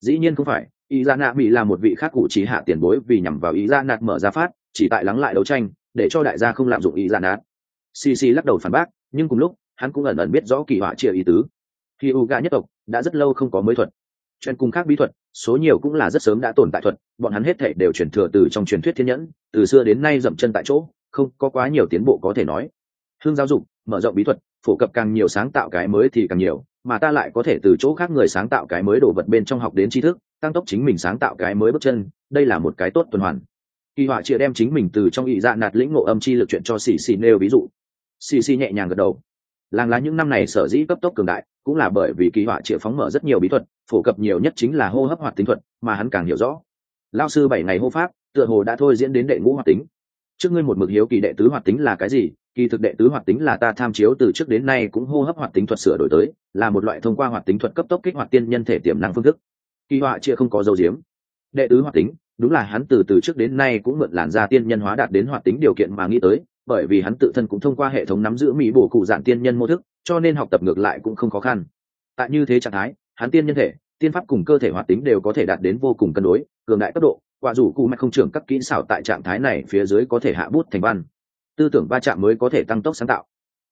Dĩ nhiên không phải ý ra nạ bị là một vị khác cụ trí hạ tiền bối vì nhằm vào ý ra nạt mở ra phát, chỉ tại lắng lại đấu tranh, để cho đại gia không lạm dụng ý ra nạt cc lắc đầu phản bác, nhưng cùng lúc, hắn cũng ẩn ẩn biết rõ kỳ họa chia ý tứ. Khi u gà nhất tộc đã rất lâu không có mới thuật chuyện cùng khác bí thuật, số nhiều cũng là rất sớm đã tồn tại thuật, bọn hắn hết thể đều truyền thừa từ trong truyền thuyết thiên nhẫn, từ xưa đến nay dậm chân tại chỗ không có quá nhiều tiến bộ có thể nói. Hương giáo dục, mở rộng bí thuật, phổ cập càng nhiều sáng tạo cái mới thì càng nhiều, mà ta lại có thể từ chỗ khác người sáng tạo cái mới đổ vật bên trong học đến tri thức, tăng tốc chính mình sáng tạo cái mới bước chân, đây là một cái tốt tuần hoàn. Kỳ họa chia đem chính mình từ trong ý dạ nạt lĩnh ngộ âm chi lực chuyện cho xì xì nêu ví dụ. Xì xì nhẹ nhàng gật đầu. Làng lá những năm này sở dĩ cấp tốc cường đại, cũng là bởi vì kỳ họa chia phóng mở rất nhiều bí thuật, phổ cập nhiều nhất chính là hô hấp hoạt tính thuật, mà hắn càng hiểu rõ. Lao sư bảy ngày hô pháp, tựa hồ đã thôi diễn đến đệ ngũ hoạt tính trước ngươi một mực hiếu kỳ đệ tứ hoạt tính là cái gì, kỳ thực đệ tứ hoạt tính là ta tham chiếu từ trước đến nay cũng hô hấp hoạt tính thuật sửa đổi tới, là một loại thông qua hoạt tính thuật cấp tốc kích hoạt tiên nhân thể tiềm năng phương thức. Kỳ họa chia không có dấu diếm đệ tứ hoạt tính, đúng là hắn từ từ trước đến nay cũng mượn làn da tiên nhân hóa đạt đến hoạt tính điều kiện mà nghĩ tới, bởi vì hắn tự thân cũng thông qua hệ thống nắm giữ mỹ bổ cụ dạng tiên nhân mô thức, cho nên học tập ngược lại cũng không khó khăn. Tại như thế trạng thái, hắn tiên nhân thể, tiên pháp cùng cơ thể hoạt tính đều có thể đạt đến vô cùng cân đối, cường đại cấp độ quả dù cụ mạch không trưởng các kỹ xảo tại trạng thái này phía dưới có thể hạ bút thành văn. Tư tưởng va chạm mới có thể tăng tốc sáng tạo.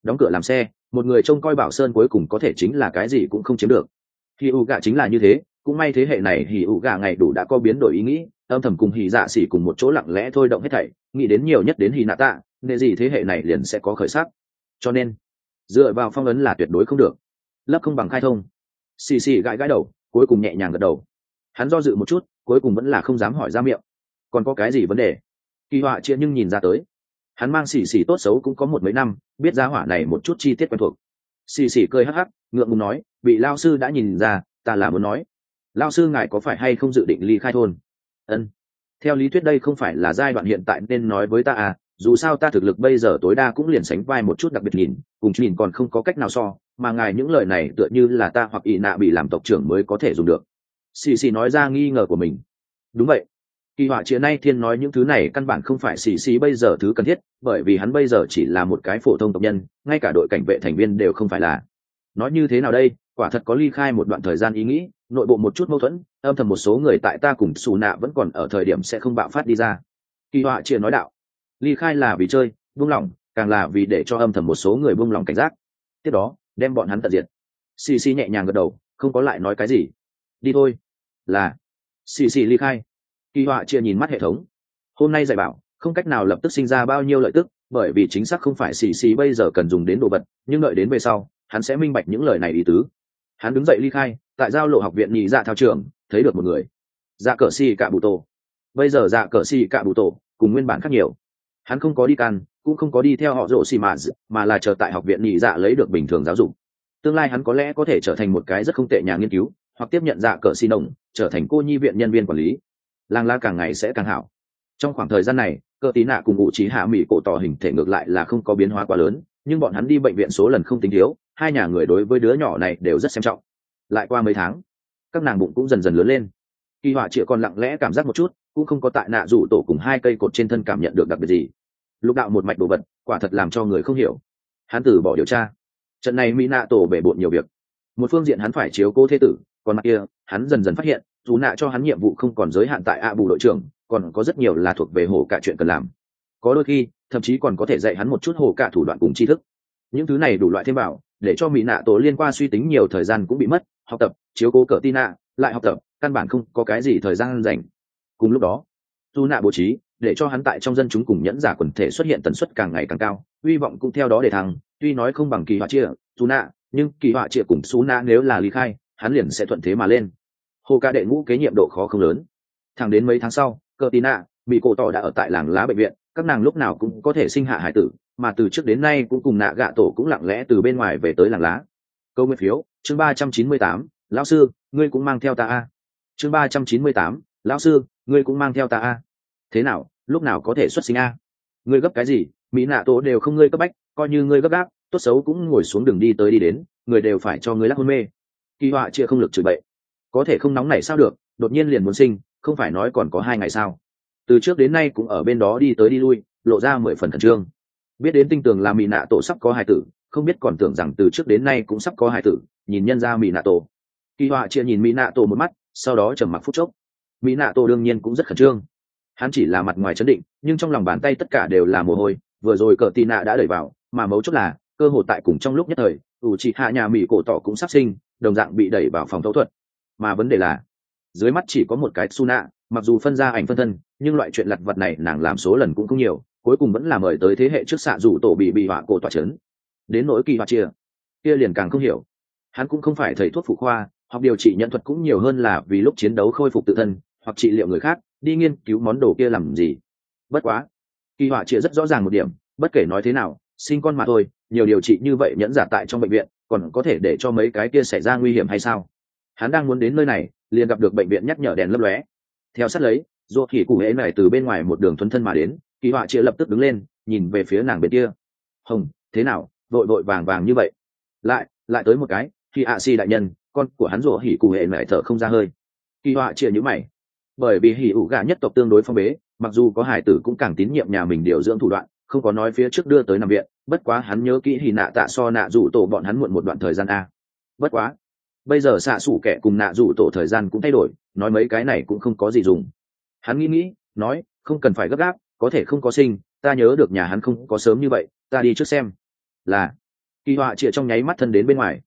Đóng cửa làm xe, một người trông coi bảo sơn cuối cùng có thể chính là cái gì cũng không chiếm được. Hì ụ gạ chính là như thế, cũng may thế hệ này hì ụ gạ ngày đủ đã có biến đổi ý nghĩ, âm thầm cùng hì dạ xỉ cùng một chỗ lặng lẽ thôi động hết thảy, nghĩ đến nhiều nhất đến hì nạ tạ nghệ gì thế hệ này liền sẽ có khởi sắc. Cho nên, dựa vào phong ấn là tuyệt đối không được. Lấp không bằng khai thông. Xì xì gãi gãi đầu, cuối cùng nhẹ nhàng gật đầu hắn do dự một chút, cuối cùng vẫn là không dám hỏi ra miệng. Còn có cái gì vấn đề? Kỳ họa chia nhưng nhìn ra tới. Hắn mang xì xì tốt xấu cũng có một mấy năm, biết giá hỏa này một chút chi tiết quen thuộc. Xì xì cười hắc hắc, ngượng ngùng nói, bị lao sư đã nhìn ra, ta là muốn nói. Lao sư ngài có phải hay không dự định ly khai thôn? Ân. Theo lý thuyết đây không phải là giai đoạn hiện tại nên nói với ta à dù sao ta thực lực bây giờ tối đa cũng liền sánh vai một chút đặc biệt nhìn, cùng nhìn còn không có cách nào so, mà ngài những lời này tựa như là ta hoặc ỷ nạ bị làm tộc trưởng mới có thể dùng được xì xì nói ra nghi ngờ của mình. Đúng vậy. Kỳ họa chia nay thiên nói những thứ này căn bản không phải xì xì bây giờ thứ cần thiết, bởi vì hắn bây giờ chỉ là một cái phổ thông tộc nhân, ngay cả đội cảnh vệ thành viên đều không phải là. Nói như thế nào đây? Quả thật có ly khai một đoạn thời gian ý nghĩ, nội bộ một chút mâu thuẫn, âm thầm một số người tại ta cùng xù nạ vẫn còn ở thời điểm sẽ không bạo phát đi ra. Kỳ họa chia nói đạo. Ly khai là vì chơi, buông lỏng, càng là vì để cho âm thầm một số người buông lỏng cảnh giác. Tiếp đó, đem bọn hắn tận diệt. Xì xì nhẹ nhàng gật đầu, không có lại nói cái gì đi thôi. Là, xì xì ly khai. Kỳ họa chia nhìn mắt hệ thống. Hôm nay dạy bảo, không cách nào lập tức sinh ra bao nhiêu lợi tức, bởi vì chính xác không phải xì xì bây giờ cần dùng đến đồ vật, nhưng đợi đến về sau, hắn sẽ minh bạch những lời này ý tứ. Hắn đứng dậy ly khai, tại giao lộ học viện nhị dạ thao trường, thấy được một người. Dạ cờ xì cạ bụ tổ. Bây giờ dạ cờ xì cạ bụ tổ, cùng nguyên bản khác nhiều. Hắn không có đi can, cũng không có đi theo họ rộ xì mà mà là chờ tại học viện nhị dạ lấy được bình thường giáo dục. Tương lai hắn có lẽ có thể trở thành một cái rất không tệ nhà nghiên cứu hoặc tiếp nhận dạ cờ xin đồng, trở thành cô nhi viện nhân viên quản lý. Lang la càng ngày sẽ càng hảo. Trong khoảng thời gian này cờ tí nạ cùng ngụ trí hạ mỹ cổ tỏ hình thể ngược lại là không có biến hóa quá lớn, nhưng bọn hắn đi bệnh viện số lần không tính thiếu, hai nhà người đối với đứa nhỏ này đều rất xem trọng. Lại qua mấy tháng, các nàng bụng cũng dần dần lớn lên. Kỳ họa chịa còn lặng lẽ cảm giác một chút, cũng không có tại nạ rủ tổ cùng hai cây cột trên thân cảm nhận được đặc biệt gì. Lục đạo một mạch đồ vật, quả thật làm cho người không hiểu. Hắn từ bỏ điều tra. Trận này mỹ nạ tổ bể bộn nhiều việc. Một phương diện hắn phải chiếu cố thế tử còn mặt kia, hắn dần dần phát hiện, dù nạ cho hắn nhiệm vụ không còn giới hạn tại ạ bù đội trưởng, còn có rất nhiều là thuộc về hồ cả chuyện cần làm. Có đôi khi, thậm chí còn có thể dạy hắn một chút hồ cả thủ đoạn cùng tri thức. Những thứ này đủ loại thêm bảo để cho mỹ nạ tổ liên quan suy tính nhiều thời gian cũng bị mất, học tập, chiếu cố cỡ tin nạ lại học tập, căn bản không có cái gì thời gian dành cùng lúc đó, dù nạ bố trí, để cho hắn tại trong dân chúng cùng nhẫn giả quần thể xuất hiện tần suất càng ngày càng cao, hy vọng cũng theo đó để thăng, tuy nói không bằng kỳ họa chia, dù nạ, nhưng kỳ họa chia cùng xú nạ nếu là ly khai hắn liền sẽ thuận thế mà lên. Hồ ca đệ ngũ kế nhiệm độ khó không lớn. Thẳng đến mấy tháng sau cờ tín ạ bị cổ tỏ đã ở tại làng lá bệnh viện, các nàng lúc nào cũng có thể sinh hạ hải tử, mà từ trước đến nay cũng cùng nạ gạ tổ cũng lặng lẽ từ bên ngoài về tới làng lá. Câu nguyên phiếu, chương ba trăm chín mươi tám, lão sư, ngươi cũng mang theo ta a. Chương ba trăm chín mươi tám, lão sư, ngươi cũng mang theo ta a. Thế nào, lúc nào có thể xuất sinh a? Ngươi gấp cái gì, mỹ nạ tổ đều không ngươi cấp bách, coi như ngươi gấp gáp, tốt xấu cũng ngồi xuống đường đi tới đi đến, người đều phải cho ngươi lắc hôn mê kỳ họa chia không lực chửi bậy. Có thể không nóng này sao được, đột nhiên liền muốn sinh, không phải nói còn có hai ngày sao? Từ trước đến nay cũng ở bên đó đi tới đi lui, lộ ra mười phần khẩn trương. Biết đến tinh tường là mỹ nạ tổ sắp có hai tử, không biết còn tưởng rằng từ trước đến nay cũng sắp có hai tử, nhìn nhân ra mỹ nạ tổ. Kỳ họa chia nhìn mỹ nạ tổ một mắt, sau đó trầm mặc phút chốc. Mỹ nạ tổ đương nhiên cũng rất khẩn trương. Hắn chỉ là mặt ngoài chấn định, nhưng trong lòng bàn tay tất cả đều là mồ hôi, vừa rồi cờ tì nạ đã đẩy vào, mà mấu chốt là, cơ hội tại cùng trong lúc nhất thời, ủ chị hạ nhà mỹ cổ tỏ cũng sắp sinh đồng dạng bị đẩy vào phòng phẫu thuật. Mà vấn đề là dưới mắt chỉ có một cái suna, mặc dù phân ra ảnh phân thân nhưng loại chuyện lặt vặt này nàng làm số lần cũng không nhiều cuối cùng vẫn là mời tới thế hệ trước xạ rủ tổ bị bị họa cổ tỏa c đến nỗi kỳ họa chia kia liền càng không hiểu. Hắn cũng không phải thầy thuốc phụ khoa học điều trị nhận thuật cũng nhiều hơn là vì lúc chiến đấu khôi phục tự thân hoặc trị liệu người khác đi nghiên cứu món đồ kia làm gì. Bất quá kỳ họa chia rất rõ ràng một điểm bất kể nói thế nào sinh con mà thôi nhiều điều trị như vậy nhẫn giả tại trong bệnh viện còn có thể để cho mấy cái kia xảy ra nguy hiểm hay sao? Hắn đang muốn đến nơi này, liền gặp được bệnh viện nhắc nhở đèn lấp lóe. Theo sát lấy ruột khỉ cụ hễ này từ bên ngoài một đường thuấn thân mà đến, kỳ họa chia lập tức đứng lên, nhìn về phía nàng bên kia. Hồng, thế nào? Vội vội vàng vàng như vậy? Lại lại tới một cái, khi ạ si đại nhân, con của hắn rủa hỉ cụ hệ lại thở không ra hơi. Kỳ họa chia nhữ mày. Bởi vì hỉ ủ gà nhất tộc tương đối phong bế, mặc dù có hải tử cũng càng tín nhiệm nhà mình điều dưỡng thủ đoạn không có nói phía trước đưa tới nằm viện, bất quá hắn nhớ kỹ thì nạ tạ so nạ rủ tổ bọn hắn muộn một đoạn thời gian a. Bất quá, bây giờ xạ xủ kẻ cùng nạ rủ tổ thời gian cũng thay đổi, nói mấy cái này cũng không có gì dùng. Hắn nghĩ nghĩ, nói, không cần phải gấp gáp, có thể không có sinh, ta nhớ được nhà hắn không có sớm như vậy, ta đi trước xem. Là, kỳ họa chịa trong nháy mắt thân đến bên ngoài.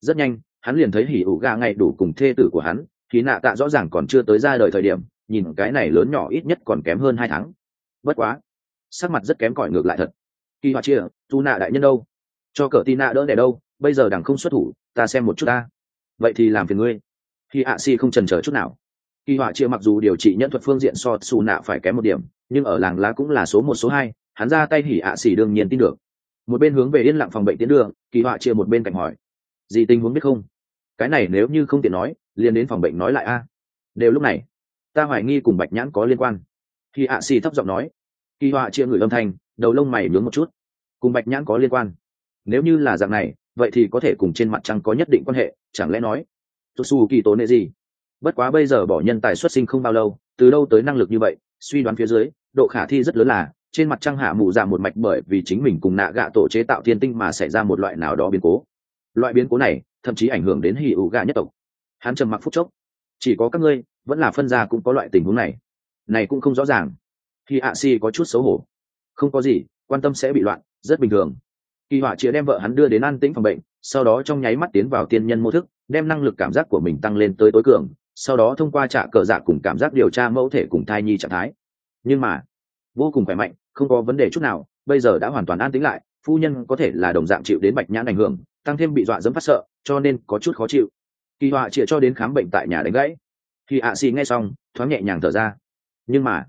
Rất nhanh, hắn liền thấy hỉ ủ gà ngay đủ cùng thê tử của hắn khí nạ tạ rõ ràng còn chưa tới ra đời thời điểm, nhìn cái này lớn nhỏ ít nhất còn kém hơn hai tháng. Bất quá sắc mặt rất kém cỏi ngược lại thật. Kỳ họa chia tu nạ đại nhân đâu? Cho cờ tin nạ đỡ đẻ đâu? Bây giờ đằng không xuất thủ, ta xem một chút ta. Vậy thì làm phiền ngươi. Khi ạ si không trần c chút nào. Kỳ họa chia mặc dù điều trị nhân thuật phương diện so xù nạ phải kém một điểm, nhưng ở làng lá cũng là số một, số hai, hắn ra tay hỉ ạ xỉ đương nhiên tin được. Một bên hướng về yên lặng phòng bệnh tiến đường, kỳ họa chia một bên cạnh hỏi, gì tình huống biết không? Cái này nếu như không tiện nói, liền đến phòng bệnh nói lại a. Đều lúc này, ta hoài nghi cùng bạch nhãn có liên quan. Khi ạ xỉ thấp giọng nói kỳ họa chia người âm thanh, đầu lông mày nướng một chút. Cùng bạch nhãn có liên quan. Nếu như là dạng này, vậy thì có thể cùng trên mặt trăng có nhất định quan hệ, chẳng lẽ nói? Tôi su kỳ tố nệ gì? Bất quá bây giờ bỏ nhân tài xuất sinh không bao lâu, từ đâu tới năng lực như vậy, suy đoán phía dưới, độ khả thi rất lớn là, trên mặt trăng hạ mù ra dạ một mạch bởi vì chính mình cùng nạ gạ tổ chế tạo thiên tinh mà xảy ra một loại nào đó biến cố. Loại biến cố này, thậm chí ảnh hưởng đến hì ủ gạ nhất tộc. Hắn trầm mặc phúc chốc. Chỉ có các ngươi, vẫn là phân gia cũng có loại tình huống này. Này cũng không rõ ràng khi ạ si có chút xấu hổ. Không có gì, quan tâm sẽ bị loạn, rất bình thường. Kỳ họa chĩa đem vợ hắn đưa đến an tĩnh phòng bệnh, sau đó trong nháy mắt tiến vào tiên nhân mô thức, đem năng lực cảm giác của mình tăng lên tới tối cường, sau đó thông qua trạ cờ dạ cùng cảm giác điều tra mẫu thể cùng thai nhi trạng thái. Nhưng mà, vô cùng khỏe mạnh, không có vấn đề chút nào, bây giờ đã hoàn toàn an tĩnh lại, phu nhân có thể là đồng dạng chịu đến bạch nhãn ảnh hưởng, tăng thêm bị dọa dẫm phát sợ, cho nên có chút khó chịu. Kỳ họa chịa cho đến khám bệnh tại nhà đánh gãy. Khi ạ xì nghe xong, thoáng nhẹ nhàng thở ra. Nhưng mà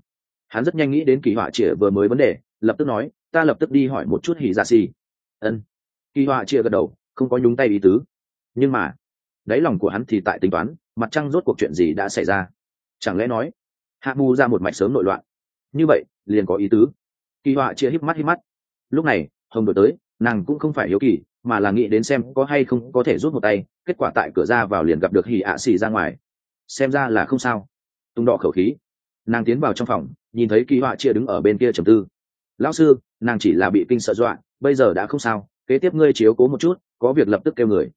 hắn rất nhanh nghĩ đến kỳ họa chịa vừa mới vấn đề, lập tức nói, ta lập tức đi hỏi một chút hỉ dạ xì ân. Kỳ họa chịa gật đầu, không có nhúng tay ý tứ. Nhưng mà, đáy lòng của hắn thì tại tính toán, mặt trăng rốt cuộc chuyện gì đã xảy ra. Chẳng lẽ nói hạ mù ra một mạch sớm nội loạn? Như vậy, liền có ý tứ. Kỳ họa chia híp mắt híp mắt. Lúc này, hồng đổi tới, nàng cũng không phải hiếu kỳ, mà là nghĩ đến xem có hay không có thể rút một tay, kết quả tại cửa ra vào liền gặp được hỉ ạ xì ra ngoài. Xem ra là không sao. Tung đọ khẩu khí. Nàng tiến vào trong phòng nhìn thấy kỳ họa chia đứng ở bên kia trầm tư. Lão sư, nàng chỉ là bị kinh sợ dọa, bây giờ đã không sao, kế tiếp ngươi chiếu cố một chút, có việc lập tức kêu người.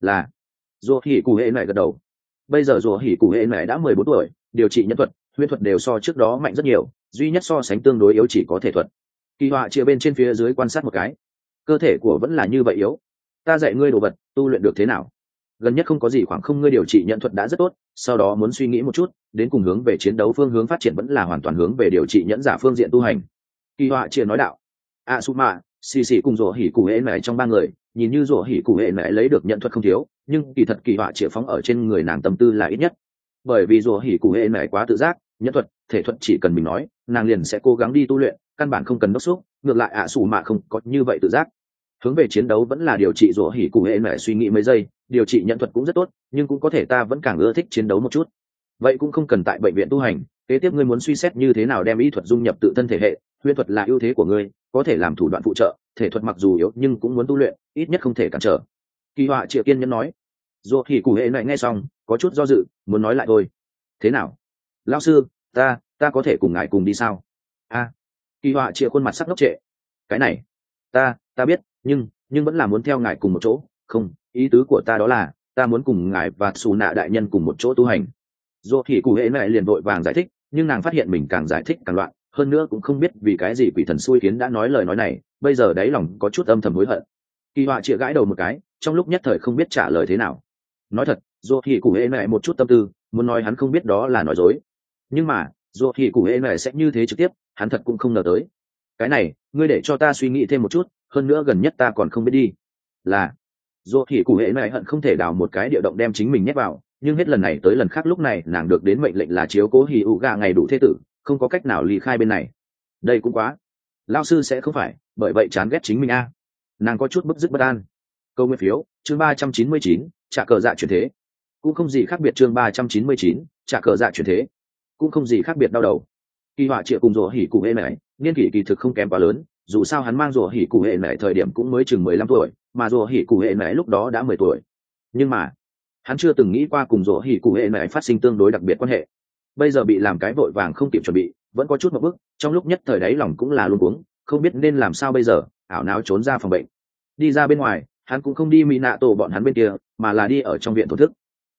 Là. Dù hỉ cụ hệ mẹ gật đầu. Bây giờ dù hỉ cụ hệ mẹ đã mười bốn tuổi, điều trị nhân thuật, huyễn thuật đều so trước đó mạnh rất nhiều, duy nhất so sánh tương đối yếu chỉ có thể thuật. Kỳ họa chia bên trên phía dưới quan sát một cái. Cơ thể của vẫn là như vậy yếu. Ta dạy ngươi đồ vật, tu luyện được thế nào? Gần nhất không có gì khoảng không ngươi điều trị nhận thuật đã rất tốt, sau đó muốn suy nghĩ một chút, đến cùng hướng về chiến đấu phương hướng phát triển vẫn là hoàn toàn hướng về điều trị nhẫn giả phương diện tu hành. Kỳ họa chia nói đạo. A su ma xì xì cùng rổ hỉ cụ hệ mẹ trong ba người, nhìn như rổ hỉ cụ hệ mẹ lấy được nhận thuật không thiếu, nhưng kỳ thật kỳ họa chia phóng ở trên người nàng tâm tư là ít nhất. Bởi vì rổ hỉ cụ hệ mẹ quá tự giác nhẫn thuật, thể thuật chỉ cần mình nói, nàng liền sẽ cố gắng đi tu luyện, căn bản không cần đốc xúc, ngược lại ạ à xù mạ không có như vậy tự giác hướng về chiến đấu vẫn là điều trị rủa hỉ cụ hệ mẹ suy nghĩ mấy giây, điều trị nhận thuật cũng rất tốt, nhưng cũng có thể ta vẫn càng ưa thích chiến đấu một chút. Vậy cũng không cần tại bệnh viện tu hành, kế tiếp ngươi muốn suy xét như thế nào đem y thuật dung nhập tự thân thể hệ, huyễn thuật là ưu thế của ngươi, có thể làm thủ đoạn phụ trợ, thể thuật mặc dù yếu nhưng cũng muốn tu luyện, ít nhất không thể cản trở. Kỳ họa triệu kiên nhẫn nói. Dù thì cụ hệ này nghe xong, có chút do dự, muốn nói lại thôi. Thế nào? Lao sư, ta ta có thể cùng ngài cùng đi sao? A. Kỳ họa chịa khuôn mặt sắc ngốc trệ. Cái này, ta ta biết nhưng nhưng vẫn là muốn theo ngài cùng một chỗ. Không, ý tứ của ta đó là, ta muốn cùng ngài và xù nạ đại nhân cùng một chỗ tu hành. Dù thì cụ hệ Mẹ liền vội vàng giải thích, nhưng nàng phát hiện mình càng giải thích càng loạn. Hơn nữa cũng không biết vì cái gì quỷ thần xui khiến đã nói lời nói này, bây giờ đáy lòng có chút âm thầm hối hận. Kỳ họa chĩa gãi đầu một cái, trong lúc nhất thời không biết trả lời thế nào. Nói thật, dù thì cụ hệ mẹ một chút tâm tư, muốn nói hắn không biết đó là nói dối. Nhưng mà, dù thì cụ hệ mẹ sẽ như thế trực tiếp, hắn thật cũng không ngờ tới. Cái này, ngươi để cho ta suy nghĩ thêm một chút hơn nữa gần nhất ta còn không biết đi. Là, dù thì cụ hệ mẹ hận không thể đào một cái địa động đem chính mình nhét vào, nhưng hết lần này tới lần khác lúc này nàng được đến mệnh lệnh là chiếu cố hì ụ gà ngày đủ thế tử, không có cách nào ly khai bên này. Đây cũng quá. Lao sư sẽ không phải, bởi vậy chán ghét chính mình a. Nàng có chút bức dứt bất an. Câu nguyên phiếu, chương ba trăm chín mươi chín, trả cờ dạ chuyển thế. Cũng không gì khác biệt chương ba trăm chín mươi chín, trả cờ dạ chuyển thế. Cũng không gì khác biệt đau đầu. Kỳ họa triệu cùng rủa hỉ cùng hệ mẹ niên kỷ kỳ thực không kém quá lớn dù sao hắn mang rùa hỉ cụ hệ mẹ thời điểm cũng mới chừng mười lăm tuổi, mà rùa hỉ cụ hệ mẹ lúc đó đã mười tuổi. Nhưng mà, hắn chưa từng nghĩ qua cùng rùa hỉ cụ hệ mẹ phát sinh tương đối đặc biệt quan hệ. Bây giờ bị làm cái vội vàng không kịp chuẩn bị, vẫn có chút một bước. trong lúc nhất thời đấy lòng cũng là luôn cuống, không biết nên làm sao bây giờ, ảo não trốn ra phòng bệnh. Đi ra bên ngoài, hắn cũng không đi mỹ nạ tổ bọn hắn bên kia, mà là đi ở trong viện thổ thức.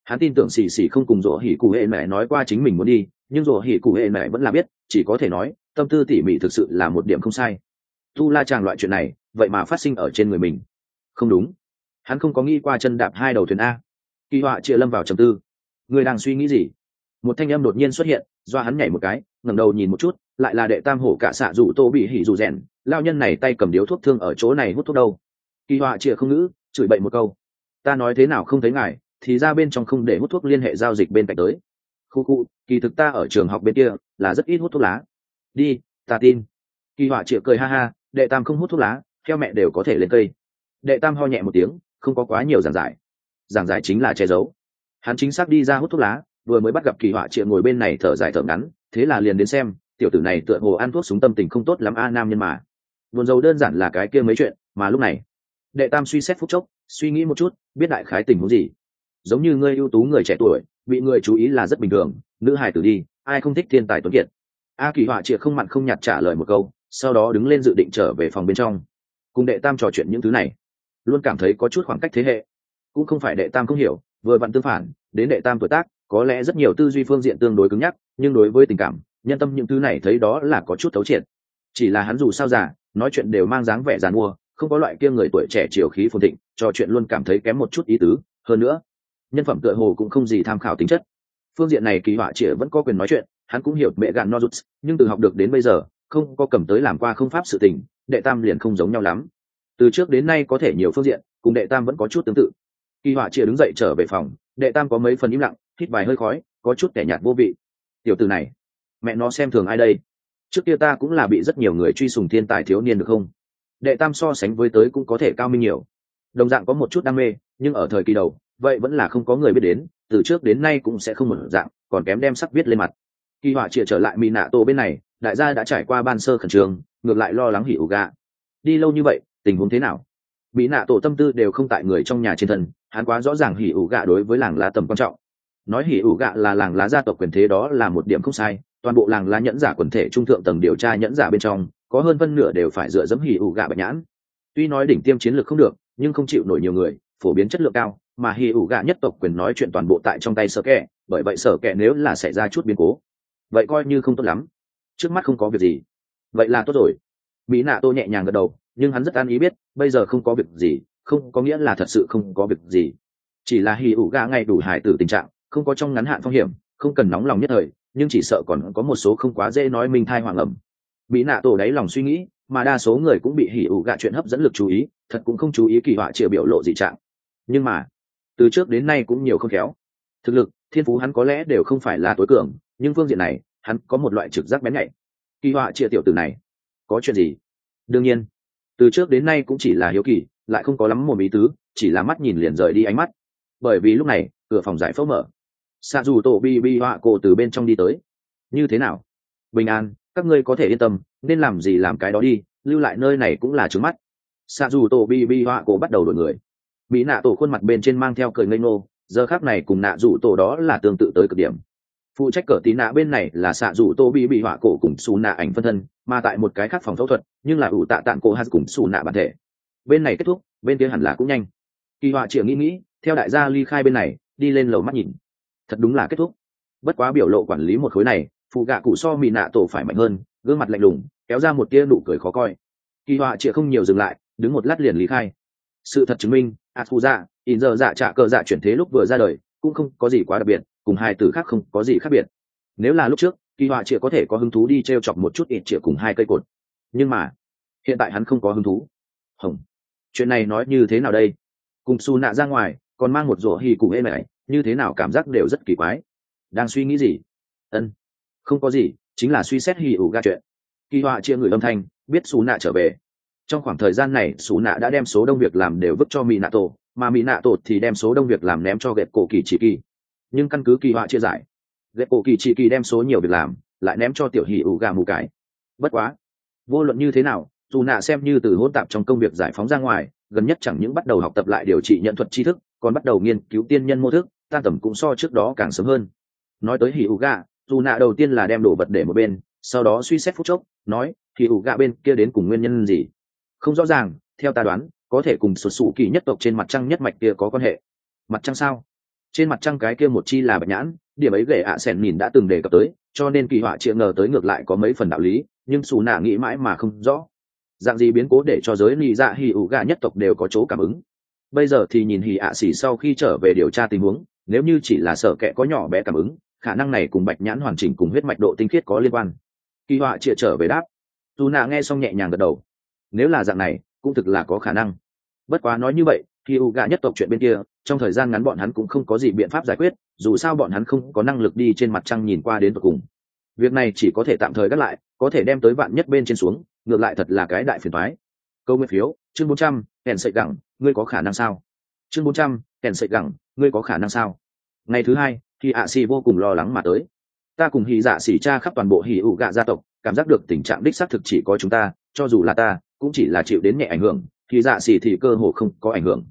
Hắn tin tưởng xì xì không cùng rỗ hỉ cụ hệ mẹ nói qua chính mình muốn đi, nhưng rỗ hỉ cụ hệ mẹ vẫn là biết, chỉ có thể nói, tâm tư tỉ mỉ thực sự là một điểm không sai tu la chàng loại chuyện này, vậy mà phát sinh ở trên người mình. Không đúng. Hắn không có nghĩ qua chân đạp hai đầu thuyền a. Kỳ họa chịa lâm vào trầm tư. Người đang suy nghĩ gì? Một thanh âm đột nhiên xuất hiện, do hắn nhảy một cái, ngẩng đầu nhìn một chút, lại là đệ tam hổ cả xạ rủ tô bị hỉ rủ rèn. Lao nhân này tay cầm điếu thuốc thương ở chỗ này hút thuốc đâu? Kỳ họa chịa không ngữ, chửi bậy một câu. Ta nói thế nào không thấy ngài, thì ra bên trong không để hút thuốc liên hệ giao dịch bên cạnh tới. Khu khu, kỳ thực ta ở trường học bên kia, là rất ít hút thuốc lá. Đi, ta tin. Kỳ họa chịa cười ha ha đệ tam không hút thuốc lá, theo mẹ đều có thể lên cây. Đệ tam ho nhẹ một tiếng, không có quá nhiều giảng giải. Giảng giải chính là che giấu. Hắn chính xác đi ra hút thuốc lá, vừa mới bắt gặp kỳ họa triệu ngồi bên này thở dài thở ngắn, thế là liền đến xem, tiểu tử này tựa hồ ăn thuốc súng tâm tình không tốt lắm a, nam nhân mà. Buồn dầu đơn giản là cái kia mấy chuyện, mà lúc này, đệ tam suy xét phút chốc, suy nghĩ một chút, biết đại khái tình huống gì. Giống như ngươi ưu tú người trẻ tuổi, bị người chú ý là rất bình thường, nữ hài tử đi, ai không thích thiên tài tuấn kiệt. A kỳ họa triệu không mặn không nhạt trả lời một câu sau đó đứng lên dự định trở về phòng bên trong, cùng đệ tam trò chuyện những thứ này. Luôn cảm thấy có chút khoảng cách thế hệ. Cũng không phải đệ tam không hiểu, vừa vặn tương phản, đến đệ tam tuổi tác, có lẽ rất nhiều tư duy phương diện tương đối cứng nhắc, nhưng đối với tình cảm, nhân tâm những thứ này thấy đó là có chút thấu triệt. Chỉ là hắn dù sao già, nói chuyện đều mang dáng vẻ g mua, không có loại kia người tuổi trẻ chiều khí phồn thịnh, trò chuyện luôn cảm thấy kém một chút ý tứ. Hơn nữa, nhân phẩm tựa hồ cũng không gì tham khảo tính chất. Phương diện này kỳ họa chĩa vẫn có quyền nói chuyện, hắn cũng hiểu mẹ gạn nozuts, nhưng từ học được đến bây giờ không có cầm tới làm qua không pháp sự tình, đệ tam liền không giống nhau lắm. Từ trước đến nay có thể nhiều phương diện, cùng đệ tam vẫn có chút tương tự. Kỳ họa chĩa đứng dậy trở về phòng, đệ tam có mấy phần im lặng, hít vài hơi khói, có chút kẻ nhạt vô vị. Tiểu từ này, mẹ nó xem thường ai đây? Trước kia ta cũng là bị rất nhiều người truy sùng thiên tài thiếu niên được không? Đệ tam so sánh với tới cũng có thể cao minh nhiều. Đồng dạng có một chút đam mê, nhưng ở thời kỳ đầu, vậy vẫn là không có người biết đến, từ trước đến nay cũng sẽ không một dạng, còn kém đem sắc viết lên mặt. Kỳ họa chĩa trở lại mỹ nạ tô bên này đại gia đã trải qua ban sơ khẩn trương, ngược lại lo lắng hỉ ủ gạ. đi lâu như vậy, tình huống thế nào? Bị nạ tổ tâm tư đều không tại người trong nhà trên thân, hắn quá rõ ràng hỉ ủ gạ đối với làng lá tầm quan trọng. Nói hỉ ủ gạ là làng lá gia tộc quyền thế đó là một điểm không sai, toàn bộ làng lá nhẫn giả quần thể trung thượng tầng điều tra nhẫn giả bên trong, có hơn phân nửa đều phải dựa dẫm hỉ ủ gạ bạch nhãn. Tuy nói đỉnh tiêm chiến lược không được, nhưng không chịu nổi nhiều người, phổ biến chất lượng cao, mà hỉ ủ gạ nhất tộc quyền nói chuyện toàn bộ tại trong tay sở kẻ, bởi vậy sở kẻ nếu là xảy ra chút biến cố, vậy coi như không tốt lắm trước mắt không có việc gì. Vậy là tốt rồi. Mỹ nạ tô nhẹ nhàng gật đầu, nhưng hắn rất an ý biết, bây giờ không có việc gì, không có nghĩa là thật sự không có việc gì. Chỉ là hì ủ gà ngay đủ hải tử tình trạng, không có trong ngắn hạn phong hiểm, không cần nóng lòng nhất thời, nhưng chỉ sợ còn có một số không quá dễ nói mình thai hoàng ẩm. Bị nạ tổ đáy lòng suy nghĩ, mà đa số người cũng bị hỉ ủ gạ chuyện hấp dẫn lực chú ý, thật cũng không chú ý kỳ họa chịa biểu lộ dị trạng. Nhưng mà, từ trước đến nay cũng nhiều không khéo. Thực lực, thiên phú hắn có lẽ đều không phải là tối cường, nhưng phương diện này hắn có một loại trực giác bén nhạy. Kỳ họa chia tiểu tử này, có chuyện gì? Đương nhiên, từ trước đến nay cũng chỉ là hiếu kỳ, lại không có lắm một ý tứ, chỉ là mắt nhìn liền rời đi ánh mắt. Bởi vì lúc này, cửa phòng giải phẫu mở. Xa dù tổ bi bi họa cổ từ bên trong đi tới. Như thế nào? Bình an, các ngươi có thể yên tâm, nên làm gì làm cái đó đi, lưu lại nơi này cũng là trứng mắt. Xa dù tổ bi bi họa cổ bắt đầu đổi người. Bị nạ tổ khuôn mặt bên trên mang theo cười ngây ngô, giờ khác này cùng nạ dù tổ đó là tương tự tới cực điểm phụ trách cờ tí nạ bên này là xạ dù tô bị bị họa cổ cùng xù nạ ảnh phân thân, mà tại một cái khác phòng phẫu thuật, nhưng là ủ tạ tạng cổ hạt cùng xù nạ bản thể. Bên này kết thúc, bên kia hẳn là cũng nhanh. Kỳ họa chịa nghĩ nghĩ, theo đại gia ly khai bên này, đi lên lầu mắt nhìn. Thật đúng là kết thúc. Bất quá biểu lộ quản lý một khối này, phụ gạ cụ so mì nạ tổ phải mạnh hơn, gương mặt lạnh lùng, kéo ra một tia nụ cười khó coi. Kỳ họa chịa không nhiều dừng lại, đứng một lát liền lý khai. Sự thật chứng minh ạt phụ dạ in giờ dạ trả cờ dạ chuyển thế lúc vừa ra đời, cũng không có gì quá đặc biệt cùng hai từ khác không có gì khác biệt. Nếu là lúc trước, kỳ họa chĩa có thể có hứng thú đi t r e o chọc một chút ít chĩa cùng hai cây cột. Nhưng mà, hiện tại hắn không có hứng thú. Hồng, chuyện này nói như thế nào đây? Cùng su nạ ra ngoài, còn mang một rổ hì cùng êm mẹ, như thế nào cảm giác đều rất kỳ quái. Đang suy nghĩ gì? Ân, không có gì, chính là suy xét hì ủ ga chuyện. Kỳ họa chia người âm thanh, biết xù nạ trở về. Trong khoảng thời gian này xù nạ đã đem số đông việc làm đều vứt cho mỹ nạ tổ, mà mỹ nạ tổ thì đem số đông việc làm ném cho gẹp cổ kỳ chỉ kỳ nhưng căn cứ kỳ họa chia giải ghẹp cổ kỳ chỉ kỳ đem số nhiều việc làm, lại ném cho tiểu hỉ ủ gà mù cái bất quá, vô luận như thế nào, dù nạ xem như từ hỗn tạp trong công việc giải phóng ra ngoài, gần nhất chẳng những bắt đầu học tập lại điều trị nhận thuật tri thức, còn bắt đầu nghiên cứu tiên nhân mô thức tan tầm cũng so trước đó càng sớm hơn. Nói tới hỉ ủ gà, dù nạ đầu tiên là đem đồ vật để một bên, sau đó suy xét phút chốc, nói, hỉ ủ gà bên kia đến cùng nguyên nhân gì? Không rõ ràng, theo ta đoán, có thể cùng sụt sụ kỳ nhất tộc trên mặt trăng nhất mạch kia có quan hệ. Mặt trăng sao? Trên mặt trăng cái kia một chi là bạch nhãn, điểm ấy gậy ạ à sẻn nhìn đã từng đề cập tới, cho nên kỳ họa chịa ngờ tới ngược lại có mấy phần đạo lý, nhưng xù nạ nghĩ mãi mà không rõ. Dạng gì biến cố để cho giới lì dạ hì ủ gà nhất tộc đều có chỗ cảm ứng. Bây giờ thì nhìn hì ạ xỉ sau khi trở về điều tra tình huống, nếu như chỉ là sợ kệ có nhỏ bé cảm ứng, khả năng này cùng bạch nhãn hoàn chỉnh cùng huyết mạch độ tinh khiết có liên quan. Kỳ họa chịa trở về đáp. Dù nạ nghe xong nhẹ nhàng gật đầu. Nếu là dạng này, cũng thực là có khả năng. Bất quá nói như vậy, thì u gà nhất tộc chuyện bên kia trong thời gian ngắn bọn hắn cũng không có gì biện pháp giải quyết, dù sao bọn hắn không có năng lực đi trên mặt trăng nhìn qua đến tận cùng. Việc này chỉ có thể tạm thời gác lại, có thể đem tới bạn nhất bên trên xuống, ngược lại thật là cái đại phiền thoái câu nguyên phiếu, chương bốn trăm kèn sợi gẳng, ngươi có khả năng sao? Chương bốn trăm kèn sợi gẳng, ngươi có khả năng sao? Ngày thứ hai khi ạ xì vô cùng lo lắng mà tới. Ta cùng hy dạ xỉ cha khắp toàn bộ hì ủ gạ gia tộc, cảm giác được tình trạng đích xác thực chỉ có chúng ta, cho dù là ta, cũng chỉ là chịu đến nhẹ ảnh hưởng thì dạ xỉ thì cơ hồ không có ảnh hưởng.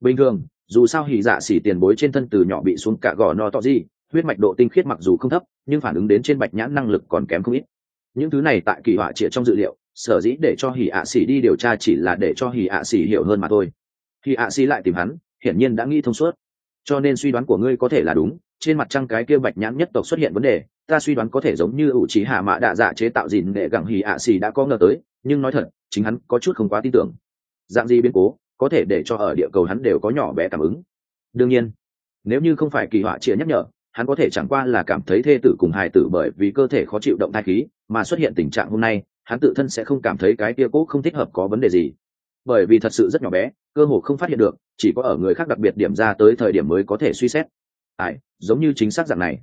Bình thường dù sao hỉ dạ xỉ tiền bối trên thân từ nhỏ bị xuống cả gò no to gì, huyết mạch độ tinh khiết mặc dù không thấp, nhưng phản ứng đến trên bạch nhãn năng lực còn kém không ít. Những thứ này tại kỳ họa trịa trong dự liệu, sở dĩ để cho hỉ ạ xỉ đi điều tra chỉ là để cho hỉ ạ xỉ hiểu hơn mà thôi. Hỉ ạ xỉ lại tìm hắn, hiển nhiên đã nghĩ thông suốt. Cho nên suy đoán của ngươi có thể là đúng, trên mặt trăng cái kia bạch nhãn nhất tộc xuất hiện vấn đề, ta suy đoán có thể giống như ủ trí hạ mã đạ dạ chế tạo gìn để gẳng hỉ ạ xỉ đã có ngờ tới, nhưng nói thật, chính hắn có chút không quá tin tưởng. Dạng gì biến cố? Có thể để cho ở địa cầu hắn đều có nhỏ bé cảm ứng. Đương nhiên, nếu như không phải kỳ họa chia nhắc nhở, hắn có thể chẳng qua là cảm thấy thê tử cùng hài tử bởi vì cơ thể khó chịu động thai khí mà xuất hiện tình trạng hôm nay, hắn tự thân sẽ không cảm thấy cái kia cố không thích hợp có vấn đề gì. Bởi vì thật sự rất nhỏ bé, cơ hồ không phát hiện được, chỉ có ở người khác đặc biệt điểm ra tới thời điểm mới có thể suy xét. Ai, giống như chính xác dạng này.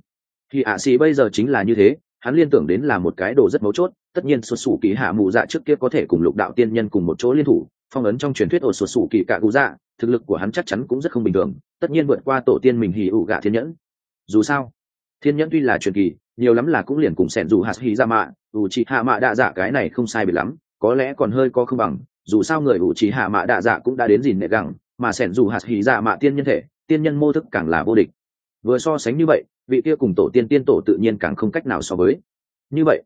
Thì ạ xì bây giờ chính là như thế, hắn liên tưởng đến là một cái đồ rất mấu chốt, tất nhiên xuất xù kỳ hạ mù dạ trước kia có thể cùng lục đạo tiên nhân cùng một chỗ liên thủ phong ấn trong truyền thuyết ổ xuất xù kỳ cả cụ dạ thực lực của hắn chắc chắn cũng rất không bình thường, tất nhiên vượt qua tổ tiên mình hì ủ gạ thiên nhẫn. Dù sao, thiên nhẫn tuy là truyền kỳ, nhiều lắm là cũng liền cùng sẻn dù hạt hì ra dạ mạ, ủ chị hạ mạ đạ dạ cái này không sai biệt lắm, có lẽ còn hơi có không bằng, dù sao người ủ chị hạ mạ đạ dạ cũng đã đến dìn nệ gẳng, mà sẻn dù hạt hì ra dạ mạ tiên nhân thể, tiên nhân mô thức càng là vô địch. Vừa so sánh như vậy, vị kia cùng tổ tiên tiên tổ tự nhiên càng không cách nào so với. Như vậy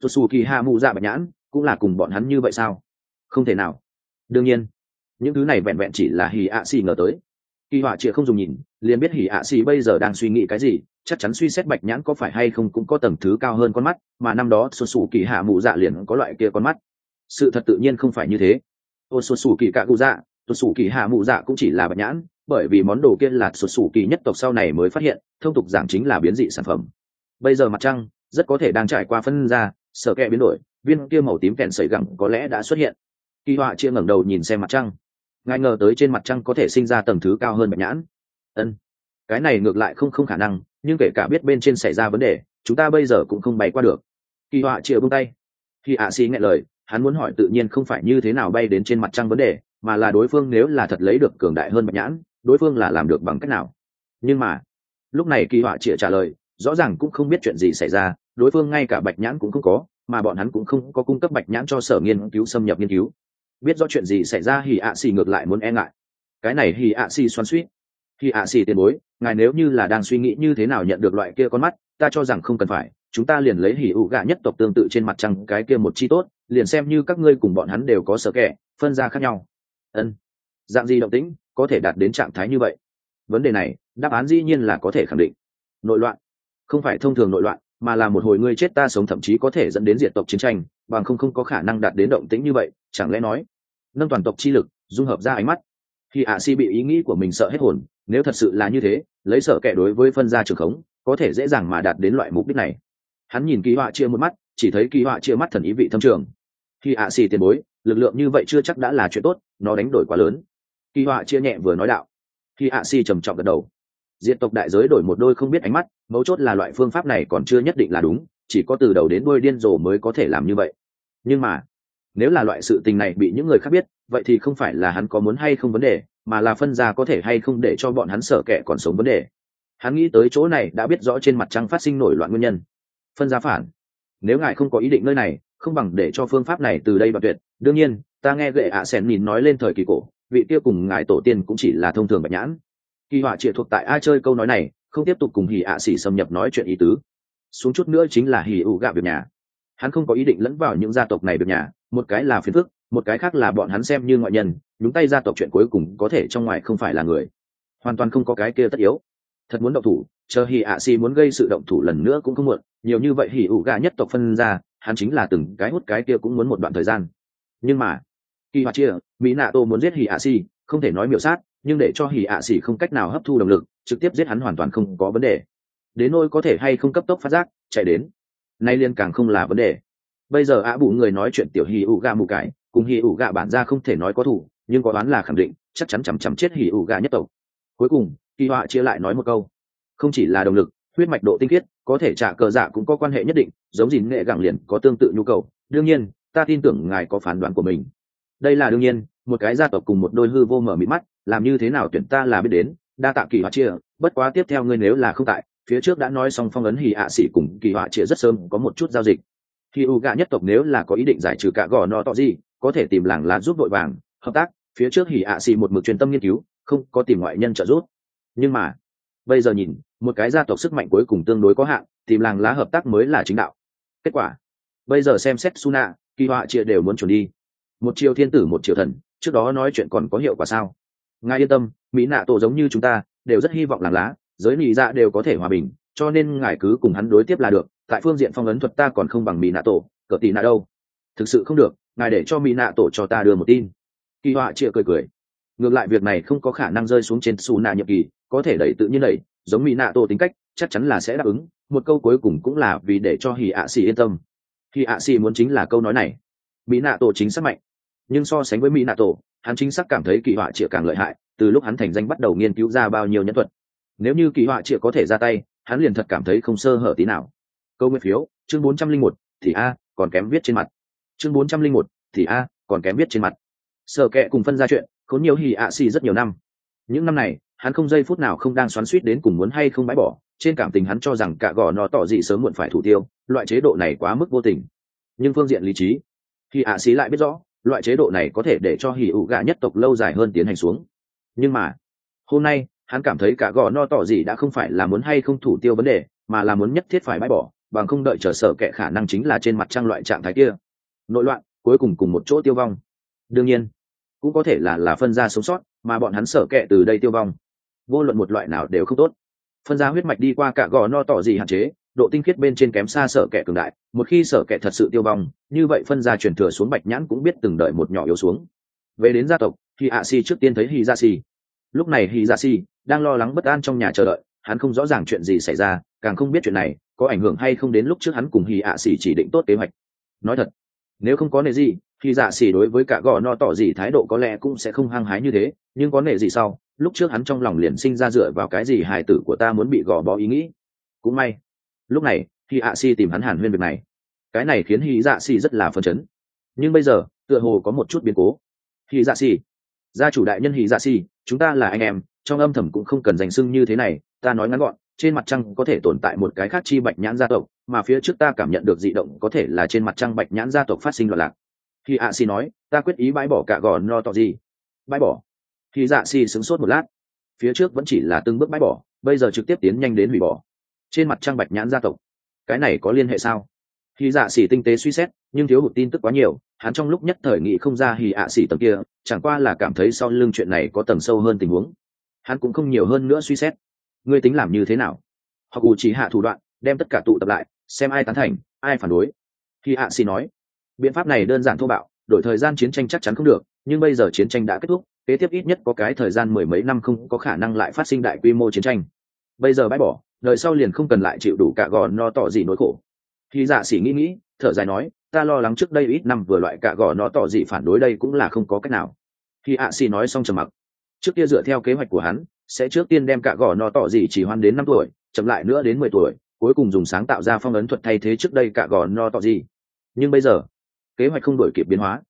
tuột xù kỳ hạ mụ dạ bạch nhãn cũng là cùng bọn hắn như vậy sao? Không thể nào đương nhiên, những thứ này vẹn vẹn chỉ là hì ạ xì ngờ tới. Kỳ họa chịa không dùng nhìn, liền biết hì ạ xì bây giờ đang suy nghĩ cái gì, chắc chắn suy xét bạch nhãn có phải hay không cũng có tầng thứ cao hơn con mắt, mà năm đó xuân xù kỳ hạ mụ dạ liền có loại kia con mắt. Sự thật tự nhiên không phải như thế. Ô, xuân xù kỳ cạ cụ dạ tuột xù kỳ hạ mụ dạ cũng chỉ là bạch nhãn, bởi vì món đồ kia là xuất xù kỳ nhất tộc sau này mới phát hiện, thông tục giảng chính là biến dị sản phẩm. Bây giờ mặt trăng rất có thể đang trải qua phân ra sở kẹ biến đổi, viên kia màu tím kèn sợi gẳng có lẽ đã xuất hiện kỳ họa chia ngẩng đầu nhìn xem mặt trăng. Ngài ngờ tới trên mặt trăng có thể sinh ra tầng thứ cao hơn bạch nhãn. Ân. Cái này ngược lại không không khả năng, nhưng kể cả biết bên trên xảy ra vấn đề, chúng ta bây giờ cũng không bay qua được. Kỳ họa chia bông tay. Khi ạ xì nghe lời, hắn muốn hỏi tự nhiên không phải như thế nào bay đến trên mặt trăng vấn đề, mà là đối phương nếu là thật lấy được cường đại hơn bạch nhãn, đối phương là làm được bằng cách nào? Nhưng mà, lúc này kỳ họa chĩa trả lời, rõ ràng cũng không biết chuyện gì xảy ra, đối phương ngay cả bạch nhãn cũng không có, mà bọn hắn cũng không có cung cấp bạch nhãn cho sở nghiên cứu xâm nhập nghiên cứu biết rõ chuyện gì xảy ra hì ạ xì ngược lại muốn e ngại. Cái này hì ạ xì xoắn suýt. Hì ạ xì tiền bối, ngài nếu như là đang suy nghĩ như thế nào nhận được loại kia con mắt, ta cho rằng không cần phải. Chúng ta liền lấy hỉ ụ gạ nhất tộc tương tự trên mặt trăng cái kia một chi tốt, liền xem như các ngươi cùng bọn hắn đều có sở kẻ, phân ra khác nhau. Ân. Dạng gì động tĩnh có thể đạt đến trạng thái như vậy? Vấn đề này, đáp án dĩ nhiên là có thể khẳng định. Nội loạn. Không phải thông thường nội loạn, mà là một hồi ngươi chết ta sống thậm chí có thể dẫn đến diệt tộc chiến tranh, bằng không không có khả năng đạt đến động tĩnh như vậy chẳng lẽ nói, nâng toàn tộc chi lực, dung hợp ra ánh mắt. Khi ạ si bị ý nghĩ của mình sợ hết hồn, nếu thật sự là như thế, lấy sợ kẻ đối với phân gia trường khống, có thể dễ dàng mà đạt đến loại mục đích này. Hắn nhìn kỳ họa chia một mắt, chỉ thấy kỳ họa chia mắt thần ý vị thâm trường. Khi ạ si tiền bối, lực lượng như vậy chưa chắc đã là chuyện tốt, nó đánh đổi quá lớn. Kỳ họa chia nhẹ vừa nói đạo. Khi ạ si trầm trọng gật đầu. Diện tộc đại giới đổi một đôi không biết ánh mắt, mấu chốt là loại phương pháp này còn chưa nhất định là đúng, chỉ có từ đầu đến đôi điên rồ mới có thể làm như vậy. Nhưng mà nếu là loại sự tình này bị những người khác biết, vậy thì không phải là hắn có muốn hay không vấn đề, mà là phân ra có thể hay không để cho bọn hắn sợ kẻ còn sống vấn đề. Hắn nghĩ tới chỗ này đã biết rõ trên mặt trăng phát sinh nổi loạn nguyên nhân. Phân ra phản. Nếu ngài không có ý định nơi này, không bằng để cho phương pháp này từ đây đoạn tuyệt. Đương nhiên, ta nghe gệ ạ à nhìn nói lên thời kỳ cổ, vị kia cùng ngài tổ tiên cũng chỉ là thông thường bạch nhãn. Kỳ họa triệt thuộc tại a chơi câu nói này, không tiếp tục cùng hỉ ạ xỉ xâm nhập nói chuyện ý tứ. Xuống chút nữa chính là hỉ ủ gạ việc nhà. Hắn không có ý định lẫn vào những gia tộc này việc nhà một cái là phiền phức một cái khác là bọn hắn xem như ngoại nhân nhúng tay gia tộc chuyện cuối cùng có thể trong ngoài không phải là người. Hoàn toàn không có cái kia tất yếu. Thật muốn động thủ chờ hỉ ạ Si muốn gây sự động thủ lần nữa cũng không muộn nhiều như vậy hỉ ủ gạ nhất tộc phân ra hắn chính là từng cái hút cái kia cũng muốn một đoạn thời gian. Nhưng mà kỳ hoạt chia mỹ nạ tô muốn giết hỉ ạ Si, không thể nói miểu sát nhưng để cho hỉ ạ Si không cách nào hấp thu động lực trực tiếp giết hắn hoàn toàn không có vấn đề. Đến nôi có thể hay không cấp tốc phát giác chạy đến. Nay liên càng không là vấn đề bây giờ ạ bụ người nói chuyện tiểu hì ủ gà mù cái cùng hì ủ gà bản ra không thể nói có thủ, nhưng có đoán là khẳng định, chắc chắn chằm chằm chết hì ủ gà nhất tộc. Cuối cùng, kỳ họa chia lại nói một câu. Không chỉ là động lực, huyết mạch độ tinh khiết, có thể trả cờ dạ cũng có quan hệ nhất định, giống gì nghệ gẳng liền có tương tự nhu cầu. Đương nhiên, ta tin tưởng ngài có phán đoán của mình. Đây là đương nhiên, một cái gia tộc cùng một đôi hư vô mở mịt mắt, làm như thế nào tuyển ta là biết đến, đa tạ kỳ họa chia. Bất quá tiếp theo ngươi nếu là không tại, phía trước đã nói xong phong ấn hì ạ sĩ cùng kỳ họa chia rất sớm có một chút giao dịch khi u gạ nhất tộc nếu là có ý định giải trừ cả gò no tọ gì, có thể tìm làng lá giúp vội vàng, hợp tác, phía trước hỉ ạ xì một mực truyền tâm nghiên cứu, không có tìm ngoại nhân trợ giúp. Nhưng mà, bây giờ nhìn, một cái gia tộc sức mạnh cuối cùng tương đối có hạn, tìm làng lá hợp tác mới là chính đạo. Kết quả, bây giờ xem xét suna kỳ họa chia đều muốn chuẩn đi. Một triều thiên tử, một triều thần, trước đó nói chuyện còn có hiệu quả sao? Ngài yên tâm, mỹ nạ tổ giống như chúng ta, đều rất hy vọng làng lá, giới nị dạ đều có thể hòa bình, cho nên ngài cứ cùng hắn đối tiếp là được tại phương diện phong ấn thuật ta còn không bằng mỹ nạ tổ cỡ tì nạ đâu. Thực sự không được, ngài để cho mỹ nạ tổ cho ta đưa một tin. Kỳ họa chịa cười cười. Ngược lại việc này không có khả năng rơi xuống trên xù nạ nhiệm kỳ, có thể đẩy tự nhiên đẩy, giống mỹ nạ tổ tính cách, chắc chắn là sẽ đáp ứng. Một câu cuối cùng cũng là vì để cho hì ạ xì yên tâm. Hì ạ xì muốn chính là câu nói này. Mỹ nạ tổ chính xác mạnh. Nhưng so sánh với mỹ nạ tổ hắn chính xác cảm thấy kỳ họa chịa càng lợi hại, từ lúc hắn thành danh bắt đầu nghiên cứu ra bao nhiêu nhân thuật. Nếu như kỳ họa chịa có thể ra tay, hắn liền thật cảm thấy không sơ hở tí nào câu nguyên phiếu, chương bốn trăm linh một, thì a, còn kém viết trên mặt. Chương bốn trăm linh một, thì a, còn kém viết trên mặt. Sợ kệ cùng phân ra chuyện có nhiều hì ạ xì rất nhiều năm. Những năm này, hắn không giây phút nào không đang xoắn suýt đến cùng muốn hay không bãi bỏ, trên cảm tình hắn cho rằng cả gò nó tỏ dị sớm muộn phải thủ tiêu, loại chế độ này quá mức vô tình. Nhưng phương diện lý trí thì ạ xí lại biết rõ, loại chế độ này có thể để cho hì ụ gạ nhất tộc lâu dài hơn tiến hành xuống. Nhưng mà, hôm nay, hắn cảm thấy cả gò no tỏ gì đã không phải là muốn hay không thủ tiêu vấn đề, mà là muốn nhất thiết phải bãi bỏ bằng không đợi chờ sở kệ khả năng chính là trên mặt trăng loại trạng thái kia. Nội loạn, cuối cùng cùng một chỗ tiêu vong. Đương nhiên, cũng có thể là là phân ra sống sót, mà bọn hắn sở kệ từ đây tiêu vong. Vô luận một loại nào đều không tốt. Phân ra huyết mạch đi qua cả gò no tỏ gì hạn chế, độ tinh khiết bên trên kém xa sở kệ cường đại, một khi sở kệ thật sự tiêu vong, như vậy phân ra truyền thừa xuống bạch nhãn cũng biết từng đợi một nhỏ yếu xuống. Về đến gia tộc thì ạ si trước tiên thấy hi ra si lúc này hi ra si đang lo lắng bất an trong nhà chờ đợi, hắn không rõ ràng chuyện gì xảy ra, càng không biết chuyện này có ảnh hưởng hay không đến lúc trước hắn cùng hì ạ xỉ chỉ định tốt kế hoạch? Nói thật, nếu không có nệ gì thì dạ xỉ đối với cả gò no tỏ gì thái độ có lẽ cũng sẽ không hăng hái như thế, nhưng có nệ gì sau, lúc trước hắn trong lòng liền sinh ra dựa vào cái gì hài tử của ta muốn bị gò bó ý nghĩ? Cũng may, lúc này khi ạ xỉ tìm hắn hàn huyên việc này. Cái này khiến hy dạ xỉ rất là phấn chấn. Nhưng bây giờ, tựa hồ có một chút biến cố. Hy dạ xỉ, gia chủ đại nhân hy dạ xỉ, chúng ta là anh em, trong âm thầm cũng không cần danh sưng như thế này, ta nói ngắn gọn trên mặt trăng có thể tồn tại một cái khác chi bạch nhãn gia tộc, mà phía trước ta cảm nhận được dị động có thể là trên mặt trăng bạch nhãn gia tộc phát sinh loạn lạc. Khi ạ si nói, ta quyết ý bãi bỏ cả gò no tỏ gì. Bãi bỏ. Khi dạ si sững sốt một lát, phía trước vẫn chỉ là từng bước bãi bỏ, bây giờ trực tiếp tiến nhanh đến hủy bỏ. Trên mặt trăng bạch nhãn gia tộc. Cái này có liên hệ sao? Khi dạ xỉ tinh tế suy xét, nhưng thiếu hụt tin tức quá nhiều, hắn trong lúc nhất thời nghĩ không ra hì ạ xỉ tầng kia, chẳng qua là cảm thấy sau lưng chuyện này có tầng sâu hơn tình huống. Hắn cũng không nhiều hơn nữa suy xét ngươi tính làm như thế nào? Họ cụ chỉ hạ thủ đoạn, đem tất cả tụ tập lại, xem ai tán thành, ai phản đối. Khi hạ xì nói, biện pháp này đơn giản thô bạo, đổi thời gian chiến tranh chắc chắn không được, nhưng bây giờ chiến tranh đã kết thúc, kế tiếp ít nhất có cái thời gian mười mấy năm không có khả năng lại phát sinh đại quy mô chiến tranh. Bây giờ bãi bỏ đời sau liền không cần lại chịu đủ cả gò no tỏ gì nỗi khổ. Khi dạ sĩ nghĩ nghĩ, thở dài nói, ta lo lắng trước đây ít năm vừa loại cả gò no tỏ gì phản đối đây cũng là không có cách nào. Khi ạ xỉ nói xong trầm mặc, trước kia dựa theo kế hoạch của hắn sẽ trước tiên đem cả gò no tỏ gì chỉ hoan đến năm tuổi, chậm lại nữa đến mười tuổi, cuối cùng dùng sáng tạo ra phong ấn thuật thay thế trước đây cả gò no tỏ gì. Nhưng bây giờ, kế hoạch không đổi kịp biến hóa.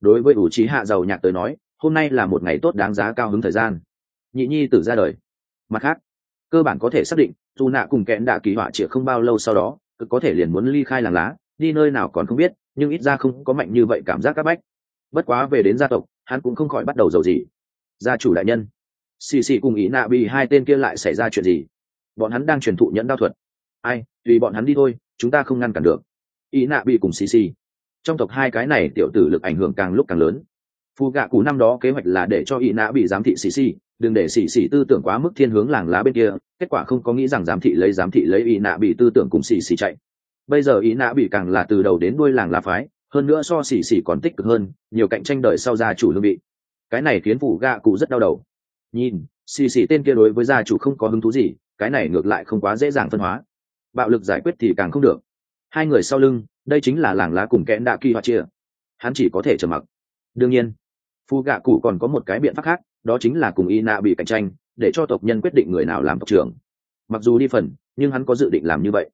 Đối với ủ trí hạ giàu nhạc tới nói, hôm nay là một ngày tốt đáng giá cao hứng thời gian. Nhị nhi tử ra đời. Mặt khác, cơ bản có thể xác định, dù nạ cùng kẽn đạ kỳ họa chỉ không bao lâu sau đó cực có thể liền muốn ly khai làng lá, đi nơi nào còn không biết, nhưng ít ra không có mạnh như vậy cảm giác các bách. Bất quá về đến gia tộc, hắn cũng không khỏi bắt đầu giàu gì. Gia chủ đại nhân xì xì cùng ý nạ bị hai tên kia lại xảy ra chuyện gì? Bọn hắn đang truyền thụ nhẫn đao thuật. Ai, tùy bọn hắn đi thôi, chúng ta không ngăn cản được. Ý nạ bị cùng xì xì. Trong tộc hai cái này tiểu tử lực ảnh hưởng càng lúc càng lớn. Phù gạ cụ năm đó kế hoạch là để cho ý nạ bị giám thị xì xì, đừng để xì xì tư tưởng quá mức thiên hướng làng lá bên kia, kết quả không có nghĩ rằng giám thị lấy giám thị lấy ý nạ bị tư tưởng cùng xì xì chạy. Bây giờ ý nạ bị càng là từ đầu đến đuôi làng lá phái, hơn nữa so xì xì còn tích cực hơn, nhiều cạnh tranh đợi sau gia chủ lương vị. Cái này khiến phủ gạ cụ rất đau đầu nhìn, xì xì tên kia đối với gia chủ không có hứng thú gì, cái này ngược lại không quá dễ dàng phân hóa. Bạo lực giải quyết thì càng không được. Hai người sau lưng, đây chính là làng lá cùng kẽn đạ kỳ hoa chia. Hắn chỉ có thể trầm mặc. Đương nhiên, phu gạ cụ còn có một cái biện pháp khác, đó chính là cùng y nạ bị cạnh tranh, để cho tộc nhân quyết định người nào làm tộc trưởng. Mặc dù đi phần, nhưng hắn có dự định làm như vậy.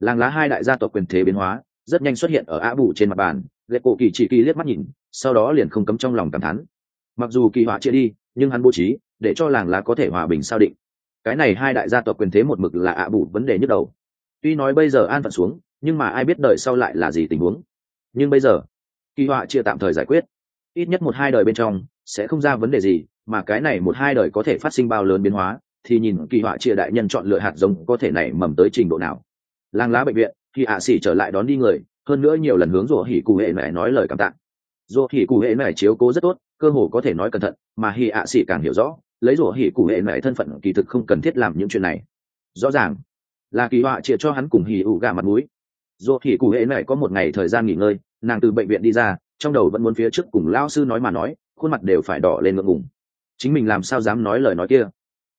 Làng lá hai đại gia tộc quyền thế biến hóa, rất nhanh xuất hiện ở á bù trên mặt bàn, lệ cổ kỳ chỉ kỳ liếc mắt nhìn, sau đó liền không cấm trong lòng cảm thán. Mặc dù kỳ họa chia đi, nhưng hắn bố trí để cho làng lá có thể hòa bình sao định. Cái này hai đại gia tộc quyền thế một mực là ạ bù vấn đề nhức đầu. Tuy nói bây giờ an phận xuống, nhưng mà ai biết đợi sau lại là gì tình huống. Nhưng bây giờ, kỳ họa chia tạm thời giải quyết. Ít nhất một hai đời bên trong, sẽ không ra vấn đề gì, mà cái này một hai đời có thể phát sinh bao lớn biến hóa, thì nhìn kỳ họa chia đại nhân chọn lựa hạt giống có thể này mầm tới trình độ nào. Làng lá bệnh viện, khi ạ xỉ trở lại đón đi người, hơn nữa nhiều lần hướng rủa hỉ cụ hệ mẹ nói lời cảm tạ. Rủa hỉ cụ hệ mẹ chiếu cố rất tốt, cơ hồ có thể nói cẩn thận, mà hỉ ạ xỉ càng hiểu rõ lấy rủa hỉ cụ hệ mẹ thân phận kỳ thực không cần thiết làm những chuyện này. Rõ ràng, là kỳ họa chia cho hắn cùng hỉ ủ gà mặt mũi. Rủa hỉ cụ hệ mẹ có một ngày thời gian nghỉ ngơi, nàng từ bệnh viện đi ra, trong đầu vẫn muốn phía trước cùng lao sư nói mà nói, khuôn mặt đều phải đỏ lên ngượng ngùng. Chính mình làm sao dám nói lời nói kia?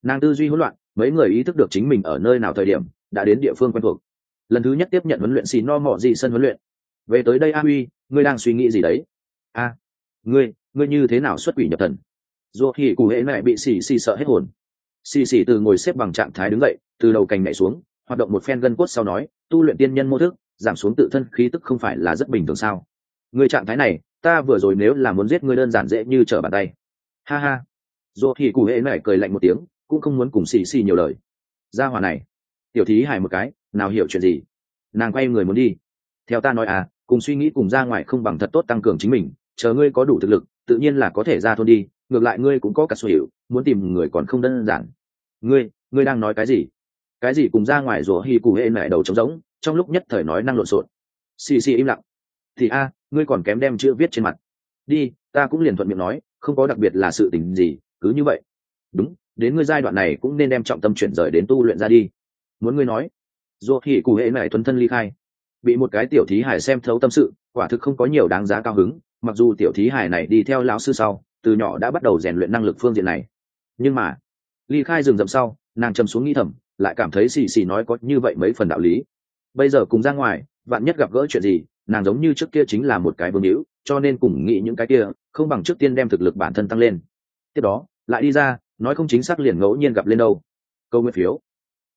Nàng tư duy hỗn loạn, mấy người ý thức được chính mình ở nơi nào thời điểm, đã đến địa phương quen thuộc. Lần thứ nhất tiếp nhận huấn luyện xì no mọ gì sân huấn luyện. Về tới đây a huy, ngươi đang suy nghĩ gì đấy? A, ngươi ngươi như thế nào xuất quỷ nhập thần? Dù thì cụ hệ mẹ bị xì xì sợ hết hồn. Xì xì từ ngồi xếp bằng trạng thái đứng dậy, từ đầu cành nhảy xuống, hoạt động một phen gân cốt sau nói, tu luyện tiên nhân mô thức, giảm xuống tự thân khí tức không phải là rất bình thường sao? Người trạng thái này, ta vừa rồi nếu là muốn giết ngươi đơn giản dễ như trở bàn tay. Ha ha. Dù thì cụ hệ mẹ cười lạnh một tiếng, cũng không muốn cùng xì xì nhiều lời. Ra hòa này. Tiểu thí hài một cái, nào hiểu chuyện gì? Nàng quay người muốn đi. Theo ta nói à cùng suy nghĩ cùng ra ngoài không bằng thật tốt tăng cường chính mình, chờ ngươi có đủ thực lực, tự nhiên là có thể ra thôn đi ngược lại ngươi cũng có cả sở hữu muốn tìm người còn không đơn giản. Ngươi ngươi đang nói cái gì? Cái gì cùng ra ngoài rủa hi cụ hệ mẹ đầu trống rỗng, trong lúc nhất thời nói năng lộn xộn. Xì xì im lặng. Thì a, ngươi còn kém đem chữ viết trên mặt. Đi, ta cũng liền thuận miệng nói, không có đặc biệt là sự tình gì, cứ như vậy. Đúng, đến ngươi giai đoạn này cũng nên đem trọng tâm chuyển rời đến tu luyện ra đi. Muốn ngươi nói dù thì cụ hệ mẹ thuần thân ly khai. Bị một cái tiểu thí hải xem thấu tâm sự, quả thực không có nhiều đáng giá cao hứng, mặc dù tiểu thí hải này đi theo lão sư sau từ nhỏ đã bắt đầu rèn luyện năng lực phương diện này. Nhưng mà, ly khai rừng rậm sau, nàng châm xuống nghĩ thầm, lại cảm thấy xì xì nói có như vậy mấy phần đạo lý. Bây giờ cùng ra ngoài, vạn nhất gặp gỡ chuyện gì, nàng giống như trước kia chính là một cái vương hữu, cho nên cùng nghĩ những cái kia, không bằng trước tiên đem thực lực bản thân tăng lên. Tiếp đó, lại đi ra, nói không chính xác liền ngẫu nhiên gặp lên đâu. Câu nguyên phiếu.